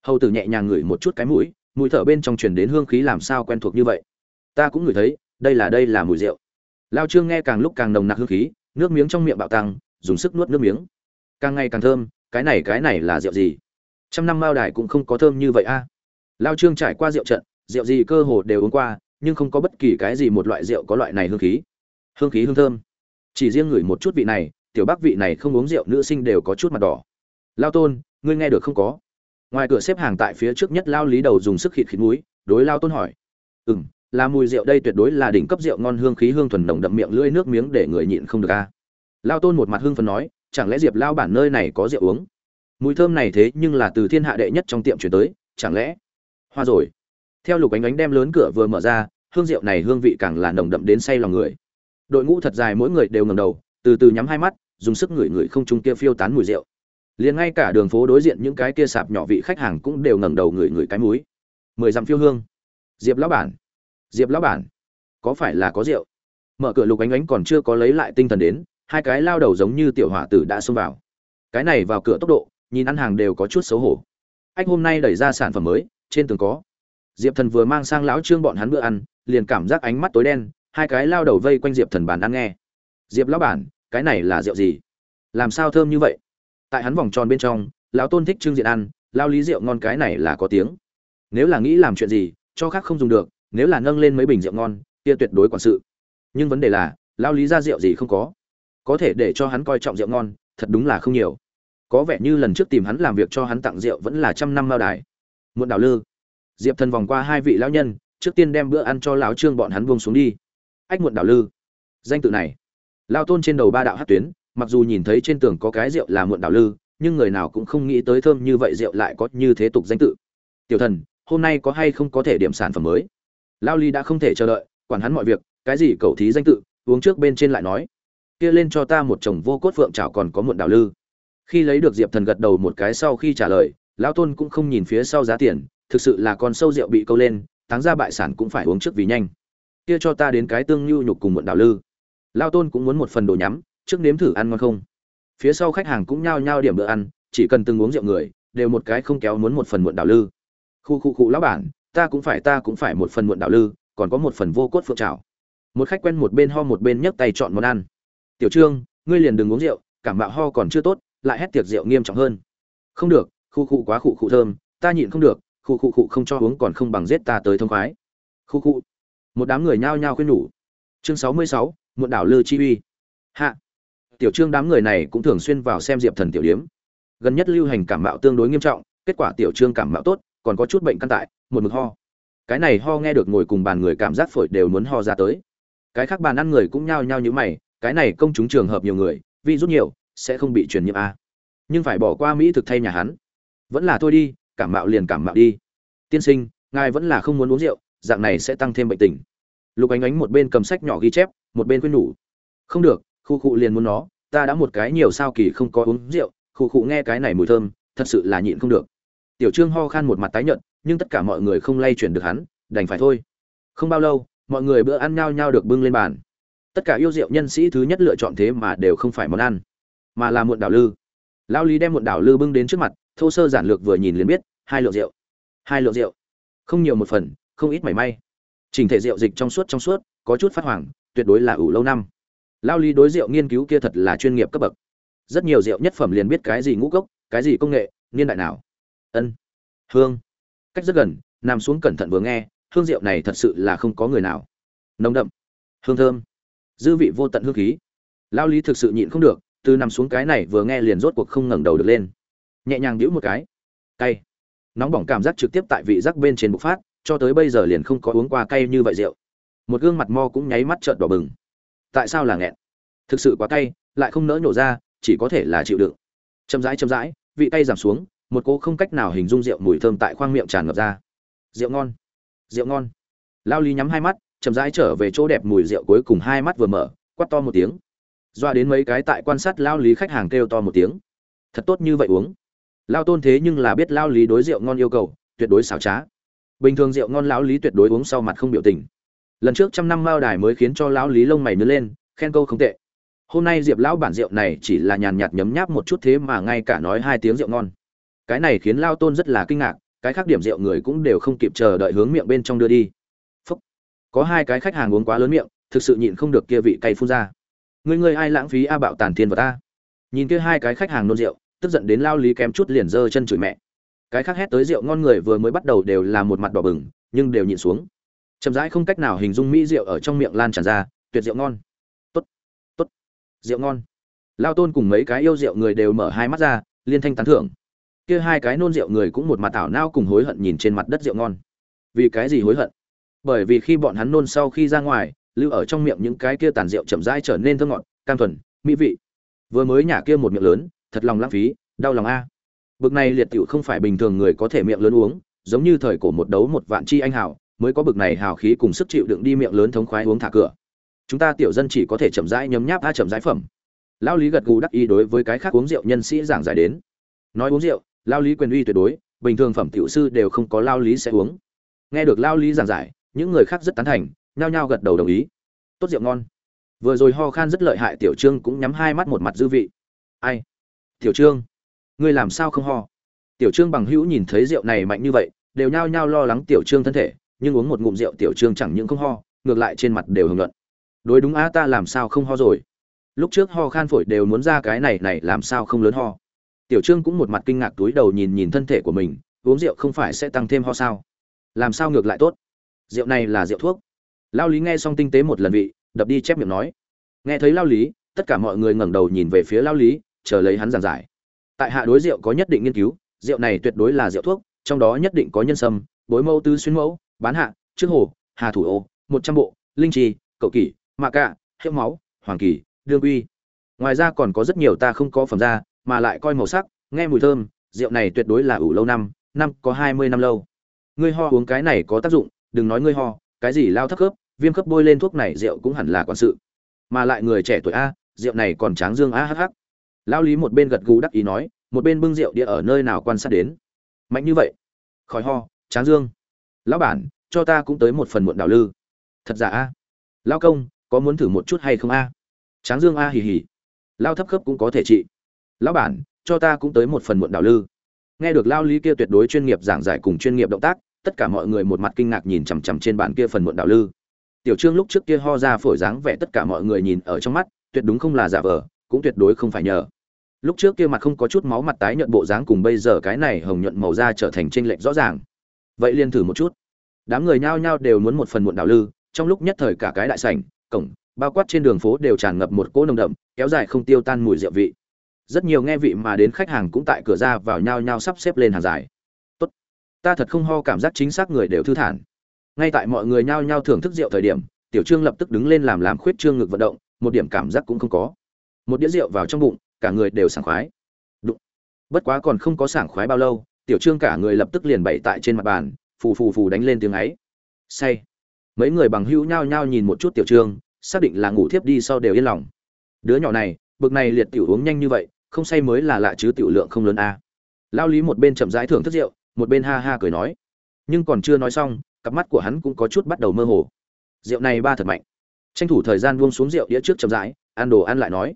Hầu tử nhẹ nhàng ngửi một chút cái mũi mũi thở bên trong truyền đến hương khí làm sao quen thuộc như vậy? Ta cũng ngửi thấy, đây là đây là mùi rượu. Lao trương nghe càng lúc càng nồng nặc hương khí, nước miếng trong miệng bạo tăng, dùng sức nuốt nước miếng càng ngày càng thơm, cái này cái này là rượu gì? Trăm năm mao đài cũng không có thơm như vậy a. Lao trương trải qua rượu trận, rượu gì cơ hồ đều uống qua, nhưng không có bất kỳ cái gì một loại rượu có loại này hương khí. Hương khí hương thơm. Chỉ riêng ngửi một chút vị này, tiểu bác vị này không uống rượu nữ sinh đều có chút mặt đỏ. Lao tôn, ngươi nghe được không có? Ngoài cửa xếp hàng tại phía trước nhất lao lý đầu dùng sức khịt khịt mũi, đối lao tôn hỏi. Ừ m là mùi rượu đây tuyệt đối là đỉnh cấp rượu ngon hương khí hương thuần nồng đậm miệng lưỡi nước miếng để người nhịn không được a. Lao tôn một mặt hương phần nói chẳng lẽ diệp lao bản nơi này có rượu uống? Mùi thơm này thế nhưng là từ thiên hạ đệ nhất trong tiệm chuyển tới, chẳng lẽ? Hoa rồi. Theo lục ánh ánh đem lớn cửa vừa mở ra, hương rượu này hương vị càng là nồng đậm đến say lòng người. Đội ngũ thật dài mỗi người đều ngầm đầu, từ từ nhắm hai mắt, dùng sức ngửi ngửi không trung kia phiêu tán mùi rượu. Liền ngay cả đường phố đối diện những cái kia sạp nhỏ vị khách hàng cũng đều ngẩng đầu ngửi ngửi cái mũi. Mười dặm phiêu hương. Diệp lão bản. Diệp lão bản. Có phải là có rượu? Mở cửa lục ánh ánh còn chưa có lấy lại tinh thần đến hai cái lao đầu giống như tiểu hỏa tử đã xông vào. Cái này vào cửa tốc độ, nhìn ăn hàng đều có chút xấu hổ. Anh hôm nay đẩy ra sản phẩm mới, trên tường có. Diệp thần vừa mang sang lão trương bọn hắn bữa ăn, liền cảm giác ánh mắt tối đen, hai cái lao đầu vây quanh diệp thần bàn ăn nghe. Diệp lão bản, cái này là rượu gì? Làm sao thơm như vậy? Tại hắn vòng tròn bên trong, lão tôn thích trương diện ăn lao lý rượu ngon cái này là có tiếng. Nếu là nghĩ làm chuyện gì, cho khác không dùng được, nếu là nâng lên mấy bình rượu ngon, kia tuyệt đối quản sự. Nhưng vấn đề là lao lý ra rượu gì không có? Có thể để cho hắn coi trọng rượu ngon, thật đúng là không nhiều. Có vẻ như lần trước tìm hắn làm việc cho hắn tặng rượu vẫn là trăm năm mao đài. Muộn đào lư. Diệp thần vòng qua hai vị lão nhân, trước tiên đem bữa ăn cho lão trương bọn hắn buông xuống đi. Ách muộn đào lư. Danh tự này. Lao tôn trên đầu ba đạo hát tuyến, mặc dù nhìn thấy trên tường có cái rượu là muộn đào lư, nhưng người nào cũng không nghĩ tới thơm như vậy rượu lại có như thế tục danh tự. Tiểu thần, hôm nay có hay không có thể điểm sản phẩm mới? Lao ly đã không thể chờ đợi, quản hắn mọi việc, cái gì cầu thí danh tự, uống trước bên trên lại nói kia lên cho ta một chồng vô cốt phượng chảo còn có muộn đào lư. Khi lấy được diệp thần gật đầu một cái sau khi trả lời, lão tôn cũng không nhìn phía sau giá tiền, thực sự là con sâu rượu bị câu lên, táng ra bại sản cũng phải uống trước vì nhanh. Kia cho ta đến cái tương nhu nhục cùng muộn đào lư. Lão tôn cũng muốn một phần đồ nhắm, trước nếm thử ăn ngon không? Phía sau khách hàng cũng nhao nhao điểm bữa ăn, chỉ cần từng uống rượu người, đều một cái không kéo muốn một phần muộn đào lư. Khu khu khu lão bản, ta cũng phải, ta cũng phải một phần muộn đào lư, còn có một phần vô cốt phượng trào một khách quen một bên ho một bên nhấc tay chọn món ăn tiểu trương, ngươi liền đừng uống rượu, cảm mạo ho còn chưa tốt, lại hét tiệc rượu nghiêm trọng hơn. Không được, khu khu quá khu khu thơm, ta nhịn không được, khu khu khu không cho uống còn không bằng giết ta tới thông khoái. Khu khu một đám người nhao nhao khuyên nhủ. Chương sáu mươi sáu, muộn đảo lư chi uy. Hạ. Tiểu trương đám người này cũng thường xuyên vào xem diệp thần tiểu điếm. Gần nhất lưu hành cảm mạo tương đối nghiêm trọng, kết quả tiểu trương cảm mạo tốt, còn có chút bệnh căn tại, một mực ho. Cái này ho nghe được ngồi cùng bàn người cảm giác phổi đều muốn ho ra tới. Cái khác bàn ăn người cũng nhao nhao như mày cái này công chúng trường hợp nhiều người vi rút nhiều, sẽ không bị truyền nhiễm a. Nhưng phải bỏ qua mỹ thực thay nhà hắn. Vẫn là thôi đi, cảm mạo liền cảm mạo đi. Tiên sinh, ngài vẫn là không muốn uống rượu, dạng này sẽ tăng thêm bệnh tình. Lục ánh ánh một bên cầm sách nhỏ ghi chép, một bên khuyên nhủ. Không được, khu cụ liền muốn nó, ta đã một cái nhiều sao kỳ không có uống rượu, khu cụ nghe cái này mùi thơm, thật sự là nhịn không được. Tiểu trương ho khan một mặt tái nhợt, nhưng tất cả mọi người không lay chuyển được hắn, đành phải thôi. Không bao lâu, mọi người bữa ăn nhao nhao được bưng lên bàn tất cả yêu rượu nhân sĩ thứ nhất lựa chọn thế mà đều không phải món ăn, mà là muộn đảo lư. Lao lý đem muộn đảo lư bưng đến trước mặt, thô sơ giản lược vừa nhìn liền biết, hai lượng rượu, hai lượng rượu. Không nhiều một phần, không ít mảy may. Trình thể rượu dịch trong suốt trong suốt, có chút phát hoàng tuyệt đối là ủ lâu năm. Lao lý đối rượu nghiên cứu kia thật là chuyên nghiệp cấp bậc. Rất nhiều rượu nhất phẩm liền biết cái gì ngũ cốc, cái gì công nghệ, niên đại nào. Ân, hương. Cách rất gần, nằm xuống cẩn thận vừa nghe, hương rượu này thật sự là không có người nào. Nồng đậm, hương thơm dư vị vô tận hương khí. Lao lý thực sự nhịn không được, từ nằm xuống cái này vừa nghe liền rốt cuộc không ngẩng đầu được lên. Nhẹ nhàng đĩu một cái. Cay. Nóng bỏng cảm giác trực tiếp tại vị giác bên trên bục phát, cho tới bây giờ liền không có uống qua cay như vậy rượu. Một gương mặt mo cũng nháy mắt trợn đỏ bừng. Tại sao là nghẹn? Thực sự quá cay, lại không nỡ nhổ ra, chỉ có thể là chịu đựng. Chậm rãi chậm rãi, vị cay giảm xuống, một cô không cách nào hình dung rượu mùi thơm tại khoang miệng tràn ngập ra. Rượu ngon. Rượu ngon. Lao lý nhắm hai mắt chậm rãi trở về chỗ đẹp mùi rượu cuối cùng hai mắt vừa mở quắt to một tiếng. Doa đến mấy cái tại quan sát lao lý khách hàng kêu to một tiếng. Thật tốt như vậy uống. Lao tôn thế nhưng là biết lao lý đối rượu ngon yêu cầu, tuyệt đối xảo trá. Bình thường rượu ngon lão lý tuyệt đối uống sau mặt không biểu tình. Lần trước trăm năm mao đài mới khiến cho lão lý lông mày nứt lên, khen câu không tệ. Hôm nay diệp lão bản rượu này chỉ là nhàn nhạt nhấm nháp một chút thế mà ngay cả nói hai tiếng rượu ngon. Cái này khiến lao tôn rất là kinh ngạc, cái khác điểm rượu người cũng đều không kịp chờ đợi hướng miệng bên trong đưa đi có hai cái khách hàng uống quá lớn miệng, thực sự nhịn không được kia vị cay phun ra. Ngươi ngươi ai lãng phí a bạo tàn thiên vào ta nhìn kia hai cái khách hàng nôn rượu, tức giận đến lao lý kém chút liền giơ chân chửi mẹ. Cái khác hét tới rượu ngon người vừa mới bắt đầu đều là một mặt đỏ bừng, nhưng đều nhịn xuống. Chậm rãi không cách nào hình dung mỹ rượu ở trong miệng lan tràn ra, tuyệt rượu ngon. Tốt tốt, rượu ngon. Lao tôn cùng mấy cái yêu rượu người đều mở hai mắt ra, liên thanh tán thưởng. Kia hai cái nôn rượu người cũng một mặt ảo nao cùng hối hận nhìn trên mặt đất rượu ngon. Vì cái gì hối hận? Bởi vì khi bọn hắn nôn sau khi ra ngoài, lưu ở trong miệng những cái kia tàn rượu chậm rãi trở nên thơm ngọt, cam thuần, mỹ vị. Vừa mới nhả kia một miệng lớn, thật lòng lãng phí, đau lòng a. Bực này liệt tiểu không phải bình thường người có thể miệng lớn uống, giống như thời cổ một đấu một vạn chi anh hào, mới có bực này hào khí cùng sức chịu đựng đi miệng lớn thống khoái uống thả cửa. Chúng ta tiểu dân chỉ có thể chậm rãi nhấm nháp a chậm rãi phẩm. Lao lý gật gù đắc ý đối với cái khác uống rượu nhân sĩ giảng giải đến. Nói uống rượu, lao lý quyền uy tuyệt đối, bình thường phẩm tiểu sư đều không có lao lý sẽ uống. Nghe được lao lý giảng giải những người khác rất tán thành, nhao nhao gật đầu đồng ý. Tốt rượu ngon. Vừa rồi ho khan rất lợi hại tiểu trương cũng nhắm hai mắt một mặt dư vị. Ai? Tiểu trương. Ngươi làm sao không ho? Tiểu trương bằng hữu nhìn thấy rượu này mạnh như vậy, đều nhao nhao lo lắng tiểu trương thân thể, nhưng uống một ngụm rượu tiểu trương chẳng những không ho, ngược lại trên mặt đều hưởng luận. Đối đúng á, ta làm sao không ho rồi? Lúc trước ho khan phổi đều muốn ra cái này này làm sao không lớn ho? Tiểu trương cũng một mặt kinh ngạc túi đầu nhìn nhìn thân thể của mình, uống rượu không phải sẽ tăng thêm ho sao? Làm sao ngược lại tốt? Rượu này là rượu thuốc. Lao lý nghe xong tinh tế một lần vị, đập đi chép miệng nói. Nghe thấy lao lý, tất cả mọi người ngẩng đầu nhìn về phía lao lý, chờ lấy hắn giảng giải. Tại hạ đối rượu có nhất định nghiên cứu, rượu này tuyệt đối là rượu thuốc, trong đó nhất định có nhân sâm, bối mẫu tứ xuyên mẫu, bán hạ, trước hồ, hà thủ ô, một trăm bộ, linh trì, cậu kỷ, mạ cạ, hiệu máu, hoàng kỳ đương uy ngoài ra còn có rất nhiều ta không có phẩm ra, mà lại coi màu sắc, nghe mùi thơm, rượu này tuyệt đối là ủ lâu năm năm có hai mươi năm lâu. Ngươi ho uống cái này có tác dụng đừng nói ngươi ho, cái gì lao thấp khớp, viêm khớp bôi lên thuốc này rượu cũng hẳn là quản sự. Mà lại người trẻ tuổi a, rượu này còn tráng dương a hh lao lý một bên gật gù đắc ý nói, một bên bưng rượu đĩa ở nơi nào quan sát đến. Mạnh như vậy. Khỏi ho, tráng dương. Lão bản, cho ta cũng tới một phần muộn đào lư. Thật giả a? Lao công, có muốn thử một chút hay không a? Tráng dương a hì hì. Lao thấp khớp cũng có thể trị. Lão bản, cho ta cũng tới một phần muộn đào lư. Nghe được lao lý kia tuyệt đối chuyên nghiệp giảng giải cùng chuyên nghiệp động tác tất cả mọi người một mặt kinh ngạc nhìn chằm chằm trên bàn kia phần muộn đạo lư. Tiểu trương lúc trước kia ho ra phổi dáng vẻ tất cả mọi người nhìn ở trong mắt, tuyệt đúng không là giả vờ, cũng tuyệt đối không phải nhờ. Lúc trước kia mặt không có chút máu mặt tái nhuận bộ dáng cùng bây giờ cái này hồng nhuận màu da trở thành chênh lệch rõ ràng. Vậy liên thử một chút. Đám người nhao nhao đều muốn một phần muộn đạo lư, trong lúc nhất thời cả cái đại sảnh, cổng, bao quát trên đường phố đều tràn ngập một cỗ nồng đậm, kéo dài không tiêu tan mùi rượu vị. Rất nhiều nghe vị mà đến khách hàng cũng tại cửa ra vào nhao nhao sắp xếp lên hàng dài ta thật không ho, cảm giác chính xác người đều thư thản. Ngay tại mọi người nhao nhao thưởng thức rượu thời điểm, tiểu trương lập tức đứng lên làm làm khuyết trương ngực vận động, một điểm cảm giác cũng không có. Một đĩa rượu vào trong bụng, cả người đều sảng khoái. Đụng. bất quá còn không có sảng khoái bao lâu, tiểu trương cả người lập tức liền bậy tại trên mặt bàn, phù phù phù đánh lên tiếng ấy. Say. Mấy người bằng hữu nhao nhao nhìn một chút tiểu trương, xác định là ngủ thiếp đi sau đều yên lòng. Đứa nhỏ này, bực này liệt tiểu uống nhanh như vậy, không say mới là lạ chứ tiểu lượng không lớn a. À. lao lý một bên chậm rãi thưởng thức rượu một bên ha ha cười nói. Nhưng còn chưa nói xong, cặp mắt của hắn cũng có chút bắt đầu mơ hồ. Rượu này ba thật mạnh. Tranh thủ thời gian buông xuống rượu đĩa trước chậm rãi, ăn đồ ăn lại nói.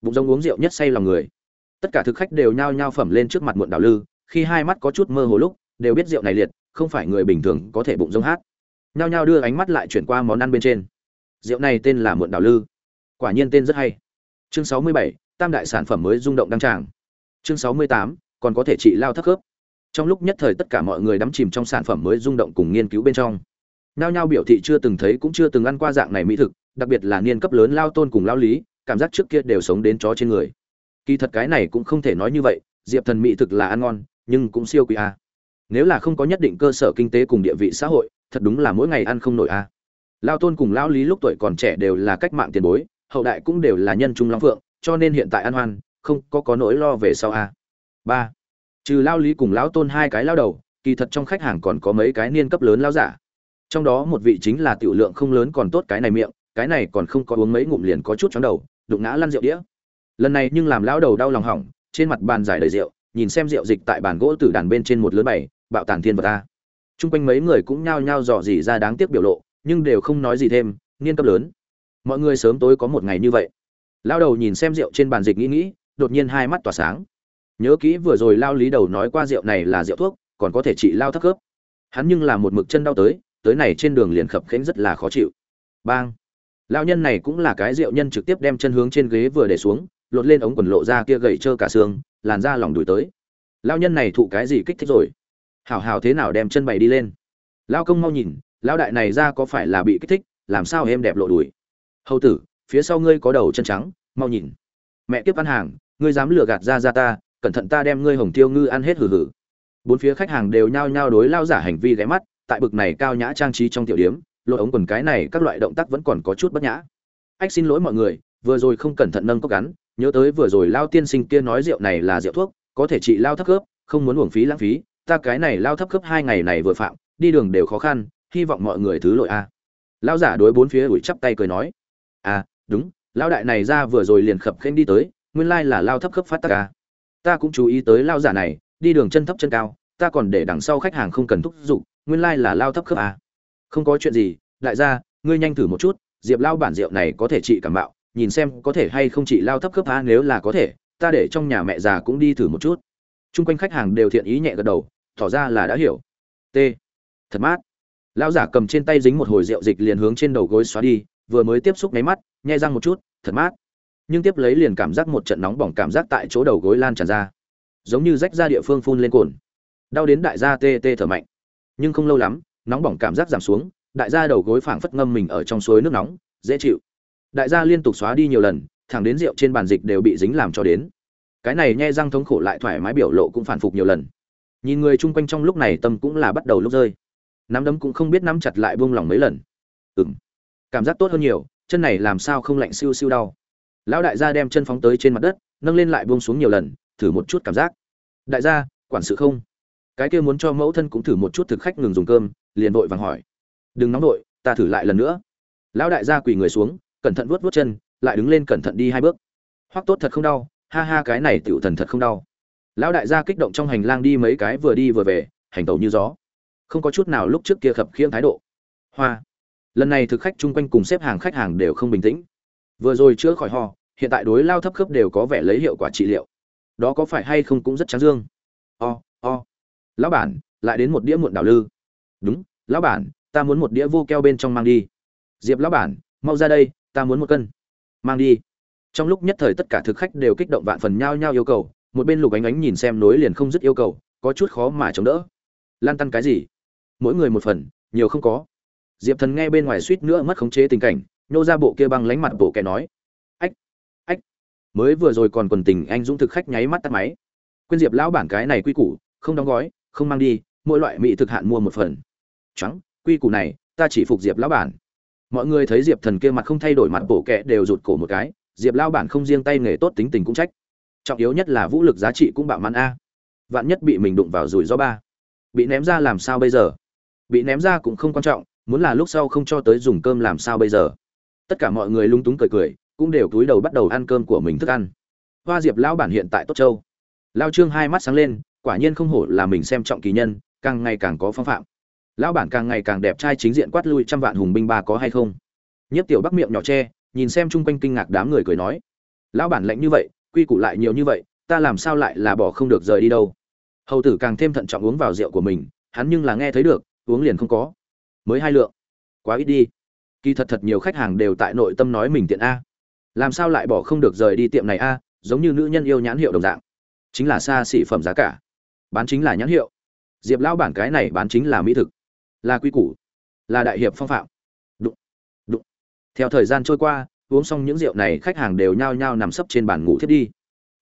Bụng rông uống rượu nhất say lòng người. Tất cả thực khách đều nhao nhao phẩm lên trước mặt muộn đảo lư, khi hai mắt có chút mơ hồ lúc, đều biết rượu này liệt, không phải người bình thường có thể bụng rông hát. Nhao nhao đưa ánh mắt lại chuyển qua món ăn bên trên. Rượu này tên là muộn đảo lư. Quả nhiên tên rất hay. Chương sáu mươi bảy, tam đại sản phẩm mới rung động đăng tràng. Chương sáu mươi tám, còn có thể trị lao thấp khớp trong lúc nhất thời tất cả mọi người đắm chìm trong sản phẩm mới rung động cùng nghiên cứu bên trong. Nhao nhao biểu thị chưa từng thấy cũng chưa từng ăn qua dạng này mỹ thực, đặc biệt là niên cấp lớn lao tôn cùng lao lý, cảm giác trước kia đều sống đến chó trên người. Kỳ thật cái này cũng không thể nói như vậy, diệp thần mỹ thực là ăn ngon, nhưng cũng siêu quý a. Nếu là không có nhất định cơ sở kinh tế cùng địa vị xã hội, thật đúng là mỗi ngày ăn không nổi a. Lao tôn cùng lao lý lúc tuổi còn trẻ đều là cách mạng tiền bối, hậu đại cũng đều là nhân trung long phượng, cho nên hiện tại ăn hoan, không có có nỗi lo về sau a. Ba trừ lao lý cùng lão tôn hai cái lao đầu, kỳ thật trong khách hàng còn có mấy cái niên cấp lớn lao giả. Trong đó một vị chính là tiểu lượng không lớn còn tốt cái này miệng, cái này còn không có uống mấy ngụm liền có chút chóng đầu, đụng ngã lăn rượu đĩa. Lần này nhưng làm lão đầu đau lòng hỏng, trên mặt bàn giải đầy rượu, nhìn xem rượu dịch tại bàn gỗ từ đàn bên trên một lớn bảy, bạo tàn thiên vật ta chung quanh mấy người cũng nhao nhao dò dỉ ra đáng tiếc biểu lộ, nhưng đều không nói gì thêm, niên cấp lớn. Mọi người sớm tối có một ngày như vậy. Lao đầu nhìn xem rượu trên bàn dịch nghĩ nghĩ, đột nhiên hai mắt tỏa sáng nhớ kỹ vừa rồi lao lý đầu nói qua rượu này là rượu thuốc, còn có thể trị lao thấp khớp. Hắn nhưng là một mực chân đau tới tới này trên đường liền khập khẽnh rất là khó chịu. Bang! Lao nhân này cũng là cái rượu nhân trực tiếp đem chân hướng trên ghế vừa để xuống, lột lên ống quần lộ ra kia gậy trơ cả xương, làn ra lòng đuổi tới. Lao nhân này thụ cái gì kích thích rồi? Hảo hảo thế nào đem chân bày đi lên? Lao công mau nhìn lao đại này ra có phải là bị kích thích, làm sao em đẹp lộ đùi? Hầu tử, phía sau ngươi có đầu chân trắng, mau nhìn. Mẹ tiếp ăn hàng, ngươi dám lừa gạt ra ra ta cẩn thận ta đem ngươi hồng tiêu ngư ăn hết hử hử bốn phía khách hàng đều nhao nhao đối lao giả hành vi ghé mắt, tại bực này cao nhã trang trí trong tiểu điếm, lột ống quần cái này các loại động tác vẫn còn có chút bất nhã. Ách xin lỗi mọi người, vừa rồi không cẩn thận nâng cốc gắn, nhớ tới vừa rồi lao tiên sinh kia nói rượu này là rượu thuốc, có thể trị lao thấp khớp, không muốn uổng phí lãng phí, ta cái này lao thấp khớp hai ngày này vừa phạm, đi đường đều khó khăn, hy vọng mọi người thứ lỗi a. Lao giả đối bốn phía ủi chắp tay cười nói à đúng, lao đại này ra vừa rồi liền khập khênh đi tới, nguyên lai là lao thấp khớp phát tắc a ta cũng chú ý tới lao giả này, đi đường chân thấp chân cao, ta còn để đằng sau khách hàng không cần thúc giục, nguyên lai là lao thấp khớp à? không có chuyện gì, đại gia, ngươi nhanh thử một chút, diệp lao bản rượu này có thể trị cảm bạo, nhìn xem có thể hay không trị lao thấp khớp à nếu là có thể, ta để trong nhà mẹ già cũng đi thử một chút. Chung quanh khách hàng đều thiện ý nhẹ gật đầu, tỏ ra là đã hiểu. T. Thật mát. Lão giả cầm trên tay dính một hồi rượu dịch liền hướng trên đầu gối xóa đi, vừa mới tiếp xúc máy mắt, nhai răng một chút, thật mát nhưng tiếp lấy liền cảm giác một trận nóng bỏng cảm giác tại chỗ đầu gối lan tràn ra. Giống như rách ra địa phương phun lên cồn. Đau đến đại gia tê tê thở mạnh. Nhưng không lâu lắm, nóng bỏng cảm giác giảm xuống, đại gia đầu gối phảng phất ngâm mình ở trong suối nước nóng, dễ chịu. Đại gia liên tục xóa đi nhiều lần, thẳng đến rượu trên bàn dịch đều bị dính làm cho đến. Cái này nhe răng thống khổ lại thoải mái biểu lộ cũng phản phục nhiều lần. Nhìn người chung quanh trong lúc này tâm cũng là bắt đầu lúc rơi. Nắm đấm cũng không biết nắm chặt lại buông lỏng mấy lần. Ừng cảm giác tốt hơn nhiều, chân này làm sao không lạnh siêu siêu đau lão đại gia đem chân phóng tới trên mặt đất, nâng lên lại buông xuống nhiều lần, thử một chút cảm giác. Đại gia, quản sự không? Cái kia muốn cho mẫu thân cũng thử một chút thực khách ngừng dùng cơm, liền vội vàng hỏi. Đừng nóng đội ta thử lại lần nữa. Lão đại gia quỳ người xuống, cẩn thận vuốt vuốt chân, lại đứng lên cẩn thận đi hai bước. Hoắc tốt thật không đau, ha ha cái này tiểu thần thật không đau. Lão đại gia kích động trong hành lang đi mấy cái vừa đi vừa về, hành tẩu như gió. Không có chút nào lúc trước kia khập khiễng thái độ. Hoa. Lần này thực khách chung quanh cùng xếp hàng khách hàng đều không bình tĩnh vừa rồi chữa khỏi ho, hiện tại đối lao thấp khớp đều có vẻ lấy hiệu quả trị liệu. Đó có phải hay không cũng rất trắng dương. O o. Lão bản, lại đến một đĩa muộn đảo lư. Đúng, lão bản, ta muốn một đĩa vô keo bên trong mang đi. Diệp lão bản, mau ra đây, ta muốn một cân. Mang đi. Trong lúc nhất thời tất cả thực khách đều kích động vạn phần nhao nhao yêu cầu, một bên lục ánh ánh nhìn xem nối liền không dứt yêu cầu, có chút khó mà chống đỡ. Lan tăn cái gì? Mỗi người một phần, nhiều không có. Diệp thần nghe bên ngoài suýt nữa mất khống chế tình cảnh nhô ra bộ kia băng lánh mặt bộ kẻ nói. Ách ách, mới vừa rồi còn quần tình anh dũng thực khách nháy mắt tắt máy. Quên diệp lão bản cái này quy củ, không đóng gói, không mang đi, mỗi loại mỹ thực hạn mua một phần. Trắng, quy củ này, ta chỉ phục diệp lão bản. Mọi người thấy diệp thần kia mặt không thay đổi mặt bộ kẻ đều rụt cổ một cái, diệp lão bản không riêng tay nghề tốt tính tình cũng trách. Trọng yếu nhất là vũ lực giá trị cũng bạo mãn a. Vạn nhất bị mình đụng vào rủi ro ba. Bị ném ra làm sao bây giờ? Bị ném ra cũng không quan trọng, muốn là lúc sau không cho tới dùng cơm làm sao bây giờ? Tất cả mọi người lung túng cười cười, cũng đều túi đầu bắt đầu ăn cơm của mình thức ăn. Hoa diệp lão bản hiện tại tốt châu. Lao trương hai mắt sáng lên, quả nhiên không hổ là mình xem trọng kỳ nhân, càng ngày càng có phong phạm. Lão bản càng ngày càng đẹp trai chính diện quát lui trăm vạn hùng binh ba có hay không? Nhất tiểu bắc miệng nhỏ tre nhìn xem chung quanh kinh ngạc đám người cười nói. Lão bản lạnh như vậy, quy củ lại nhiều như vậy, ta làm sao lại là bỏ không được rời đi đâu? Hầu tử càng thêm thận trọng uống vào rượu của mình, hắn nhưng là nghe thấy được, uống liền không có. Mới hai lượng. Quá ít đi kỳ thật thật nhiều khách hàng đều tại nội tâm nói mình tiện a. Làm sao lại bỏ không được rời đi tiệm này a, giống như nữ nhân yêu nhãn hiệu đồng dạng. Chính là xa xỉ phẩm giá cả. Bán chính là nhãn hiệu. Diệp lão bản cái này bán chính là mỹ thực. Là quy củ. Là đại hiệp phong phạm. Đụng. Đụng. Theo thời gian trôi qua, uống xong những rượu này khách hàng đều nhao nhao nằm sấp trên bàn ngủ thiết đi.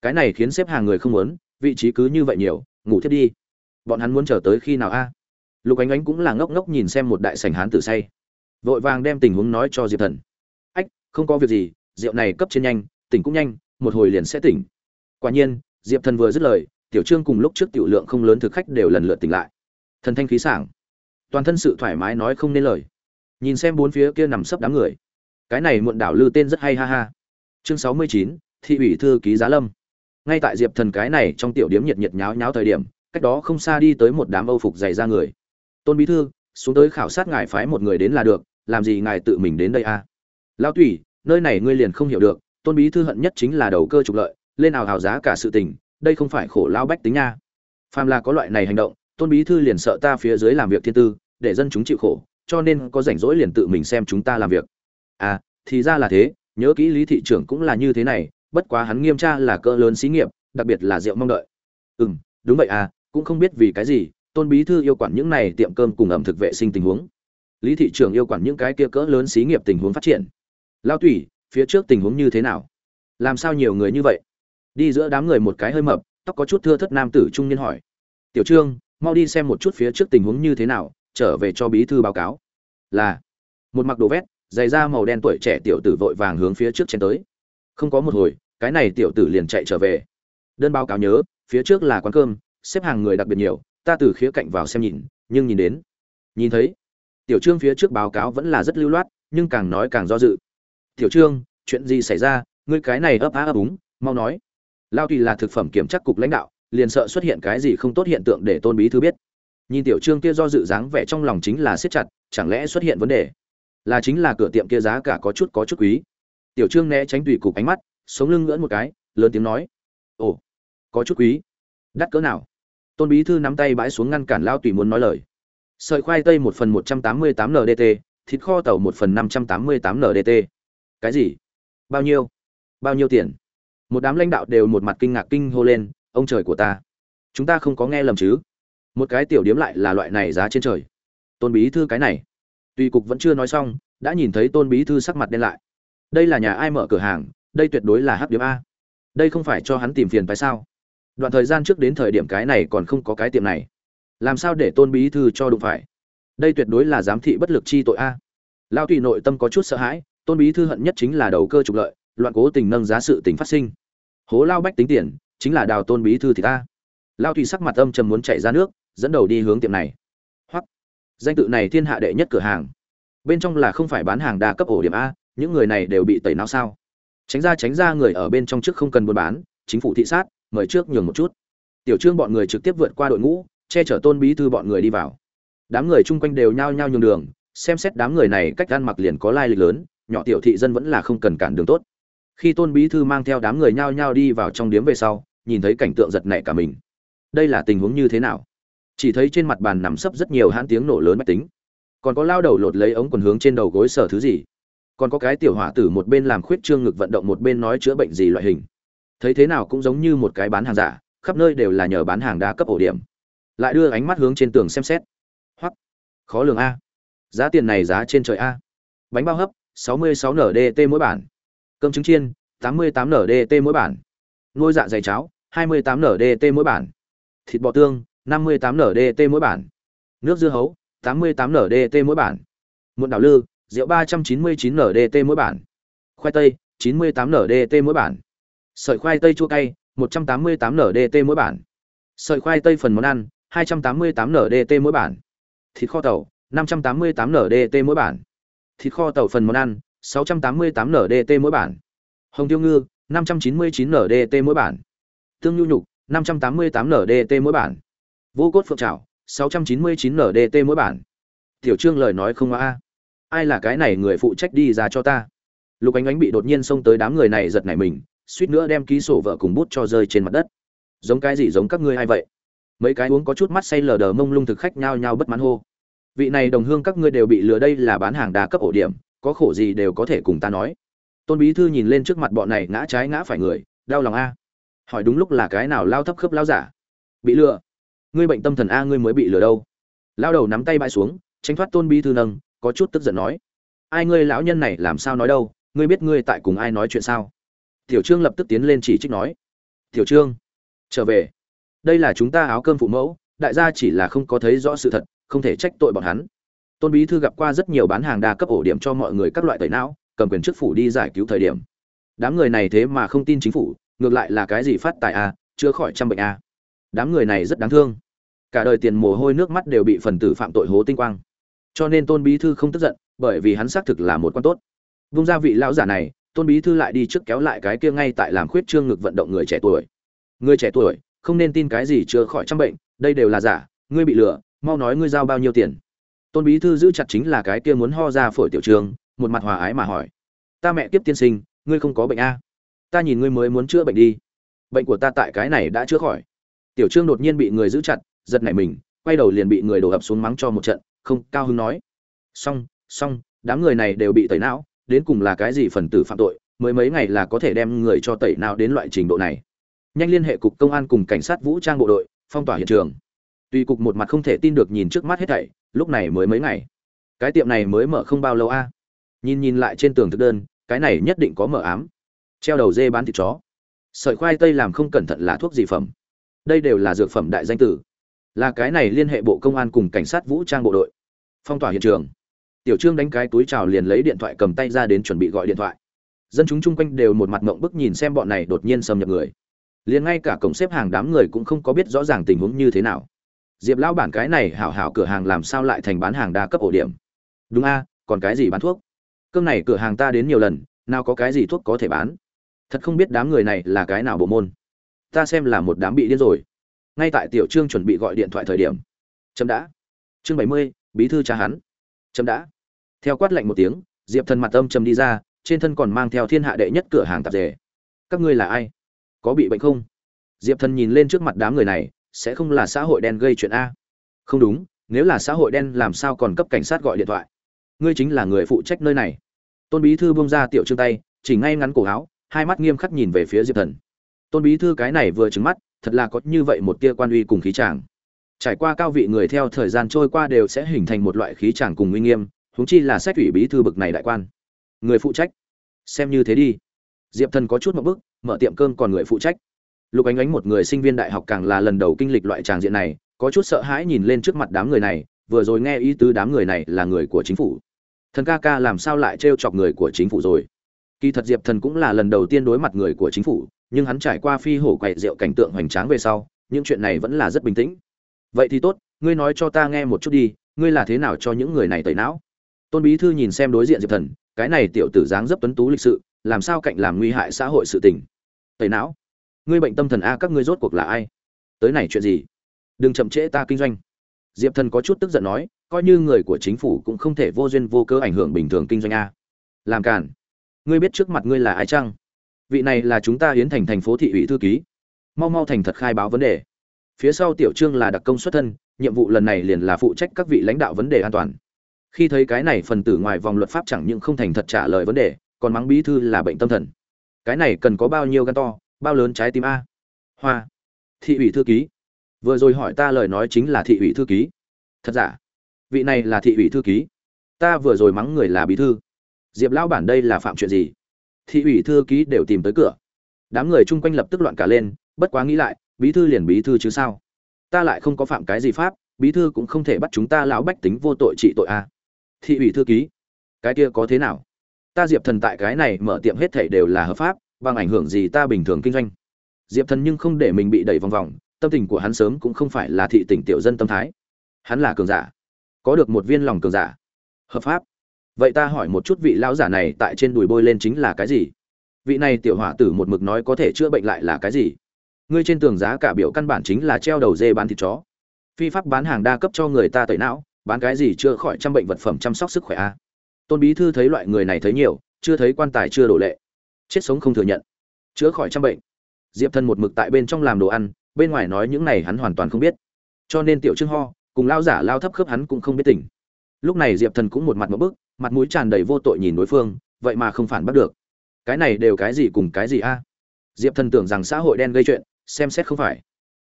Cái này khiến xếp hàng người không muốn, vị trí cứ như vậy nhiều, ngủ thiết đi. Bọn hắn muốn chờ tới khi nào a? Lục ánh ánh cũng là ngốc ngốc nhìn xem một đại sành hán tử say vội vàng đem tình huống nói cho diệp thần. Ách, không có việc gì, rượu này cấp trên nhanh, tỉnh cũng nhanh, một hồi liền sẽ tỉnh. Quả nhiên, diệp thần vừa dứt lời, tiểu trương cùng lúc trước tiểu lượng không lớn thực khách đều lần lượt tỉnh lại. Thần thanh khí sảng. Toàn thân sự thoải mái nói không nên lời. Nhìn xem bốn phía kia nằm sấp đám người. Cái này muộn đảo lư tên rất hay ha ha. Chương sáu mươi chín, thị ủy thư ký giá lâm. Ngay tại diệp thần cái này trong tiểu điếm nhiệt nhiệt nháo nháo thời điểm, cách đó không xa đi tới một đám âu phục dày ra người. Tôn bí thư, xuống tới khảo sát ngài phái một người đến là được làm gì ngài tự mình đến đây a à? lão tùy, nơi này ngươi liền không hiểu được, tôn bí thư hận nhất chính là đầu cơ trục lợi, lên nào hào giá cả sự tình, đây không phải khổ lao bách tính nha. Phàm là có loại này hành động, tôn bí thư liền sợ ta phía dưới làm việc thiên tư, để dân chúng chịu khổ, cho nên có rảnh rỗi liền tự mình xem chúng ta làm việc. À thì ra là thế, nhớ kỹ lý thị trưởng cũng là như thế này, bất quá hắn nghiêm tra là cỡ lớn xí nghiệp, đặc biệt là rượu mong đợi. Ừ đúng vậy à cũng không biết vì cái gì, tôn bí thư yêu quản những này tiệm cơm cùng ẩm thực vệ sinh tình huống lý thị Trường yêu quản những cái kia cỡ lớn xí nghiệp tình huống phát triển. Lao tủy, phía trước tình huống như thế nào? Làm sao nhiều người như vậy? Đi giữa đám người một cái hơi mập, tóc có chút thưa thất nam tử trung niên hỏi. Tiểu trương, mau đi xem một chút phía trước tình huống như thế nào, trở về cho bí thư báo cáo. Là, một mặc đồ vét, giày da màu đen tuổi trẻ tiểu tử vội vàng hướng phía trước chen tới. Không có một hồi, cái này tiểu tử liền chạy trở về. Đơn báo cáo nhớ, phía trước là quán cơm, xếp hàng người đặc biệt nhiều, ta từ khía cạnh vào xem nhìn, nhưng nhìn đến, nhìn thấy tiểu trương phía trước báo cáo vẫn là rất lưu loát, nhưng càng nói càng do dự. Tiểu trương, chuyện gì xảy ra? Ngươi cái này ấp á ấp úng, mau nói. Lao tùy là thực phẩm kiểm tra cục lãnh đạo, liền sợ xuất hiện cái gì không tốt hiện tượng để tôn bí thư biết. Nhìn tiểu trương kia do dự dáng vẻ trong lòng chính là siết chặt, chẳng lẽ xuất hiện vấn đề? Là chính là cửa tiệm kia giá cả có chút có chút quý. Tiểu trương né tránh tùy cục ánh mắt, sống lưng ngẩng một cái, lớn tiếng nói. Ồ, có chút quý. Đắt cỡ nào? Tôn bí thư nắm tay bãi xuống ngăn cản lao tùy muốn nói lời sợi khoai tây một phần một trăm tám mươi tám ndt thịt kho tàu một phần năm trăm tám mươi tám ndt cái gì? Bao nhiêu? Bao nhiêu tiền? Một đám lãnh đạo đều một mặt kinh ngạc kinh hô lên, ông trời của ta, chúng ta không có nghe lầm chứ? Một cái tiểu điếm lại là loại này giá trên trời. Tôn bí thư cái này. Tuy cục vẫn chưa nói xong, đã nhìn thấy tôn bí thư sắc mặt đen lại. Đây là nhà ai mở cửa hàng, đây tuyệt đối là hấp điếm a. Đây không phải cho hắn tìm phiền phải sao? Đoạn thời gian trước đến thời điểm cái này còn không có cái tiệm này làm sao để tôn bí thư cho đụng phải? Đây tuyệt đối là giám thị bất lực chi tội a. Lao tùy nội tâm có chút sợ hãi, tôn bí thư hận nhất chính là đầu cơ trục lợi, loạn cố tình nâng giá sự tình phát sinh. Hố lao bách tính tiền, chính là đào tôn bí thư thì ta. Lao tùy sắc mặt âm trầm muốn chạy ra nước, dẫn đầu đi hướng tiệm này. Hoặc danh tự này thiên hạ đệ nhất cửa hàng. Bên trong là không phải bán hàng đa cấp ổ điểm a, những người này đều bị tẩy não sao? Tránh ra tránh ra, người ở bên trong trước không cần buôn bán, chính phủ thị sát, mời trước nhường một chút. Tiểu trương bọn người trực tiếp vượt qua đội ngũ che chở tôn bí thư bọn người đi vào. Đám người chung quanh đều nhao nhao nhường đường, xem xét đám người này cách ăn mặc liền có lai lịch lớn, nhỏ tiểu thị dân vẫn là không cần cản đường tốt. Khi tôn bí thư mang theo đám người nhao nhao đi vào trong điếm về sau, nhìn thấy cảnh tượng giật nảy cả mình. Đây là tình huống như thế nào? Chỉ thấy trên mặt bàn nằm sấp rất nhiều hãn tiếng nổ lớn mách tính. Còn có lao đầu lột lấy ống quần hướng trên đầu gối sở thứ gì? Còn có cái tiểu hỏa tử một bên làm khuyết trương ngực vận động một bên nói chữa bệnh gì loại hình. Thấy thế nào cũng giống như một cái bán hàng giả, khắp nơi đều là nhờ bán hàng đa cấp ổ điểm lại đưa ánh mắt hướng trên tường xem xét. Hoặc khó lường a. Giá tiền này giá trên trời a. Bánh bao hấp 66 ndt mỗi bản. Cơm trứng chiên 88 ndt mỗi bản. Nuôi dạ dày cháo 28 ndt mỗi bản. Thịt bò tương 58 ndt mỗi bản. Nước dưa hấu 88 ndt mỗi bản. Muộn đảo lư, rượu 399 ndt mỗi bản. Khoai tây 98 ndt mỗi bản. Sợi khoai tây chua cay 188 ndt mỗi bản. Sợi khoai tây phần món ăn 288 ndt mỗi bản. Thịt kho tàu 588 ndt mỗi bản. Thịt kho tàu phần món ăn 688 ndt mỗi bản. Hồng tiêu ngư 599 ndt mỗi bản. Tương nhu nhục 588 ndt mỗi bản. Vô cốt phượng trảo 699 ndt mỗi bản. Tiểu trương lời nói không a ai là cái này người phụ trách đi ra cho ta? Lục ánh ánh bị đột nhiên xông tới đám người này giật nảy mình, suýt nữa đem ký sổ vợ cùng bút cho rơi trên mặt đất. Giống cái gì giống các ngươi hay vậy? Mấy cái uống có chút mắt say lờ đờ mông lung thực khách nhao nhao bất mãn hô. Vị này đồng hương các ngươi đều bị lừa đây là bán hàng đa cấp ổ điểm, có khổ gì đều có thể cùng ta nói. Tôn bí thư nhìn lên trước mặt bọn này ngã trái ngã phải người, đau lòng a. Hỏi đúng lúc là cái nào lao thấp khớp lao giả? Bị lừa. Ngươi bệnh tâm thần a, ngươi mới bị lừa đâu. Lao đầu nắm tay bãi xuống, tránh thoát tôn bí thư nâng, có chút tức giận nói. Ai ngươi lão nhân này làm sao nói đâu, ngươi biết ngươi tại cùng ai nói chuyện sao? Tiểu trương lập tức tiến lên chỉ trích nói. Tiểu trương, trở về đây là chúng ta áo cơm phụ mẫu, đại gia chỉ là không có thấy rõ sự thật, không thể trách tội bọn hắn. Tôn bí thư gặp qua rất nhiều bán hàng đa cấp ổ điểm cho mọi người các loại tẩy não, cầm quyền chức phủ đi giải cứu thời điểm. Đám người này thế mà không tin chính phủ, ngược lại là cái gì phát tài à, a chữa khỏi trăm bệnh a đám người này rất đáng thương. Cả đời tiền mồ hôi nước mắt đều bị phần tử phạm tội hố tinh quang. Cho nên tôn bí thư không tức giận, bởi vì hắn xác thực là một con tốt. Vung ra vị lão giả này, tôn bí thư lại đi trước kéo lại cái kia ngay tại làm khuyết trương ngực vận động người trẻ tuổi. Người trẻ tuổi không nên tin cái gì chữa khỏi trăm bệnh, đây đều là giả, ngươi bị lừa, mau nói ngươi giao bao nhiêu tiền. Tôn bí thư giữ chặt chính là cái kia muốn ho ra phổi tiểu trường, một mặt hòa ái mà hỏi. Ta mẹ tiếp tiên sinh, ngươi không có bệnh a? Ta nhìn ngươi mới muốn chữa bệnh đi. Bệnh của ta tại cái này đã chữa khỏi. Tiểu trương đột nhiên bị người giữ chặt, giật nảy mình, quay đầu liền bị người đổ ập xuống mắng cho một trận, không, cao hứng nói. Xong xong, đám người này đều bị tẩy não, đến cùng là cái gì phần tử phạm tội, mới mấy ngày là có thể đem người cho tẩy não đến loại trình độ này nhanh liên hệ cục công an cùng cảnh sát vũ trang bộ đội phong tỏa hiện trường Tuy cục một mặt không thể tin được nhìn trước mắt hết thảy, lúc này mới mấy ngày. Cái tiệm này mới mở không bao lâu a. Nhìn nhìn lại trên tường thực đơn, cái này nhất định có mở ám. Treo đầu dê bán thịt chó. Sợi khoai tây làm không cẩn thận là thuốc gì phẩm. đây đều là dược phẩm đại danh tử là cái này liên hệ bộ công an cùng cảnh sát vũ trang bộ đội phong tỏa hiện trường tiểu trương đánh cái túi trào liền lấy điện thoại cầm tay ra đến chuẩn bị gọi điện thoại dân chúng chung quanh đều một mặt mộng bức nhìn xem bọn này đột nhiên xâm nhập người liền ngay cả cổng xếp hàng đám người cũng không có biết rõ ràng tình huống như thế nào. Diệp lão bản cái này hảo hảo cửa hàng làm sao lại thành bán hàng đa cấp ổ điểm? Đúng a, còn cái gì bán thuốc? Cơm này cửa hàng ta đến nhiều lần, nào có cái gì thuốc có thể bán? Thật không biết đám người này là cái nào bộ môn. Ta xem là một đám bị điên rồi. Ngay tại tiểu trương chuẩn bị gọi điện thoại thời điểm. Chấm đã. Chương bảy mươi, bí thư cha hắn. Chấm đã. Theo quát lạnh một tiếng, diệp thần mặt âm trầm đi ra, trên thân còn mang theo thiên hạ đệ nhất cửa hàng tạp dề. Các ngươi là ai? Có bị bệnh không? Diệp thần nhìn lên trước mặt đám người này, sẽ không là xã hội đen gây chuyện a. Không đúng, nếu là xã hội đen, làm sao còn cấp cảnh sát gọi điện thoại? Ngươi chính là người phụ trách nơi này. Tôn bí thư bông ra tiểu trương tay, chỉ ngay ngắn cổ áo, hai mắt nghiêm khắc nhìn về phía diệp thần. Tôn bí thư cái này vừa trứng mắt, thật là có như vậy một tia quan uy cùng khí tràng trải qua cao vị người theo thời gian trôi qua đều sẽ hình thành một loại khí tràng cùng uy nghiêm, huống chi là sách ủy bí thư bực này đại quan. Người phụ trách. Xem như thế đi. Diệp thần có chút một bức mở tiệm cơm còn người phụ trách. Lục ánh ánh một người sinh viên đại học càng là lần đầu kinh lịch loại tràng diện này, có chút sợ hãi nhìn lên trước mặt đám người này, vừa rồi nghe ý tứ đám người này là người của chính phủ. Thần ca ca làm sao lại trêu chọc người của chính phủ rồi? Kỳ thật diệp thần cũng là lần đầu tiên đối mặt người của chính phủ, nhưng hắn trải qua phi hổ quậy rượu cảnh tượng hoành tráng về sau, những chuyện này vẫn là rất bình tĩnh. Vậy thì tốt, ngươi nói cho ta nghe một chút đi, ngươi là thế nào cho những người này tẩy não? Tôn bí thư nhìn xem đối diện diệp thần, cái này tiểu tử dáng dấp tuấn tú lịch sự làm sao cạnh làm nguy hại xã hội sự tình? Tẩy não. Ngươi bệnh tâm thần a, các ngươi rốt cuộc là ai? Tới này chuyện gì? Đừng chậm trễ ta kinh doanh. Diệp thần có chút tức giận nói, coi như người của chính phủ cũng không thể vô duyên vô cớ ảnh hưởng bình thường kinh doanh a. Làm cản ngươi biết trước mặt ngươi là ai chăng? Vị này là chúng ta hiến thành thành phố thị ủy thư ký. Mau mau thành thật khai báo vấn đề. Phía sau tiểu trương là đặc công xuất thân, nhiệm vụ lần này liền là phụ trách các vị lãnh đạo vấn đề an toàn. Khi thấy cái này phần tử ngoài vòng luật pháp chẳng những không thành thật trả lời vấn đề còn mắng bí thư là bệnh tâm thần. Cái này cần có bao nhiêu gan to, bao lớn trái tim a? Hoa. Thị ủy thư ký. Vừa rồi hỏi ta lời nói chính là thị ủy thư ký. Thật giả? Vị này là thị ủy thư ký. Ta vừa rồi mắng người là bí thư. Diệp lão bản đây là phạm chuyện gì? Thị ủy thư ký đều tìm tới cửa. Đám người chung quanh lập tức loạn cả lên, bất quá nghĩ lại, bí thư liền bí thư chứ sao? Ta lại không có phạm cái gì pháp, bí thư cũng không thể bắt chúng ta lão bách tính vô tội trị tội a. Thị ủy thư ký, cái kia có thế nào? Ta diệp thần tại cái này mở tiệm hết thảy đều là hợp pháp, bằng ảnh hưởng gì ta bình thường kinh doanh? Diệp thần nhưng không để mình bị đẩy vòng vòng, tâm tình của hắn sớm cũng không phải là thị tỉnh tiểu dân tâm thái. Hắn là cường giả. Có được một viên lòng cường giả. Hợp pháp. Vậy ta hỏi một chút vị lão giả này tại trên đùi bôi lên chính là cái gì? Vị này tiểu hỏa tử một mực nói có thể chữa bệnh lại là cái gì? Ngươi trên tường giá cả biểu căn bản chính là treo đầu dê bán thịt chó. Phi pháp bán hàng đa cấp cho người ta tẩy não, bán cái gì chưa khỏi trăm bệnh vật phẩm chăm sóc sức khỏe a? Tôn bí thư thấy loại người này thấy nhiều, chưa thấy quan tài chưa đổ lệ. Chết sống không thừa nhận. Chữa khỏi trăm bệnh. Diệp thần một mực tại bên trong làm đồ ăn, bên ngoài nói những này hắn hoàn toàn không biết. Cho nên tiểu trương ho, cùng lao giả lao thấp khớp hắn cũng không biết tỉnh lúc này diệp thần cũng một mặt một bức, mặt mũi tràn đầy vô tội nhìn đối phương, vậy mà không phản bắt được. Cái này đều cái gì cùng cái gì a? Diệp thần tưởng rằng xã hội đen gây chuyện, xem xét không phải.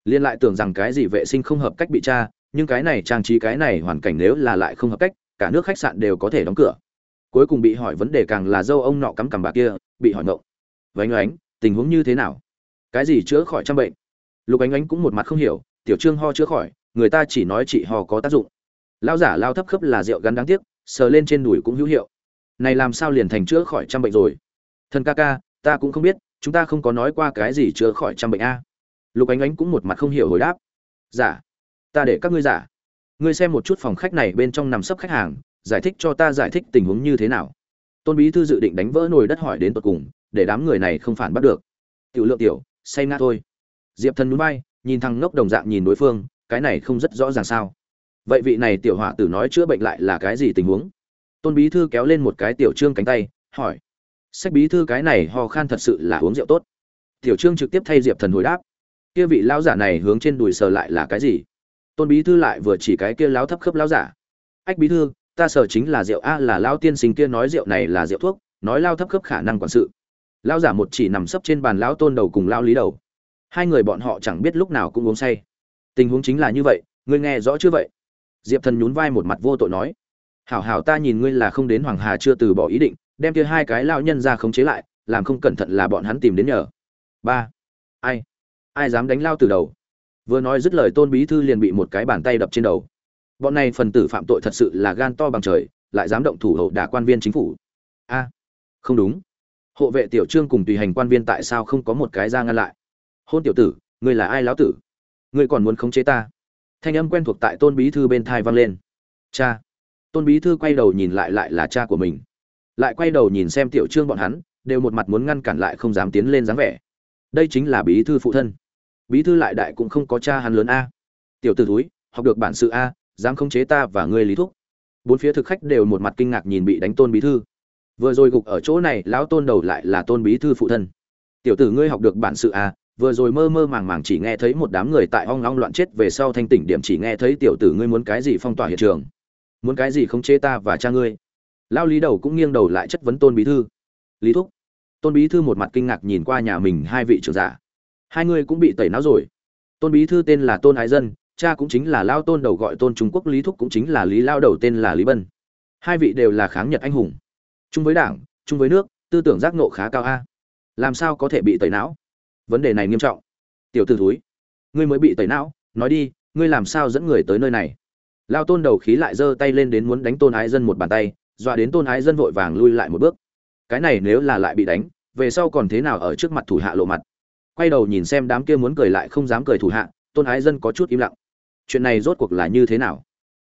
Liên lại tưởng rằng cái gì vệ sinh không hợp cách bị tra, nhưng cái này trang trí cái này hoàn cảnh nếu là lại không hợp cách, cả nước khách sạn đều có thể đóng cửa cuối cùng bị hỏi vấn đề càng là dâu ông nọ cắm cằm bà kia, bị hỏi ngộng. Vánh oánh, tình huống như thế nào? Cái gì chữa khỏi trăm bệnh? Lục ánh ánh cũng một mặt không hiểu, tiểu trương ho chữa khỏi, người ta chỉ nói chị ho có tác dụng. Lao giả lao thấp khớp là rượu gắn đáng tiếc, sờ lên trên đùi cũng hữu hiệu. Này làm sao liền thành chữa khỏi trăm bệnh rồi? Thần ca ca, ta cũng không biết, chúng ta không có nói qua cái gì chữa khỏi trăm bệnh a. Lục ánh ánh cũng một mặt không hiểu hồi đáp. Giả, ta để các ngươi giả. Ngươi xem một chút phòng khách này bên trong nằm sấp khách hàng giải thích cho ta giải thích tình huống như thế nào. Tôn bí thư dự định đánh vỡ nồi đất hỏi đến tột cùng, để đám người này không phản bắt được. Tiểu lượng tiểu, say ngã thôi. Diệp thần núi bay nhìn thằng ngốc đồng dạng nhìn đối phương, cái này không rất rõ ràng sao. Vậy vị này tiểu hỏa tử nói chữa bệnh lại là cái gì tình huống? Tôn bí thư kéo lên một cái tiểu trương cánh tay, hỏi. Sách bí thư cái này ho khan thật sự là uống rượu tốt. Tiểu trương trực tiếp thay diệp thần hồi đáp. Kia vị lão giả này hướng trên đùi sờ lại là cái gì? Tôn bí thư lại vừa chỉ cái kia lão thấp khớp lão giả. Ách bí thư ta sở chính là rượu a, là lão tiên sinh kia nói rượu này là rượu thuốc, nói lao thấp khớp khả năng quản sự. Lão giả một chỉ nằm sấp trên bàn lão tôn đầu cùng lão lý đầu. Hai người bọn họ chẳng biết lúc nào cũng uống say. Tình huống chính là như vậy, ngươi nghe rõ chưa vậy? Diệp thần nhún vai một mặt vô tội nói. Hảo hảo ta nhìn ngươi là không đến hoàng hà chưa từ bỏ ý định, đem kia hai cái lão nhân ra khống chế lại, làm không cẩn thận là bọn hắn tìm đến nhờ. Ba. Ai? Ai dám đánh lao từ đầu? Vừa nói dứt lời tôn bí thư liền bị một cái bàn tay đập trên đầu bọn này phần tử phạm tội thật sự là gan to bằng trời, lại dám động thủ hậu đả quan viên chính phủ. A, không đúng. Hộ vệ tiểu trương cùng tùy hành quan viên tại sao không có một cái ra ngăn lại? Hôn tiểu tử, ngươi là ai lão tử? Ngươi còn muốn khống chế ta? Thanh âm quen thuộc tại tôn bí thư bên thai vang lên. Cha. Tôn bí thư quay đầu nhìn lại lại là cha của mình. Lại quay đầu nhìn xem tiểu trương bọn hắn, đều một mặt muốn ngăn cản lại không dám tiến lên dáng vẻ. Đây chính là bí thư phụ thân. Bí thư lại đại cũng không có cha hắn lớn a. Tiểu t ử túi học được bản sự a dám khống chế ta và ngươi lý thúc. Bốn phía thực khách đều một mặt kinh ngạc nhìn bị đánh tôn bí thư. Vừa rồi gục ở chỗ này, lão tôn đầu lại là tôn bí thư phụ thân. Tiểu tử ngươi học được bản sự à? Vừa rồi mơ mơ màng màng chỉ nghe thấy một đám người tại ong ong loạn chết về sau thanh tỉnh điểm chỉ nghe thấy tiểu tử ngươi muốn cái gì phong tỏa hiện trường. Muốn cái gì khống chế ta và cha ngươi? Lao lý đầu cũng nghiêng đầu lại chất vấn tôn bí thư. Lý thúc. Tôn bí thư một mặt kinh ngạc nhìn qua nhà mình hai vị trưởng giả. Hai người cũng bị tẩy não rồi. Tôn bí thư tên là tôn ái dân cha cũng chính là lao tôn đầu gọi tôn trung quốc, lý thúc cũng chính là lý lao đầu tên là lý bân. Hai vị đều là kháng nhật anh hùng. Chung với đảng, chung với nước, tư tưởng giác nộ khá cao a. Làm sao có thể bị tẩy não? Vấn đề này nghiêm trọng. Tiểu t ử thúi, ngươi mới bị tẩy não, nói đi, ngươi làm sao dẫn người tới nơi này? Lao tôn đầu khí lại giơ tay lên đến muốn đánh tôn ái dân một bàn tay, dọa đến tôn ái dân vội vàng lui lại một bước. Cái này nếu là lại bị đánh, về sau còn thế nào ở trước mặt thủ hạ lộ mặt? Quay đầu nhìn xem đám kia muốn cười lại không dám cười thủ hạ, tôn ái dân có chút im lặng chuyện này rốt cuộc là như thế nào?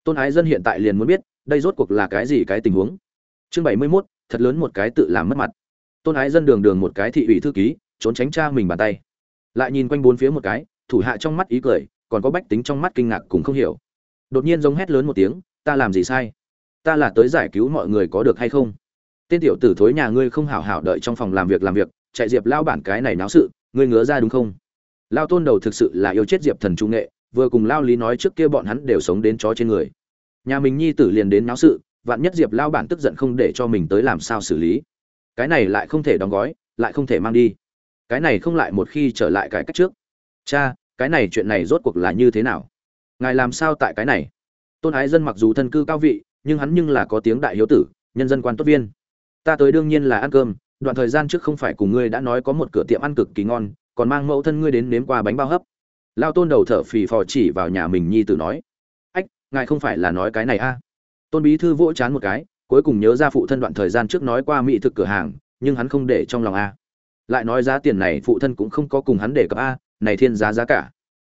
Tôn ái dân hiện tại liền muốn biết, đây rốt cuộc là cái gì cái tình huống? Chương bảy mươi mốt, thật lớn một cái tự làm mất mặt. Tôn ái dân đường đường một cái thị ủy thư ký, trốn tránh cha mình bàn tay. Lại nhìn quanh bốn phía một cái, thủ hạ trong mắt ý cười, còn có bách tính trong mắt kinh ngạc cũng không hiểu. Đột nhiên giống hét lớn một tiếng, ta làm gì sai? Ta là tới giải cứu mọi người có được hay không? Tên tiểu tử thối nhà ngươi không hảo hảo đợi trong phòng làm việc làm việc, chạy diệp lao bản cái này náo sự, ngươi ngứa ra đúng không? Lao tôn đầu thực sự là yêu chết diệp thần trung nghệ vừa cùng lao lý nói trước kia bọn hắn đều sống đến chó trên người. Nhà mình nhi tử liền đến náo sự, vạn nhất diệp lao bản tức giận không để cho mình tới làm sao xử lý. Cái này lại không thể đóng gói, lại không thể mang đi. Cái này không lại một khi trở lại cải cách trước. Cha, cái này chuyện này rốt cuộc là như thế nào? Ngài làm sao tại cái này? Tôn ái dân mặc dù thân cư cao vị, nhưng hắn nhưng là có tiếng đại hiếu tử, nhân dân quan tốt viên. Ta tới đương nhiên là ăn cơm, đoạn thời gian trước không phải cùng ngươi đã nói có một cửa tiệm ăn cực kỳ ngon, còn mang mẫu thân ngươi đến nếm qua bánh bao hấp lao tôn đầu thở phì phò chỉ vào nhà mình nhi tử nói, ách, ngài không phải là nói cái này a? À? tôn bí thư vỗ chán một cái, cuối cùng nhớ ra phụ thân đoạn thời gian trước nói qua mỹ thực cửa hàng, nhưng hắn không để trong lòng a. Lại nói giá tiền này phụ thân cũng không có cùng hắn để cập a, này thiên giá giá cả.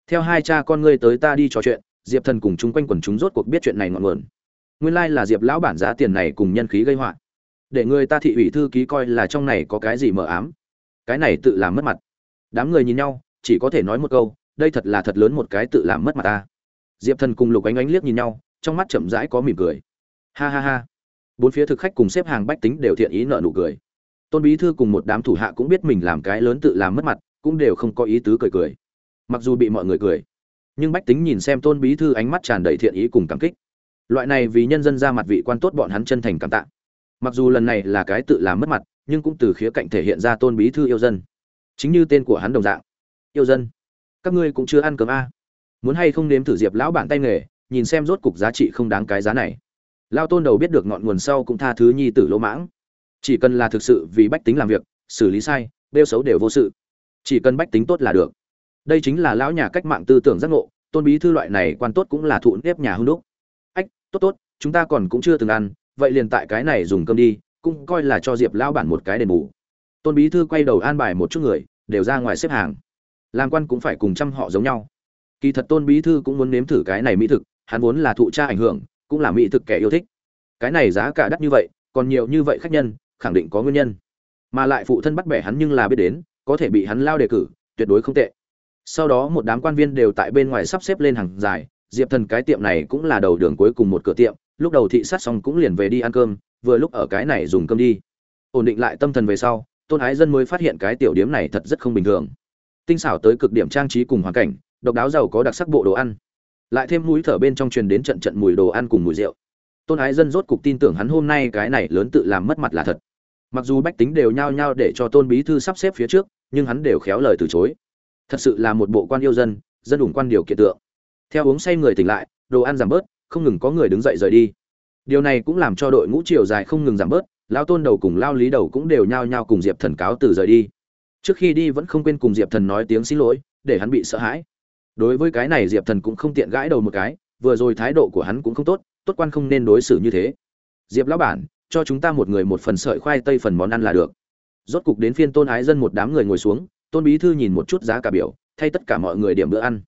Theo hai cha con ngươi tới ta đi trò chuyện, diệp thần cùng chung quanh quần chúng rốt cuộc biết chuyện này ngọn nguồn. Nguyên lai là diệp lão bản giá tiền này cùng nhân khí gây họa. Để người ta thị ủy thư ký coi là trong này có cái gì mờ ám. Cái này tự làm mất mặt. Đám người nhìn nhau, chỉ có thể nói một câu đây thật là thật lớn một cái tự làm mất mặt ta. Diệp thần cùng lục ánh ánh liếc nhìn nhau, trong mắt chậm rãi có mỉm cười. Ha ha ha. Bốn phía thực khách cùng xếp hàng bách tính đều thiện ý nợ nụ cười. Tôn bí thư cùng một đám thủ hạ cũng biết mình làm cái lớn tự làm mất mặt, cũng đều không có ý tứ cười cười. Mặc dù bị mọi người cười, nhưng bách tính nhìn xem tôn bí thư ánh mắt tràn đầy thiện ý cùng cảm kích. Loại này vì nhân dân ra mặt vị quan tốt bọn hắn chân thành cảm tạ. Mặc dù lần này là cái tự làm mất mặt, nhưng cũng từ khía cạnh thể hiện ra tôn bí thư yêu dân. Chính như tên của hắn đồng dạng. Yêu dân các ngươi cũng chưa ăn cơm a muốn hay không nếm thử diệp lão bản tay nghề, nhìn xem rốt cục giá trị không đáng cái giá này. Lao tôn đầu biết được ngọn nguồn sau cũng tha thứ nhi tử lỗ mãng. Chỉ cần là thực sự vì bách tính làm việc, xử lý sai đeo xấu đều vô sự. Chỉ cần bách tính tốt là được. Đây chính là lão nhà cách mạng tư tưởng giác ngộ, tôn bí thư loại này quan tốt cũng là thụ nếp nhà hưng đúc. Ách, tốt tốt, chúng ta còn cũng chưa từng ăn, vậy liền tại cái này dùng cơm đi, cũng coi là cho diệp lão bản một cái đền bù. Tôn bí thư quay đầu an bài một chút người, đều ra ngoài xếp hàng làm quan cũng phải cùng chăm họ giống nhau. Kỳ thật tôn bí thư cũng muốn nếm thử cái này mỹ thực, hắn vốn là thụ cha ảnh hưởng, cũng là mỹ thực kẻ yêu thích. Cái này giá cả đắt như vậy, còn nhiều như vậy khách nhân, khẳng định có nguyên nhân. Mà lại phụ thân bắt bẻ hắn nhưng là biết đến, có thể bị hắn lao đề cử, tuyệt đối không tệ. Sau đó một đám quan viên đều tại bên ngoài sắp xếp lên hàng dài, diệp thần cái tiệm này cũng là đầu đường cuối cùng một cửa tiệm, lúc đầu thị sát xong cũng liền về đi ăn cơm, vừa lúc ở cái này dùng cơm đi. Ổn định lại tâm thần về sau, tôn ái dân mới phát hiện cái tiểu điếm này thật rất không bình thường tinh xảo tới cực điểm trang trí cùng hoàn cảnh, độc đáo giàu có đặc sắc bộ đồ ăn. Lại thêm mũi thở bên trong truyền đến trận trận mùi đồ ăn cùng mùi rượu. Tôn ái dân rốt cục tin tưởng hắn hôm nay cái này lớn tự làm mất mặt là thật. Mặc dù bách tính đều nhao nhao để cho tôn bí thư sắp xếp phía trước, nhưng hắn đều khéo lời từ chối. Thật sự là một bộ quan yêu dân dân ủng quan điều kiện tượng. Theo uống say người tỉnh lại, đồ ăn giảm bớt, không ngừng có người đứng dậy rời đi. Điều này cũng làm cho đội ngũ chiều dài không ngừng giảm bớt lao tôn đầu cùng lao lý đầu cũng đều nhao nhao cùng diệp thần cáo từ rời đi trước khi đi vẫn không quên cùng diệp thần nói tiếng xin lỗi, để hắn bị sợ hãi. Đối với cái này diệp thần cũng không tiện gãi đầu một cái, vừa rồi thái độ của hắn cũng không tốt tốt quan không nên đối xử như thế. Diệp lão bản, cho chúng ta một người một phần sợi khoai tây phần món ăn là được. Rốt cục đến phiên tôn ái dân một đám người ngồi xuống, tôn bí thư nhìn một chút giá cả biểu, thay tất cả mọi người điểm bữa ăn.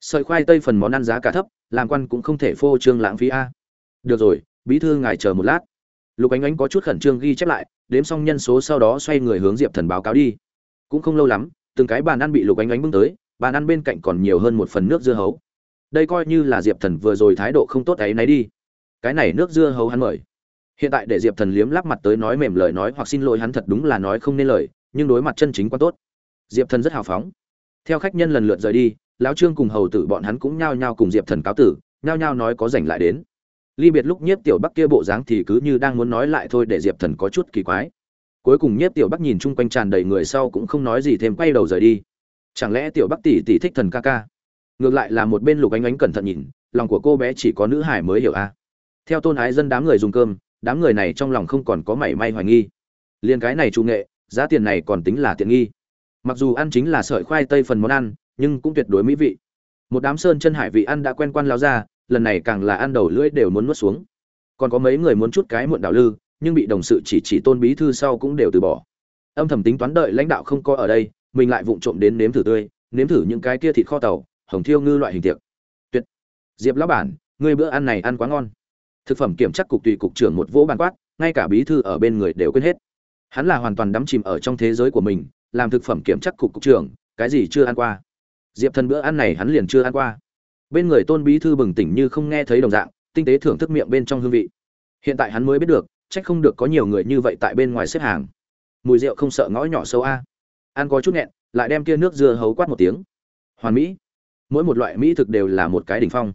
Sợi khoai tây phần món ăn giá cả thấp, làm quan cũng không thể phô trương lãng phí a. Được rồi, bí thư ngài chờ một lát. Lục ánh ánh có chút khẩn trương ghi chép lại, đếm xong nhân số sau đó xoay người hướng diệp thần báo cáo đi cũng không lâu lắm, từng cái bàn ăn bị lục ánh ánh bưng tới, bàn ăn bên cạnh còn nhiều hơn một phần nước dưa hấu. Đây coi như là diệp thần vừa rồi thái độ không tốt ấy nấy đi. Cái này nước dưa hấu hắn mời. Hiện tại để diệp thần liếm lắp mặt tới nói mềm lời nói hoặc xin lỗi hắn thật đúng là nói không nên lời, nhưng đối mặt chân chính quá tốt. Diệp thần rất hào phóng. Theo khách nhân lần lượt rời đi, lão trương cùng hầu tử bọn hắn cũng nhao nhao cùng diệp thần cáo tử, nhao nhao nói có rảnh lại đến. Ly biệt lúc nhiếp tiểu bắc kia bộ dáng thì cứ như đang muốn nói lại thôi để diệp thần có chút kỳ quái cuối cùng nhiếp tiểu bắc nhìn chung quanh tràn đầy người sau cũng không nói gì thêm, quay đầu rời đi. Chẳng lẽ tiểu bắc tỷ tỷ thích thần ca ca? Ngược lại là một bên lục ánh ánh cẩn thận nhìn, lòng của cô bé chỉ có nữ hải mới hiểu a. Theo tôn ái dân đám người dùng cơm, đám người này trong lòng không còn có mảy may hoài nghi. Liên cái này trung nghệ, giá tiền này còn tính là tiện nghi. Mặc dù ăn chính là sợi khoai tây phần món ăn, nhưng cũng tuyệt đối mỹ vị. Một đám sơn chân hải vị ăn đã quen quan lao ra, lần này càng là ăn đầu lưỡi đều muốn nuốt xuống. Còn có mấy người muốn chút cái muộn đảo lư nhưng bị đồng sự chỉ chỉ tôn bí thư sau cũng đều từ bỏ. Âm thầm tính toán đợi lãnh đạo không có ở đây, mình lại vụng trộm đến nếm thử tươi, nếm thử những cái kia thịt kho tàu, hồng thiêu ngư loại hình tiệc. Tuyệt. Diệp lão bản, ngươi bữa ăn này ăn quá ngon. Thực phẩm kiểm tra cục tùy cục trưởng một vỗ bàn quát, ngay cả bí thư ở bên người đều quên hết. Hắn là hoàn toàn đắm chìm ở trong thế giới của mình, làm thực phẩm kiểm tra cục cục trưởng, cái gì chưa ăn qua. Diệp thần bữa ăn này hắn liền chưa ăn qua. Bên người tôn bí thư bừng tỉnh như không nghe thấy đồng dạng, tinh tế thưởng thức miệng bên trong hương vị. Hiện tại hắn mới biết được trách không được có nhiều người như vậy tại bên ngoài xếp hàng. Mùi rượu không sợ ngõ nhỏ sâu a. Ăn có chút nghẹn, lại đem kia nước dưa hấu quát một tiếng. Hoàn mỹ. Mỗi một loại mỹ thực đều là một cái đỉnh phong.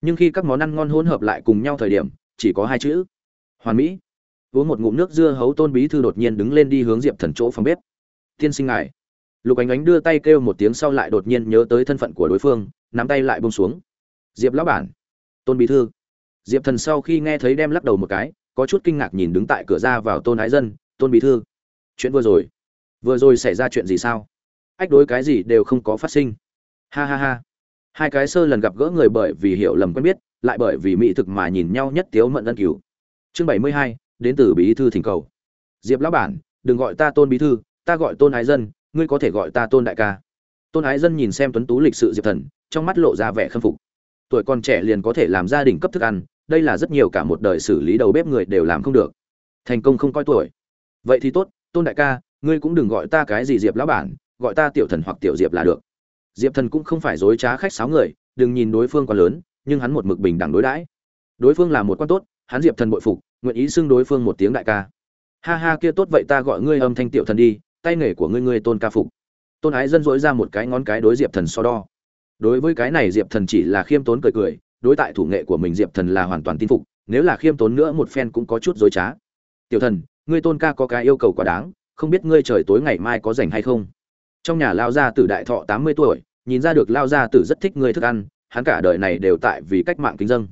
Nhưng khi các món ăn ngon hỗn hợp lại cùng nhau thời điểm, chỉ có hai chữ. Hoàn mỹ. Uống một ngụm nước dưa hấu tôn bí thư đột nhiên đứng lên đi hướng diệp thần chỗ phòng bếp. Tiên sinh ngài. Lục ánh ánh đưa tay kêu một tiếng sau lại đột nhiên nhớ tới thân phận của đối phương, nắm tay lại bông xuống. Diệp lão bản. Tôn bí thư. Diệp thần sau khi nghe thấy đem lắc đầu một cái có chút kinh ngạc nhìn đứng tại cửa ra vào tôn ái dân, tôn bí thư, chuyện vừa rồi vừa rồi xảy ra chuyện gì sao? Ách đối cái gì đều không có phát sinh. Ha ha ha. Hai cái sơ lần gặp gỡ người bởi vì hiểu lầm quen biết, lại bởi vì mỹ thực mà nhìn nhau nhất tiếu mận ân cứu chương bảy mươi hai, đến từ bí thư thỉnh cầu. Diệp lão bản, đừng gọi ta tôn bí thư, ta gọi tôn ái dân, ngươi có thể gọi ta tôn đại ca. Tôn ái dân nhìn xem tuấn tú lịch sự diệp thần, trong mắt lộ ra vẻ khâm phục. Tuổi còn trẻ liền có thể làm gia đình cấp thức ăn đây là rất nhiều cả một đời xử lý đầu bếp người đều làm không được. Thành công không coi tuổi. Vậy thì tốt, tôn đại ca, ngươi cũng đừng gọi ta cái gì diệp lão bản, gọi ta tiểu thần hoặc tiểu diệp là được. Diệp thần cũng không phải dối trá khách sáo người, đừng nhìn đối phương quá lớn, nhưng hắn một mực bình đẳng đối đãi. Đối phương là một quan tốt, hắn diệp thần bội phục, nguyện ý xưng đối phương một tiếng đại ca. Ha ha, kia tốt vậy ta gọi ngươi âm thanh tiểu thần đi, tay nghề của ngươi ngươi tôn ca phục. Tôn ái dân dỗi ra một cái ngón cái đối diệp thần so đo. Đối với cái này diệp thần chỉ là khiêm tốn cười cười đối tại thủ nghệ của mình diệp thần là hoàn toàn tin phục, nếu là khiêm tốn nữa một phen cũng có chút dối trá. Tiểu thần, ngươi tôn ca có cái yêu cầu quá đáng, không biết ngươi trời tối ngày mai có rảnh hay không? Trong nhà lao gia tử đại thọ tám mươi tuổi, nhìn ra được lao gia tử rất thích ngươi thức ăn, hắn cả đời này đều tại vì cách mạng kính dân.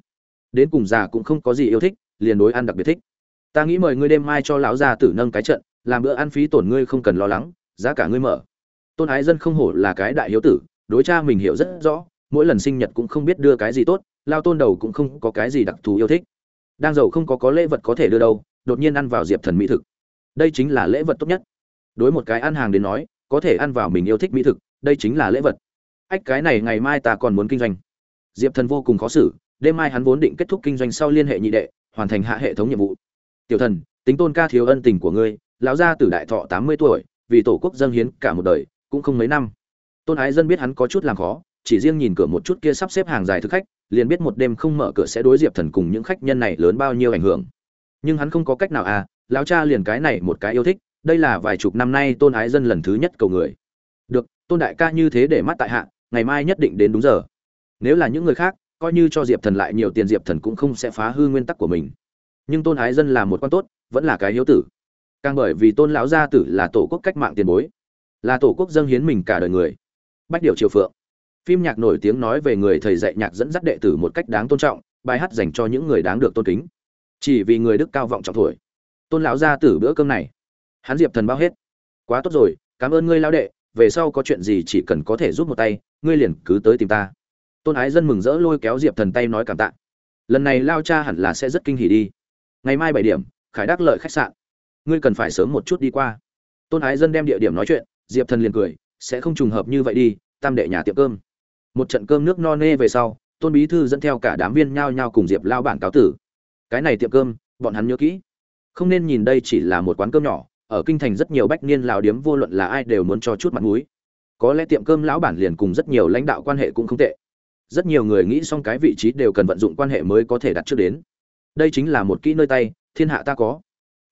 Đến cùng già cũng không có gì yêu thích, liền đối ăn đặc biệt thích. Ta nghĩ mời ngươi đêm mai cho lão gia tử nâng cái trận, làm bữa ăn phí tổn ngươi không cần lo lắng, giá cả ngươi mở. Tôn ái dân không hổ là cái đại hiếu tử, đối cha mình hiểu rất rõ mỗi lần sinh nhật cũng không biết đưa cái gì tốt, lao tôn đầu cũng không có cái gì đặc thù yêu thích. Đang giàu không có có lễ vật có thể đưa đâu, đột nhiên ăn vào diệp thần mỹ thực. Đây chính là lễ vật tốt nhất. Đối một cái ăn hàng đến nói, có thể ăn vào mình yêu thích mỹ thực, đây chính là lễ vật. Ách, cái này ngày mai ta còn muốn kinh doanh. Diệp thần vô cùng khó xử, đêm mai hắn vốn định kết thúc kinh doanh sau liên hệ nhị đệ, hoàn thành hạ hệ thống nhiệm vụ. Tiểu thần, tính tôn ca thiếu ân tình của ngươi, lão gia tử đại thọ tám mươi tuổi, vì tổ quốc dâng hiến cả một đời, cũng không mấy năm. Tôn ái dân biết hắn có chút làm khó chỉ riêng nhìn cửa một chút kia sắp xếp hàng dài thực khách, liền biết một đêm không mở cửa sẽ đối diệp thần cùng những khách nhân này lớn bao nhiêu ảnh hưởng. Nhưng hắn không có cách nào à lão cha liền cái này một cái yêu thích, đây là vài chục năm nay tôn ái dân lần thứ nhất cầu người. Được, tôn đại ca như thế để mắt tại hạ, ngày mai nhất định đến đúng giờ. Nếu là những người khác, coi như cho diệp thần lại nhiều tiền diệp thần cũng không sẽ phá hư nguyên tắc của mình. Nhưng tôn ái dân là một quan tốt, vẫn là cái hiếu tử. Càng bởi vì tôn lão gia tử là tổ quốc cách mạng tiền bối, là tổ quốc dâng hiến mình cả đời người. Bách điều triều phượng phim nhạc nổi tiếng nói về người thầy dạy nhạc dẫn dắt đệ tử một cách đáng tôn trọng, bài hát dành cho những người đáng được tôn kính. Chỉ vì người đức cao vọng trọng thổi. Tôn lão gia tử bữa cơm này. Hắn diệp thần bao hết. Quá tốt rồi, cảm ơn ngươi lão đệ, về sau có chuyện gì chỉ cần có thể giúp một tay, ngươi liền cứ tới tìm ta. Tôn ái dân mừng rỡ lôi kéo diệp thần tay nói cảm tạ. Lần này lao cha hẳn là sẽ rất kinh hỉ đi. Ngày mai bảy điểm, khải đắc lợi khách sạn. Ngươi cần phải sớm một chút đi qua. Tôn ái dân đem địa điểm nói chuyện, diệp thần liền cười, sẽ không trùng hợp như vậy đi, tam đệ nhà tiệm cơm một trận cơm nước no nê về sau, tôn bí thư dẫn theo cả đám viên nhao nhao cùng diệp lao bản cáo tử. Cái này tiệm cơm, bọn hắn nhớ kỹ. Không nên nhìn đây chỉ là một quán cơm nhỏ, ở kinh thành rất nhiều bách niên lào điếm vô luận là ai đều muốn cho chút mặt mũi. Có lẽ tiệm cơm lão bản liền cùng rất nhiều lãnh đạo quan hệ cũng không tệ. Rất nhiều người nghĩ xong cái vị trí đều cần vận dụng quan hệ mới có thể đặt trước đến. Đây chính là một kỹ nơi tay, thiên hạ ta có.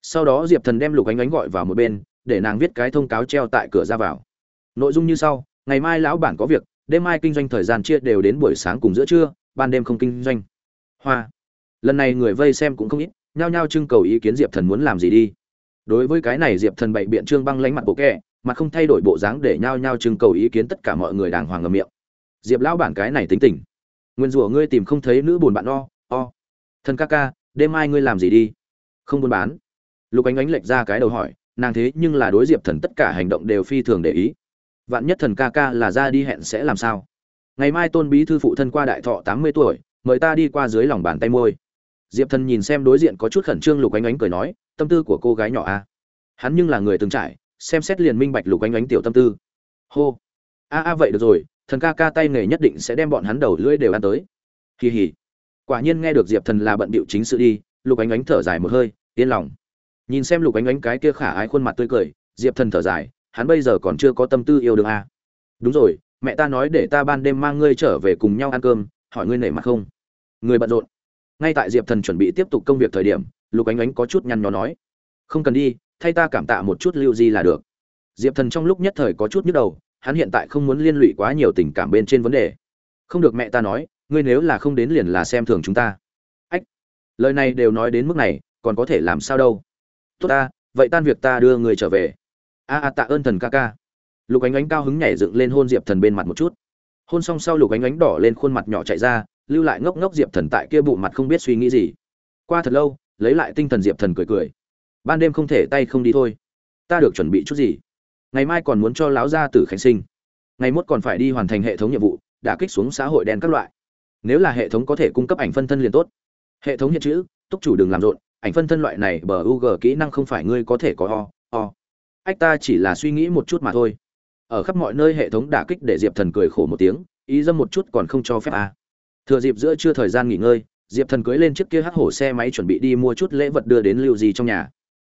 Sau đó diệp thần đem lục ánh ánh gọi vào một bên, để nàng viết cái thông cáo treo tại cửa ra vào. Nội dung như sau, ngày mai lão bản có việc đêm mai kinh doanh thời gian chia đều đến buổi sáng cùng giữa trưa, ban đêm không kinh doanh. Hoa. Lần này người vây xem cũng không ít, nhao nhao trưng cầu ý kiến diệp thần muốn làm gì đi. Đối với cái này diệp thần bậy biện trương băng lánh mặt bộ kẹ mà không thay đổi bộ dáng để nhao nhao trưng cầu ý kiến tất cả mọi người đàng hoàng ngầm miệng. Diệp lão bản cái này tính tình. Nguyên rủa ngươi tìm không thấy nữ buồn bạn o o. Thần ca ca, đêm mai ngươi làm gì đi? Không buôn bán. Lục ánh ánh lệch ra cái đầu hỏi, nàng thế nhưng là đối diệp thần tất cả hành động đều phi thường để ý vạn nhất thần ca ca là ra đi hẹn sẽ làm sao? Ngày mai tôn bí thư phụ thân qua đại thọ tám mươi tuổi, mời ta đi qua dưới lòng bàn tay môi. Diệp thần nhìn xem đối diện có chút khẩn trương lục ánh ánh cười nói, tâm tư của cô gái nhỏ a. À? hắn nhưng là người từng trải, xem xét liền minh bạch lục ánh ánh tiểu tâm tư. Hô. A a, vậy được rồi, thần ca ca tay nghề nhất định sẽ đem bọn hắn đầu lưỡi đều ăn tới. Kỳ hỉ quả nhiên nghe được diệp thần là bận bịu chính sự đi, lục ánh ánh thở dài một hơi, yên lòng. Nhìn xem lục ánh ánh cái kia khả ái khuôn mặt tươi cười, diệp thần thở dài hắn bây giờ còn chưa có tâm tư yêu đương à. đúng rồi, mẹ ta nói để ta ban đêm mang ngươi trở về cùng nhau ăn cơm, hỏi ngươi nể mặt không? Người bận rộn. Ngay tại diệp thần chuẩn bị tiếp tục công việc thời điểm, lục ánh ánh có chút nhăn nhó nói, không cần đi, thay ta cảm tạ một chút lưu di là được. Diệp thần trong lúc nhất thời có chút nhức đầu, hắn hiện tại không muốn liên lụy quá nhiều tình cảm bên trên vấn đề. Không được mẹ ta nói, ngươi nếu là không đến liền là xem thường chúng ta. Ách. Lời này đều nói đến mức này, còn có thể làm sao đâu. Tốt ta, vậy tan việc ta đưa người trở về a a, tạ ơn thần ca ca. Lục ánh ánh cao hứng nhảy dựng lên hôn diệp thần bên mặt một chút. Hôn xong sau lục ánh ánh đỏ lên khuôn mặt nhỏ chạy ra, lưu lại ngốc ngốc diệp thần tại kia bụng mặt không biết suy nghĩ gì. Qua thật lâu, lấy lại tinh thần diệp thần cười cười. Ban đêm không thể tay không đi thôi. Ta được chuẩn bị chút gì? Ngày mai còn muốn cho láo gia tử khánh sinh. Ngày mốt còn phải đi hoàn thành hệ thống nhiệm vụ đã kích xuống xã hội đen các loại. Nếu là hệ thống có thể cung cấp ảnh phân thân liền tốt. Hệ thống hiện chữ, túc chủ đừng làm rộn, ảnh phân thân loại này bờ u g kỹ năng không phải ngươi có thể có o o ách ta chỉ là suy nghĩ một chút mà thôi. Ở khắp mọi nơi hệ thống đả kích để diệp thần cười khổ một tiếng, ý dâm một chút còn không cho phép à. thừa dịp giữa chưa thời gian nghỉ ngơi, diệp thần cưới lên chiếc kia hắc hổ xe máy chuẩn bị đi mua chút lễ vật đưa đến lưu gì trong nhà.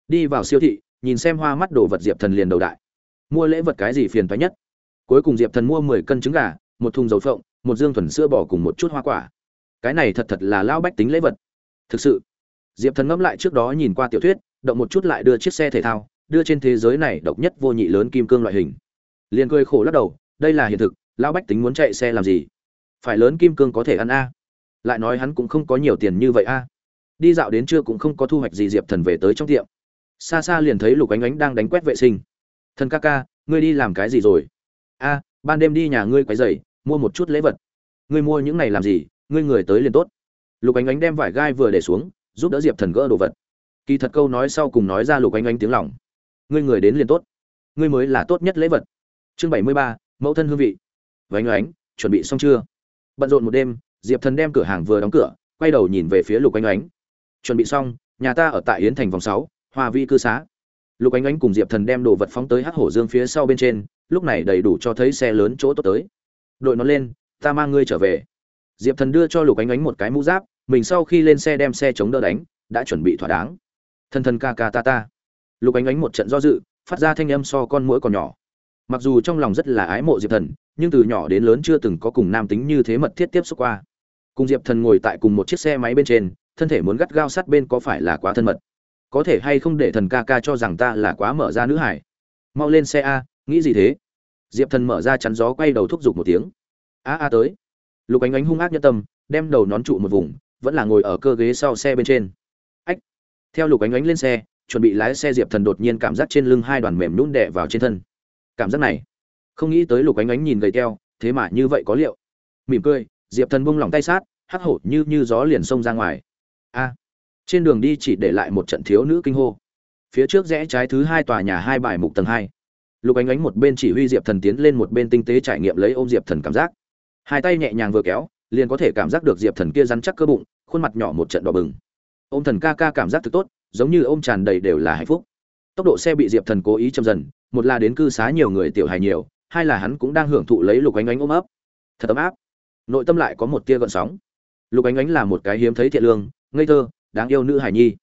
Đi vào siêu thị, nhìn xem hoa mắt đồ vật diệp thần liền đầu đại. Mua lễ vật cái gì phiền toái nhất? Cuối cùng diệp thần mua mười cân trứng gà, một thùng dầu phộng, một dương thuần sữa bò cùng một chút hoa quả. Cái này thật thật là lao bách tính lễ vật. Thực sự, diệp thần ngẫm lại trước đó nhìn qua tiểu thuyết, động một chút lại đưa chiếc xe thể thao đưa trên thế giới này độc nhất vô nhị lớn kim cương loại hình. Liền cười khổ lắc đầu, đây là hiện thực, lão bách tính muốn chạy xe làm gì? Phải lớn kim cương có thể ăn a? Lại nói hắn cũng không có nhiều tiền như vậy a. Đi dạo đến trưa cũng không có thu hoạch gì diệp thần về tới trong tiệm. Xa xa liền thấy lục ánh ánh đang đánh quét vệ sinh. Thần ca ca, ngươi đi làm cái gì rồi? A, ban đêm đi nhà ngươi quấy dày mua một chút lễ vật. Ngươi mua những này làm gì? Ngươi người tới liền tốt. Lục ánh ánh đem vải gai vừa để xuống, giúp đỡ diệp thần gỡ đồ vật. Kỳ thật câu nói sau cùng nói ra lục ánh ánh tiếng lòng ngươi người đến liền tốt. Ngươi mới là tốt nhất lễ vật. Chương bảy mươi ba, mẫu thân hương vị. Vánh oánh, chuẩn bị xong chưa? Bận rộn một đêm, diệp thần đem cửa hàng vừa đóng cửa, quay đầu nhìn về phía lục ánh oánh. Chuẩn bị xong, nhà ta ở tại yến thành vòng sáu, hoa vi cư xá. Lục ánh oánh cùng diệp thần đem đồ vật phóng tới hắc hổ dương phía sau bên trên, lúc này đầy đủ cho thấy xe lớn chỗ tốt tới. Đội nó lên, ta mang ngươi trở về. Diệp thần đưa cho lục ánh oánh một cái mũ giáp, mình sau khi lên xe đem xe chống đỡ đánh, đã chuẩn bị thỏa đáng. Thân thân ca ca ta ta lục ánh ánh một trận do dự, phát ra thanh âm so con mũi còn nhỏ. Mặc dù trong lòng rất là ái mộ diệp thần, nhưng từ nhỏ đến lớn chưa từng có cùng nam tính như thế mật thiết tiếp xúc qua. Cùng diệp thần ngồi tại cùng một chiếc xe máy bên trên, thân thể muốn gắt gao sát bên có phải là quá thân mật? Có thể hay không để thần ca ca cho rằng ta là quá mở ra nữ hải? Mau lên xe a, nghĩ gì thế? Diệp thần mở ra chắn gió quay đầu thúc giục một tiếng. A a tới. Lục ánh ánh hung ác nhân tâm, đem đầu nón trụ một vùng, vẫn là ngồi ở cơ ghế sau xe bên trên. Ách. Theo lục ánh ánh lên xe chuẩn bị lái xe diệp thần đột nhiên cảm giác trên lưng hai đoàn mềm nhún đè vào trên thân. Cảm giác này, không nghĩ tới lục ánh ánh nhìn gầy teo, thế mà như vậy có liệu. Mỉm cười, diệp thần buông lỏng tay sát, hắc hổ như như gió liền xông ra ngoài. A, trên đường đi chỉ để lại một trận thiếu nữ kinh hô. Phía trước rẽ trái thứ hai tòa nhà hai bài mục tầng hai. Lục ánh ánh một bên chỉ huy diệp thần tiến lên một bên tinh tế trải nghiệm lấy ôm diệp thần cảm giác. Hai tay nhẹ nhàng vừa kéo, liền có thể cảm giác được diệp thần kia rắn chắc cơ bụng, khuôn mặt nhỏ một trận đỏ bừng. Ôm thần ca ca cảm giác thực tốt giống như ôm tràn đầy đều là hạnh phúc. Tốc độ xe bị diệp thần cố ý chậm dần, một là đến cư xá nhiều người tiểu hài nhiều, hai là hắn cũng đang hưởng thụ lấy lục ánh ánh ôm ấp. Thật ấm áp. Nội tâm lại có một tia gợn sóng. Lục ánh ánh là một cái hiếm thấy thiện lương, ngây thơ, đáng yêu nữ hài nhi.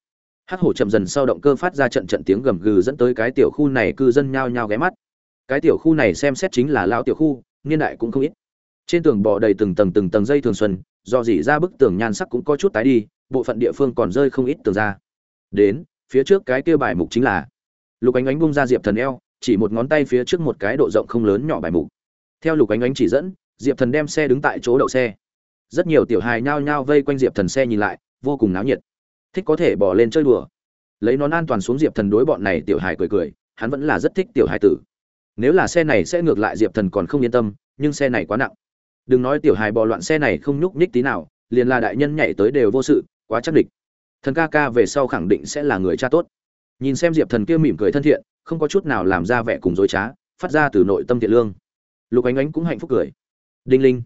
Hắc hổ chậm dần sau động cơ phát ra trận trận tiếng gầm gừ dẫn tới cái tiểu khu này cư dân nhao nhao ghé mắt. Cái tiểu khu này xem xét chính là lão tiểu khu, niên đại cũng không ít. Trên tường bò đầy từng tầng từng tầng dây thường xuân, do dỉ ra bức tường nhan sắc cũng có chút tái đi, bộ phận địa phương còn rơi không ít tường ra đến, phía trước cái kia bài mục chính là, lục ánh ánh bung ra diệp thần eo, chỉ một ngón tay phía trước một cái độ rộng không lớn nhỏ bài mục. Theo lục ánh ánh chỉ dẫn, diệp thần đem xe đứng tại chỗ đậu xe. Rất nhiều tiểu hài nhao nhao vây quanh diệp thần xe nhìn lại, vô cùng náo nhiệt. Thích có thể bỏ lên chơi đùa. Lấy nón an toàn xuống diệp thần đối bọn này tiểu hài cười cười, hắn vẫn là rất thích tiểu hài tử. Nếu là xe này sẽ ngược lại diệp thần còn không yên tâm, nhưng xe này quá nặng. Đừng nói tiểu hài bò loạn xe này không nhúc nhích tí nào, liền là đại nhân nhảy tới đều vô sự, quá chắc địch thần ca ca về sau khẳng định sẽ là người cha tốt. Nhìn xem diệp thần kia mỉm cười thân thiện, không có chút nào làm ra vẻ cùng dối trá, phát ra từ nội tâm thiện lương. Lục ánh ánh cũng hạnh phúc cười. Đinh linh,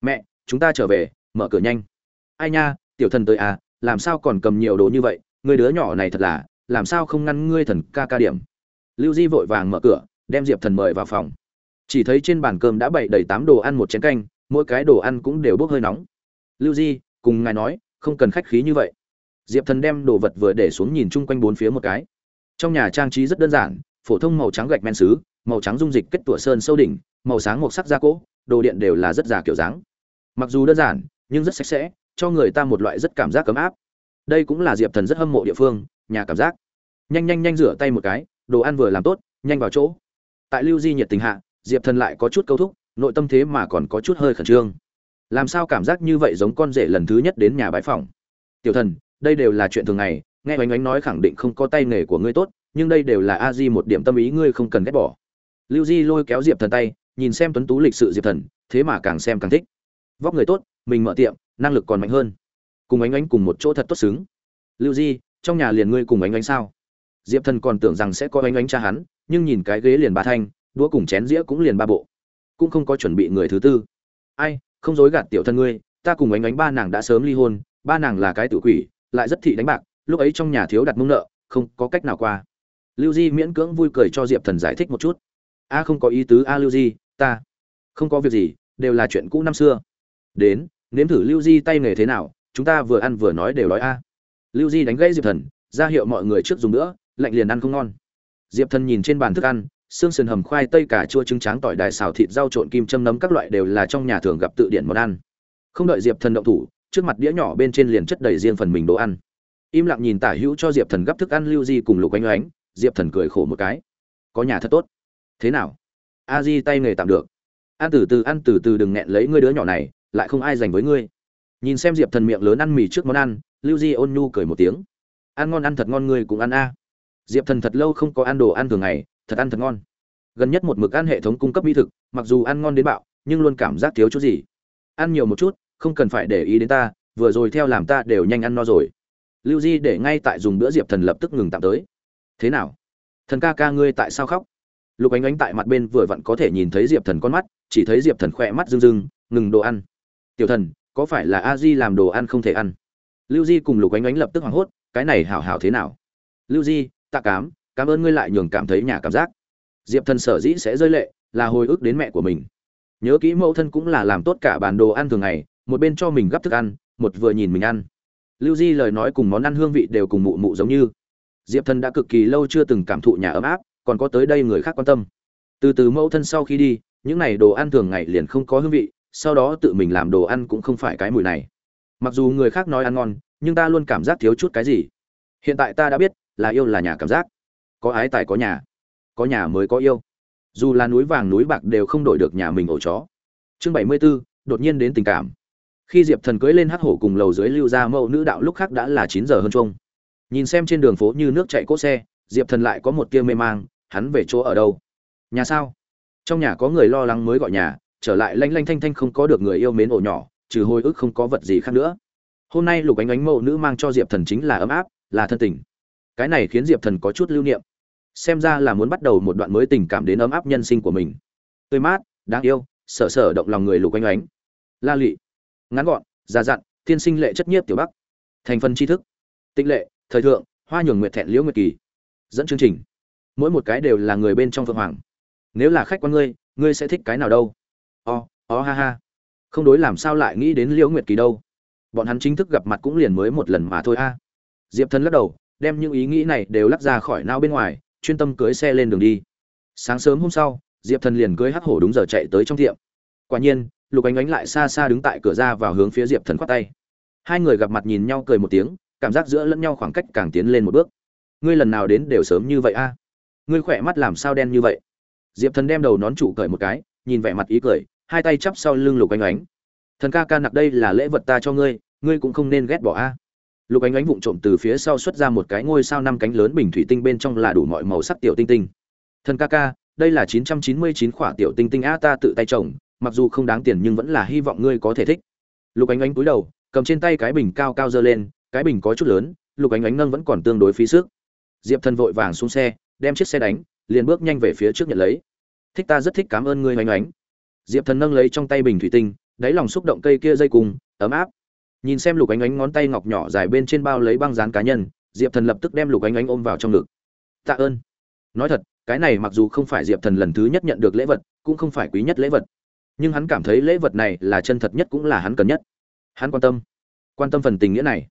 mẹ, chúng ta trở về, mở cửa nhanh. Ai nha, tiểu thần tới à làm sao còn cầm nhiều đồ như vậy, người đứa nhỏ này thật là, làm sao không ngăn ngươi thần ca ca điểm. Lưu di vội vàng mở cửa, đem diệp thần mời vào phòng. Chỉ thấy trên bàn cơm đã bày đầy tám đồ ăn một chén canh, mỗi cái đồ ăn cũng đều bốc hơi nóng. Lưu di, cùng ngài nói, không cần khách khí như vậy diệp thần đem đồ vật vừa để xuống nhìn chung quanh bốn phía một cái. Trong nhà trang trí rất đơn giản, phổ thông màu trắng gạch men xứ, màu trắng dung dịch kết tủa sơn sâu đỉnh, màu sáng màu sắc da cỗ, đồ điện đều là rất già kiểu dáng. Mặc dù đơn giản, nhưng rất sạch sẽ, cho người ta một loại rất cảm giác ấm áp. Đây cũng là diệp thần rất hâm mộ địa phương, nhà cảm giác. Nhanh nhanh nhanh rửa tay một cái, đồ ăn vừa làm tốt, nhanh vào chỗ. Tại lưu di nhiệt tình hạ, diệp thần lại có chút câu thúc, nội tâm thế mà còn có chút hơi khẩn trương. Làm sao cảm giác như vậy giống con rể lần thứ nhất đến nhà bái phòng tiểu thần đây đều là chuyện thường ngày, nghe oánh oánh nói khẳng định không có tay nghề của ngươi tốt, nhưng đây đều là a di một điểm tâm ý ngươi không cần ghét bỏ. Lưu di lôi kéo diệp thần tay, nhìn xem tuấn tú lịch sự diệp thần, thế mà càng xem càng thích. Vóc người tốt, mình mở tiệm, năng lực còn mạnh hơn. Cùng ánh ánh cùng một chỗ thật tốt xứng. Lưu di, trong nhà liền ngươi cùng ánh ánh sao? Diệp thần còn tưởng rằng sẽ có ánh ánh cha hắn, nhưng nhìn cái ghế liền ba thanh, đũa cùng chén dĩa cũng liền ba bộ. Cũng không có chuẩn bị người thứ tư. Ai, không dối gạt tiểu thân ngươi, ta cùng ánh ánh ba nàng đã sớm ly hôn, ba nàng là cái tự quỷ lại rất thị đánh bạc, lúc ấy trong nhà thiếu đặt mông nợ, không có cách nào qua. Lưu di miễn cưỡng vui cười cho diệp thần giải thích một chút. A, không có ý tứ a, lưu di, ta không có việc gì, đều là chuyện cũ năm xưa. Đến, nếm thử lưu di tay nghề thế nào, chúng ta vừa ăn vừa nói đều nói a. Lưu di đánh gãy diệp thần, ra hiệu mọi người trước dùng nữa, lạnh liền ăn không ngon. Diệp thần nhìn trên bàn thức ăn, xương sườn hầm khoai tây cà chua trứng tráng tỏi đài xào thịt rau trộn kim châm nấm các loại đều là trong nhà thường gặp tự điển món ăn. Không đợi diệp thần động thủ trước mặt đĩa nhỏ bên trên liền chất đầy riêng phần mình đồ ăn. Im lặng nhìn tả hữu cho diệp thần gấp thức ăn lưu di cùng lục oanh oánh diệp thần cười khổ một cái. Có nhà thật tốt. Thế nào? A di tay nghề tạm được. Ăn từ từ, ăn từ từ, đừng nghẹn lấy ngươi đứa nhỏ này, lại không ai dành với ngươi. Nhìn xem diệp thần miệng lớn ăn mì trước món ăn, lưu di ôn nhu cười một tiếng. Ăn ngon ăn thật ngon ngươi cũng ăn a. Diệp thần thật lâu không có ăn đồ ăn thường ngày, thật ăn thật ngon. Gần nhất một mực ăn hệ thống cung cấp mỹ thực, mặc dù ăn ngon đến bạo, nhưng luôn cảm giác thiếu chút gì. Ăn nhiều một chút không cần phải để ý đến ta, vừa rồi theo làm ta đều nhanh ăn no rồi. Lưu di để ngay tại dùng bữa diệp thần lập tức ngừng tạm tới. Thế nào? Thần ca ca ngươi tại sao khóc? Lục ánh ánh tại mặt bên vừa vặn có thể nhìn thấy diệp thần con mắt, chỉ thấy diệp thần khỏe mắt rưng rưng, ngừng đồ ăn. Tiểu thần, có phải là a di làm đồ ăn không thể ăn? Lưu di cùng lục ánh ánh lập tức hoảng hốt, cái này hảo hảo thế nào? Lưu di, tạ cám, cảm ơn ngươi lại nhường cảm thấy nhà cảm giác. Diệp thần sở dĩ sẽ rơi lệ, là hồi ức đến mẹ của mình. Nhớ kỹ mẫu thân cũng là làm tốt cả bản đồ ăn thường ngày một bên cho mình gắp thức ăn, một vừa nhìn mình ăn. Lưu di lời nói cùng món ăn hương vị đều cùng mụ mụ giống như. Diệp thần đã cực kỳ lâu chưa từng cảm thụ nhà ấm áp, còn có tới đây người khác quan tâm. Từ từ mẫu thân sau khi đi, những n à y đồ ăn thường ngày liền không có hương vị, sau đó tự mình làm đồ ăn cũng không phải cái mùi này. Mặc dù người khác nói ăn ngon, nhưng ta luôn cảm giác thiếu chút cái gì. Hiện tại ta đã biết, là yêu là nhà cảm giác. Có ái tài có nhà. Có nhà mới có yêu. Dù là núi vàng núi bạc đều không đổi được nhà mình ổ chó. Chương bảy mươi b ố đột nhiên đến tình cảm khi diệp thần cưới lên hắc hổ cùng lầu dưới lưu ra mẫu nữ đạo lúc khác đã là chín giờ hơn chung. Nhìn xem trên đường phố như nước chạy cốt xe diệp thần lại có một tia mê mang hắn về chỗ ở đâu? Nhà sao? Trong nhà có người lo lắng mới gọi nhà trở lại lanh lanh thanh thanh không có được người yêu mến ổ nhỏ trừ hồi ức không có vật gì khác nữa. Hôm nay lục ánh ánh mẫu nữ mang cho diệp thần chính là ấm áp là thân tình. Cái này khiến diệp thần có chút lưu niệm. Xem ra là muốn bắt đầu một đoạn mới tình cảm đến ấm áp nhân sinh của mình. Tươi mát đáng yêu sở sở động lòng người lục ánh ánh, la lụy ngắn gọn già dặn thiên sinh lệ chất nhiếp tiểu bắc. Thành phần tri thức. Tịnh lệ thời thượng hoa nhường nguyệt thẹn liễu nguyệt kỳ. Dẫn chương trình. Mỗi một cái đều là người bên trong phượng hoàng. Nếu là khách quan ngươi ngươi sẽ thích cái nào đâu? O、oh, o、oh, ha ha. Không đối làm sao lại nghĩ đến liễu nguyệt kỳ đâu. Bọn hắn chính thức gặp mặt cũng liền mới một lần mà thôi a. Diệp thần lắc đầu đem những ý nghĩ này đều lắc ra khỏi não bên ngoài chuyên tâm cưới xe lên đường đi. Sáng sớm hôm sau diệp thần liền cưới hắc hổ đúng giờ chạy tới trong tiệm. Quả nhiên lục ánh ánh lại xa xa đứng tại cửa ra vào hướng phía diệp thần khoát tay. Hai người gặp mặt nhìn nhau cười một tiếng, cảm giác giữa lẫn nhau khoảng cách càng tiến lên một bước. Ngươi lần nào đến đều sớm như vậy a? Ngươi khỏe mắt làm sao đen như vậy? Diệp thần đem đầu nón trụ cởi một cái, nhìn vẻ mặt ý cười, hai tay chắp sau lưng lục ánh ánh. Thần ca ca nặc đây là lễ vật ta cho ngươi ngươi cũng không nên ghét bỏ a. Lục ánh ánh vụng trộm từ phía sau xuất ra một cái ngôi sao năm cánh lớn bình thủy tinh bên trong là đủ mọi màu sắc tiểu tinh tinh. Thần ca ca, đây là chín trăm chín mươi chín khỏa tiểu tinh tinh a, ta tự tay trồng mặc dù không đáng tiền nhưng vẫn là hy vọng ngươi có thể thích. Lục ánh ánh cúi đầu, cầm trên tay cái bình cao cao dơ lên, cái bình có chút lớn, lục ánh ánh nâng vẫn còn tương đối phí sức. Diệp thần vội vàng xuống xe, đem chiếc xe đánh, liền bước nhanh về phía trước nhận lấy. Thích ta rất thích cảm ơn ngươi, Ánh Ánh. diệp thần nâng lấy trong tay bình thủy tinh, đáy lòng xúc động cây kia dây cùng, ấm áp. Nhìn xem lục ánh ánh ngón tay ngọc nhỏ dài bên trên bao lấy băng dán cá nhân, diệp thần lập tức đem lục ánh ánh ôm vào trong ngực. Tạ ơn. Nói thật, cái này mặc dù không phải diệp thần lần thứ nhất nhận được lễ vật, cũng không phải quý nhất lễ vật nhưng hắn cảm thấy lễ vật này là chân thật nhất cũng là hắn cần nhất. Hắn quan tâm. Quan tâm phần tình nghĩa này.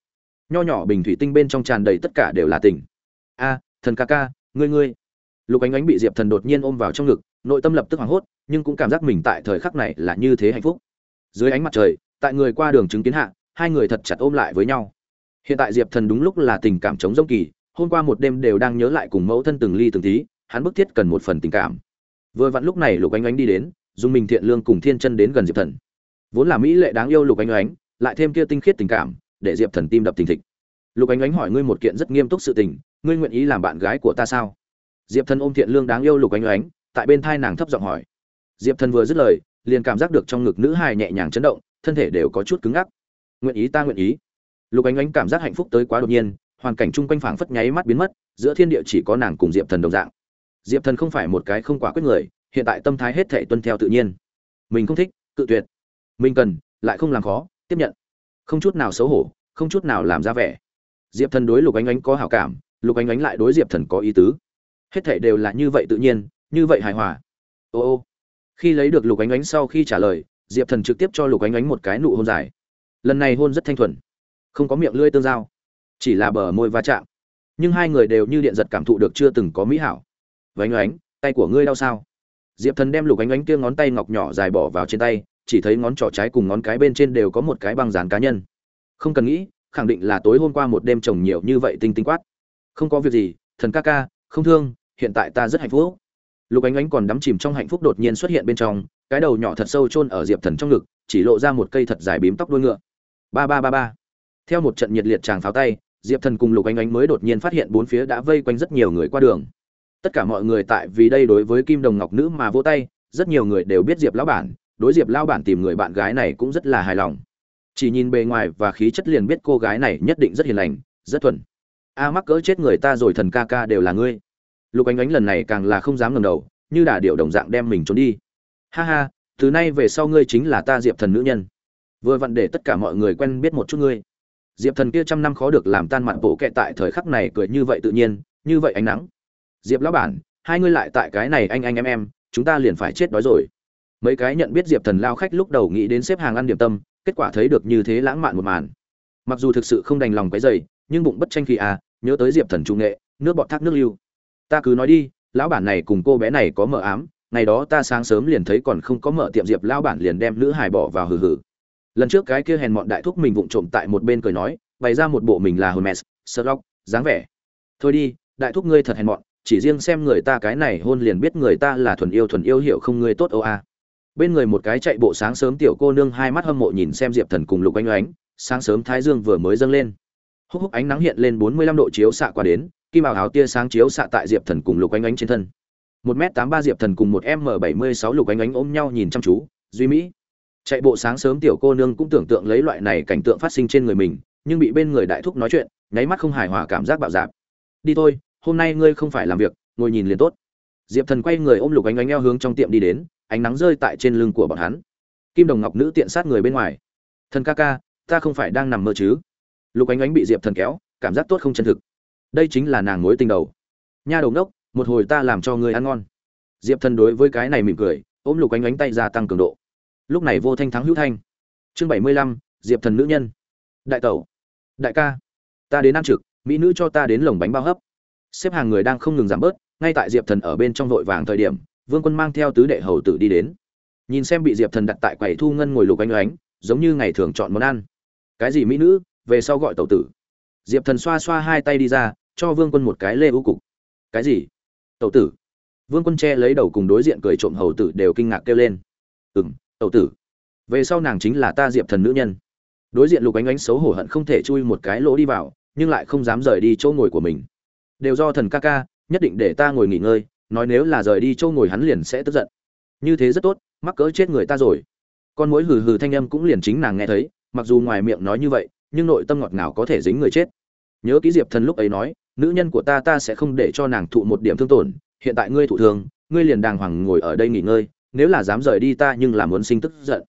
Nho nhỏ bình thủy tinh bên trong tràn đầy tất cả đều là tình. A, thần ca ca, ngươi ngươi. Lục ánh ánh bị diệp thần đột nhiên ôm vào trong ngực, nội tâm lập tức hoảng hốt, nhưng cũng cảm giác mình tại thời khắc này là như thế hạnh phúc. Dưới ánh mặt trời, tại người qua đường chứng kiến hạ, hai người thật chặt ôm lại với nhau. Hiện tại diệp thần đúng lúc là tình cảm chống giống kỳ, hôm qua một đêm đều đang nhớ lại cùng mẫu thân từng ly từng tí, hắn bức thiết cần một phần tình cảm. Vừa vặn lúc này lục ánh ánh đi đến dùng mình thiện lương cùng thiên chân đến gần diệp thần. Vốn là mỹ lệ đáng yêu lục ánh ánh, lại thêm kia tinh khiết tình cảm, để diệp thần tim đập thình thịch. Lục ánh ánh hỏi ngươi một kiện rất nghiêm túc sự tình, ngươi nguyện ý làm bạn gái của ta sao? Diệp thần ôm thiện lương đáng yêu lục ánh ánh, tại bên thai nàng thấp giọng hỏi. Diệp thần vừa dứt lời, liền cảm giác được trong ngực nữ hài nhẹ nhàng chấn động, thân thể đều có chút cứng ngắc. Nguyện ý ta nguyện ý. Lục ánh ánh cảm giác hạnh phúc tới quá đột nhiên, hoàn cảnh chung quanh phảng phất nháy mắt biến mất, giữa thiên địa chỉ có nàng cùng diệp thần đồng dạng. Diệp thần không phải một cái không quả quyết người hiện tại tâm thái hết thể tuân theo tự nhiên. Mình không thích, cự tuyệt. Mình cần, lại không làm khó, tiếp nhận. Không chút nào xấu hổ, không chút nào làm ra vẻ. Diệp thần đối lục ánh ánh có hảo cảm, lục ánh ánh lại đối diệp thần có ý tứ. Hết thể đều là như vậy tự nhiên, như vậy hài hòa. Ô ô. Khi lấy được lục ánh ánh sau khi trả lời, diệp thần trực tiếp cho lục ánh ánh một cái nụ hôn dài. Lần này hôn rất thanh thuần. Không có miệng lưỡi tương giao. Chỉ là bờ môi va chạm. Nhưng hai người đều như điện giật cảm thụ được chưa từng có mỹ hảo. Vánh ánh, tay của ngươi đau sao? Diệp thần đem lục ánh ánh kia ngón tay ngọc nhỏ dài bỏ vào trên tay, chỉ thấy ngón trỏ trái cùng ngón cái bên trên đều có một cái băng dán cá nhân. Không cần nghĩ, khẳng định là tối hôm qua một đêm trồng nhiều như vậy tinh tinh quát. Không có việc gì, thần ca ca, không thương, hiện tại ta rất hạnh phúc. Lục ánh ánh còn đắm chìm trong hạnh phúc đột nhiên xuất hiện bên trong, cái đầu nhỏ thật sâu chôn ở diệp thần trong ngực, chỉ lộ ra một cây thật dài bím tóc đuôi ngựa. Ba ba ba ba. Theo một trận nhiệt liệt tràng pháo tay, diệp thần cùng lục ánh ánh mới đột nhiên phát hiện bốn phía đã vây quanh rất nhiều người qua đường tất cả mọi người tại vì đây đối với kim đồng ngọc nữ mà vỗ tay, rất nhiều người đều biết diệp lão bản, đối diệp lão bản tìm người bạn gái này cũng rất là hài lòng. Chỉ nhìn bề ngoài và khí chất liền biết cô gái này nhất định rất hiền lành, rất thuần. A mắc cỡ chết người ta rồi thần ca ca đều là ngươi. Lục ánh ánh lần này càng là không dám ngẩng đầu, như đà điệu đồng dạng đem mình trốn đi. Ha ha, từ nay về sau ngươi chính là ta diệp thần nữ nhân. Vừa vặn để tất cả mọi người quen biết một chút ngươi. Diệp thần kia trăm năm khó được làm tan mạn bộ kệ tại thời khắc này cười như vậy tự nhiên, như vậy ánh nắng diệp lão bản, hai ngươi lại tại cái này anh anh em em, chúng ta liền phải chết đói rồi. Mấy cái nhận biết diệp thần lao khách lúc đầu nghĩ đến xếp hàng ăn điểm tâm, kết quả thấy được như thế lãng mạn một màn. Mặc dù thực sự không đành lòng cái dày nhưng bụng bất tranh khi à nhớ tới diệp thần trung nghệ, nước bọt thác nước lưu. Ta cứ nói đi, lão bản này cùng cô bé này có mở ám, ngày đó ta sáng sớm liền thấy còn không có mở tiệm diệp lão bản liền đem nữ hài bỏ vào hừ hừ. Lần trước cái kia hèn mọn đại thúc mình vụng trộm tại một bên cười nói, bày ra một bộ mình là hermes, sherlock, dáng vẻ. Thôi đi, đại thúc ngươi thật hèn mọn chỉ riêng xem người ta cái này hôn liền biết người ta là thuần yêu thuần yêu hiểu không ngươi tốt ô a. Bên người một cái chạy bộ sáng sớm tiểu cô nương hai mắt hâm mộ nhìn xem diệp thần cùng lục Anh oánh sáng sớm thái dương vừa mới dâng lên. Húc húc ánh nắng hiện lên bốn mươi lăm độ chiếu xạ qua đến, kim ảo áo tia sáng chiếu xạ tại diệp thần cùng lục Anh oánh trên thân. một m tám ba diệp thần cùng một m bảy mươi sáu lục Anh oánh ôm nhau nhìn chăm chú, duy mỹ. Chạy bộ sáng sớm tiểu cô nương cũng tưởng tượng lấy loại này cảnh tượng phát sinh trên người mình, nhưng bị bên người đại thúc nói chuyện, nháy mắt không hài hòa cảm giác bạo dạp. Đi thôi hôm nay ngươi không phải làm việc ngồi nhìn liền tốt. Diệp thần quay người ôm lục ánh ánh eo hướng trong tiệm đi đến ánh nắng rơi tại trên lưng của bọn hắn. Kim đồng ngọc nữ tiện sát người bên ngoài. Thần ca ca ta không phải đang nằm mơ chứ? Lục ánh ánh bị diệp thần kéo cảm giác tốt không chân thực. Đây chính là nàng mối tình đầu. Nha đầu nốc, một hồi ta làm cho ngươi ăn ngon. Diệp thần đối với cái này mỉm cười ôm lục ánh ánh tay ra tăng cường độ. Lúc này vô thanh thắng hữu thanh. Chương bảy mươi lăm diệp thần nữ nhân. Đại tẩu đại ca ta đến ăn trực mỹ nữ cho ta đến lồng bánh bao hấp xếp hàng người đang không ngừng giảm bớt, ngay tại diệp thần ở bên trong vội vàng thời điểm, vương quân mang theo tứ đệ hầu tử đi đến. Nhìn xem bị diệp thần đặt tại quầy thu ngân ngồi lục anh oánh giống như ngày thường chọn món ăn. Cái gì mỹ nữ? Về sau gọi tẩu tử. Diệp thần xoa xoa hai tay đi ra, cho vương quân một cái lê ưu cục. Cái gì? Tẩu tử. Vương quân che lấy đầu cùng đối diện cười trộm hầu tử đều kinh ngạc kêu lên. Ừ m tẩu tử. Về sau nàng chính là ta diệp thần nữ nhân. Đối diện lục ánh ánh xấu hổ hận không thể chui một cái lỗ đi vào, nhưng lại không dám rời đi chỗ ngồi của mình đều do thần ca ca, nhất định để ta ngồi nghỉ ngơi, nói nếu là rời đi châu ngồi hắn liền sẽ tức giận. Như thế rất tốt, mắc cỡ chết người ta rồi. Con mối hừ hừ thanh âm cũng liền chính nàng nghe thấy, mặc dù ngoài miệng nói như vậy, nhưng nội tâm ngọt ngào có thể dính người chết. Nhớ ký diệp thần lúc ấy nói, nữ nhân của ta ta sẽ không để cho nàng thụ một điểm thương tổn, hiện tại ngươi thụ thương, ngươi liền đàng hoàng ngồi ở đây nghỉ ngơi, nếu là dám rời đi ta nhưng là muốn sinh tức giận.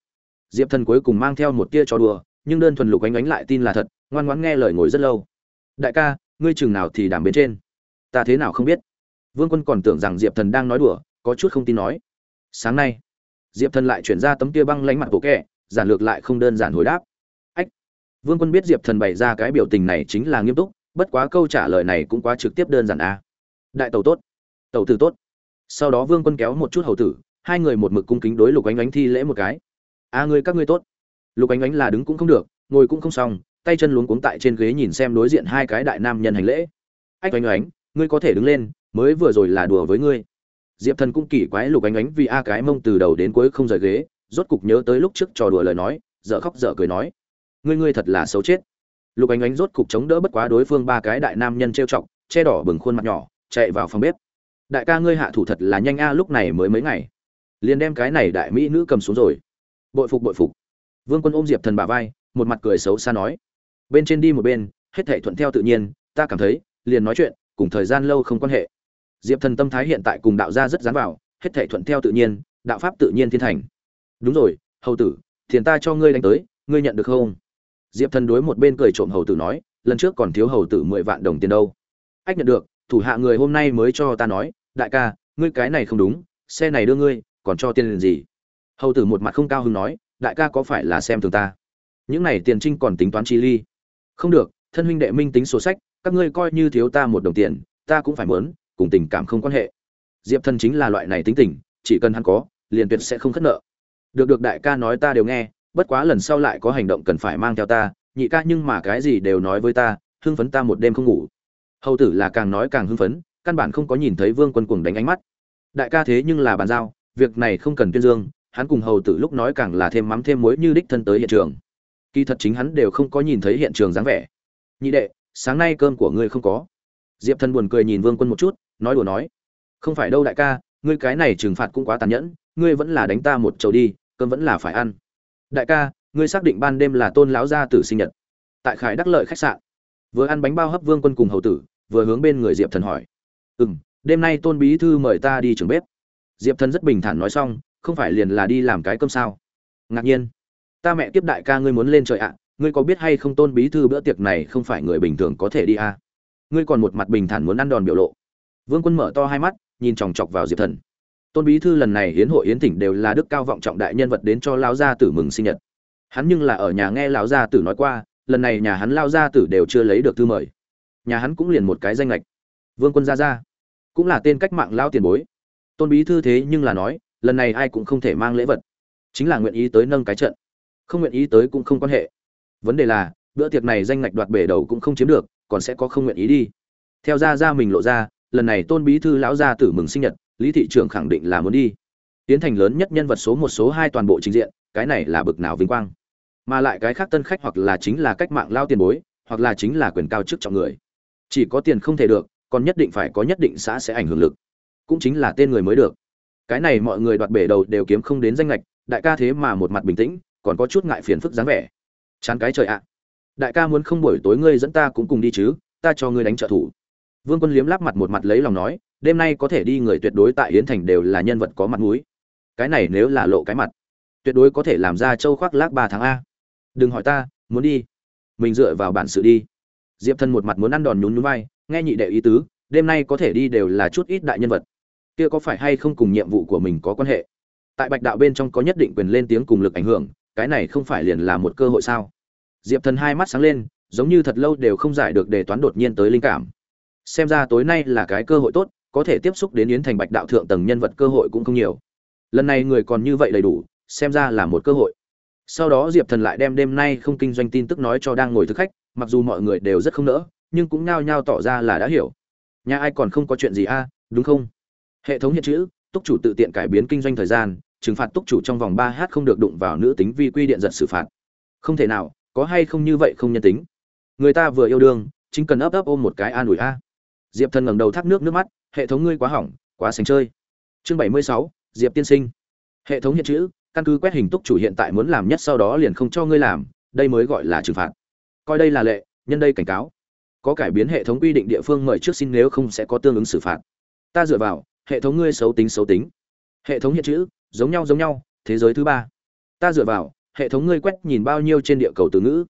Diệp thần cuối cùng mang theo một tia trò đùa, nhưng đơn thuần lục ánh ánh lại tin là thật, ngoan ngoãn nghe lời ngồi rất lâu. Đại ca, ngươi chừng nào thì đảm bên trên ta thế nào không biết. Vương quân còn tưởng rằng diệp thần đang nói đùa có chút không tin nói. Sáng nay diệp thần lại chuyển ra tấm kia băng lánh mặt bộ kẹ giản lược lại không đơn giản hồi đáp. Ách vương quân biết diệp thần bày ra cái biểu tình này chính là nghiêm túc bất quá câu trả lời này cũng quá trực tiếp đơn giản a à. đại tàu tốt tàu tử tốt. Sau đó vương quân kéo một chút hầu tử hai người một mực cung kính đối lục ánh ánh thi lễ một cái. A à, ngươi các ngươi tốt. Lục ánh ánh là đứng cũng không được ngồi cũng không xong tay chân luống cuống tại trên ghế nhìn xem đối diện hai cái đại nam nhân hành lễ. Ách oanh oánh ngươi có thể đứng lên, mới vừa rồi là đùa với ngươi. Diệp thần cũng kỳ quái lục ánh ánh vì a cái mông từ đầu đến cuối không rời ghế, rốt cục nhớ tới lúc trước trò đùa lời nói, dở khóc dở cười nói, ngươi ngươi thật là xấu chết. Lục ánh ánh rốt cục chống đỡ bất quá đối phương ba cái đại nam nhân trêu chọc, che đỏ bừng khuôn mặt nhỏ, chạy vào phòng bếp. Đại ca ngươi hạ thủ thật là nhanh a, lúc này mới mấy ngày. Liền đem cái này đại mỹ nữ cầm xuống rồi. Bội phục bội phục. Vương quân ôm diệp thần bà vai, một mặt cười xấu xa nói. Bên trên đi một bên, hết thể thuận theo tự nhiên, ta cảm thấy, liền nói chuyện cùng thời gian lâu không quan hệ. Diệp thần tâm thái hiện tại cùng đạo gia rất dán vào, hết thể thuận theo tự nhiên, đạo pháp tự nhiên thiên thành. Đúng rồi, hầu tử, tiền ta cho ngươi đánh tới, ngươi nhận được không? Diệp thần đối một bên cười trộm hầu tử nói, lần trước còn thiếu hầu tử mười vạn đồng tiền đâu. Ách nhận được, thủ hạ người hôm nay mới cho ta nói, đại ca, ngươi cái này không đúng, xe này đưa ngươi, còn cho tiền gì? Hầu tử một mặt không cao hứng nói, đại ca có phải là xem thường ta? Những này tiền trinh còn tính toán chi ly. Không được, thân huynh đệ minh tính sổ sách các ngươi coi như thiếu ta một đồng tiền, ta cũng phải mớn cùng tình cảm không quan hệ. Diệp thần chính là loại này tính tình, chỉ cần hắn có, liền tuyệt sẽ không khất nợ. Được được, đại ca nói ta đều nghe, bất quá lần sau lại có hành động cần phải mang theo ta, nhị ca nhưng mà cái gì đều nói với ta, hưng phấn ta một đêm không ngủ. Hầu tử là càng nói càng hưng phấn, căn bản không có nhìn thấy vương quân cuồng đánh ánh mắt. Đại ca thế nhưng là bàn giao, việc này không cần tuyên dương, hắn cùng hầu tử lúc nói càng là thêm mắm thêm muối như đích thân tới hiện trường. Kỳ thật chính hắn đều không có nhìn thấy hiện trường dáng vẻ. Nhị đệ sáng nay cơm của ngươi không có. Diệp thần buồn cười nhìn vương quân một chút, nói đùa nói, không phải đâu đại ca, ngươi cái này trừng phạt cũng quá tàn nhẫn, ngươi vẫn là đánh ta một chầu đi, cơm vẫn là phải ăn. Đại ca, ngươi xác định ban đêm là tôn lão gia tử sinh nhật? Tại khải đắc lợi khách sạn, vừa ăn bánh bao hấp vương quân cùng hầu tử, vừa hướng bên người diệp thần hỏi ừ m đêm nay tôn bí thư mời ta đi trường bếp. Diệp thần rất bình thản nói xong, không phải liền là đi làm cái cơm sao? Ngạc nhiên, ta mẹ tiếp đại ca ngươi muốn lên trời ạ ngươi có biết hay không tôn bí thư bữa tiệc này không phải người bình thường có thể đi à? ngươi còn một mặt bình thản muốn ăn đòn biểu lộ. Vương quân mở to hai mắt, nhìn chòng chọc vào diệp thần. Tôn bí thư lần này hiến hội hiến thỉnh đều là đức cao vọng trọng đại nhân vật đến cho lão gia tử mừng sinh nhật. Hắn nhưng là ở nhà nghe lão gia tử nói qua, lần này nhà hắn lao gia tử đều chưa lấy được thư mời. Nhà hắn cũng liền một cái danh lệch vương quân gia gia cũng là tên cách mạng lao tiền bối. Tôn bí thư thế nhưng là nói, lần này ai cũng không thể mang lễ vật. Chính là nguyện ý tới nâng cái trận. Không nguyện ý tới cũng không quan hệ vấn đề là, bữa tiệc này danh ngạch đoạt bể đầu cũng không chiếm được, còn sẽ có không nguyện ý đi. Theo ra ra mình lộ ra, lần này tôn bí thư lão gia tử mừng sinh nhật, lý thị trưởng khẳng định là muốn đi. Tiến thành lớn nhất nhân vật số một số hai toàn bộ trình diện, cái này là bực nào vinh quang. Mà lại cái khác tân khách hoặc là chính là cách mạng lao tiền bối, hoặc là chính là quyền cao chức trọng người. Chỉ có tiền không thể được, còn nhất định phải có nhất định xã sẽ ảnh hưởng lực. Cũng chính là tên người mới được. Cái này mọi người đoạt bể đầu đều kiếm không đến danh lệch đại ca thế mà một mặt bình tĩnh, còn có chút ngại phiền phức dáng vẻ chán cái trời ạ. Đại ca muốn không buổi tối ngươi dẫn ta cũng cùng đi chứ, ta cho ngươi đánh trợ thủ. Vương quân liếm láp mặt một mặt lấy lòng nói, đêm nay có thể đi người tuyệt đối tại yến thành đều là nhân vật có mặt mũi. Cái này nếu là lộ cái mặt, tuyệt đối có thể làm ra châu khoác lác ba tháng a. Đừng hỏi ta, muốn đi. Mình dựa vào bản sự đi. Diệp thân một mặt muốn ăn đòn nhún nhún vai, nghe nhị đệ ý tứ, đêm nay có thể đi đều là chút ít đại nhân vật. Kia có phải hay không cùng nhiệm vụ của mình có quan hệ? Tại bạch đạo bên trong có nhất định quyền lên tiếng cùng lực ảnh hưởng cái này không phải liền là một cơ hội sao? Diệp thần hai mắt sáng lên, giống như thật lâu đều không giải được đề toán đột nhiên tới linh cảm. Xem ra tối nay là cái cơ hội tốt, có thể tiếp xúc đến yến thành bạch đạo thượng tầng nhân vật cơ hội cũng không nhiều. Lần này người còn như vậy đầy đủ, xem ra là một cơ hội. Sau đó diệp thần lại đem đêm nay không kinh doanh tin tức nói cho đang ngồi thực khách, mặc dù mọi người đều rất không nỡ, nhưng cũng nao nhao tỏ ra là đã hiểu. Nhà ai còn không có chuyện gì a, đúng không? Hệ thống hiện chữ, túc chủ tự tiện cải biến kinh doanh thời gian trừng phạt túc chủ trong vòng ba h không được đụng vào nữ tính vi quy điện giật xử phạt. Không thể nào, có hay không như vậy không nhân tính? Người ta vừa yêu đương, chính cần ấp ấp ôm một cái an ủi a. Diệp thần ngẩng đầu thác nước nước mắt, hệ thống ngươi quá hỏng, quá sành chơi. Chương bảy mươi sáu, diệp tiên sinh. Hệ thống hiện chữ, căn cứ quét hình túc chủ hiện tại muốn làm nhất sau đó liền không cho ngươi làm, đây mới gọi là trừng phạt. Coi đây là lệ, nhân đây cảnh cáo. Có cải biến hệ thống quy định địa phương mời trước xin nếu không sẽ có tương ứng xử phạt. Ta dựa vào, hệ thống ngươi xấu tính xấu tính. Hệ thống hiện chữ giống nhau giống nhau, thế giới thứ ba. Ta dựa vào, hệ thống ngươi quét nhìn bao nhiêu trên địa cầu từ ngữ.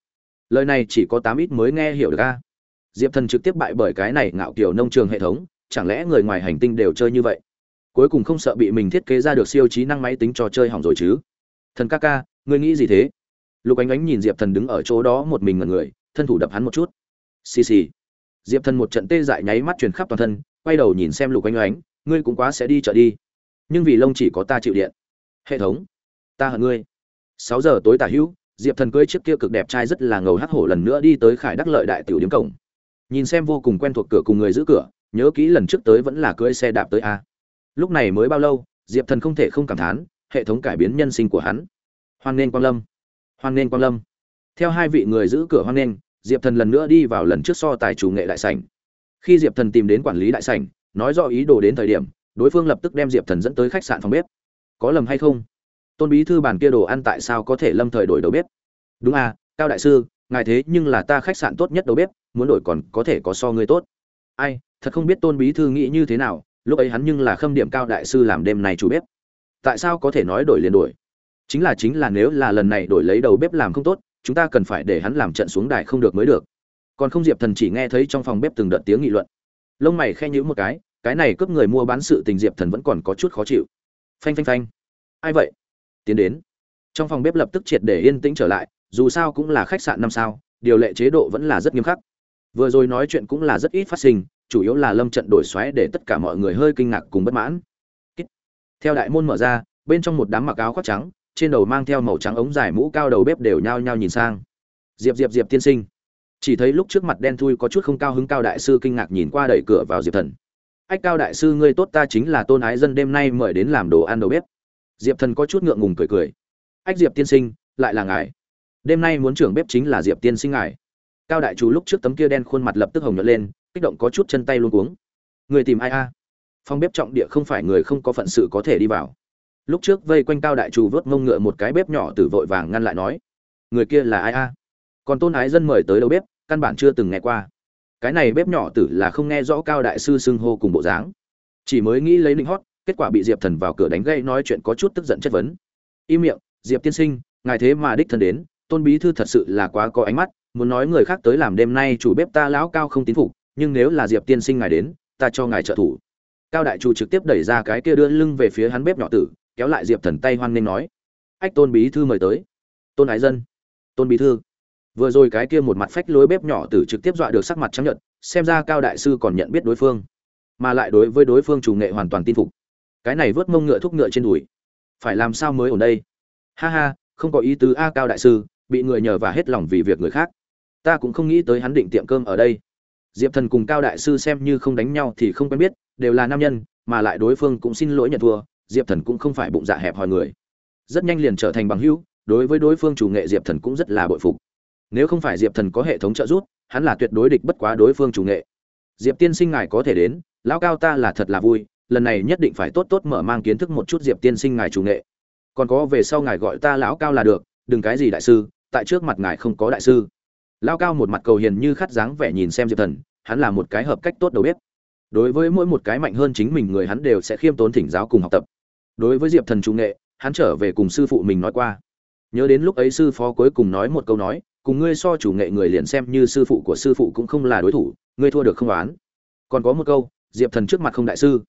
Lời này chỉ có tám ít mới nghe hiểu được a. Diệp thần trực tiếp bại bởi cái này ngạo kiểu nông trường hệ thống, chẳng lẽ người ngoài hành tinh đều chơi như vậy? Cuối cùng không sợ bị mình thiết kế ra được siêu trí năng máy tính trò chơi hỏng rồi chứ? Thần ca ca, ngươi nghĩ gì thế? Lục ánh ánh nhìn diệp thần đứng ở chỗ đó một mình ngần người, thân thủ đập hắn một chút. Xì xì. Diệp thần một trận tê dại nháy mắt truyền khắp toàn thân, quay đầu nhìn xem lục ánh ánh, ngươi cũng quá sẽ đi chợ đi nhưng vì lông chỉ có ta chịu điện. Hệ thống, ta hận ngươi. Sáu giờ tối tả hữu, diệp thần cưới chiếc kia cực đẹp trai rất là ngầu hắc hổ lần nữa đi tới khải đắc lợi đại tiểu điếm cổng. Nhìn xem vô cùng quen thuộc cửa cùng người giữ cửa, nhớ kỹ lần trước tới vẫn là cưới xe đạp tới a. Lúc này mới bao lâu, diệp thần không thể không cảm thán, hệ thống cải biến nhân sinh của hắn. Hoan nghênh quang lâm. Hoan nghênh quang lâm. Theo hai vị người giữ cửa hoan nghênh, diệp thần lần nữa đi vào lần trước so tài chủ nghệ đại sảnh. Khi diệp thần tìm đến quản lý đại sảnh, nói rõ ý đồ đến thời điểm đối phương lập tức đem diệp thần dẫn tới khách sạn phòng bếp. Có lầm hay không? Tôn bí thư bàn kia đồ ăn tại sao có thể lâm thời đổi đầu bếp? Đúng à cao đại sư, ngài thế nhưng là ta khách sạn tốt nhất đầu bếp, muốn đổi còn có thể có so người tốt. Ai, thật không biết tôn bí thư nghĩ như thế nào, lúc ấy hắn nhưng là khâm điểm cao đại sư làm đêm này chủ bếp. Tại sao có thể nói đổi liền đổi? Chính là chính là nếu là lần này đổi lấy đầu bếp làm không tốt, chúng ta cần phải để hắn làm trận xuống đài không được mới được. Còn không diệp thần chỉ nghe thấy trong phòng bếp từng đợt tiếng nghị luận. Lông mày khe nhữ một cái cái này cướp người mua bán sự tình diệp thần vẫn còn có chút khó chịu. Phanh phanh phanh. Ai vậy? Tiến đến. Trong phòng bếp lập tức triệt để yên tĩnh trở lại, dù sao cũng là khách sạn năm sao, điều lệ chế độ vẫn là rất nghiêm khắc. Vừa rồi nói chuyện cũng là rất ít phát sinh, chủ yếu là lâm trận đổi xoáy để tất cả mọi người hơi kinh ngạc cùng bất mãn. Theo đại môn mở ra, bên trong một đám mặc áo khoác trắng, trên đầu mang theo màu trắng ống dài mũ cao đầu bếp đều nhao nhao nhìn sang. Diệp diệp diệp tiên sinh. Chỉ thấy lúc trước mặt đen thui có chút không cao hứng cao đại sư kinh ngạc nhìn qua đẩy cửa vào diệp thần ách cao đại sư, ngươi tốt, ta chính là tôn ái dân, đêm nay mời đến làm đồ ăn đầu bếp. Diệp thần có chút ngượng ngùng cười cười. Ách diệp tiên sinh, lại là ngài. Đêm nay muốn trưởng bếp chính là diệp tiên sinh ngài. Cao đại chú lúc trước tấm kia đen khuôn mặt lập tức hồng nhuận lên, kích động có chút chân tay luôn cuống. Người tìm ai a? Phòng bếp trọng địa không phải người không có phận sự có thể đi vào. Lúc trước vây quanh cao đại trù vớt mông ngựa một cái bếp nhỏ từ vội vàng ngăn lại nói. Người kia là ai a? Còn tôn ái dân mời tới đầu bếp, căn bản chưa từng nghe qua cái này bếp nhỏ tử là không nghe rõ cao đại sư xưng hô cùng bộ dáng. Chỉ mới nghĩ lấy linh hót, kết quả bị diệp thần vào cửa đánh gây nói chuyện có chút tức giận chất vấn. Im miệng, diệp tiên sinh, ngài thế mà đích thân đến, tôn bí thư thật sự là quá có ánh mắt, muốn nói người khác tới làm đêm nay chủ bếp ta lão cao không tín phục, nhưng nếu là diệp tiên sinh ngài đến, ta cho ngài trợ thủ. Cao đại chủ trực tiếp đẩy ra cái kia đưa lưng về phía hắn bếp nhỏ tử, kéo lại diệp thần tay hoan nghênh nói, ách, tôn bí thư mời tới. Tôn ái dân. Tôn bí thư vừa rồi cái kia một mặt phách lối bếp nhỏ tử trực tiếp dọa được sắc mặt trắng nhận xem ra cao đại sư còn nhận biết đối phương, mà lại đối với đối phương chủ nghệ hoàn toàn tin phục. Cái này vớt mông ngựa thúc ngựa trên đùi. Phải làm sao mới ở đây? Ha ha, không có ý tứ a cao đại sư, bị người nhờ và hết lòng vì việc người khác. Ta cũng không nghĩ tới hắn định tiệm cơm ở đây. Diệp thần cùng cao đại sư xem như không đánh nhau thì không quen biết, đều là nam nhân, mà lại đối phương cũng xin lỗi nhận thua, diệp thần cũng không phải bụng dạ hẹp hòi người. Rất nhanh liền trở thành bằng hữu, đối với đối phương chủ nghệ diệp thần cũng rất là bội phục nếu không phải diệp thần có hệ thống trợ giúp, hắn là tuyệt đối địch bất quá đối phương chủ nghệ. Diệp tiên sinh ngài có thể đến, lão cao ta là thật là vui, lần này nhất định phải tốt tốt mở mang kiến thức một chút diệp tiên sinh ngài chủ nghệ. Còn có về sau ngài gọi ta lão cao là được, đừng cái gì đại sư, tại trước mặt ngài không có đại sư. Lão cao một mặt cầu hiền như khát dáng vẻ nhìn xem diệp thần, hắn là một cái hợp cách tốt đầu bếp. Đối với mỗi một cái mạnh hơn chính mình người hắn đều sẽ khiêm tốn thỉnh giáo cùng học tập. Đối với diệp thần chủ nghệ, hắn trở về cùng sư phụ mình nói qua. Nhớ đến lúc ấy sư phó cuối cùng nói một câu nói cùng ngươi so chủ nghệ người liền xem như sư phụ của sư phụ cũng không là đối thủ, ngươi thua được không oán. Còn có một câu, diệp thần trước mặt không đại sư.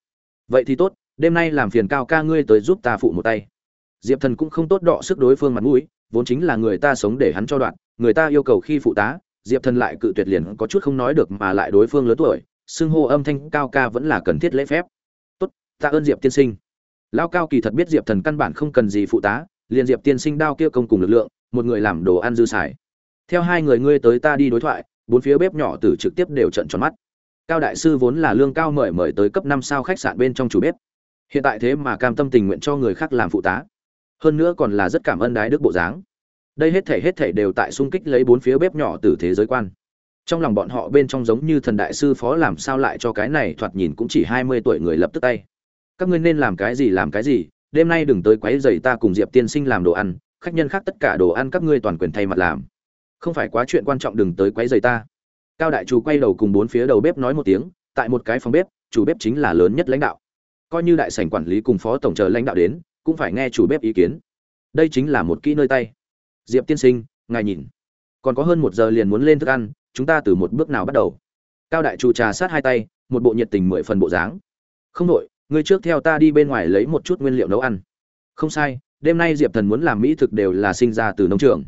Vậy thì tốt, đêm nay làm phiền cao ca ngươi tới giúp ta phụ một tay. Diệp thần cũng không tốt đọ sức đối phương mặt mũi, vốn chính là người ta sống để hắn cho đoạn, người ta yêu cầu khi phụ tá, diệp thần lại cự tuyệt liền có chút không nói được mà lại đối phương lớn tuổi, xưng hô âm thanh cao ca vẫn là cần thiết lễ phép. Tốt ta ơn diệp tiên sinh. Lao cao kỳ thật biết diệp thần căn bản không cần gì phụ tá, liền diệp tiên sinh đao kia công cùng lực lượng, một người làm đồ ăn dư xài theo hai người ngươi tới ta đi đối thoại, bốn phía bếp nhỏ tử trực tiếp đều trận tròn mắt. Cao đại sư vốn là lương cao mời mời tới cấp năm sao khách sạn bên trong chủ bếp. Hiện tại thế mà cam tâm tình nguyện cho người khác làm phụ tá. Hơn nữa còn là rất cảm ơn đái đức bộ dáng. Đây hết thể hết thể đều tại xung kích lấy bốn phía bếp nhỏ từ thế giới quan. Trong lòng bọn họ bên trong giống như thần đại sư phó làm sao lại cho cái này thoạt nhìn cũng chỉ hai mươi tuổi người lập tức tay. Các ngươi nên làm cái gì làm cái gì, đêm nay đừng tới quấy rầy ta cùng diệp tiên sinh làm đồ ăn, khách nhân khác tất cả đồ ăn các ngươi toàn quyền thay mặt làm không phải quá chuyện quan trọng đừng tới quấy rầy ta. Cao đại chủ quay đầu cùng bốn phía đầu bếp nói một tiếng, tại một cái phòng bếp, chủ bếp chính là lớn nhất lãnh đạo. Coi như đại sảnh quản lý cùng phó tổng chờ lãnh đạo đến, cũng phải nghe chủ bếp ý kiến. Đây chính là một kỹ nơi tay. Diệp tiên sinh, ngài nhìn. Còn có hơn một giờ liền muốn lên thức ăn, chúng ta từ một bước nào bắt đầu? Cao đại chủ trà sát hai tay, một bộ nhiệt tình mười phần bộ dáng. Không đội ngươi trước theo ta đi bên ngoài lấy một chút nguyên liệu nấu ăn. Không sai, đêm nay diệp thần muốn làm mỹ thực đều là sinh ra từ nông trường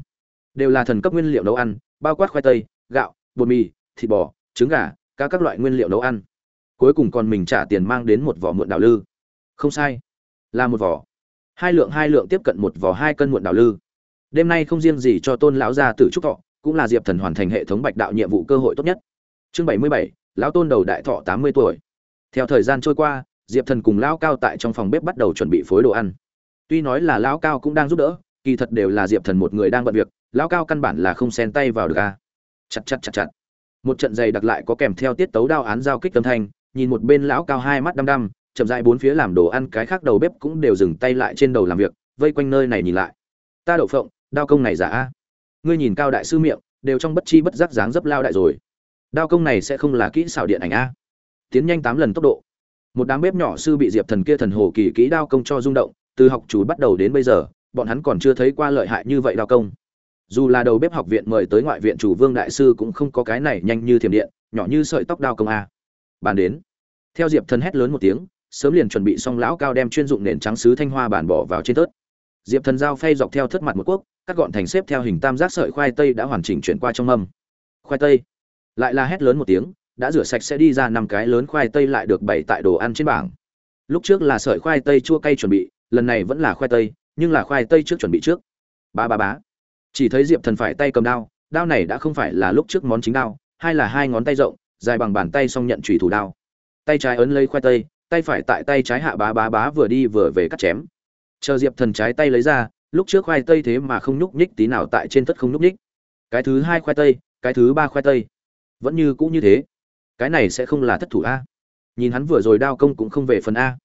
đều là thần cấp nguyên liệu nấu ăn, bao quát khoai tây, gạo, bột mì, thịt bò, trứng gà cá các loại nguyên liệu nấu ăn. Cuối cùng còn mình trả tiền mang đến một vỏ muộn đào lư. Không sai, là một vỏ. Hai lượng hai lượng tiếp cận một vỏ hai cân muộn đào lư. Đêm nay không riêng gì cho tôn lão gia tử trúc thọ, cũng là diệp thần hoàn thành hệ thống bạch đạo nhiệm vụ cơ hội tốt nhất. Chương bảy mươi bảy, lão tôn đầu đại thọ tám mươi tuổi. Theo thời gian trôi qua, diệp thần cùng lão cao tại trong phòng bếp bắt đầu chuẩn bị phối đồ ăn. Tuy nói là lão cao cũng đang giúp đỡ, kỳ thật đều là diệp thần một người đang bận việc lão cao căn bản là không xen tay vào được a. Chặt chặt chặt chặt. Một trận dày đặc lại có kèm theo tiết tấu đao án giao kích âm thanh, nhìn một bên lão cao hai mắt đăm đăm, chậm rãi bốn phía làm đồ ăn, cái khác đầu bếp cũng đều dừng tay lại trên đầu làm việc, vây quanh nơi này nhìn lại. Ta đậu phộng, đao công này giả a. Ngươi nhìn cao đại sư miệng, đều trong bất chi bất giác dáng dấp lao đại rồi. Đao công này sẽ không là kỹ xảo điện ảnh a. Tiến nhanh tám lần tốc độ. Một đám bếp nhỏ sư bị diệp thần kia thần hồ kỳ kỹ đao công cho rung động, từ học chủ bắt đầu đến bây giờ, bọn hắn còn chưa thấy qua lợi hại như vậy đao công dù là đầu bếp học viện mời tới ngoại viện chủ vương đại sư cũng không có cái này nhanh như thiểm điện, nhỏ như sợi tóc đao công a. Bàn đến. Theo diệp thần hét lớn một tiếng, sớm liền chuẩn bị xong lão cao đem chuyên dụng nền trắng sứ thanh hoa bản bỏ vào trên tớt diệp thần giao phay dọc theo thất mặt một quốc, cắt gọn thành xếp theo hình tam giác sợi khoai tây đã hoàn chỉnh chuyển qua trong mâm. Khoai tây. Lại là hét lớn một tiếng, đã rửa sạch sẽ đi ra năm cái lớn khoai tây lại được bày tại đồ ăn trên bảng. Lúc trước là sợi khoai tây chua cay chuẩn bị, lần này vẫn là khoai tây, nhưng là khoai tây trước chuẩn bị trước. Ba ba bá chỉ thấy diệp thần phải tay cầm đao đao này đã không phải là lúc trước món chính đao hay là hai ngón tay rộng, dài bằng bàn tay xong nhận chủy thủ đao. Tay trái ấn lấy khoai tây, tay phải tại tay trái hạ bá bá bá vừa đi vừa về cắt chém. Chờ diệp thần trái tay lấy ra, lúc trước khoai tây thế mà không nhúc nhích tí nào tại trên tất không nhúc nhích. Cái thứ hai khoai tây, cái thứ ba khoai tây. Vẫn như cũ như thế. Cái này sẽ không là thất thủ a. Nhìn hắn vừa rồi đao công cũng không về phần a.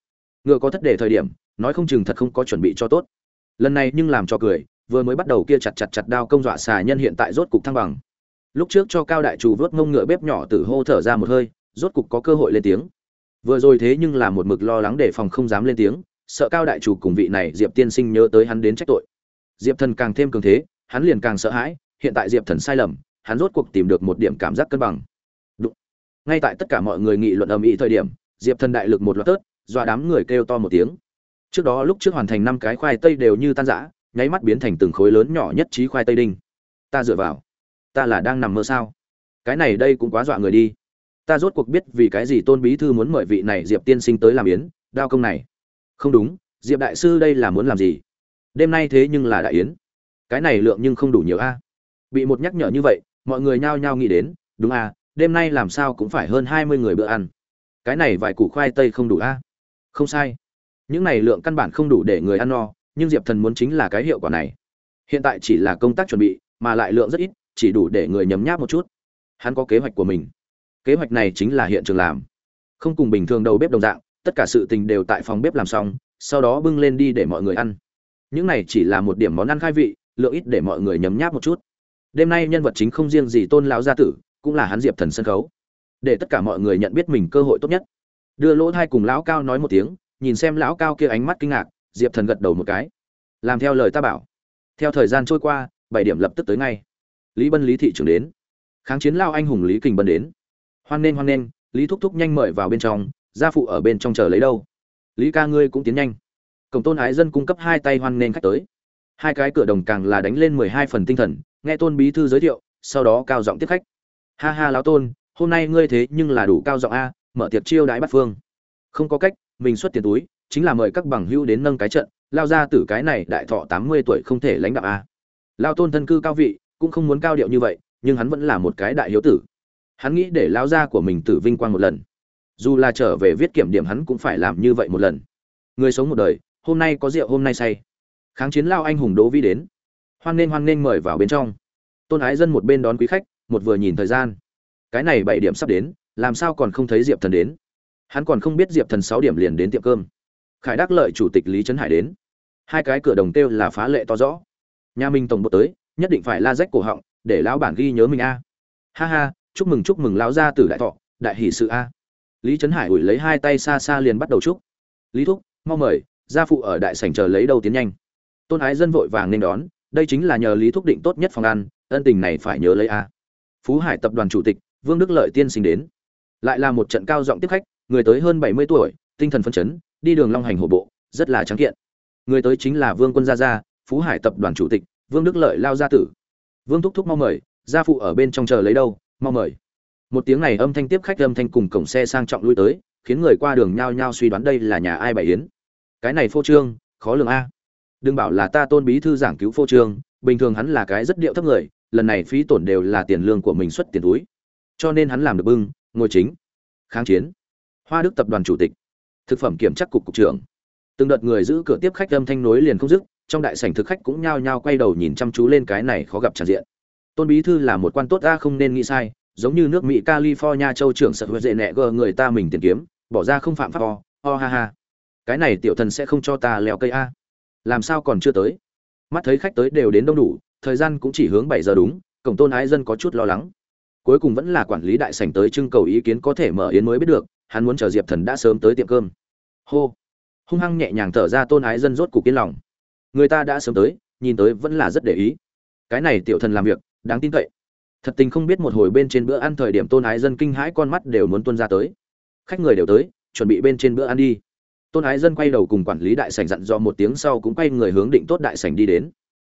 Ngựa có thất để thời điểm, nói không chừng thật không có chuẩn bị cho tốt. Lần này nhưng làm cho cười vừa mới bắt đầu kia chặt chặt chặt đao công dọa xà nhân hiện tại rốt cục thăng bằng. Lúc trước cho cao đại chủ vớt ngông ngựa bếp nhỏ tử hô thở ra một hơi, rốt cục có cơ hội lên tiếng. Vừa rồi thế nhưng là một mực lo lắng để phòng không dám lên tiếng, sợ cao đại chủ cùng vị này diệp tiên sinh nhớ tới hắn đến trách tội. Diệp thần càng thêm cường thế, hắn liền càng sợ hãi, hiện tại diệp thần sai lầm, hắn rốt cuộc tìm được một điểm cảm giác cân bằng. Đúng. ngay tại tất cả mọi người nghị luận âm ĩ thời điểm, diệp thần đại lực một loạt tớt, dọa đám người kêu to một tiếng. Trước đó lúc trước hoàn thành năm cái khoai tây đều như tan rã nháy mắt biến thành từng khối lớn nhỏ nhất trí khoai tây đinh. Ta dựa vào. Ta là đang nằm mơ sao? Cái này đây cũng quá dọa người đi. Ta rốt cuộc biết vì cái gì tôn bí thư muốn mời vị này diệp tiên sinh tới làm yến, đao công này. Không đúng, diệp đại sư đây là muốn làm gì? Đêm nay thế nhưng là đại yến. Cái này lượng nhưng không đủ nhiều a. Bị một nhắc nhở như vậy, mọi người nhao nhao nghĩ đến, đúng a đêm nay làm sao cũng phải hơn hai mươi người bữa ăn. Cái này vài củ khoai tây không đủ a. Không sai. Những này lượng căn bản không đủ để người ăn no nhưng diệp thần muốn chính là cái hiệu quả này. Hiện tại chỉ là công tác chuẩn bị, mà lại lượng rất ít, chỉ đủ để người nhấm nháp một chút. Hắn có kế hoạch của mình. Kế hoạch này chính là hiện trường làm. Không cùng bình thường đầu bếp đồng dạng, tất cả sự tình đều tại phòng bếp làm xong, sau đó bưng lên đi để mọi người ăn. Những này chỉ là một điểm món ăn khai vị, lượng ít để mọi người nhấm nháp một chút. Đêm nay nhân vật chính không riêng gì tôn lão gia tử, cũng là hắn diệp thần sân khấu. Để tất cả mọi người nhận biết mình cơ hội tốt nhất. Đưa lỗ thai cùng lão cao nói một tiếng, nhìn xem lão cao kia ánh mắt kinh ngạc diệp thần gật đầu một cái. Làm theo lời ta bảo. Theo thời gian trôi qua, bảy điểm lập tức tới ngay. Lý bân, lý thị trưởng đến. Kháng chiến lao anh hùng lý kình bân đến. Hoan nghênh hoan nghênh, lý thúc thúc nhanh mời vào bên trong, gia phụ ở bên trong chờ lấy đâu. Lý ca ngươi cũng tiến nhanh. Cổng tôn ái dân cung cấp hai tay hoan nghênh khách tới. Hai cái cửa đồng càng là đánh lên mười hai phần tinh thần, nghe tôn bí thư giới thiệu, sau đó cao giọng tiếp khách. Ha ha lão tôn, hôm nay ngươi thế nhưng là đủ cao giọng a, mở tiệc chiêu đãi bắt phương. Không có cách, mình xuất tiền túi chính là mời các bằng hữu đến nâng cái trận, lao ra tử cái này đại thọ tám mươi tuổi không thể lãnh đạo a. Lao tôn thân cư cao vị, cũng không muốn cao điệu như vậy, nhưng hắn vẫn là một cái đại hiếu tử. Hắn nghĩ để lao gia của mình tử vinh quang một lần. Dù là trở về viết kiểm điểm hắn cũng phải làm như vậy một lần. Người sống một đời, hôm nay có rượu, hôm nay say. Kháng chiến lao anh hùng đỗ vi đến. Hoan nghênh hoan nghênh mời vào bên trong. Tôn ái dân một bên đón quý khách, một vừa nhìn thời gian. Cái này bảy điểm sắp đến, làm sao còn không thấy diệp thần đến? Hắn còn không biết diệp thần sáu điểm liền đến tiệm cơm khải đắc lợi chủ tịch lý trấn hải đến. Hai cái cửa đồng tiêu là phá lệ to rõ. Nhà mình tổng bộ tới, nhất định phải la rách cổ họng, để lão bản ghi nhớ mình a. Ha ha, chúc mừng chúc mừng lão gia tử đại thọ, đại hỷ sự a. Lý trấn hải ủi lấy hai tay xa xa liền bắt đầu chúc. Lý thúc, mau mời, gia phụ ở đại sảnh chờ lấy đầu tiến nhanh. Tôn ái dân vội vàng nên đón, đây chính là nhờ lý thúc định tốt nhất phòng ăn, ân tình này phải nhớ lấy a. Phú hải tập đoàn chủ tịch, vương đức lợi tiên sinh đến. Lại là một trận cao giọng tiếp khách, người tới hơn bảy mươi tuổi, tinh thần phấn chấn đi đường long hành hổ bộ, rất là trắng kiện. Người tới chính là vương quân gia gia, phú hải tập đoàn chủ tịch, vương đức lợi lao gia tử. Vương thúc thúc mau mời, gia phụ ở bên trong chờ lấy đâu, mau mời. Một tiếng này âm thanh tiếp khách âm thanh cùng cổng xe sang trọng lui tới, khiến người qua đường nhao nhao suy đoán đây là nhà ai bày yến. Cái này phô trương, khó lường a. Đừng bảo là ta tôn bí thư giảng cứu phô trương, bình thường hắn là cái rất điệu thấp người, lần này phí tổn đều là tiền lương của mình xuất tiền túi. Cho nên hắn làm được bưng, ngồi chính. Kháng chiến. Hoa đức tập đoàn chủ tịch thực phẩm kiểm tra cục cục trưởng. Từng đợt người giữ cửa tiếp khách âm thanh nối liền không dứt, trong đại sảnh thực khách cũng nhao nhao quay đầu nhìn chăm chú lên cái này khó gặp tràn diện. Tôn bí thư là một quan tốt ra không nên nghĩ sai, giống như nước mỹ, california, châu trưởng sợ huệ dệ nẹ gờ người ta mình tiền kiếm, bỏ ra không phạm pháp, o o ha ha. Cái này tiểu thần sẽ không cho ta leo cây a. Làm sao còn chưa tới? Mắt thấy khách tới đều đến đông đủ, thời gian cũng chỉ hướng bảy giờ đúng, cổng tôn ái dân có chút lo lắng. Cuối cùng vẫn là quản lý đại sảnh tới trưng cầu ý kiến có thể mở yến mới biết được hắn muốn chờ diệp thần đã sớm tới tiệm cơm. Hô. Hung hăng nhẹ nhàng thở ra tôn ái dân rốt cục yên lòng. Người ta đã sớm tới, nhìn tới vẫn là rất để ý. Cái này tiểu thần làm việc, đáng tin cậy. Thật tình không biết một hồi bên trên bữa ăn thời điểm tôn ái dân kinh hãi con mắt đều muốn tuân ra tới. Khách người đều tới, chuẩn bị bên trên bữa ăn đi. Tôn ái dân quay đầu cùng quản lý đại sảnh dặn dò một tiếng sau cũng quay người hướng định tốt đại sảnh đi đến.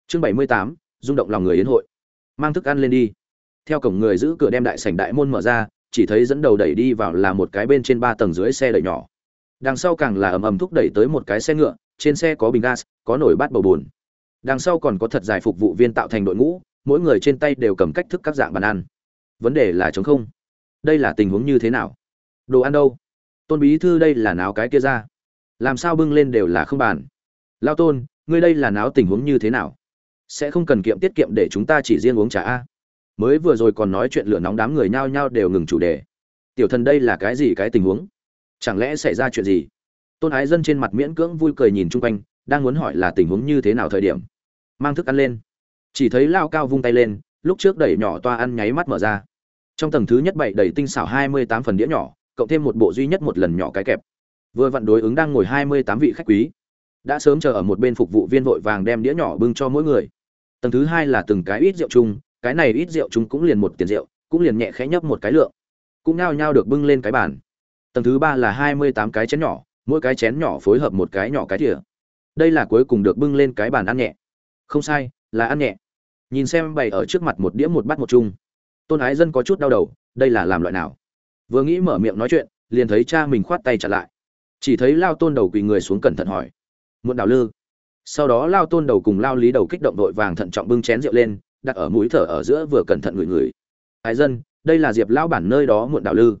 Chương bảy mươi tám, rung động lòng người yến hội. Mang thức ăn lên đi. Theo cổng người giữ cửa đem đại sảnh đại môn mở ra chỉ thấy dẫn đầu đẩy đi vào là một cái bên trên ba tầng dưới xe đẩy nhỏ. Đằng sau càng là ầm ầm thúc đẩy tới một cái xe ngựa, trên xe có bình gas, có nồi bát bầu bùn. Đằng sau còn có thật dài phục vụ viên tạo thành đội ngũ, mỗi người trên tay đều cầm cách thức các dạng bàn ăn. Vấn đề là chống không. Đây là tình huống như thế nào? Đồ ăn đâu? Tôn bí thư đây là náo cái kia ra. Làm sao bưng lên đều là không bàn. Lao tôn, ngươi đây là náo tình huống như thế nào? Sẽ không cần kiệm tiết kiệm để chúng ta chỉ riêng uống trà a mới vừa rồi còn nói chuyện lửa nóng đám người nhao nhao đều ngừng chủ đề. Tiểu thần đây là cái gì cái tình huống? Chẳng lẽ xảy ra chuyện gì? Tôn ái dân trên mặt miễn cưỡng vui cười nhìn chung quanh, đang muốn hỏi là tình huống như thế nào thời điểm. Mang thức ăn lên. Chỉ thấy lao cao vung tay lên, lúc trước đẩy nhỏ toa ăn nháy mắt mở ra. Trong tầng thứ nhất bảy đầy tinh xảo hai mươi tám phần đĩa nhỏ, cộng thêm một bộ duy nhất một lần nhỏ cái kẹp. Vừa vặn đối ứng đang ngồi hai mươi tám vị khách quý. Đã sớm chờ ở một bên phục vụ viên vội vàng đem đĩa nhỏ bưng cho mỗi người. Tầng thứ hai là từng cái ít rượu chung cái này ít rượu chúng cũng liền một tiền rượu, cũng liền nhẹ khẽ nhấp một cái lượng, cũng nao nhao được bưng lên cái bàn. Tầng thứ ba là hai mươi tám cái chén nhỏ, mỗi cái chén nhỏ phối hợp một cái nhỏ cái thìa. Đây là cuối cùng được bưng lên cái bàn ăn nhẹ. Không sai, là ăn nhẹ. Nhìn xem bày ở trước mặt một đĩa một bát một chung. Tôn ái dân có chút đau đầu, đây là làm loại nào? Vừa nghĩ mở miệng nói chuyện, liền thấy cha mình khoát tay chặt lại. Chỉ thấy lao tôn đầu quỳ người xuống cẩn thận hỏi. Muộn đào lư. Sau đó lao tôn đầu cùng lao lý đầu kích động đội vàng thận trọng bưng chén rượu lên đặt ở mũi thở ở giữa vừa cẩn thận người người. ái dân, đây là diệp lão bản nơi đó muộn đạo lư.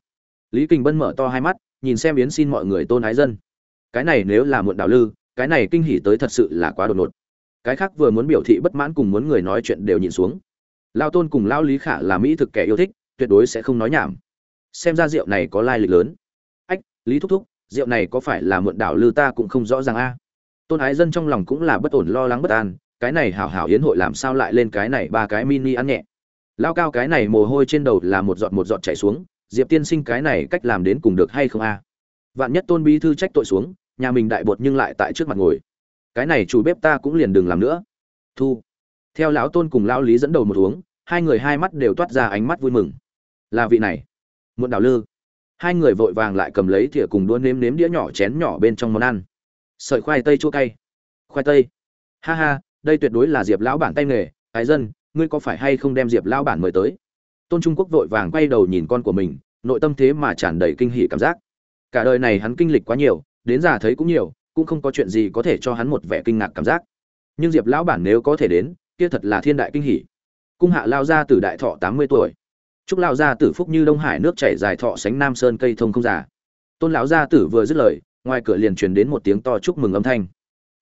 Lý Kình bân mở to hai mắt, nhìn xem yến xin mọi người tôn ái dân. Cái này nếu là muộn đạo lư, cái này kinh hỉ tới thật sự là quá đột ngột. Cái khác vừa muốn biểu thị bất mãn cùng muốn người nói chuyện đều nhìn xuống. Lao tôn cùng lao lý khả là mỹ thực kẻ yêu thích, tuyệt đối sẽ không nói nhảm. Xem ra rượu này có lai lịch lớn. Ách, lý thúc thúc, rượu này có phải là muộn đảo lư ta cũng không rõ ràng a. Tôn ái dân trong lòng cũng là bất ổn lo lắng bất an cái này hảo hảo yến hội làm sao lại lên cái này ba cái mini ăn nhẹ. Lao cao cái này mồ hôi trên đầu là một giọt một giọt chảy xuống, diệp tiên sinh cái này cách làm đến cùng được hay không a? Vạn nhất tôn bí thư trách tội xuống, nhà mình đại bột nhưng lại tại trước mặt ngồi. Cái này chủ bếp ta cũng liền đừng làm nữa. Thu. Theo lão tôn cùng lão lý dẫn đầu một uống, hai người hai mắt đều toát ra ánh mắt vui mừng. Là vị này. Muộn đào lư. Hai người vội vàng lại cầm lấy thìa cùng đũa nếm nếm đĩa nhỏ chén nhỏ bên trong món ăn. Sợi khoai tây chua cay. Khoai tây. Ha ha đây tuyệt đối là diệp lão bản tay nghề, ái dân, ngươi có phải hay không đem diệp lão bản mời tới? Tôn trung quốc vội vàng quay đầu nhìn con của mình, nội tâm thế mà tràn đầy kinh hỉ cảm giác. Cả đời này hắn kinh lịch quá nhiều, đến già thấy cũng nhiều, cũng không có chuyện gì có thể cho hắn một vẻ kinh ngạc cảm giác. Nhưng diệp lão bản nếu có thể đến, kia thật là thiên đại kinh hỉ. Cung hạ lao ra từ đại thọ tám mươi tuổi. Chúc lao ra tử phúc như đông hải nước chảy dài thọ sánh nam sơn cây thông không già. Tôn lão gia tử vừa dứt lời, ngoài cửa liền truyền đến một tiếng to chúc mừng âm thanh.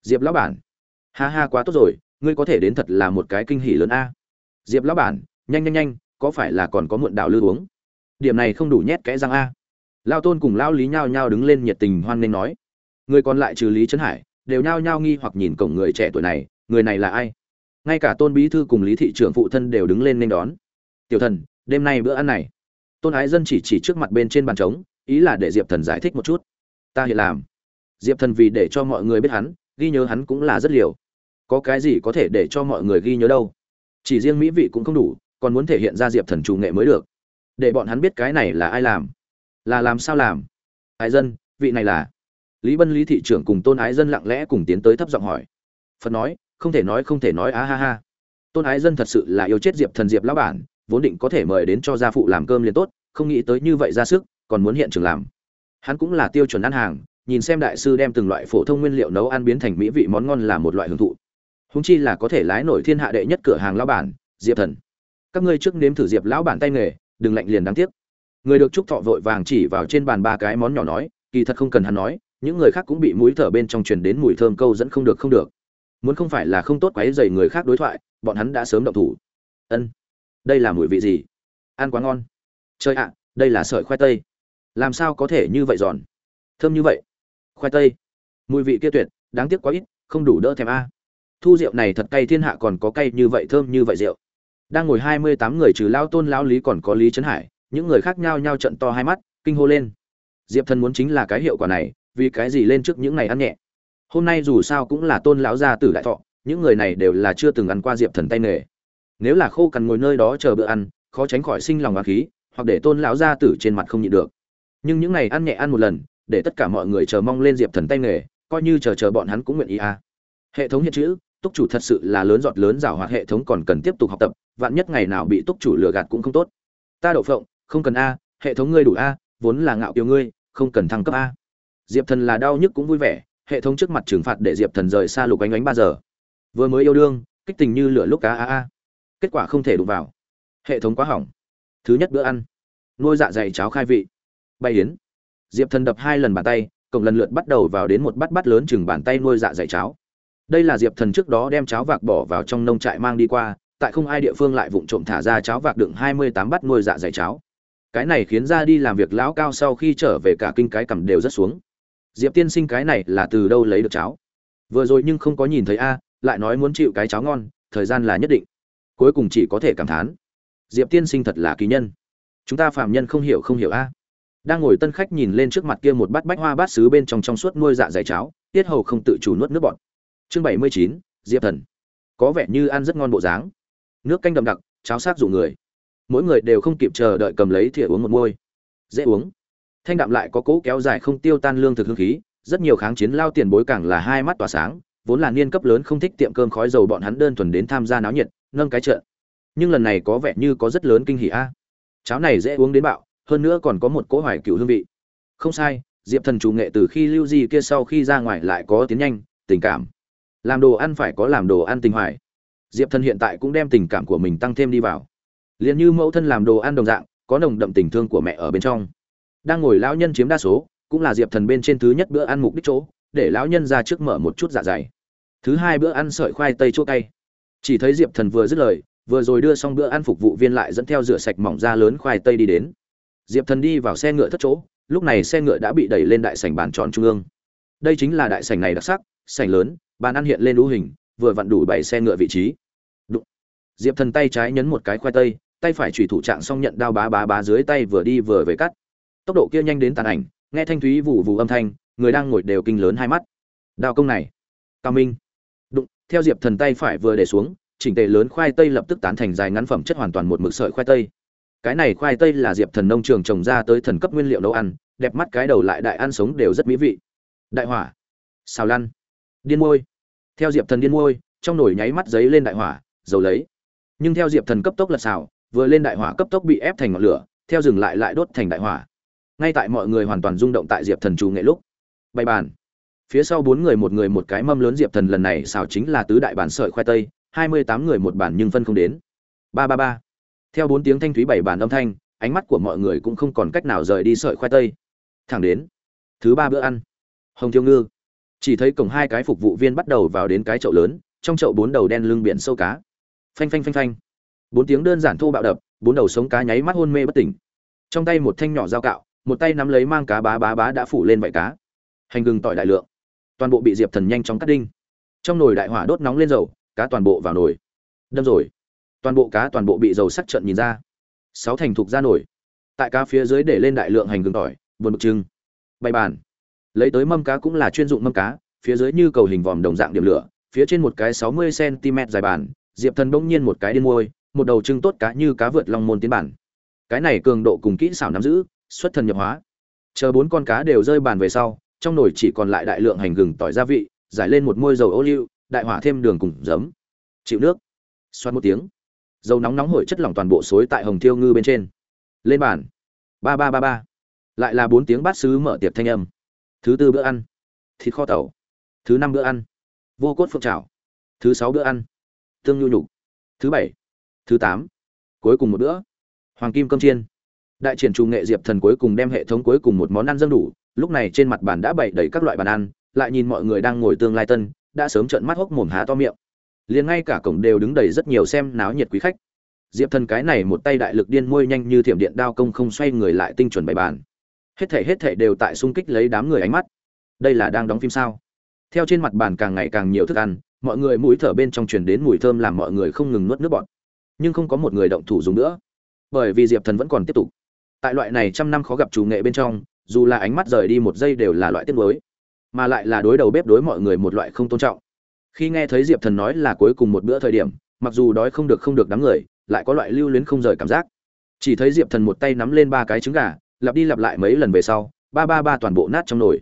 Diệp lão bản ha ha, quá tốt rồi, ngươi có thể đến thật là một cái kinh hỉ lớn a. Diệp lão bản, nhanh nhanh nhanh, có phải là còn có muộn đạo lư uống? Điểm này không đủ nhét kẽ răng a. Lao tôn cùng lao lý nhao nhao đứng lên nhiệt tình hoan nghênh nói. Người còn lại trừ lý trấn hải, đều nhao nhao nghi hoặc nhìn cổng người trẻ tuổi này, người này là ai? Ngay cả tôn bí thư cùng lý thị trưởng phụ thân đều đứng lên nên đón. Tiểu thần, đêm nay bữa ăn này. Tôn ái dân chỉ chỉ trước mặt bên trên bàn trống, ý là để diệp thần giải thích một chút. Ta hiện làm. Diệp thần vì để cho mọi người biết hắn, ghi nhớ hắn cũng là rất liều có cái gì có thể để cho mọi người ghi nhớ đâu. Chỉ riêng mỹ vị cũng không đủ, còn muốn thể hiện ra diệp thần chủ nghệ mới được. Để bọn hắn biết cái này là ai làm. Là làm sao làm? Ái dân, vị này là lý bân lý thị trưởng cùng tôn ái dân lặng lẽ cùng tiến tới thấp giọng hỏi. Phật nói, không thể nói, không thể nói á ha ha. Tôn ái dân thật sự là yêu chết diệp thần diệp lão bản, vốn định có thể mời đến cho gia phụ làm cơm liền tốt, không nghĩ tới như vậy ra sức, còn muốn hiện trường làm. Hắn cũng là tiêu chuẩn ăn hàng, nhìn xem đại sư đem từng loại phổ thông nguyên liệu nấu ăn biến thành mỹ vị món ngon là một loại hưởng thụ húng chi là có thể lái nổi thiên hạ đệ nhất cửa hàng lão bản, diệp thần. Các ngươi trước nếm thử diệp lão bản tay nghề, đừng lạnh liền đáng tiếc. Người được trúc thọ vội vàng chỉ vào trên bàn ba cái món nhỏ nói, kỳ thật không cần hắn nói, những người khác cũng bị mũi thở bên trong truyền đến mùi thơm câu dẫn không được không được. Muốn không phải là không tốt quấy dày người khác đối thoại, bọn hắn đã sớm động thủ. Ân, đây là mùi vị gì? Ăn quá ngon. Chơi ạ, đây là sợi khoai tây. Làm sao có thể như vậy giòn? Thơm như vậy. Khoai tây. Mùi vị kia tuyệt, đáng tiếc quá ít, không đủ đỡ thèm a thu rượu này thật cay, thiên hạ còn có cay như vậy, thơm như vậy rượu. Đang ngồi hai mươi tám người trừ lao tôn, lao lý còn có lý trấn hải, những người khác nhao nhao trận to hai mắt, kinh hô lên. Diệp thần muốn chính là cái hiệu quả này, vì cái gì lên trước những ngày ăn nhẹ? Hôm nay dù sao cũng là tôn lão gia tử đại thọ, những người này đều là chưa từng ăn qua diệp thần tay nghề. Nếu là khô cằn ngồi nơi đó chờ bữa ăn, khó tránh khỏi sinh lòng á khí, hoặc để tôn lão gia tử trên mặt không nhịn được. Nhưng những ngày ăn nhẹ ăn một lần, để tất cả mọi người chờ mong lên diệp thần tay nghề, coi như chờ chờ bọn hắn cũng nguyện ý à. hệ thống hiện chữ túc chủ thật sự là lớn giọt lớn rào hoạt hệ thống còn cần tiếp tục học tập, vạn nhất ngày nào bị túc chủ lừa gạt cũng không tốt. Ta đậu phộng, không cần a, hệ thống ngươi đủ a, vốn là ngạo kiều ngươi, không cần thăng cấp a. Diệp thần là đau nhức cũng vui vẻ, hệ thống trước mặt trừng phạt để diệp thần rời xa lục ánh ánh ba giờ. Vừa mới yêu đương, kích tình như lửa lúc cá a a kết quả không thể đụng vào. Hệ thống quá hỏng. Thứ nhất bữa ăn. Nuôi dạ dày cháo khai vị. Bay yến. Diệp thần đập hai lần bàn tay cộng lần lượt bắt đầu vào đến một bát bát lớn chừng bàn tay nuôi dạ dày cháo đây là diệp thần trước đó đem cháo vạc bỏ vào trong nông trại mang đi qua, tại không ai địa phương lại vụng trộm thả ra cháo vạc đựng hai mươi tám bát nuôi dạ dày cháo. Cái này khiến ra đi làm việc lão cao sau khi trở về cả kinh cái cầm đều rất xuống. Diệp tiên sinh cái này là từ đâu lấy được cháo? Vừa rồi nhưng không có nhìn thấy a, lại nói muốn chịu cái cháo ngon, thời gian là nhất định. Cuối cùng chỉ có thể cảm thán. Diệp tiên sinh thật là kỳ nhân. Chúng ta phạm nhân không hiểu không hiểu a. Đang ngồi tân khách nhìn lên trước mặt kia một bát bách hoa bát xứ bên trong trong suốt nuôi dạ dày cháo, tiết hầu không tự chủ nuốt nước bọt chương bảy mươi chín, diệp thần. Có vẻ như ăn rất ngon bộ dáng. Nước canh đậm đặc, cháo sát dụ người. Mỗi người đều không kịp chờ đợi cầm lấy thìa uống một môi. Dễ uống. Thanh đạm lại có cỗ kéo dài không tiêu tan lương thực hương khí, rất nhiều kháng chiến lao tiền bối càng là hai mắt tỏa sáng, vốn là niên cấp lớn không thích tiệm cơm khói dầu bọn hắn đơn thuần đến tham gia náo nhiệt, nâng cái chợ. Nhưng lần này có vẻ như có rất lớn kinh hỉ a. Cháo này dễ uống đến bạo, hơn nữa còn có một cỗ hoài cựu hương vị. Không sai, diệp thần chủ nghệ từ khi lưu di kia sau khi ra ngoài lại có tiến nhanh, tình cảm làm đồ ăn phải có làm đồ ăn tình hoài. Diệp thần hiện tại cũng đem tình cảm của mình tăng thêm đi vào. Liền như mẫu thân làm đồ ăn đồng dạng, có nồng đậm tình thương của mẹ ở bên trong. Đang ngồi lão nhân chiếm đa số, cũng là diệp thần bên trên thứ nhất bữa ăn mục đích chỗ, để lão nhân ra trước mở một chút dạ dày. Thứ hai bữa ăn sợi khoai tây chỗ cay. Chỉ thấy diệp thần vừa dứt lời, vừa rồi đưa xong bữa ăn phục vụ viên lại dẫn theo rửa sạch mỏng da lớn khoai tây đi đến. Diệp thần đi vào xe ngựa thất chỗ, lúc này xe ngựa đã bị đẩy lên đại sảnh bàn tròn trung ương. Đây chính là đại sảnh này đặc sắc, sảnh lớn bàn ăn hiện lên lũ hình, vừa vặn đủ bảy xe ngựa vị trí. Đụng. diệp thần tay trái nhấn một cái khoai tây, tay phải chủy thủ trạng xong nhận đao bá bá bá dưới tay vừa đi vừa về cắt. Tốc độ kia nhanh đến tàn ảnh, nghe thanh thúy vụ vụ âm thanh, người đang ngồi đều kinh lớn hai mắt. Đao công này. Cao minh. Đụng, theo diệp thần tay phải vừa để xuống, chỉnh tề lớn khoai tây lập tức tán thành dài ngắn phẩm chất hoàn toàn một mực sợi khoai tây. Cái này khoai tây là diệp thần nông trường trồng ra tới thần cấp nguyên liệu nấu ăn, đẹp mắt cái đầu lại đại ăn sống đều rất mỹ vị. Đại hỏa. Xào lăn. Điên môi theo diệp thần điên môi, trong nồi nháy mắt giấy lên đại hỏa, dầu lấy. Nhưng theo diệp thần cấp tốc lật xào, vừa lên đại hỏa cấp tốc bị ép thành ngọn lửa, theo dừng lại lại đốt thành đại hỏa. Ngay tại mọi người hoàn toàn rung động tại diệp thần trù nghệ lúc, bày bàn. Phía sau bốn người một người một cái mâm lớn diệp thần lần này xào chính là tứ đại bản sợi khoai tây, hai mươi tám người một bản nhưng phân không đến. Ba ba ba. Theo bốn tiếng thanh thúy bảy bản âm thanh, ánh mắt của mọi người cũng không còn cách nào rời đi sợi khoai tây. Thẳng đến thứ ba bữa ăn. Hồng thiêu ngư chỉ thấy cổng hai cái phục vụ viên bắt đầu vào đến cái chậu lớn, trong chậu bốn đầu đen lưng biển sâu cá. Phanh phanh phanh phanh. Bốn tiếng đơn giản thô bạo đập, bốn đầu sống cá nháy mắt hôn mê bất tỉnh. Trong tay một thanh nhỏ dao cạo, một tay nắm lấy mang cá bá bá bá đã phủ lên vảy cá. Hành gừng tỏi đại lượng. Toàn bộ bị diệp thần nhanh chóng cắt đinh. Trong nồi đại hỏa đốt nóng lên dầu, cá toàn bộ vào nồi. Đâm rồi. Toàn bộ cá toàn bộ bị dầu sắc trận nhìn ra. Sáu thành thục ra nổi tại cá phía dưới để lên đại lượng hành gừng tỏi, vườn bực trưng. Bày bàn lấy tới mâm cá cũng là chuyên dụng mâm cá, phía dưới như cầu hình vòm đồng dạng điểm lửa, phía trên một cái sáu mươi cm dài bàn, diệp thần bỗng nhiên một cái điên môi, một đầu trưng tốt cá như cá vượt long môn tiến bản. Cái này cường độ cùng kỹ xảo nắm giữ, xuất thần nhập hóa. Chờ bốn con cá đều rơi bàn về sau, trong nồi chỉ còn lại đại lượng hành gừng tỏi gia vị, giải lên một môi dầu ô liu, đại hỏa thêm đường cùng giấm. Chịu nước. Xoát một tiếng. Dầu nóng nóng hổi chất lỏng toàn bộ suối tại hồng thiêu ngư bên trên. Lên bàn. Ba ba ba ba. Lại là bốn tiếng bát sứ mở tiệc thanh âm thứ tư bữa ăn. Thịt kho tàu. Thứ năm bữa ăn. Vô cốt phượng trào thứ sáu bữa ăn. Tương nhu nhục. Thứ bảy. Thứ tám. Cuối cùng một bữa. Hoàng kim cơm chiên. Đại triển trù nghệ diệp thần cuối cùng đem hệ thống cuối cùng một món ăn dâng đủ. Lúc này trên mặt bàn đã bày đầy các loại bàn ăn, lại nhìn mọi người đang ngồi tương lai tân, đã sớm trợn mắt hốc mồm há to miệng. Liền ngay cả cổng đều đứng đầy rất nhiều xem náo nhiệt quý khách. Diệp thần cái này một tay đại lực điên môi nhanh như thiểm điện đao công không xoay người lại tinh chuẩn bày bàn hết thể hết thể đều tại xung kích lấy đám người ánh mắt. Đây là đang đóng phim sao? Theo trên mặt bàn càng ngày càng nhiều thức ăn, mọi người mũi thở bên trong truyền đến mùi thơm làm mọi người không ngừng nuốt nước bọt. Nhưng không có một người động thủ dùng nữa. Bởi vì diệp thần vẫn còn tiếp tục. Tại loại này trăm năm khó gặp chủ nghệ bên trong, dù là ánh mắt rời đi một giây đều là loại tiết mới mà lại là đối đầu bếp đối mọi người một loại không tôn trọng. Khi nghe thấy diệp thần nói là cuối cùng một bữa thời điểm, mặc dù đói không được không được đám người, lại có loại lưu luyến không rời cảm giác. Chỉ thấy diệp thần một tay nắm lên ba cái trứng gà lặp đi lặp lại mấy lần về sau, ba ba ba toàn bộ nát trong nồi.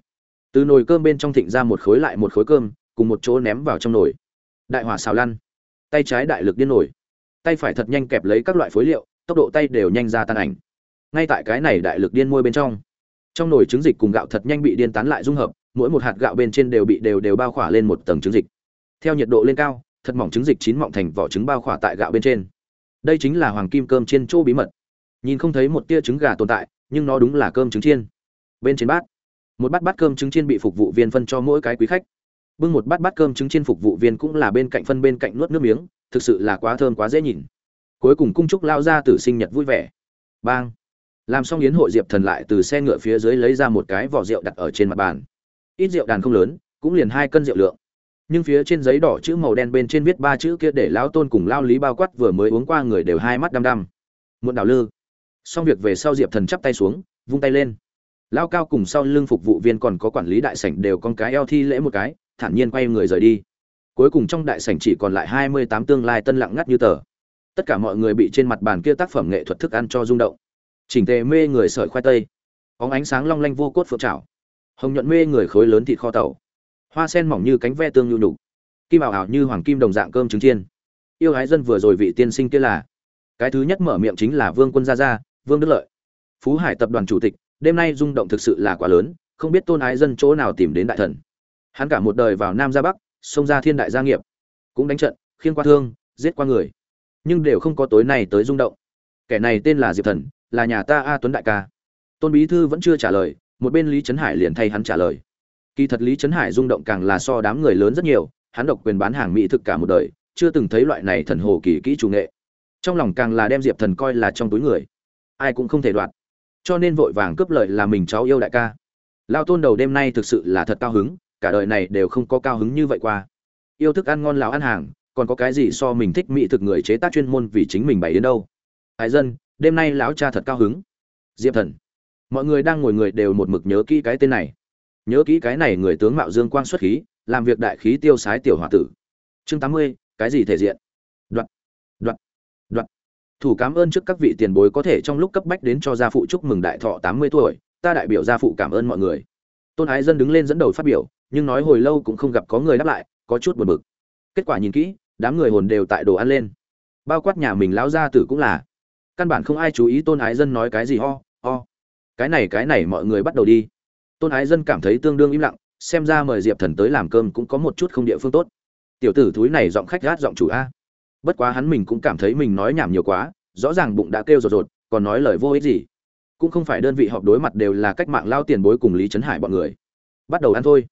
Từ nồi cơm bên trong thịnh ra một khối lại một khối cơm, cùng một chỗ ném vào trong nồi. Đại hỏa xào lăn. Tay trái đại lực điên nổi. Tay phải thật nhanh kẹp lấy các loại phối liệu, tốc độ tay đều nhanh ra tan ảnh. Ngay tại cái này đại lực điên môi bên trong trong nồi trứng dịch cùng gạo thật nhanh bị điên tán lại dung hợp, mỗi một hạt gạo bên trên đều bị đều đều bao khỏa lên một tầng trứng dịch. Theo nhiệt độ lên cao, thật mỏng trứng dịch chín mọng thành vỏ trứng bao khỏa tại gạo bên trên. Đây chính là hoàng kim cơm trên chỗ bí mật. Nhìn không thấy một tia trứng gà tồn tại nhưng nó đúng là cơm trứng chiên. Bên trên bát, một bát bát cơm trứng chiên bị phục vụ viên phân cho mỗi cái quý khách. Bưng một bát bát cơm trứng chiên phục vụ viên cũng là bên cạnh phân bên cạnh nuốt nước miếng, thực sự là quá thơm quá dễ nhìn. Cuối cùng cung trúc lao ra từ sinh nhật vui vẻ. Bang. Làm xong yến hội diệp thần lại từ xe ngựa phía dưới lấy ra một cái vỏ rượu đặt ở trên mặt bàn. Ít rượu đàn không lớn, cũng liền hai cân rượu lượng. Nhưng phía trên giấy đỏ chữ màu đen bên trên viết ba chữ kia để lão tôn cùng lao lý bao quát vừa mới uống qua người đều hai mắt đăm đăm. Muộn đào lư xong việc về sau diệp thần chắp tay xuống, vung tay lên. Lao cao cùng sau lưng phục vụ viên còn có quản lý đại sảnh đều con cái eo thi lễ một cái, thản nhiên quay người rời đi. Cuối cùng trong đại sảnh chỉ còn lại hai mươi tám tương lai tân lặng ngắt như tờ. Tất cả mọi người bị trên mặt bàn kia tác phẩm nghệ thuật thức ăn cho rung động. Chỉnh tề mê người sợi khoai tây. Óng ánh sáng long lanh vô cốt phượng trào hồng nhuận mê người khối lớn thịt kho tàu. Hoa sen mỏng như cánh ve tương nhu nhục. Kim ảo ảo như hoàng kim đồng dạng cơm trứng chiên. Yêu hái dân vừa rồi vị tiên sinh kia là. Cái thứ nhất mở miệng chính là vương quân gia gia vương đức lợi. Phú hải tập đoàn chủ tịch, đêm nay rung động thực sự là quá lớn, không biết tôn ái dân chỗ nào tìm đến đại thần. Hắn cả một đời vào nam ra bắc, xông ra thiên đại gia nghiệp. Cũng đánh trận khiên qua thương, giết qua người. Nhưng đều không có tối nay tới rung động. Kẻ này tên là diệp thần, là nhà ta a tuấn đại ca. Tôn bí thư vẫn chưa trả lời, một bên lý trấn hải liền thay hắn trả lời. Kỳ thật lý trấn hải rung động càng là so đám người lớn rất nhiều, hắn độc quyền bán hàng mỹ thực cả một đời, chưa từng thấy loại này thần hồ kỳ kỹ chủ nghệ. Trong lòng càng là đem diệp thần coi là trong túi người ai cũng không thể đoạt. Cho nên vội vàng cướp lợi là mình cháu yêu đại ca. Lao tôn đầu đêm nay thực sự là thật cao hứng, cả đời này đều không có cao hứng như vậy qua. Yêu thức ăn ngon lào ăn hàng, còn có cái gì so mình thích mỹ thực người chế tác chuyên môn vì chính mình bày đến đâu. Hải dân, đêm nay lão cha thật cao hứng. Diệp thần. Mọi người đang ngồi người đều một mực nhớ kỹ cái tên này. Nhớ kỹ cái này người tướng mạo dương quang xuất khí, làm việc đại khí tiêu sái tiểu h o a tử. Chương tám mươi, cái gì thể diện? Đoạn. Đoạn. Đoạn thủ cảm ơn trước các vị tiền bối có thể trong lúc cấp bách đến cho gia phụ chúc mừng đại thọ tám mươi tuổi, ta đại biểu gia phụ cảm ơn mọi người. Tôn ái dân đứng lên dẫn đầu phát biểu, nhưng nói hồi lâu cũng không gặp có người đáp lại, có chút buồn bực. Kết quả nhìn kỹ, đám người hồn đều tại đồ ăn lên. Bao quát nhà mình lão gia tử cũng là. Căn bản không ai chú ý tôn ái dân nói cái gì, ho ho. Cái này cái này mọi người bắt đầu đi. Tôn ái dân cảm thấy tương đương im lặng, xem ra mời diệp thần tới làm cơm cũng có một chút không địa phương tốt. Tiểu tử thúi này giọng khách gát giọng chủ a bất quá hắn mình cũng cảm thấy mình nói nhảm nhiều quá, rõ ràng bụng đã kêu rột rột, còn nói lời vô ích gì. Cũng không phải đơn vị họp đối mặt đều là cách mạng lao tiền bối cùng lý trấn hải bọn người. Bắt đầu ăn thôi.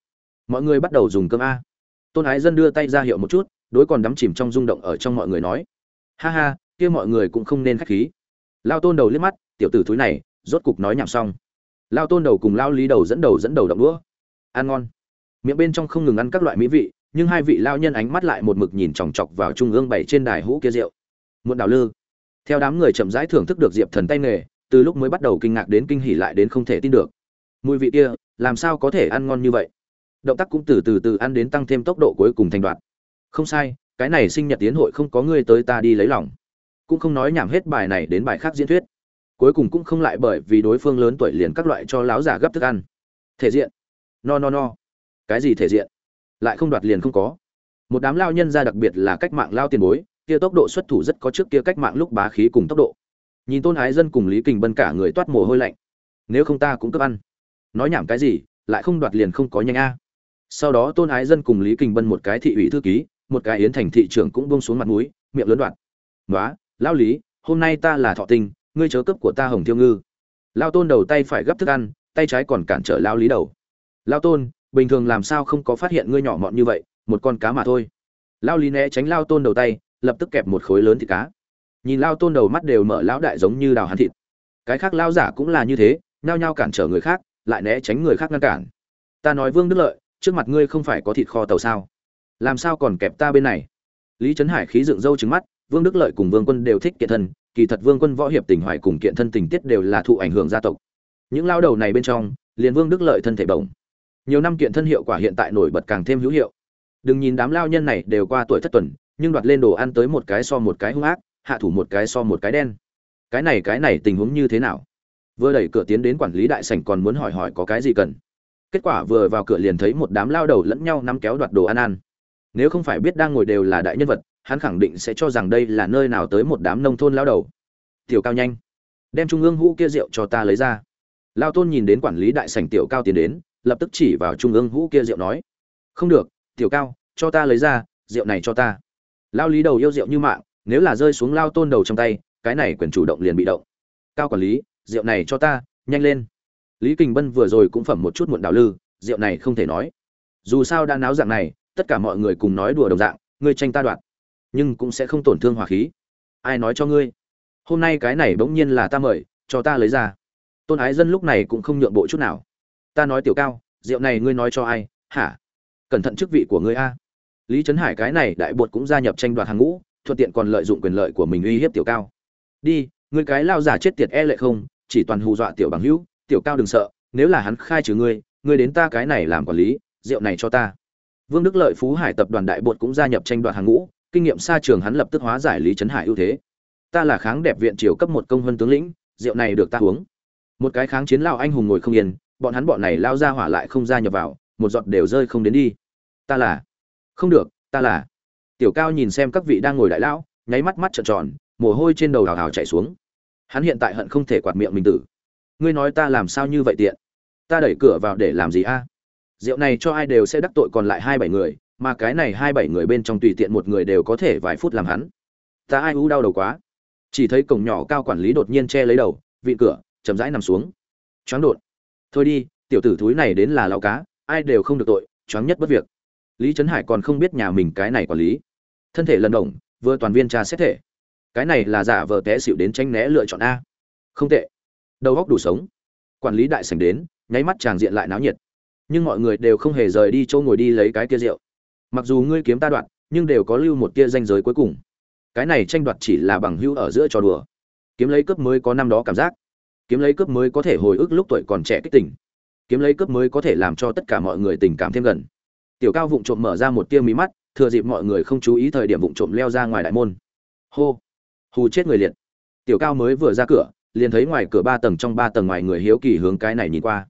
Mọi người bắt đầu dùng cơm a. Tôn ái dân đưa tay ra hiệu một chút, đối còn đắm chìm trong rung động ở trong mọi người nói. Ha ha, kia mọi người cũng không nên khách khí. Lao tôn đầu liếc mắt, tiểu tử thúi này, rốt cục nói nhảm xong. Lao tôn đầu cùng lao lý đầu dẫn đầu dẫn đầu động đũa. Ăn ngon. Miệng bên trong không ngừng ăn các loại mỹ vị nhưng hai vị lao nhân ánh mắt lại một mực nhìn chòng chọc vào trung ương bảy trên đài hũ kia rượu. Muộn đào lư. Theo đám người chậm rãi thưởng thức được diệp thần tay nghề, từ lúc mới bắt đầu kinh ngạc đến kinh hỉ lại đến không thể tin được. Mùi vị kia, làm sao có thể ăn ngon như vậy? Động tác cũng từ từ từ ăn đến tăng thêm tốc độ cuối cùng thành đoạn không sai, cái này sinh nhật tiến hội không có ngươi tới ta đi lấy lòng. Cũng không nói nhảm hết bài này đến bài khác diễn thuyết. Cuối cùng cũng không lại bởi vì đối phương lớn tuổi liền các loại cho láo giả gấp thức ăn. Thể diện. No no no. Cái gì thể diện? Lại không đoạt liền không có. Một đám lao nhân ra đặc biệt là cách mạng lao tiền bối, kia tốc độ xuất thủ rất có trước kia cách mạng lúc bá khí cùng tốc độ. Nhìn tôn ái dân cùng lý kình bân cả người toát mồ hôi lạnh. Nếu không ta cũng cấp ăn. Nói nhảm cái gì, lại không đoạt liền không có nhanh a. Sau đó tôn ái dân cùng lý kình bân một cái thị ủy thư ký, một cái yến thành thị trưởng cũng bông xuống mặt mũi, miệng lớn đoạt nói lão lý, hôm nay ta là thọ tinh, ngươi chớ cấp của ta hồng thiêu ngư. Lao tôn đầu tay phải gấp thức ăn, tay trái còn cản trở lao lý đầu. Lao tôn bình thường làm sao không có phát hiện ngươi nhỏ mọn như vậy, một con cá mà thôi. Lao lý né tránh lao tôn đầu tay, lập tức kẹp một khối lớn thịt cá. Nhìn lao tôn đầu mắt đều mở lão đại giống như đào hắn thịt. Cái khác lao giả cũng là như thế, nhao nhao cản trở người khác, lại né tránh người khác ngăn cản. Ta nói vương đức lợi, trước mặt ngươi không phải có thịt kho tàu sao? Làm sao còn kẹp ta bên này? Lý trấn hải khí dựng râu trứng mắt, vương đức lợi cùng vương quân đều thích kiện thân, kỳ thật vương quân võ hiệp tình hoài cùng kiện thân tình tiết đều là thụ ảnh hưởng gia tộc. Những lao đầu này bên trong, liền vương đức lợi thân thể bổng nhiều năm kiện thân hiệu quả hiện tại nổi bật càng thêm hữu hiệu. Đừng nhìn đám lao nhân này đều qua tuổi thất tuần, nhưng đoạt lên đồ ăn tới một cái so một cái hung ác, hạ thủ một cái so một cái đen. Cái này cái này tình huống như thế nào? Vừa đẩy cửa tiến đến quản lý đại sảnh còn muốn hỏi hỏi có cái gì cần. Kết quả vừa vào cửa liền thấy một đám lao đầu lẫn nhau nắm kéo đoạt đồ ăn ăn. Nếu không phải biết đang ngồi đều là đại nhân vật, hắn khẳng định sẽ cho rằng đây là nơi nào tới một đám nông thôn lao đầu. Tiểu cao nhanh, đem trung ương hũ kia rượu cho ta lấy ra. Lao tôn nhìn đến quản lý đại sảnh tiểu cao tiến đến lập tức chỉ vào trung ương hũ kia rượu nói, không được, tiểu cao, cho ta lấy ra, rượu này cho ta. Lao lý đầu yêu rượu như mạng, nếu là rơi xuống lao tôn đầu trong tay, cái này quyền chủ động liền bị động. Cao quản lý, rượu này cho ta, nhanh lên. Lý kình bân vừa rồi cũng phẩm một chút muộn đào lư, rượu này không thể nói. Dù sao đã náo dạng này, tất cả mọi người cùng nói đùa đồng dạng, ngươi tranh ta đoạt, nhưng cũng sẽ không tổn thương hòa khí. Ai nói cho ngươi? Hôm nay cái này bỗng nhiên là ta mời, cho ta lấy ra. Tôn ái dân lúc này cũng không nhượng bộ chút nào ta nói tiểu cao, rượu này ngươi nói cho ai? Hả? Cẩn thận chức vị của ngươi a. Lý trấn hải cái này đại bột cũng gia nhập tranh đoạt hàng ngũ, thuận tiện còn lợi dụng quyền lợi của mình uy hiếp tiểu cao. Đi, ngươi cái lao giả chết tiệt e lệ không, chỉ toàn hù dọa tiểu bằng hữu, tiểu cao đừng sợ, nếu là hắn khai trừ ngươi ngươi đến ta cái này làm quản lý, rượu này cho ta. Vương đức lợi phú hải tập đoàn đại bột cũng gia nhập tranh đoạt hàng ngũ, kinh nghiệm xa trường hắn lập tức hóa giải lý trấn hải ưu thế. Ta là kháng đẹp viện triều cấp một công hơn tướng lĩnh, rượu này được ta uống. Một cái kháng chiến lao anh hùng ngồi không yên bọn hắn bọn này lao ra hỏa lại không ra nhập vào, một giọt đều rơi không đến đi. Ta là, không được, ta là. Tiểu cao nhìn xem các vị đang ngồi đại lão, nháy mắt mắt trợn tròn, mồ hôi trên đầu hào hào chảy xuống. Hắn hiện tại hận không thể quạt miệng mình tử. Ngươi nói ta làm sao như vậy tiện? Ta đẩy cửa vào để làm gì a? Rượu này cho ai đều sẽ đắc tội còn lại hai bảy người, mà cái này hai bảy người bên trong tùy tiện một người đều có thể vài phút làm hắn. Ta ai u đau đầu quá? Chỉ thấy cổng nhỏ cao quản lý đột nhiên che lấy đầu vị cửa, chậm rãi nằm xuống. Choáng đột thôi đi, tiểu tử thúi này đến là lão cá, ai đều không được tội, choáng nhất bất việc. Lý trấn hải còn không biết nhà mình cái này quản lý. Thân thể lần đồng vừa toàn viên tra xét thể. Cái này là giả vờ té xịu đến tranh né lựa chọn a. Không tệ. Đầu góc đủ sống. Quản lý đại sảnh đến, nháy mắt tràng diện lại náo nhiệt. Nhưng mọi người đều không hề rời đi chỗ ngồi đi lấy cái kia rượu. Mặc dù ngươi kiếm ta đoạn nhưng đều có lưu một tia danh giới cuối cùng. Cái này tranh đoạt chỉ là bằng hữu ở giữa trò đùa. Kiếm lấy cướp mới có năm đó cảm giác kiếm lấy cướp mới có thể hồi ức lúc tuổi còn trẻ kích tỉnh kiếm lấy cướp mới có thể làm cho tất cả mọi người tình cảm thêm gần. Tiểu cao vụng trộm mở ra một tia mí mắt, thừa dịp mọi người không chú ý thời điểm vụng trộm leo ra ngoài đại môn. Hô! Hù chết người liệt. Tiểu cao mới vừa ra cửa, liền thấy ngoài cửa ba tầng trong ba tầng ngoài người hiếu kỳ hướng cái này nhìn qua.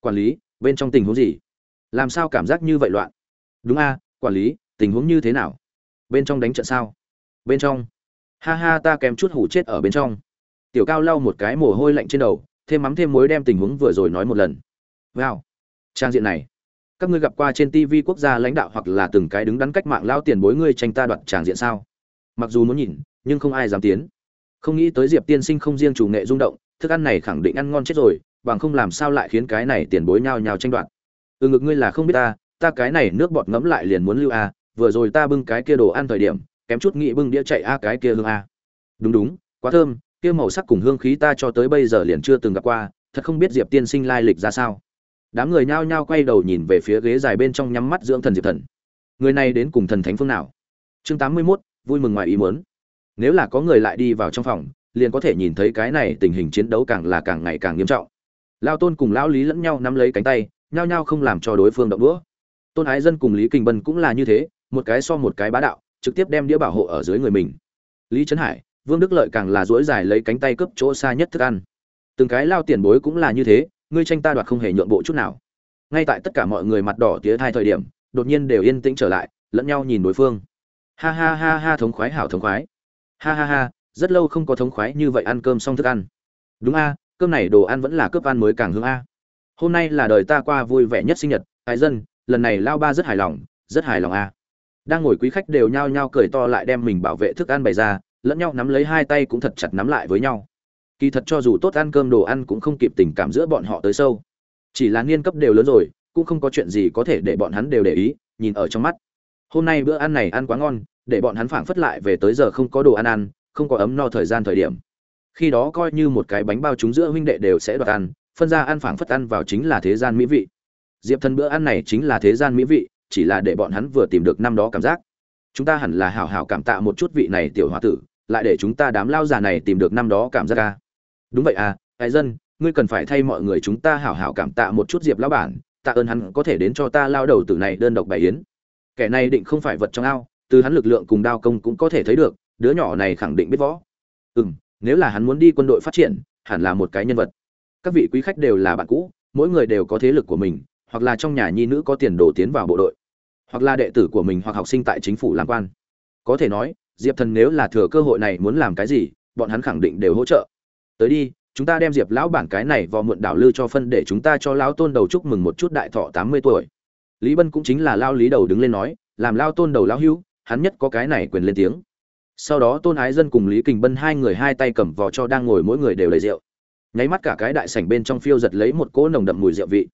Quản lý, bên trong tình huống gì? Làm sao cảm giác như vậy loạn? Đúng a, quản lý, tình huống như thế nào? Bên trong đánh trận sao? Bên trong. Ha ha, ta kèm chút hủ chết ở bên trong tiểu cao lau một cái mồ hôi lạnh trên đầu, thêm mắm thêm muối đem tình huống vừa rồi nói một lần. Wow. Trang diện này, các ngươi gặp qua trên tv quốc gia lãnh đạo hoặc là từng cái đứng đắn cách mạng lao tiền bối ngươi tranh ta đoạt tràng diện sao? Mặc dù muốn nhìn, nhưng không ai dám tiến. Không nghĩ tới diệp tiên sinh không riêng chủ nghệ rung động, thức ăn này khẳng định ăn ngon chết rồi, bằng không làm sao lại khiến cái này tiền bối nhao nhao tranh đoạt. Ừ ngực ngươi là không biết ta ta cái này nước bọt ngấm lại liền muốn lưu a vừa rồi ta bưng cái kia đồ ăn thời điểm, kém chút nghĩ bưng đĩa chạy a cái kia hương a đúng đúng, quá thơm kia màu sắc cùng hương khí ta cho tới bây giờ liền chưa từng gặp qua thật không biết diệp tiên sinh lai lịch ra sao. Đám người nhao nhao quay đầu nhìn về phía ghế dài bên trong nhắm mắt dưỡng thần diệp thần. Người này đến cùng thần thánh phương nào? Chương tám mươi 81, vui mừng ngoài ý muốn. Nếu là có người lại đi vào trong phòng liền có thể nhìn thấy cái này tình hình chiến đấu càng là càng ngày càng nghiêm trọng. Lao tôn cùng lão lý lẫn nhau nắm lấy cánh tay nhao nhao không làm cho đối phương động đũa. Tôn ái dân cùng lý kinh bân cũng là như thế một cái so một cái bá đạo trực tiếp đem đĩa bảo hộ ở dưới người mình. Lý trấn hải vương đức lợi càng là dỗi dài lấy cánh tay cướp chỗ xa nhất thức ăn. Từng cái lao tiền bối cũng là như thế, ngươi tranh ta đoạt không hề nhượng bộ chút nào. Ngay tại tất cả mọi người mặt đỏ tía thai thời điểm, đột nhiên đều yên tĩnh trở lại, lẫn nhau nhìn đối phương. Ha ha ha ha, thống khoái hảo thống khoái. Ha ha ha, rất lâu không có thống khoái như vậy ăn cơm xong thức ăn. Đúng a, cơm này đồ ăn vẫn là cướp ăn mới càng hương a. Hôm nay là đời ta qua vui vẻ nhất sinh nhật, ai dân, lần này lao ba rất hài lòng, rất hài lòng a. Đang ngồi quý khách đều nhao nhao cười to lại đem mình bảo vệ thức ăn bày ra lẫn nhau nắm lấy hai tay cũng thật chặt nắm lại với nhau. Kỳ thật cho dù tốt ăn cơm đồ ăn cũng không kịp tình cảm giữa bọn họ tới sâu. Chỉ là niên cấp đều lớn rồi, cũng không có chuyện gì có thể để bọn hắn đều để ý, nhìn ở trong mắt. Hôm nay bữa ăn này ăn quá ngon, để bọn hắn phảng phất lại về tới giờ không có đồ ăn ăn, không có ấm no thời gian thời điểm. Khi đó coi như một cái bánh bao trúng giữa huynh đệ đều sẽ đoạt ăn, phân ra ăn phảng phất ăn vào chính là thế gian mỹ vị. Diệp thần bữa ăn này chính là thế gian mỹ vị, chỉ là để bọn hắn vừa tìm được năm đó cảm giác. Chúng ta hẳn là hào hào cảm tạ một chút vị này tiểu h o a tử lại để chúng ta đám lao già này tìm được năm đó cảm giác ca. Đúng vậy à ai dân, ngươi cần phải thay mọi người chúng ta hảo hảo cảm tạ một chút diệp lão bản, tạ ơn hắn có thể đến cho ta lao đầu tử này đơn độc bài yến. Kẻ này định không phải vật trong ao, từ hắn lực lượng cùng đao công cũng có thể thấy được, đứa nhỏ này khẳng định biết võ. Ừ m nếu là hắn muốn đi quân đội phát triển, hẳn là một cái nhân vật. Các vị quý khách đều là bạn cũ, mỗi người đều có thế lực của mình, hoặc là trong nhà nhi nữ có tiền đồ tiến vào bộ đội, hoặc là đệ tử của mình hoặc học sinh tại chính phủ làm quan. Có thể nói diệp thần nếu là thừa cơ hội này muốn làm cái gì, bọn hắn khẳng định đều hỗ trợ. Tới đi, chúng ta đem diệp lão bản cái này vào muộn đảo lư cho phân để chúng ta cho lão tôn đầu chúc mừng một chút đại thọ tám mươi tuổi. Lý bân cũng chính là lao lý đầu đứng lên nói, làm lao tôn đầu lão hữu hắn nhất có cái này quyền lên tiếng. Sau đó tôn ái dân cùng lý kình bân hai người hai tay cầm vò cho đang ngồi mỗi người đều lấy rượu. Nháy mắt cả cái đại sảnh bên trong phiêu giật lấy một cỗ nồng đậm mùi rượu vị.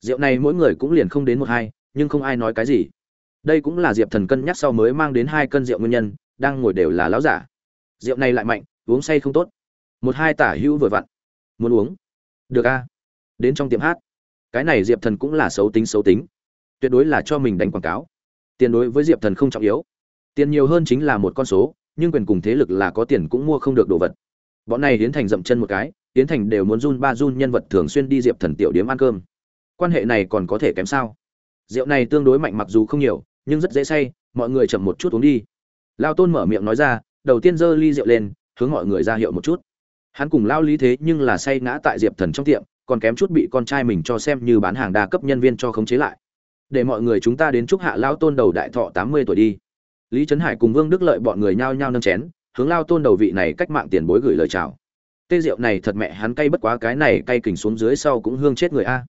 Rượu này mỗi người cũng liền không đến một hai, nhưng không ai nói cái gì. Đây cũng là diệp thần cân nhắc sau mới mang đến hai cân rượu nguyên nhân đang ngồi đều là lão giả. Rượu này lại mạnh, uống say không tốt. Một hai tả hữu vừa vặn. Muốn uống? Được a. Đến trong tiệm hát. Cái này diệp thần cũng là xấu tính xấu tính. Tuyệt đối là cho mình đánh quảng cáo. Tiền đối với diệp thần không trọng yếu. Tiền nhiều hơn chính là một con số, nhưng quyền cùng thế lực là có tiền cũng mua không được đồ vật. Bọn này hiến thành dậm chân một cái hiến thành đều muốn run ba run nhân vật thường xuyên đi diệp thần tiểu điếm ăn cơm. Quan hệ này còn có thể kém sao? Rượu này tương đối mạnh mặc dù không nhiều, nhưng rất dễ say, mọi người chậm một chút uống đi lao tôn mở miệng nói ra, đầu tiên giơ ly rượu lên, hướng mọi người ra hiệu một chút. Hắn cùng lao lý thế nhưng là say ngã tại diệp thần trong tiệm, còn kém chút bị con trai mình cho xem như bán hàng đa cấp nhân viên cho khống chế lại. Để mọi người chúng ta đến chúc hạ lao tôn đầu đại thọ tám mươi tuổi đi. Lý trấn hải cùng vương đức lợi bọn người nhao nhao nâng chén, hướng lao tôn đầu vị này cách mạng tiền bối gửi lời chào. Tê rượu này thật mẹ, hắn cay bất quá cái này, cay kình xuống dưới sau cũng hương chết người a.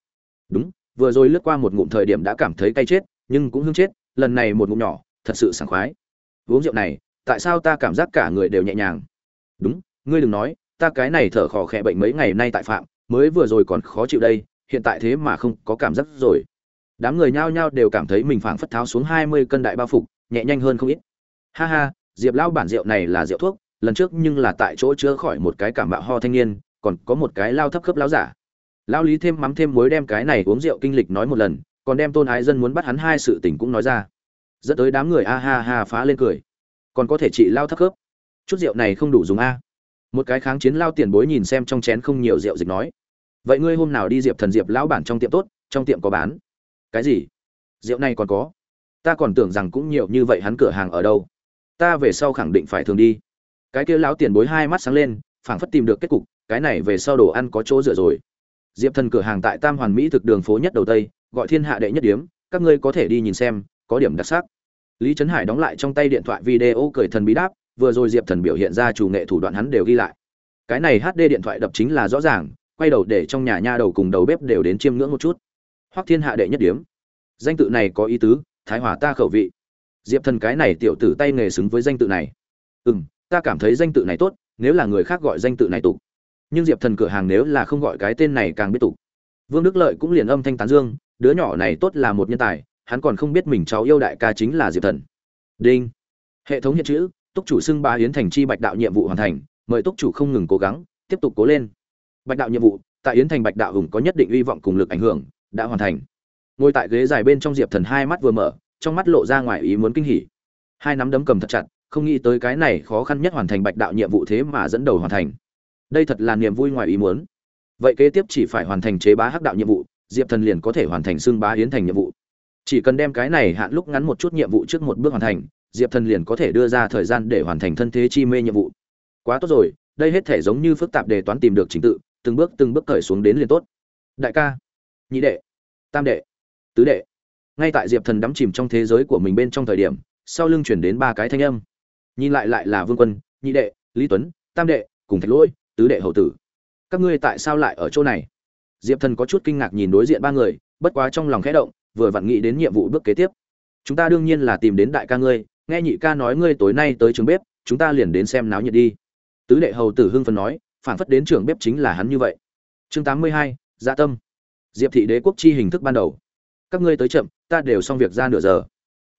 Đúng, vừa rồi lướt qua một ngụm thời điểm đã cảm thấy cay chết, nhưng cũng hương chết, lần này một ngụm nhỏ, thật sự sảng khoái uống rượu này, tại sao ta cảm giác cả người đều nhẹ nhàng? Đúng, ngươi đừng nói, ta cái này thở khò khẽ bệnh mấy ngày nay tại phạm, mới vừa rồi còn khó chịu đây, hiện tại thế mà không có cảm giác rồi. Đám người nhao nhao đều cảm thấy mình phảng phất tháo xuống hai mươi cân đại bao phục, nhẹ nhanh hơn không ít. Ha ha, diệp lão bản rượu này là rượu thuốc, lần trước nhưng là tại chỗ chữa khỏi một cái cảm bạo ho thanh niên, còn có một cái lao thấp khớp lão giả. Lao lý thêm mắm thêm muối đem cái này uống rượu kinh lịch nói một lần, còn đem tôn ái dân muốn bắt hắn hai sự tình cũng nói ra dẫn tới đám người a ha ha phá lên cười. Còn có thể trị lao thấp khớp. Chút rượu này không đủ dùng a. Một cái kháng chiến lao tiền bối nhìn xem trong chén không nhiều rượu dịch nói. Vậy ngươi hôm nào đi diệp thần diệp lão bản trong tiệm tốt, trong tiệm có bán. Cái gì? Rượu này còn có. Ta còn tưởng rằng cũng nhiều như vậy hắn cửa hàng ở đâu. Ta về sau khẳng định phải thường đi. Cái kia lão tiền bối hai mắt sáng lên, phảng phất tìm được kết cục, cái này về sau đồ ăn có chỗ dựa rồi. Diệp thần cửa hàng tại tam hoàn mỹ thực đường phố nhất đầu tây, gọi thiên hạ đệ nhất điếm, các ngươi có thể đi nhìn xem có điểm đặc sắc. Lý trấn hải đóng lại trong tay điện thoại video cười thần bí đáp, vừa rồi diệp thần biểu hiện ra chủ nghệ thủ đoạn hắn đều ghi lại. Cái này hd điện thoại đập chính là rõ ràng, quay đầu để trong nhà nha đầu cùng đầu bếp đều đến chiêm ngưỡng một chút. Hoắc thiên hạ đệ nhất điếm. Danh tự này có ý tứ, thái hòa ta khẩu vị. Diệp thần cái này tiểu tử tay nghề xứng với danh tự này. Ừ m ta cảm thấy danh tự này tốt, nếu là người khác gọi danh tự này tục. Nhưng diệp thần cửa hàng nếu là không gọi cái tên này càng biết tục. Vương đức lợi cũng liền âm thanh tán dương, đứa nhỏ này tốt là một nhân tài hắn còn không biết mình cháu yêu đại ca chính là diệp thần. Đinh. Hệ thống hiện chữ, túc chủ xưng ba yến thành chi bạch đạo nhiệm vụ hoàn thành, mời túc chủ không ngừng cố gắng, tiếp tục cố lên. Bạch đạo nhiệm vụ, tại yến thành bạch đạo hùng có nhất định hy vọng cùng lực ảnh hưởng, đã hoàn thành. Ngồi tại ghế dài bên trong diệp thần hai mắt vừa mở, trong mắt lộ ra ngoài ý muốn kinh hỉ. Hai nắm đấm cầm thật chặt, không nghĩ tới cái này khó khăn nhất hoàn thành bạch đạo nhiệm vụ thế mà dẫn đầu hoàn thành. Đây thật là niềm vui ngoài ý muốn. Vậy kế tiếp chỉ phải hoàn thành chế bá hắc đạo nhiệm vụ, diệp thần liền có thể hoàn thành xưng bá yến thành nhiệm vụ chỉ cần đem cái này hạn lúc ngắn một chút nhiệm vụ trước một bước hoàn thành, diệp thần liền có thể đưa ra thời gian để hoàn thành thân thế chi mê nhiệm vụ. Quá tốt rồi, đây hết thể giống như phức tạp đề toán tìm được trình tự, từng bước từng bước cởi xuống đến liền tốt. Đại ca, nhị đệ, tam đệ, tứ đệ. Ngay tại diệp thần đắm chìm trong thế giới của mình bên trong thời điểm, sau lưng chuyển đến ba cái thanh âm. Nhìn lại lại là vương quân, nhị đệ, lý tuấn, tam đệ, cùng thạch lỗi, tứ đệ hậu tử. Các ngươi tại sao lại ở chỗ này? Diệp thần có chút kinh ngạc nhìn đối diện ba người, bất quá trong lòng khẽ động vừa vặn nghĩ đến nhiệm vụ bước kế tiếp. Chúng ta đương nhiên là tìm đến đại ca ngươi, nghe nhị ca nói ngươi tối nay tới trường bếp, chúng ta liền đến xem náo nhiệt đi. Tứ đệ hầu tử hưng phân nói phản phất đến trường bếp chính là hắn như vậy. Chương tám mươi hai dạ tâm. Diệp thị đế quốc chi hình thức ban đầu. Các ngươi tới chậm, ta đều xong việc ra nửa giờ.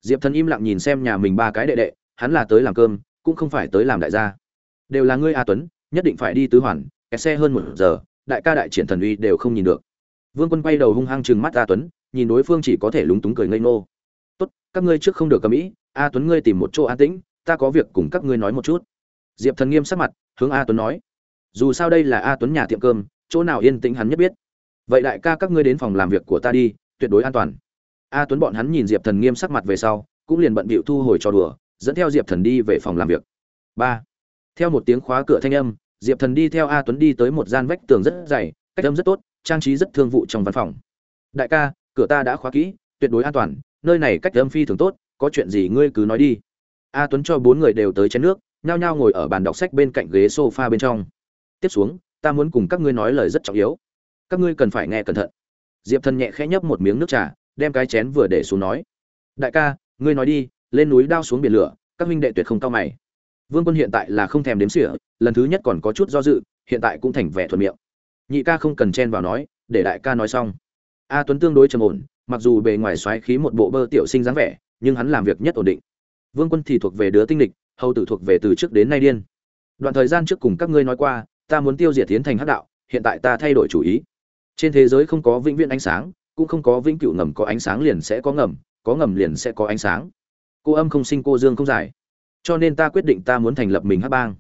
Diệp thần im lặng nhìn xem nhà mình ba cái đệ đệ, hắn là tới làm cơm, cũng không phải tới làm đại gia. Đều là ngươi a tuấn, nhất định phải đi tứ hoàn kẹt xe hơn một giờ, đại ca đại triển thần uy đều không nhìn được. Vương quân quay đầu hung hăng chừng mắt a tuấn nhìn đối phương chỉ có thể lúng túng cười ngây ngô. Tốt, các ngươi trước không được cầm ý, a tuấn ngươi tìm một chỗ an tĩnh, ta có việc cùng các ngươi nói một chút. Diệp thần nghiêm sắc mặt, hướng a tuấn nói, dù sao đây là a tuấn nhà tiệm cơm, chỗ nào yên tĩnh hắn nhất biết. Vậy đại ca các ngươi đến phòng làm việc của ta đi, tuyệt đối an toàn. A tuấn bọn hắn nhìn diệp thần nghiêm sắc mặt về sau, cũng liền bận bịu thu hồi cho đùa, dẫn theo diệp thần đi về phòng làm việc. Ba. Theo một tiếng khóa cửa thanh âm, diệp thần đi theo a tuấn đi tới một gian vách tường rất dày, cách âm rất tốt, trang trí rất thương vụ trong văn phòng. Đại ca cửa ta đã khóa kỹ, tuyệt đối an toàn, nơi này cách âm phi thường tốt, có chuyện gì ngươi cứ nói đi. A tuấn cho bốn người đều tới chén nước, nhao nhao ngồi ở bàn đọc sách bên cạnh ghế sofa bên trong. Tiếp xuống, ta muốn cùng các ngươi nói lời rất trọng yếu. Các ngươi cần phải nghe cẩn thận. Diệp thần nhẹ khẽ nhấp một miếng nước trà, đem cái chén vừa để xuống nói. Đại ca, ngươi nói đi, lên núi đao xuống biển lửa, các huynh đệ tuyệt không cao mày. Vương quân hiện tại là không thèm đếm xỉa, lần thứ nhất còn có chút do dự, hiện tại cũng thành vẻ thuận miệng. Nhị ca không cần chen vào nói, để đại ca nói xong a tuấn tương đối trầm ổn, mặc dù bề ngoài xoáy khí một bộ bơ tiểu sinh dáng vẻ, nhưng hắn làm việc nhất ổn định. Vương quân thì thuộc về đứa tinh lịch, hầu tử thuộc về từ trước đến nay điên. Đoạn thời gian trước cùng các ngươi nói qua, ta muốn tiêu diệt tiến thành hắc đạo, hiện tại ta thay đổi chủ ý. Trên thế giới không có vĩnh viễn ánh sáng, cũng không có vĩnh cửu ngầm có ánh sáng liền sẽ có ngầm có ngầm liền sẽ có ánh sáng. Cô âm không sinh, cô dương không giải. Cho nên ta quyết định ta muốn thành lập mình hắc bang.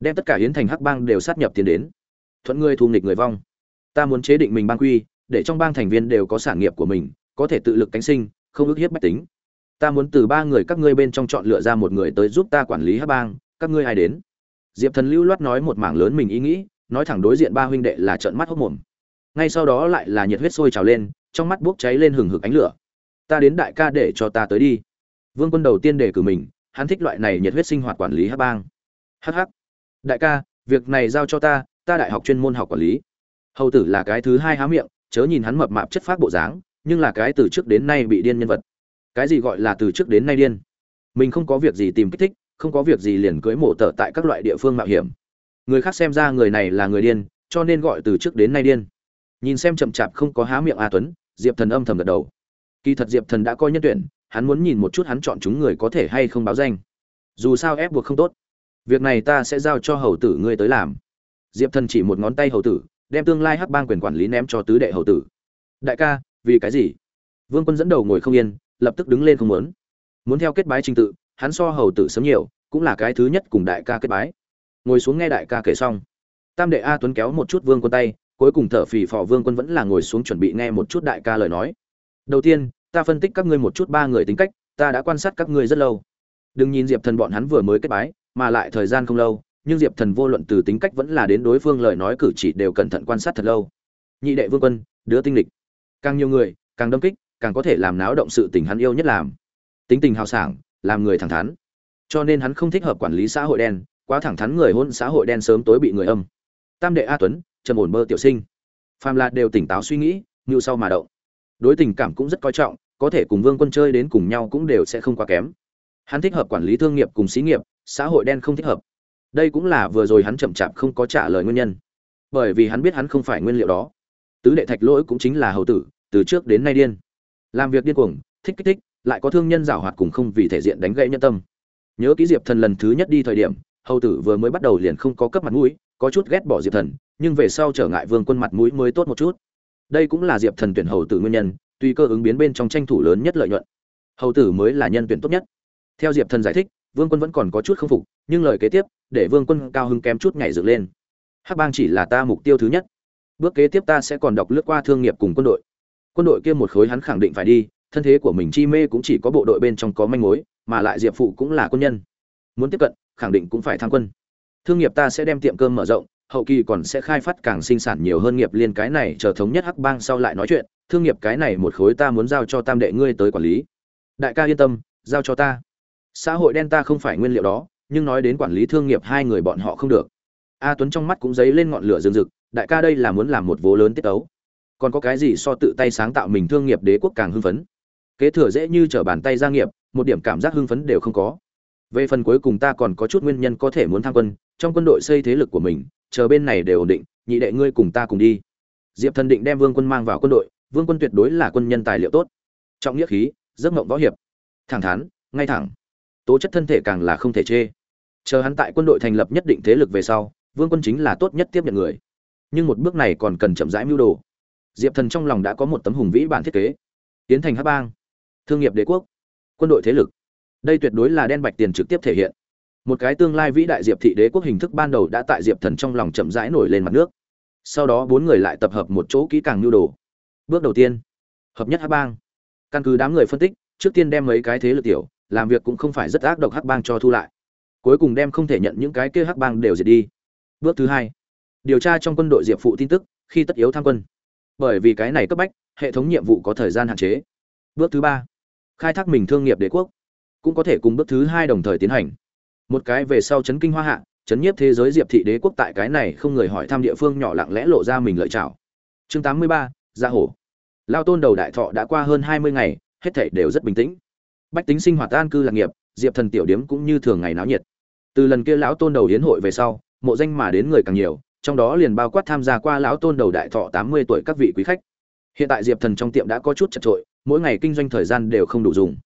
Đem tất cả hiến thành hắc bang đều sát nhập tiến đến. Thuận người thu nghịch người vong. Ta muốn chế định mình bang quy để trong bang thành viên đều có sản nghiệp của mình, có thể tự lực cánh sinh, không ức hiếp bách tính. Ta muốn từ ba người các ngươi bên trong chọn lựa ra một người tới giúp ta quản lý hắc bang, các ngươi ai đến? Diệp thần lưu loát nói một mảng lớn mình ý nghĩ, nói thẳng đối diện ba huynh đệ là trợn mắt hốc mồm. Ngay sau đó lại là nhiệt huyết sôi trào lên, trong mắt bốc cháy lên hừng hực ánh lửa. Ta đến đại ca để cho ta tới đi. Vương quân đầu tiên đề cử mình, hắn thích loại này nhiệt huyết sinh hoạt quản lý hắc bang. Hh đại ca, việc này giao cho ta ta đại học chuyên môn học quản lý. Hầu tử là cái thứ hai há miệng chớ nhìn hắn mập mạp chất phát bộ dáng, nhưng là cái từ trước đến nay bị điên nhân vật. Cái gì gọi là từ trước đến nay điên? Mình không có việc gì tìm kích thích, không có việc gì liền cưới mổ tở tại các loại địa phương mạo hiểm. Người khác xem ra người này là người điên, cho nên gọi từ trước đến nay điên. Nhìn xem chậm chạp không có há miệng a tuấn, diệp thần âm thầm gật đầu. Kỳ thật diệp thần đã coi nhân tuyển, hắn muốn nhìn một chút hắn chọn chúng người có thể hay không báo danh. Dù sao ép buộc không tốt. Việc này ta sẽ giao cho hầu tử ngươi tới làm. Diệp thần chỉ một ngón tay hầu tử đem tương lai hắc bang quyền quản lý ném cho tứ đệ hầu tử. Đại ca, vì cái gì? Vương quân dẫn đầu ngồi không yên, lập tức đứng lên không muốn. Muốn theo kết bái trình tự, hắn so hầu tử sớm nhiều, cũng là cái thứ nhất cùng đại ca kết bái. Ngồi xuống nghe đại ca kể xong. Tam đệ a tuấn kéo một chút vương quân tay, cuối cùng thở phì phò vương quân vẫn là ngồi xuống chuẩn bị nghe một chút đại ca lời nói. Đầu tiên, ta phân tích các ngươi một chút ba người tính cách, ta đã quan sát các ngươi rất lâu. Đừng nhìn diệp thần bọn hắn vừa mới kết bái, mà lại thời gian không lâu nhưng diệp thần vô luận từ tính cách vẫn là đến đối phương lời nói cử chỉ đều cẩn thận quan sát thật lâu. Nhị đệ vương quân, đứa tinh lịch. Càng nhiều người, càng đâm kích, càng có thể làm náo động sự tình hắn yêu nhất làm. Tính tình hào sảng, làm người thẳng thắn. Cho nên hắn không thích hợp quản lý xã hội đen, quá thẳng thắn người hôn xã hội đen sớm tối bị người âm. Tam đệ a tuấn, trầm ổn mơ tiểu sinh. Phàm là đều tỉnh táo suy nghĩ, như sau mà động. Đối tình cảm cũng rất coi trọng, có thể cùng vương quân chơi đến cùng nhau cũng đều sẽ không quá kém. Hắn thích hợp quản lý thương nghiệp cùng xí nghiệp, xã hội đen không thích hợp đây cũng là vừa rồi hắn chậm chạp không có trả lời nguyên nhân. Bởi vì hắn biết hắn không phải nguyên liệu đó. Tứ đệ thạch lỗi cũng chính là hầu tử, từ trước đến nay điên. Làm việc điên cuồng, thích kích thích, lại có thương nhân giảo hoạt cùng không vì thể diện đánh gãy nhân tâm. Nhớ ký diệp thần lần thứ nhất đi thời điểm, hầu tử vừa mới bắt đầu liền không có cấp mặt mũi, có chút ghét bỏ diệp thần, nhưng về sau trở ngại vương quân mặt mũi mới tốt một chút. Đây cũng là diệp thần tuyển hầu tử nguyên nhân, tuy cơ ứng biến bên trong tranh thủ lớn nhất lợi nhuận. Hầu tử mới là nhân tuyển tốt nhất. Theo diệp thần giải thích vương quân vẫn còn có chút k phục, nhưng lời kế tiếp, để vương quân cao hứng kém chút nhảy dựng lên. Hắc bang chỉ là ta mục tiêu thứ nhất. Bước kế tiếp ta sẽ còn đọc lướt qua thương nghiệp cùng quân đội. Quân đội kia một khối hắn khẳng định phải đi, thân thế của mình chi mê cũng chỉ có bộ đội bên trong có manh mối, mà lại diệp phụ cũng là quân nhân. Muốn tiếp cận, khẳng định cũng phải tham quân. Thương nghiệp ta sẽ đem tiệm cơm mở rộng, hậu kỳ còn sẽ khai phát càng sinh sản nhiều hơn nghiệp liên cái này chờ thống nhất hắc bang sau lại nói chuyện. Thương nghiệp cái này một khối ta muốn giao cho tam đệ ngươi tới quản lý. Đại ca yên tâm, giao cho ta xã hội đen ta không phải nguyên liệu đó, nhưng nói đến quản lý thương nghiệp hai người bọn họ không được. A tuấn trong mắt cũng dấy lên ngọn lửa rừng rực, đại ca đây là muốn làm một vố lớn tiết tấu. Còn có cái gì so tự tay sáng tạo mình thương nghiệp đế quốc càng hưng phấn? Kế thừa dễ như trở bàn tay gia nghiệp, một điểm cảm giác hưng phấn đều không có. Về phần cuối cùng ta còn có chút nguyên nhân có thể muốn tham quân, trong quân đội xây thế lực của mình, chờ bên này đều ổn định, nhị đệ ngươi cùng ta cùng đi. Diệp thần định đem vương quân mang vào quân đội, vương quân tuyệt đối là quân nhân tài liệu tốt. Trọng nghĩa khí, giấc mộng võ hiệp. Thẳng thắn, ngay thẳng tố chất thân thể càng là không thể chê. Chờ hắn tại quân đội thành lập nhất định thế lực về sau, vương quân chính là tốt nhất tiếp nhận người. Nhưng một bước này còn cần chậm rãi mưu đồ. Diệp thần trong lòng đã có một tấm hùng vĩ bản thiết kế. Tiến thành hát bang. Thương nghiệp đế quốc. Quân đội thế lực. Đây tuyệt đối là đen bạch tiền trực tiếp thể hiện. Một cái tương lai vĩ đại diệp thị đế quốc hình thức ban đầu đã tại diệp thần trong lòng chậm rãi nổi lên mặt nước. Sau đó bốn người lại tập hợp một chỗ kỹ càng nhu đồ. Bước đầu tiên. Hợp nhất hắc bang. Căn cứ đám người phân tích, trước tiên đem mấy cái thế lực tiểu làm việc cũng không phải rất ác độc hắc bang cho thu lại. Cuối cùng đem không thể nhận những cái kia hắc bang đều diệt đi. Bước thứ hai, điều tra trong quân đội diệp phụ tin tức, khi tất yếu tham quân. Bởi vì cái này cấp bách, hệ thống nhiệm vụ có thời gian hạn chế. Bước thứ ba, khai thác mình thương nghiệp đế quốc. Cũng có thể cùng bước thứ hai đồng thời tiến hành. Một cái về sau chấn kinh hoa hạ, chấn nhiếp thế giới diệp thị đế quốc tại cái này không người hỏi thăm địa phương nhỏ lặng lẽ lộ ra mình lợi chào. chương tám mươi ba gia hổ. Lao tôn đầu đại thọ đã qua hơn hai mươi ngày, hết thảy đều rất bình tĩnh bách tính sinh hoạt an cư lạc nghiệp, diệp thần tiểu điếm cũng như thường ngày náo nhiệt. Từ lần kia lão tôn đầu hiến hội về sau, mộ danh mà đến người càng nhiều, trong đó liền bao quát tham gia qua lão tôn đầu đại thọ tám mươi tuổi các vị quý khách. Hiện tại diệp thần trong tiệm đã có chút chật trội, mỗi ngày kinh doanh thời gian đều không đủ dùng.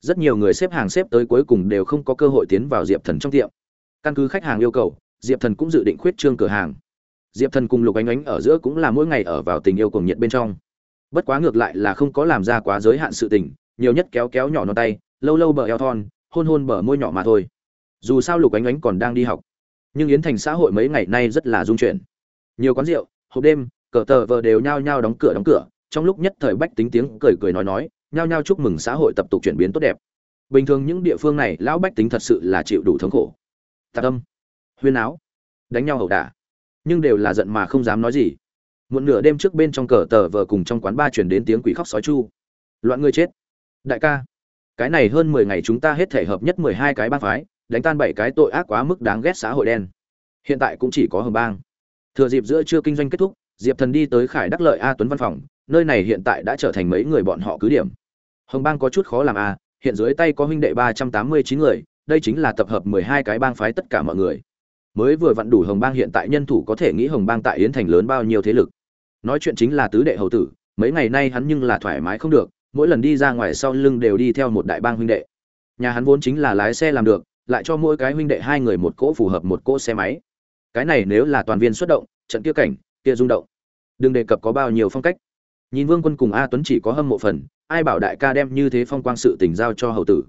Rất nhiều người xếp hàng xếp tới cuối cùng đều không có cơ hội tiến vào diệp thần trong tiệm. Căn cứ khách hàng yêu cầu, diệp thần cũng dự định khuyết trương cửa hàng. Diệp thần cùng lục ánh ánh ở giữa cũng là mỗi ngày ở vào tình yêu cuồng nhiệt bên trong. Bất quá ngược lại là không có làm ra quá giới hạn sự tình nhiều nhất kéo kéo nhỏ non tay, lâu lâu bờ eo thon, hôn hôn bờ môi nhỏ mà thôi. Dù sao lục ánh ánh còn đang đi học. Nhưng yến thành xã hội mấy ngày nay rất là dung chuyển. Nhiều quán rượu, hộp đêm, cờ tờ vờ đều nhao nhao đóng cửa đóng cửa. Trong lúc nhất thời bách tính tiếng cười cười nói nói, nhao nhao chúc mừng xã hội tập tục chuyển biến tốt đẹp. Bình thường những địa phương này, lão bách tính thật sự là chịu đủ thống khổ. Tạ tâm, huyên áo, đánh nhau ẩu đả. Nhưng đều là giận mà không dám nói gì. Một nửa đêm trước bên trong cờ tờ vờ cùng trong quán ba chuyển đến tiếng quỷ khóc sói chu. Loạn người chết đại ca, cái này hơn mười ngày chúng ta hết thể hợp nhất mười hai cái bang phái, đánh tan bảy cái tội ác quá mức đáng ghét xã hội đen. Hiện tại cũng chỉ có hồng bang. Thừa dịp giữa trưa kinh doanh kết thúc, diệp thần đi tới khải đắc lợi a tuấn văn phòng, nơi này hiện tại đã trở thành mấy người bọn họ cứ điểm. Hồng bang có chút khó làm a, hiện dưới tay có huynh đệ ba trăm tám mươi chín người, đây chính là tập hợp mười hai cái bang phái tất cả mọi người. Mới vừa vặn đủ hồng bang hiện tại nhân thủ có thể nghĩ hồng bang tại yến thành lớn bao nhiêu thế lực. Nói chuyện chính là tứ đệ hầu tử, mấy ngày nay hắn nhưng là thoải mái không được mỗi lần đi ra ngoài sau lưng đều đi theo một đại bang huynh đệ. Nhà hắn vốn chính là lái xe làm được, lại cho mỗi cái huynh đệ hai người một cỗ phù hợp một cỗ xe máy. Cái này nếu là toàn viên xuất động, trận kia cảnh, kia rung động. Đừng đề cập có bao nhiêu phong cách. Nhìn vương quân cùng a tuấn chỉ có hâm mộ phần, ai bảo đại ca đem như thế phong quang sự tình giao cho hầu tử.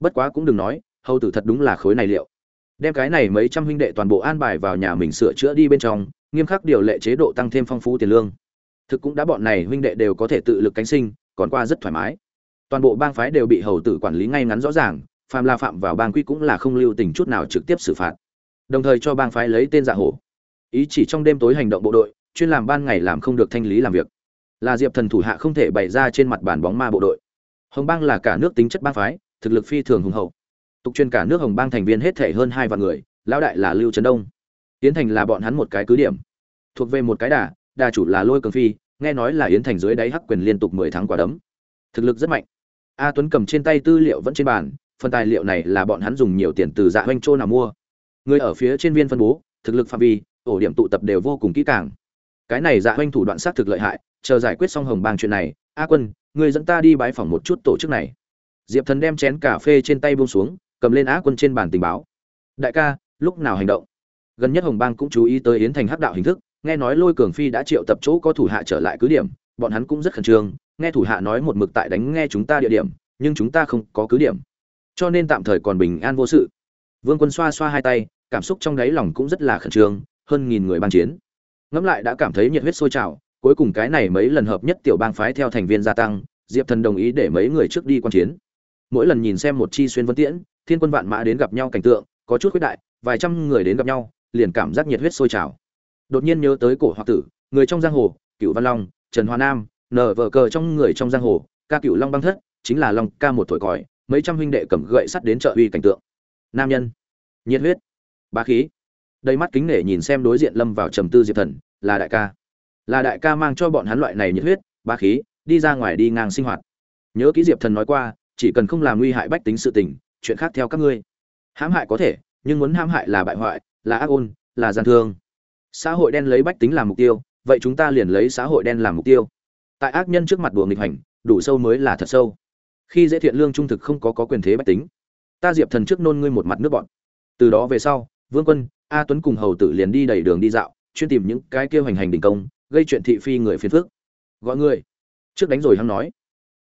Bất quá cũng đừng nói, hầu tử thật đúng là khối này liệu. Đem cái này mấy trăm huynh đệ toàn bộ an bài vào nhà mình sửa chữa đi bên trong, nghiêm khắc điều lệ chế độ tăng thêm phong phú tiền lương. Thực cũng đã bọn này huynh đệ đều có thể tự lực cánh sinh còn qua rất thoải mái. Toàn bộ bang phái đều bị hầu tử quản lý ngay ngắn rõ ràng phàm la phạm vào bang quy cũng là không lưu tình chút nào trực tiếp xử phạt. Đồng thời cho bang phái lấy tên dạ hổ. Ý chỉ trong đêm tối hành động bộ đội, chuyên làm ban ngày làm không được thanh lý làm việc. Là diệp thần thủ hạ không thể bày ra trên mặt bàn bóng ma bộ đội. Hồng bang là cả nước tính chất bang phái, thực lực phi thường hùng hậu. Tục chuyên cả nước hồng bang thành viên hết thể hơn hai vạn người, lão đại là lưu trấn đông. Tiến thành là bọn hắn một cái cứ điểm. Thuộc về một cái đà đà chủ là lôi cường phi nghe nói là yến thành dưới đáy hắc quyền liên tục mười tháng quả đấm. Thực lực rất mạnh. A tuấn cầm trên tay tư liệu vẫn trên bàn, phần tài liệu này là bọn hắn dùng nhiều tiền từ dạ hoanh châu nào mua. Người ở phía trên viên phân bố, thực lực phạm vi, ổ điểm tụ tập đều vô cùng kỹ càng. Cái này dạ hoanh thủ đoạn sát thực lợi hại, chờ giải quyết xong hồng bang chuyện này, a quân, người dẫn ta đi bái phỏng một chút tổ chức này. Diệp thần đem chén cà phê trên tay buông xuống, cầm lên á quân trên bàn tình báo. Đại ca, lúc nào hành động? Gần nhất hồng bang cũng chú ý tới yến thành hắc đạo hình thức nghe nói lôi cường phi đã triệu tập chỗ có thủ hạ trở lại cứ điểm, bọn hắn cũng rất khẩn trương, nghe thủ hạ nói một mực tại đánh nghe chúng ta địa điểm, nhưng chúng ta không có cứ điểm. Cho nên tạm thời còn bình an vô sự. Vương quân xoa xoa hai tay, cảm xúc trong đáy lòng cũng rất là khẩn trương, hơn nghìn người ban chiến. Ngẫm lại đã cảm thấy nhiệt huyết sôi trào, cuối cùng cái này mấy lần hợp nhất tiểu bang phái theo thành viên gia tăng, diệp thần đồng ý để mấy người trước đi quan chiến. Mỗi lần nhìn xem một chi xuyên vân tiễn, thiên quân vạn mã đến gặp nhau cảnh tượng, có chút khuyết đại, vài trăm người đến gặp nhau, liền cảm giác nhiệt huyết sôi trào đột nhiên nhớ tới cổ hoặc tử, người trong giang hồ cựu văn long, trần hoa nam nở vờ cờ trong người trong giang hồ, ca cựu long băng thất, chính là long ca một thổi còi, mấy trăm huynh đệ cầm gậy sắt đến chợ uy cảnh tượng. Nam nhân, nhiệt huyết, bá khí. Đầy mắt kính nể nhìn xem đối diện lâm vào trầm tư diệp thần, là đại ca. Là đại ca mang cho bọn hắn loại này nhiệt huyết, bá khí, đi ra ngoài đi ngang sinh hoạt. Nhớ ký diệp thần nói qua, chỉ cần không làm nguy hại bách tính sự tình, chuyện khác theo các ngươi. Hãm hại có thể, nhưng muốn hãm hại là bại hoại, là ác ôn, là gian thương xã hội đen lấy bách tính làm mục tiêu, vậy chúng ta liền lấy xã hội đen làm mục tiêu. Tại ác nhân trước mặt đùa nghịch hành, đủ sâu mới là thật sâu. Khi dễ thiện lương trung thực không có có quyền thế bách tính. Ta diệp thần trước nôn ngươi một mặt nước bọn từ đó về sau, vương quân, a tuấn cùng hầu tử liền đi đầy đường đi dạo, chuyên tìm những cái kêu hành hành đình công, gây chuyện thị phi người phiền phước gọi người. Trước đánh rồi hắn nói.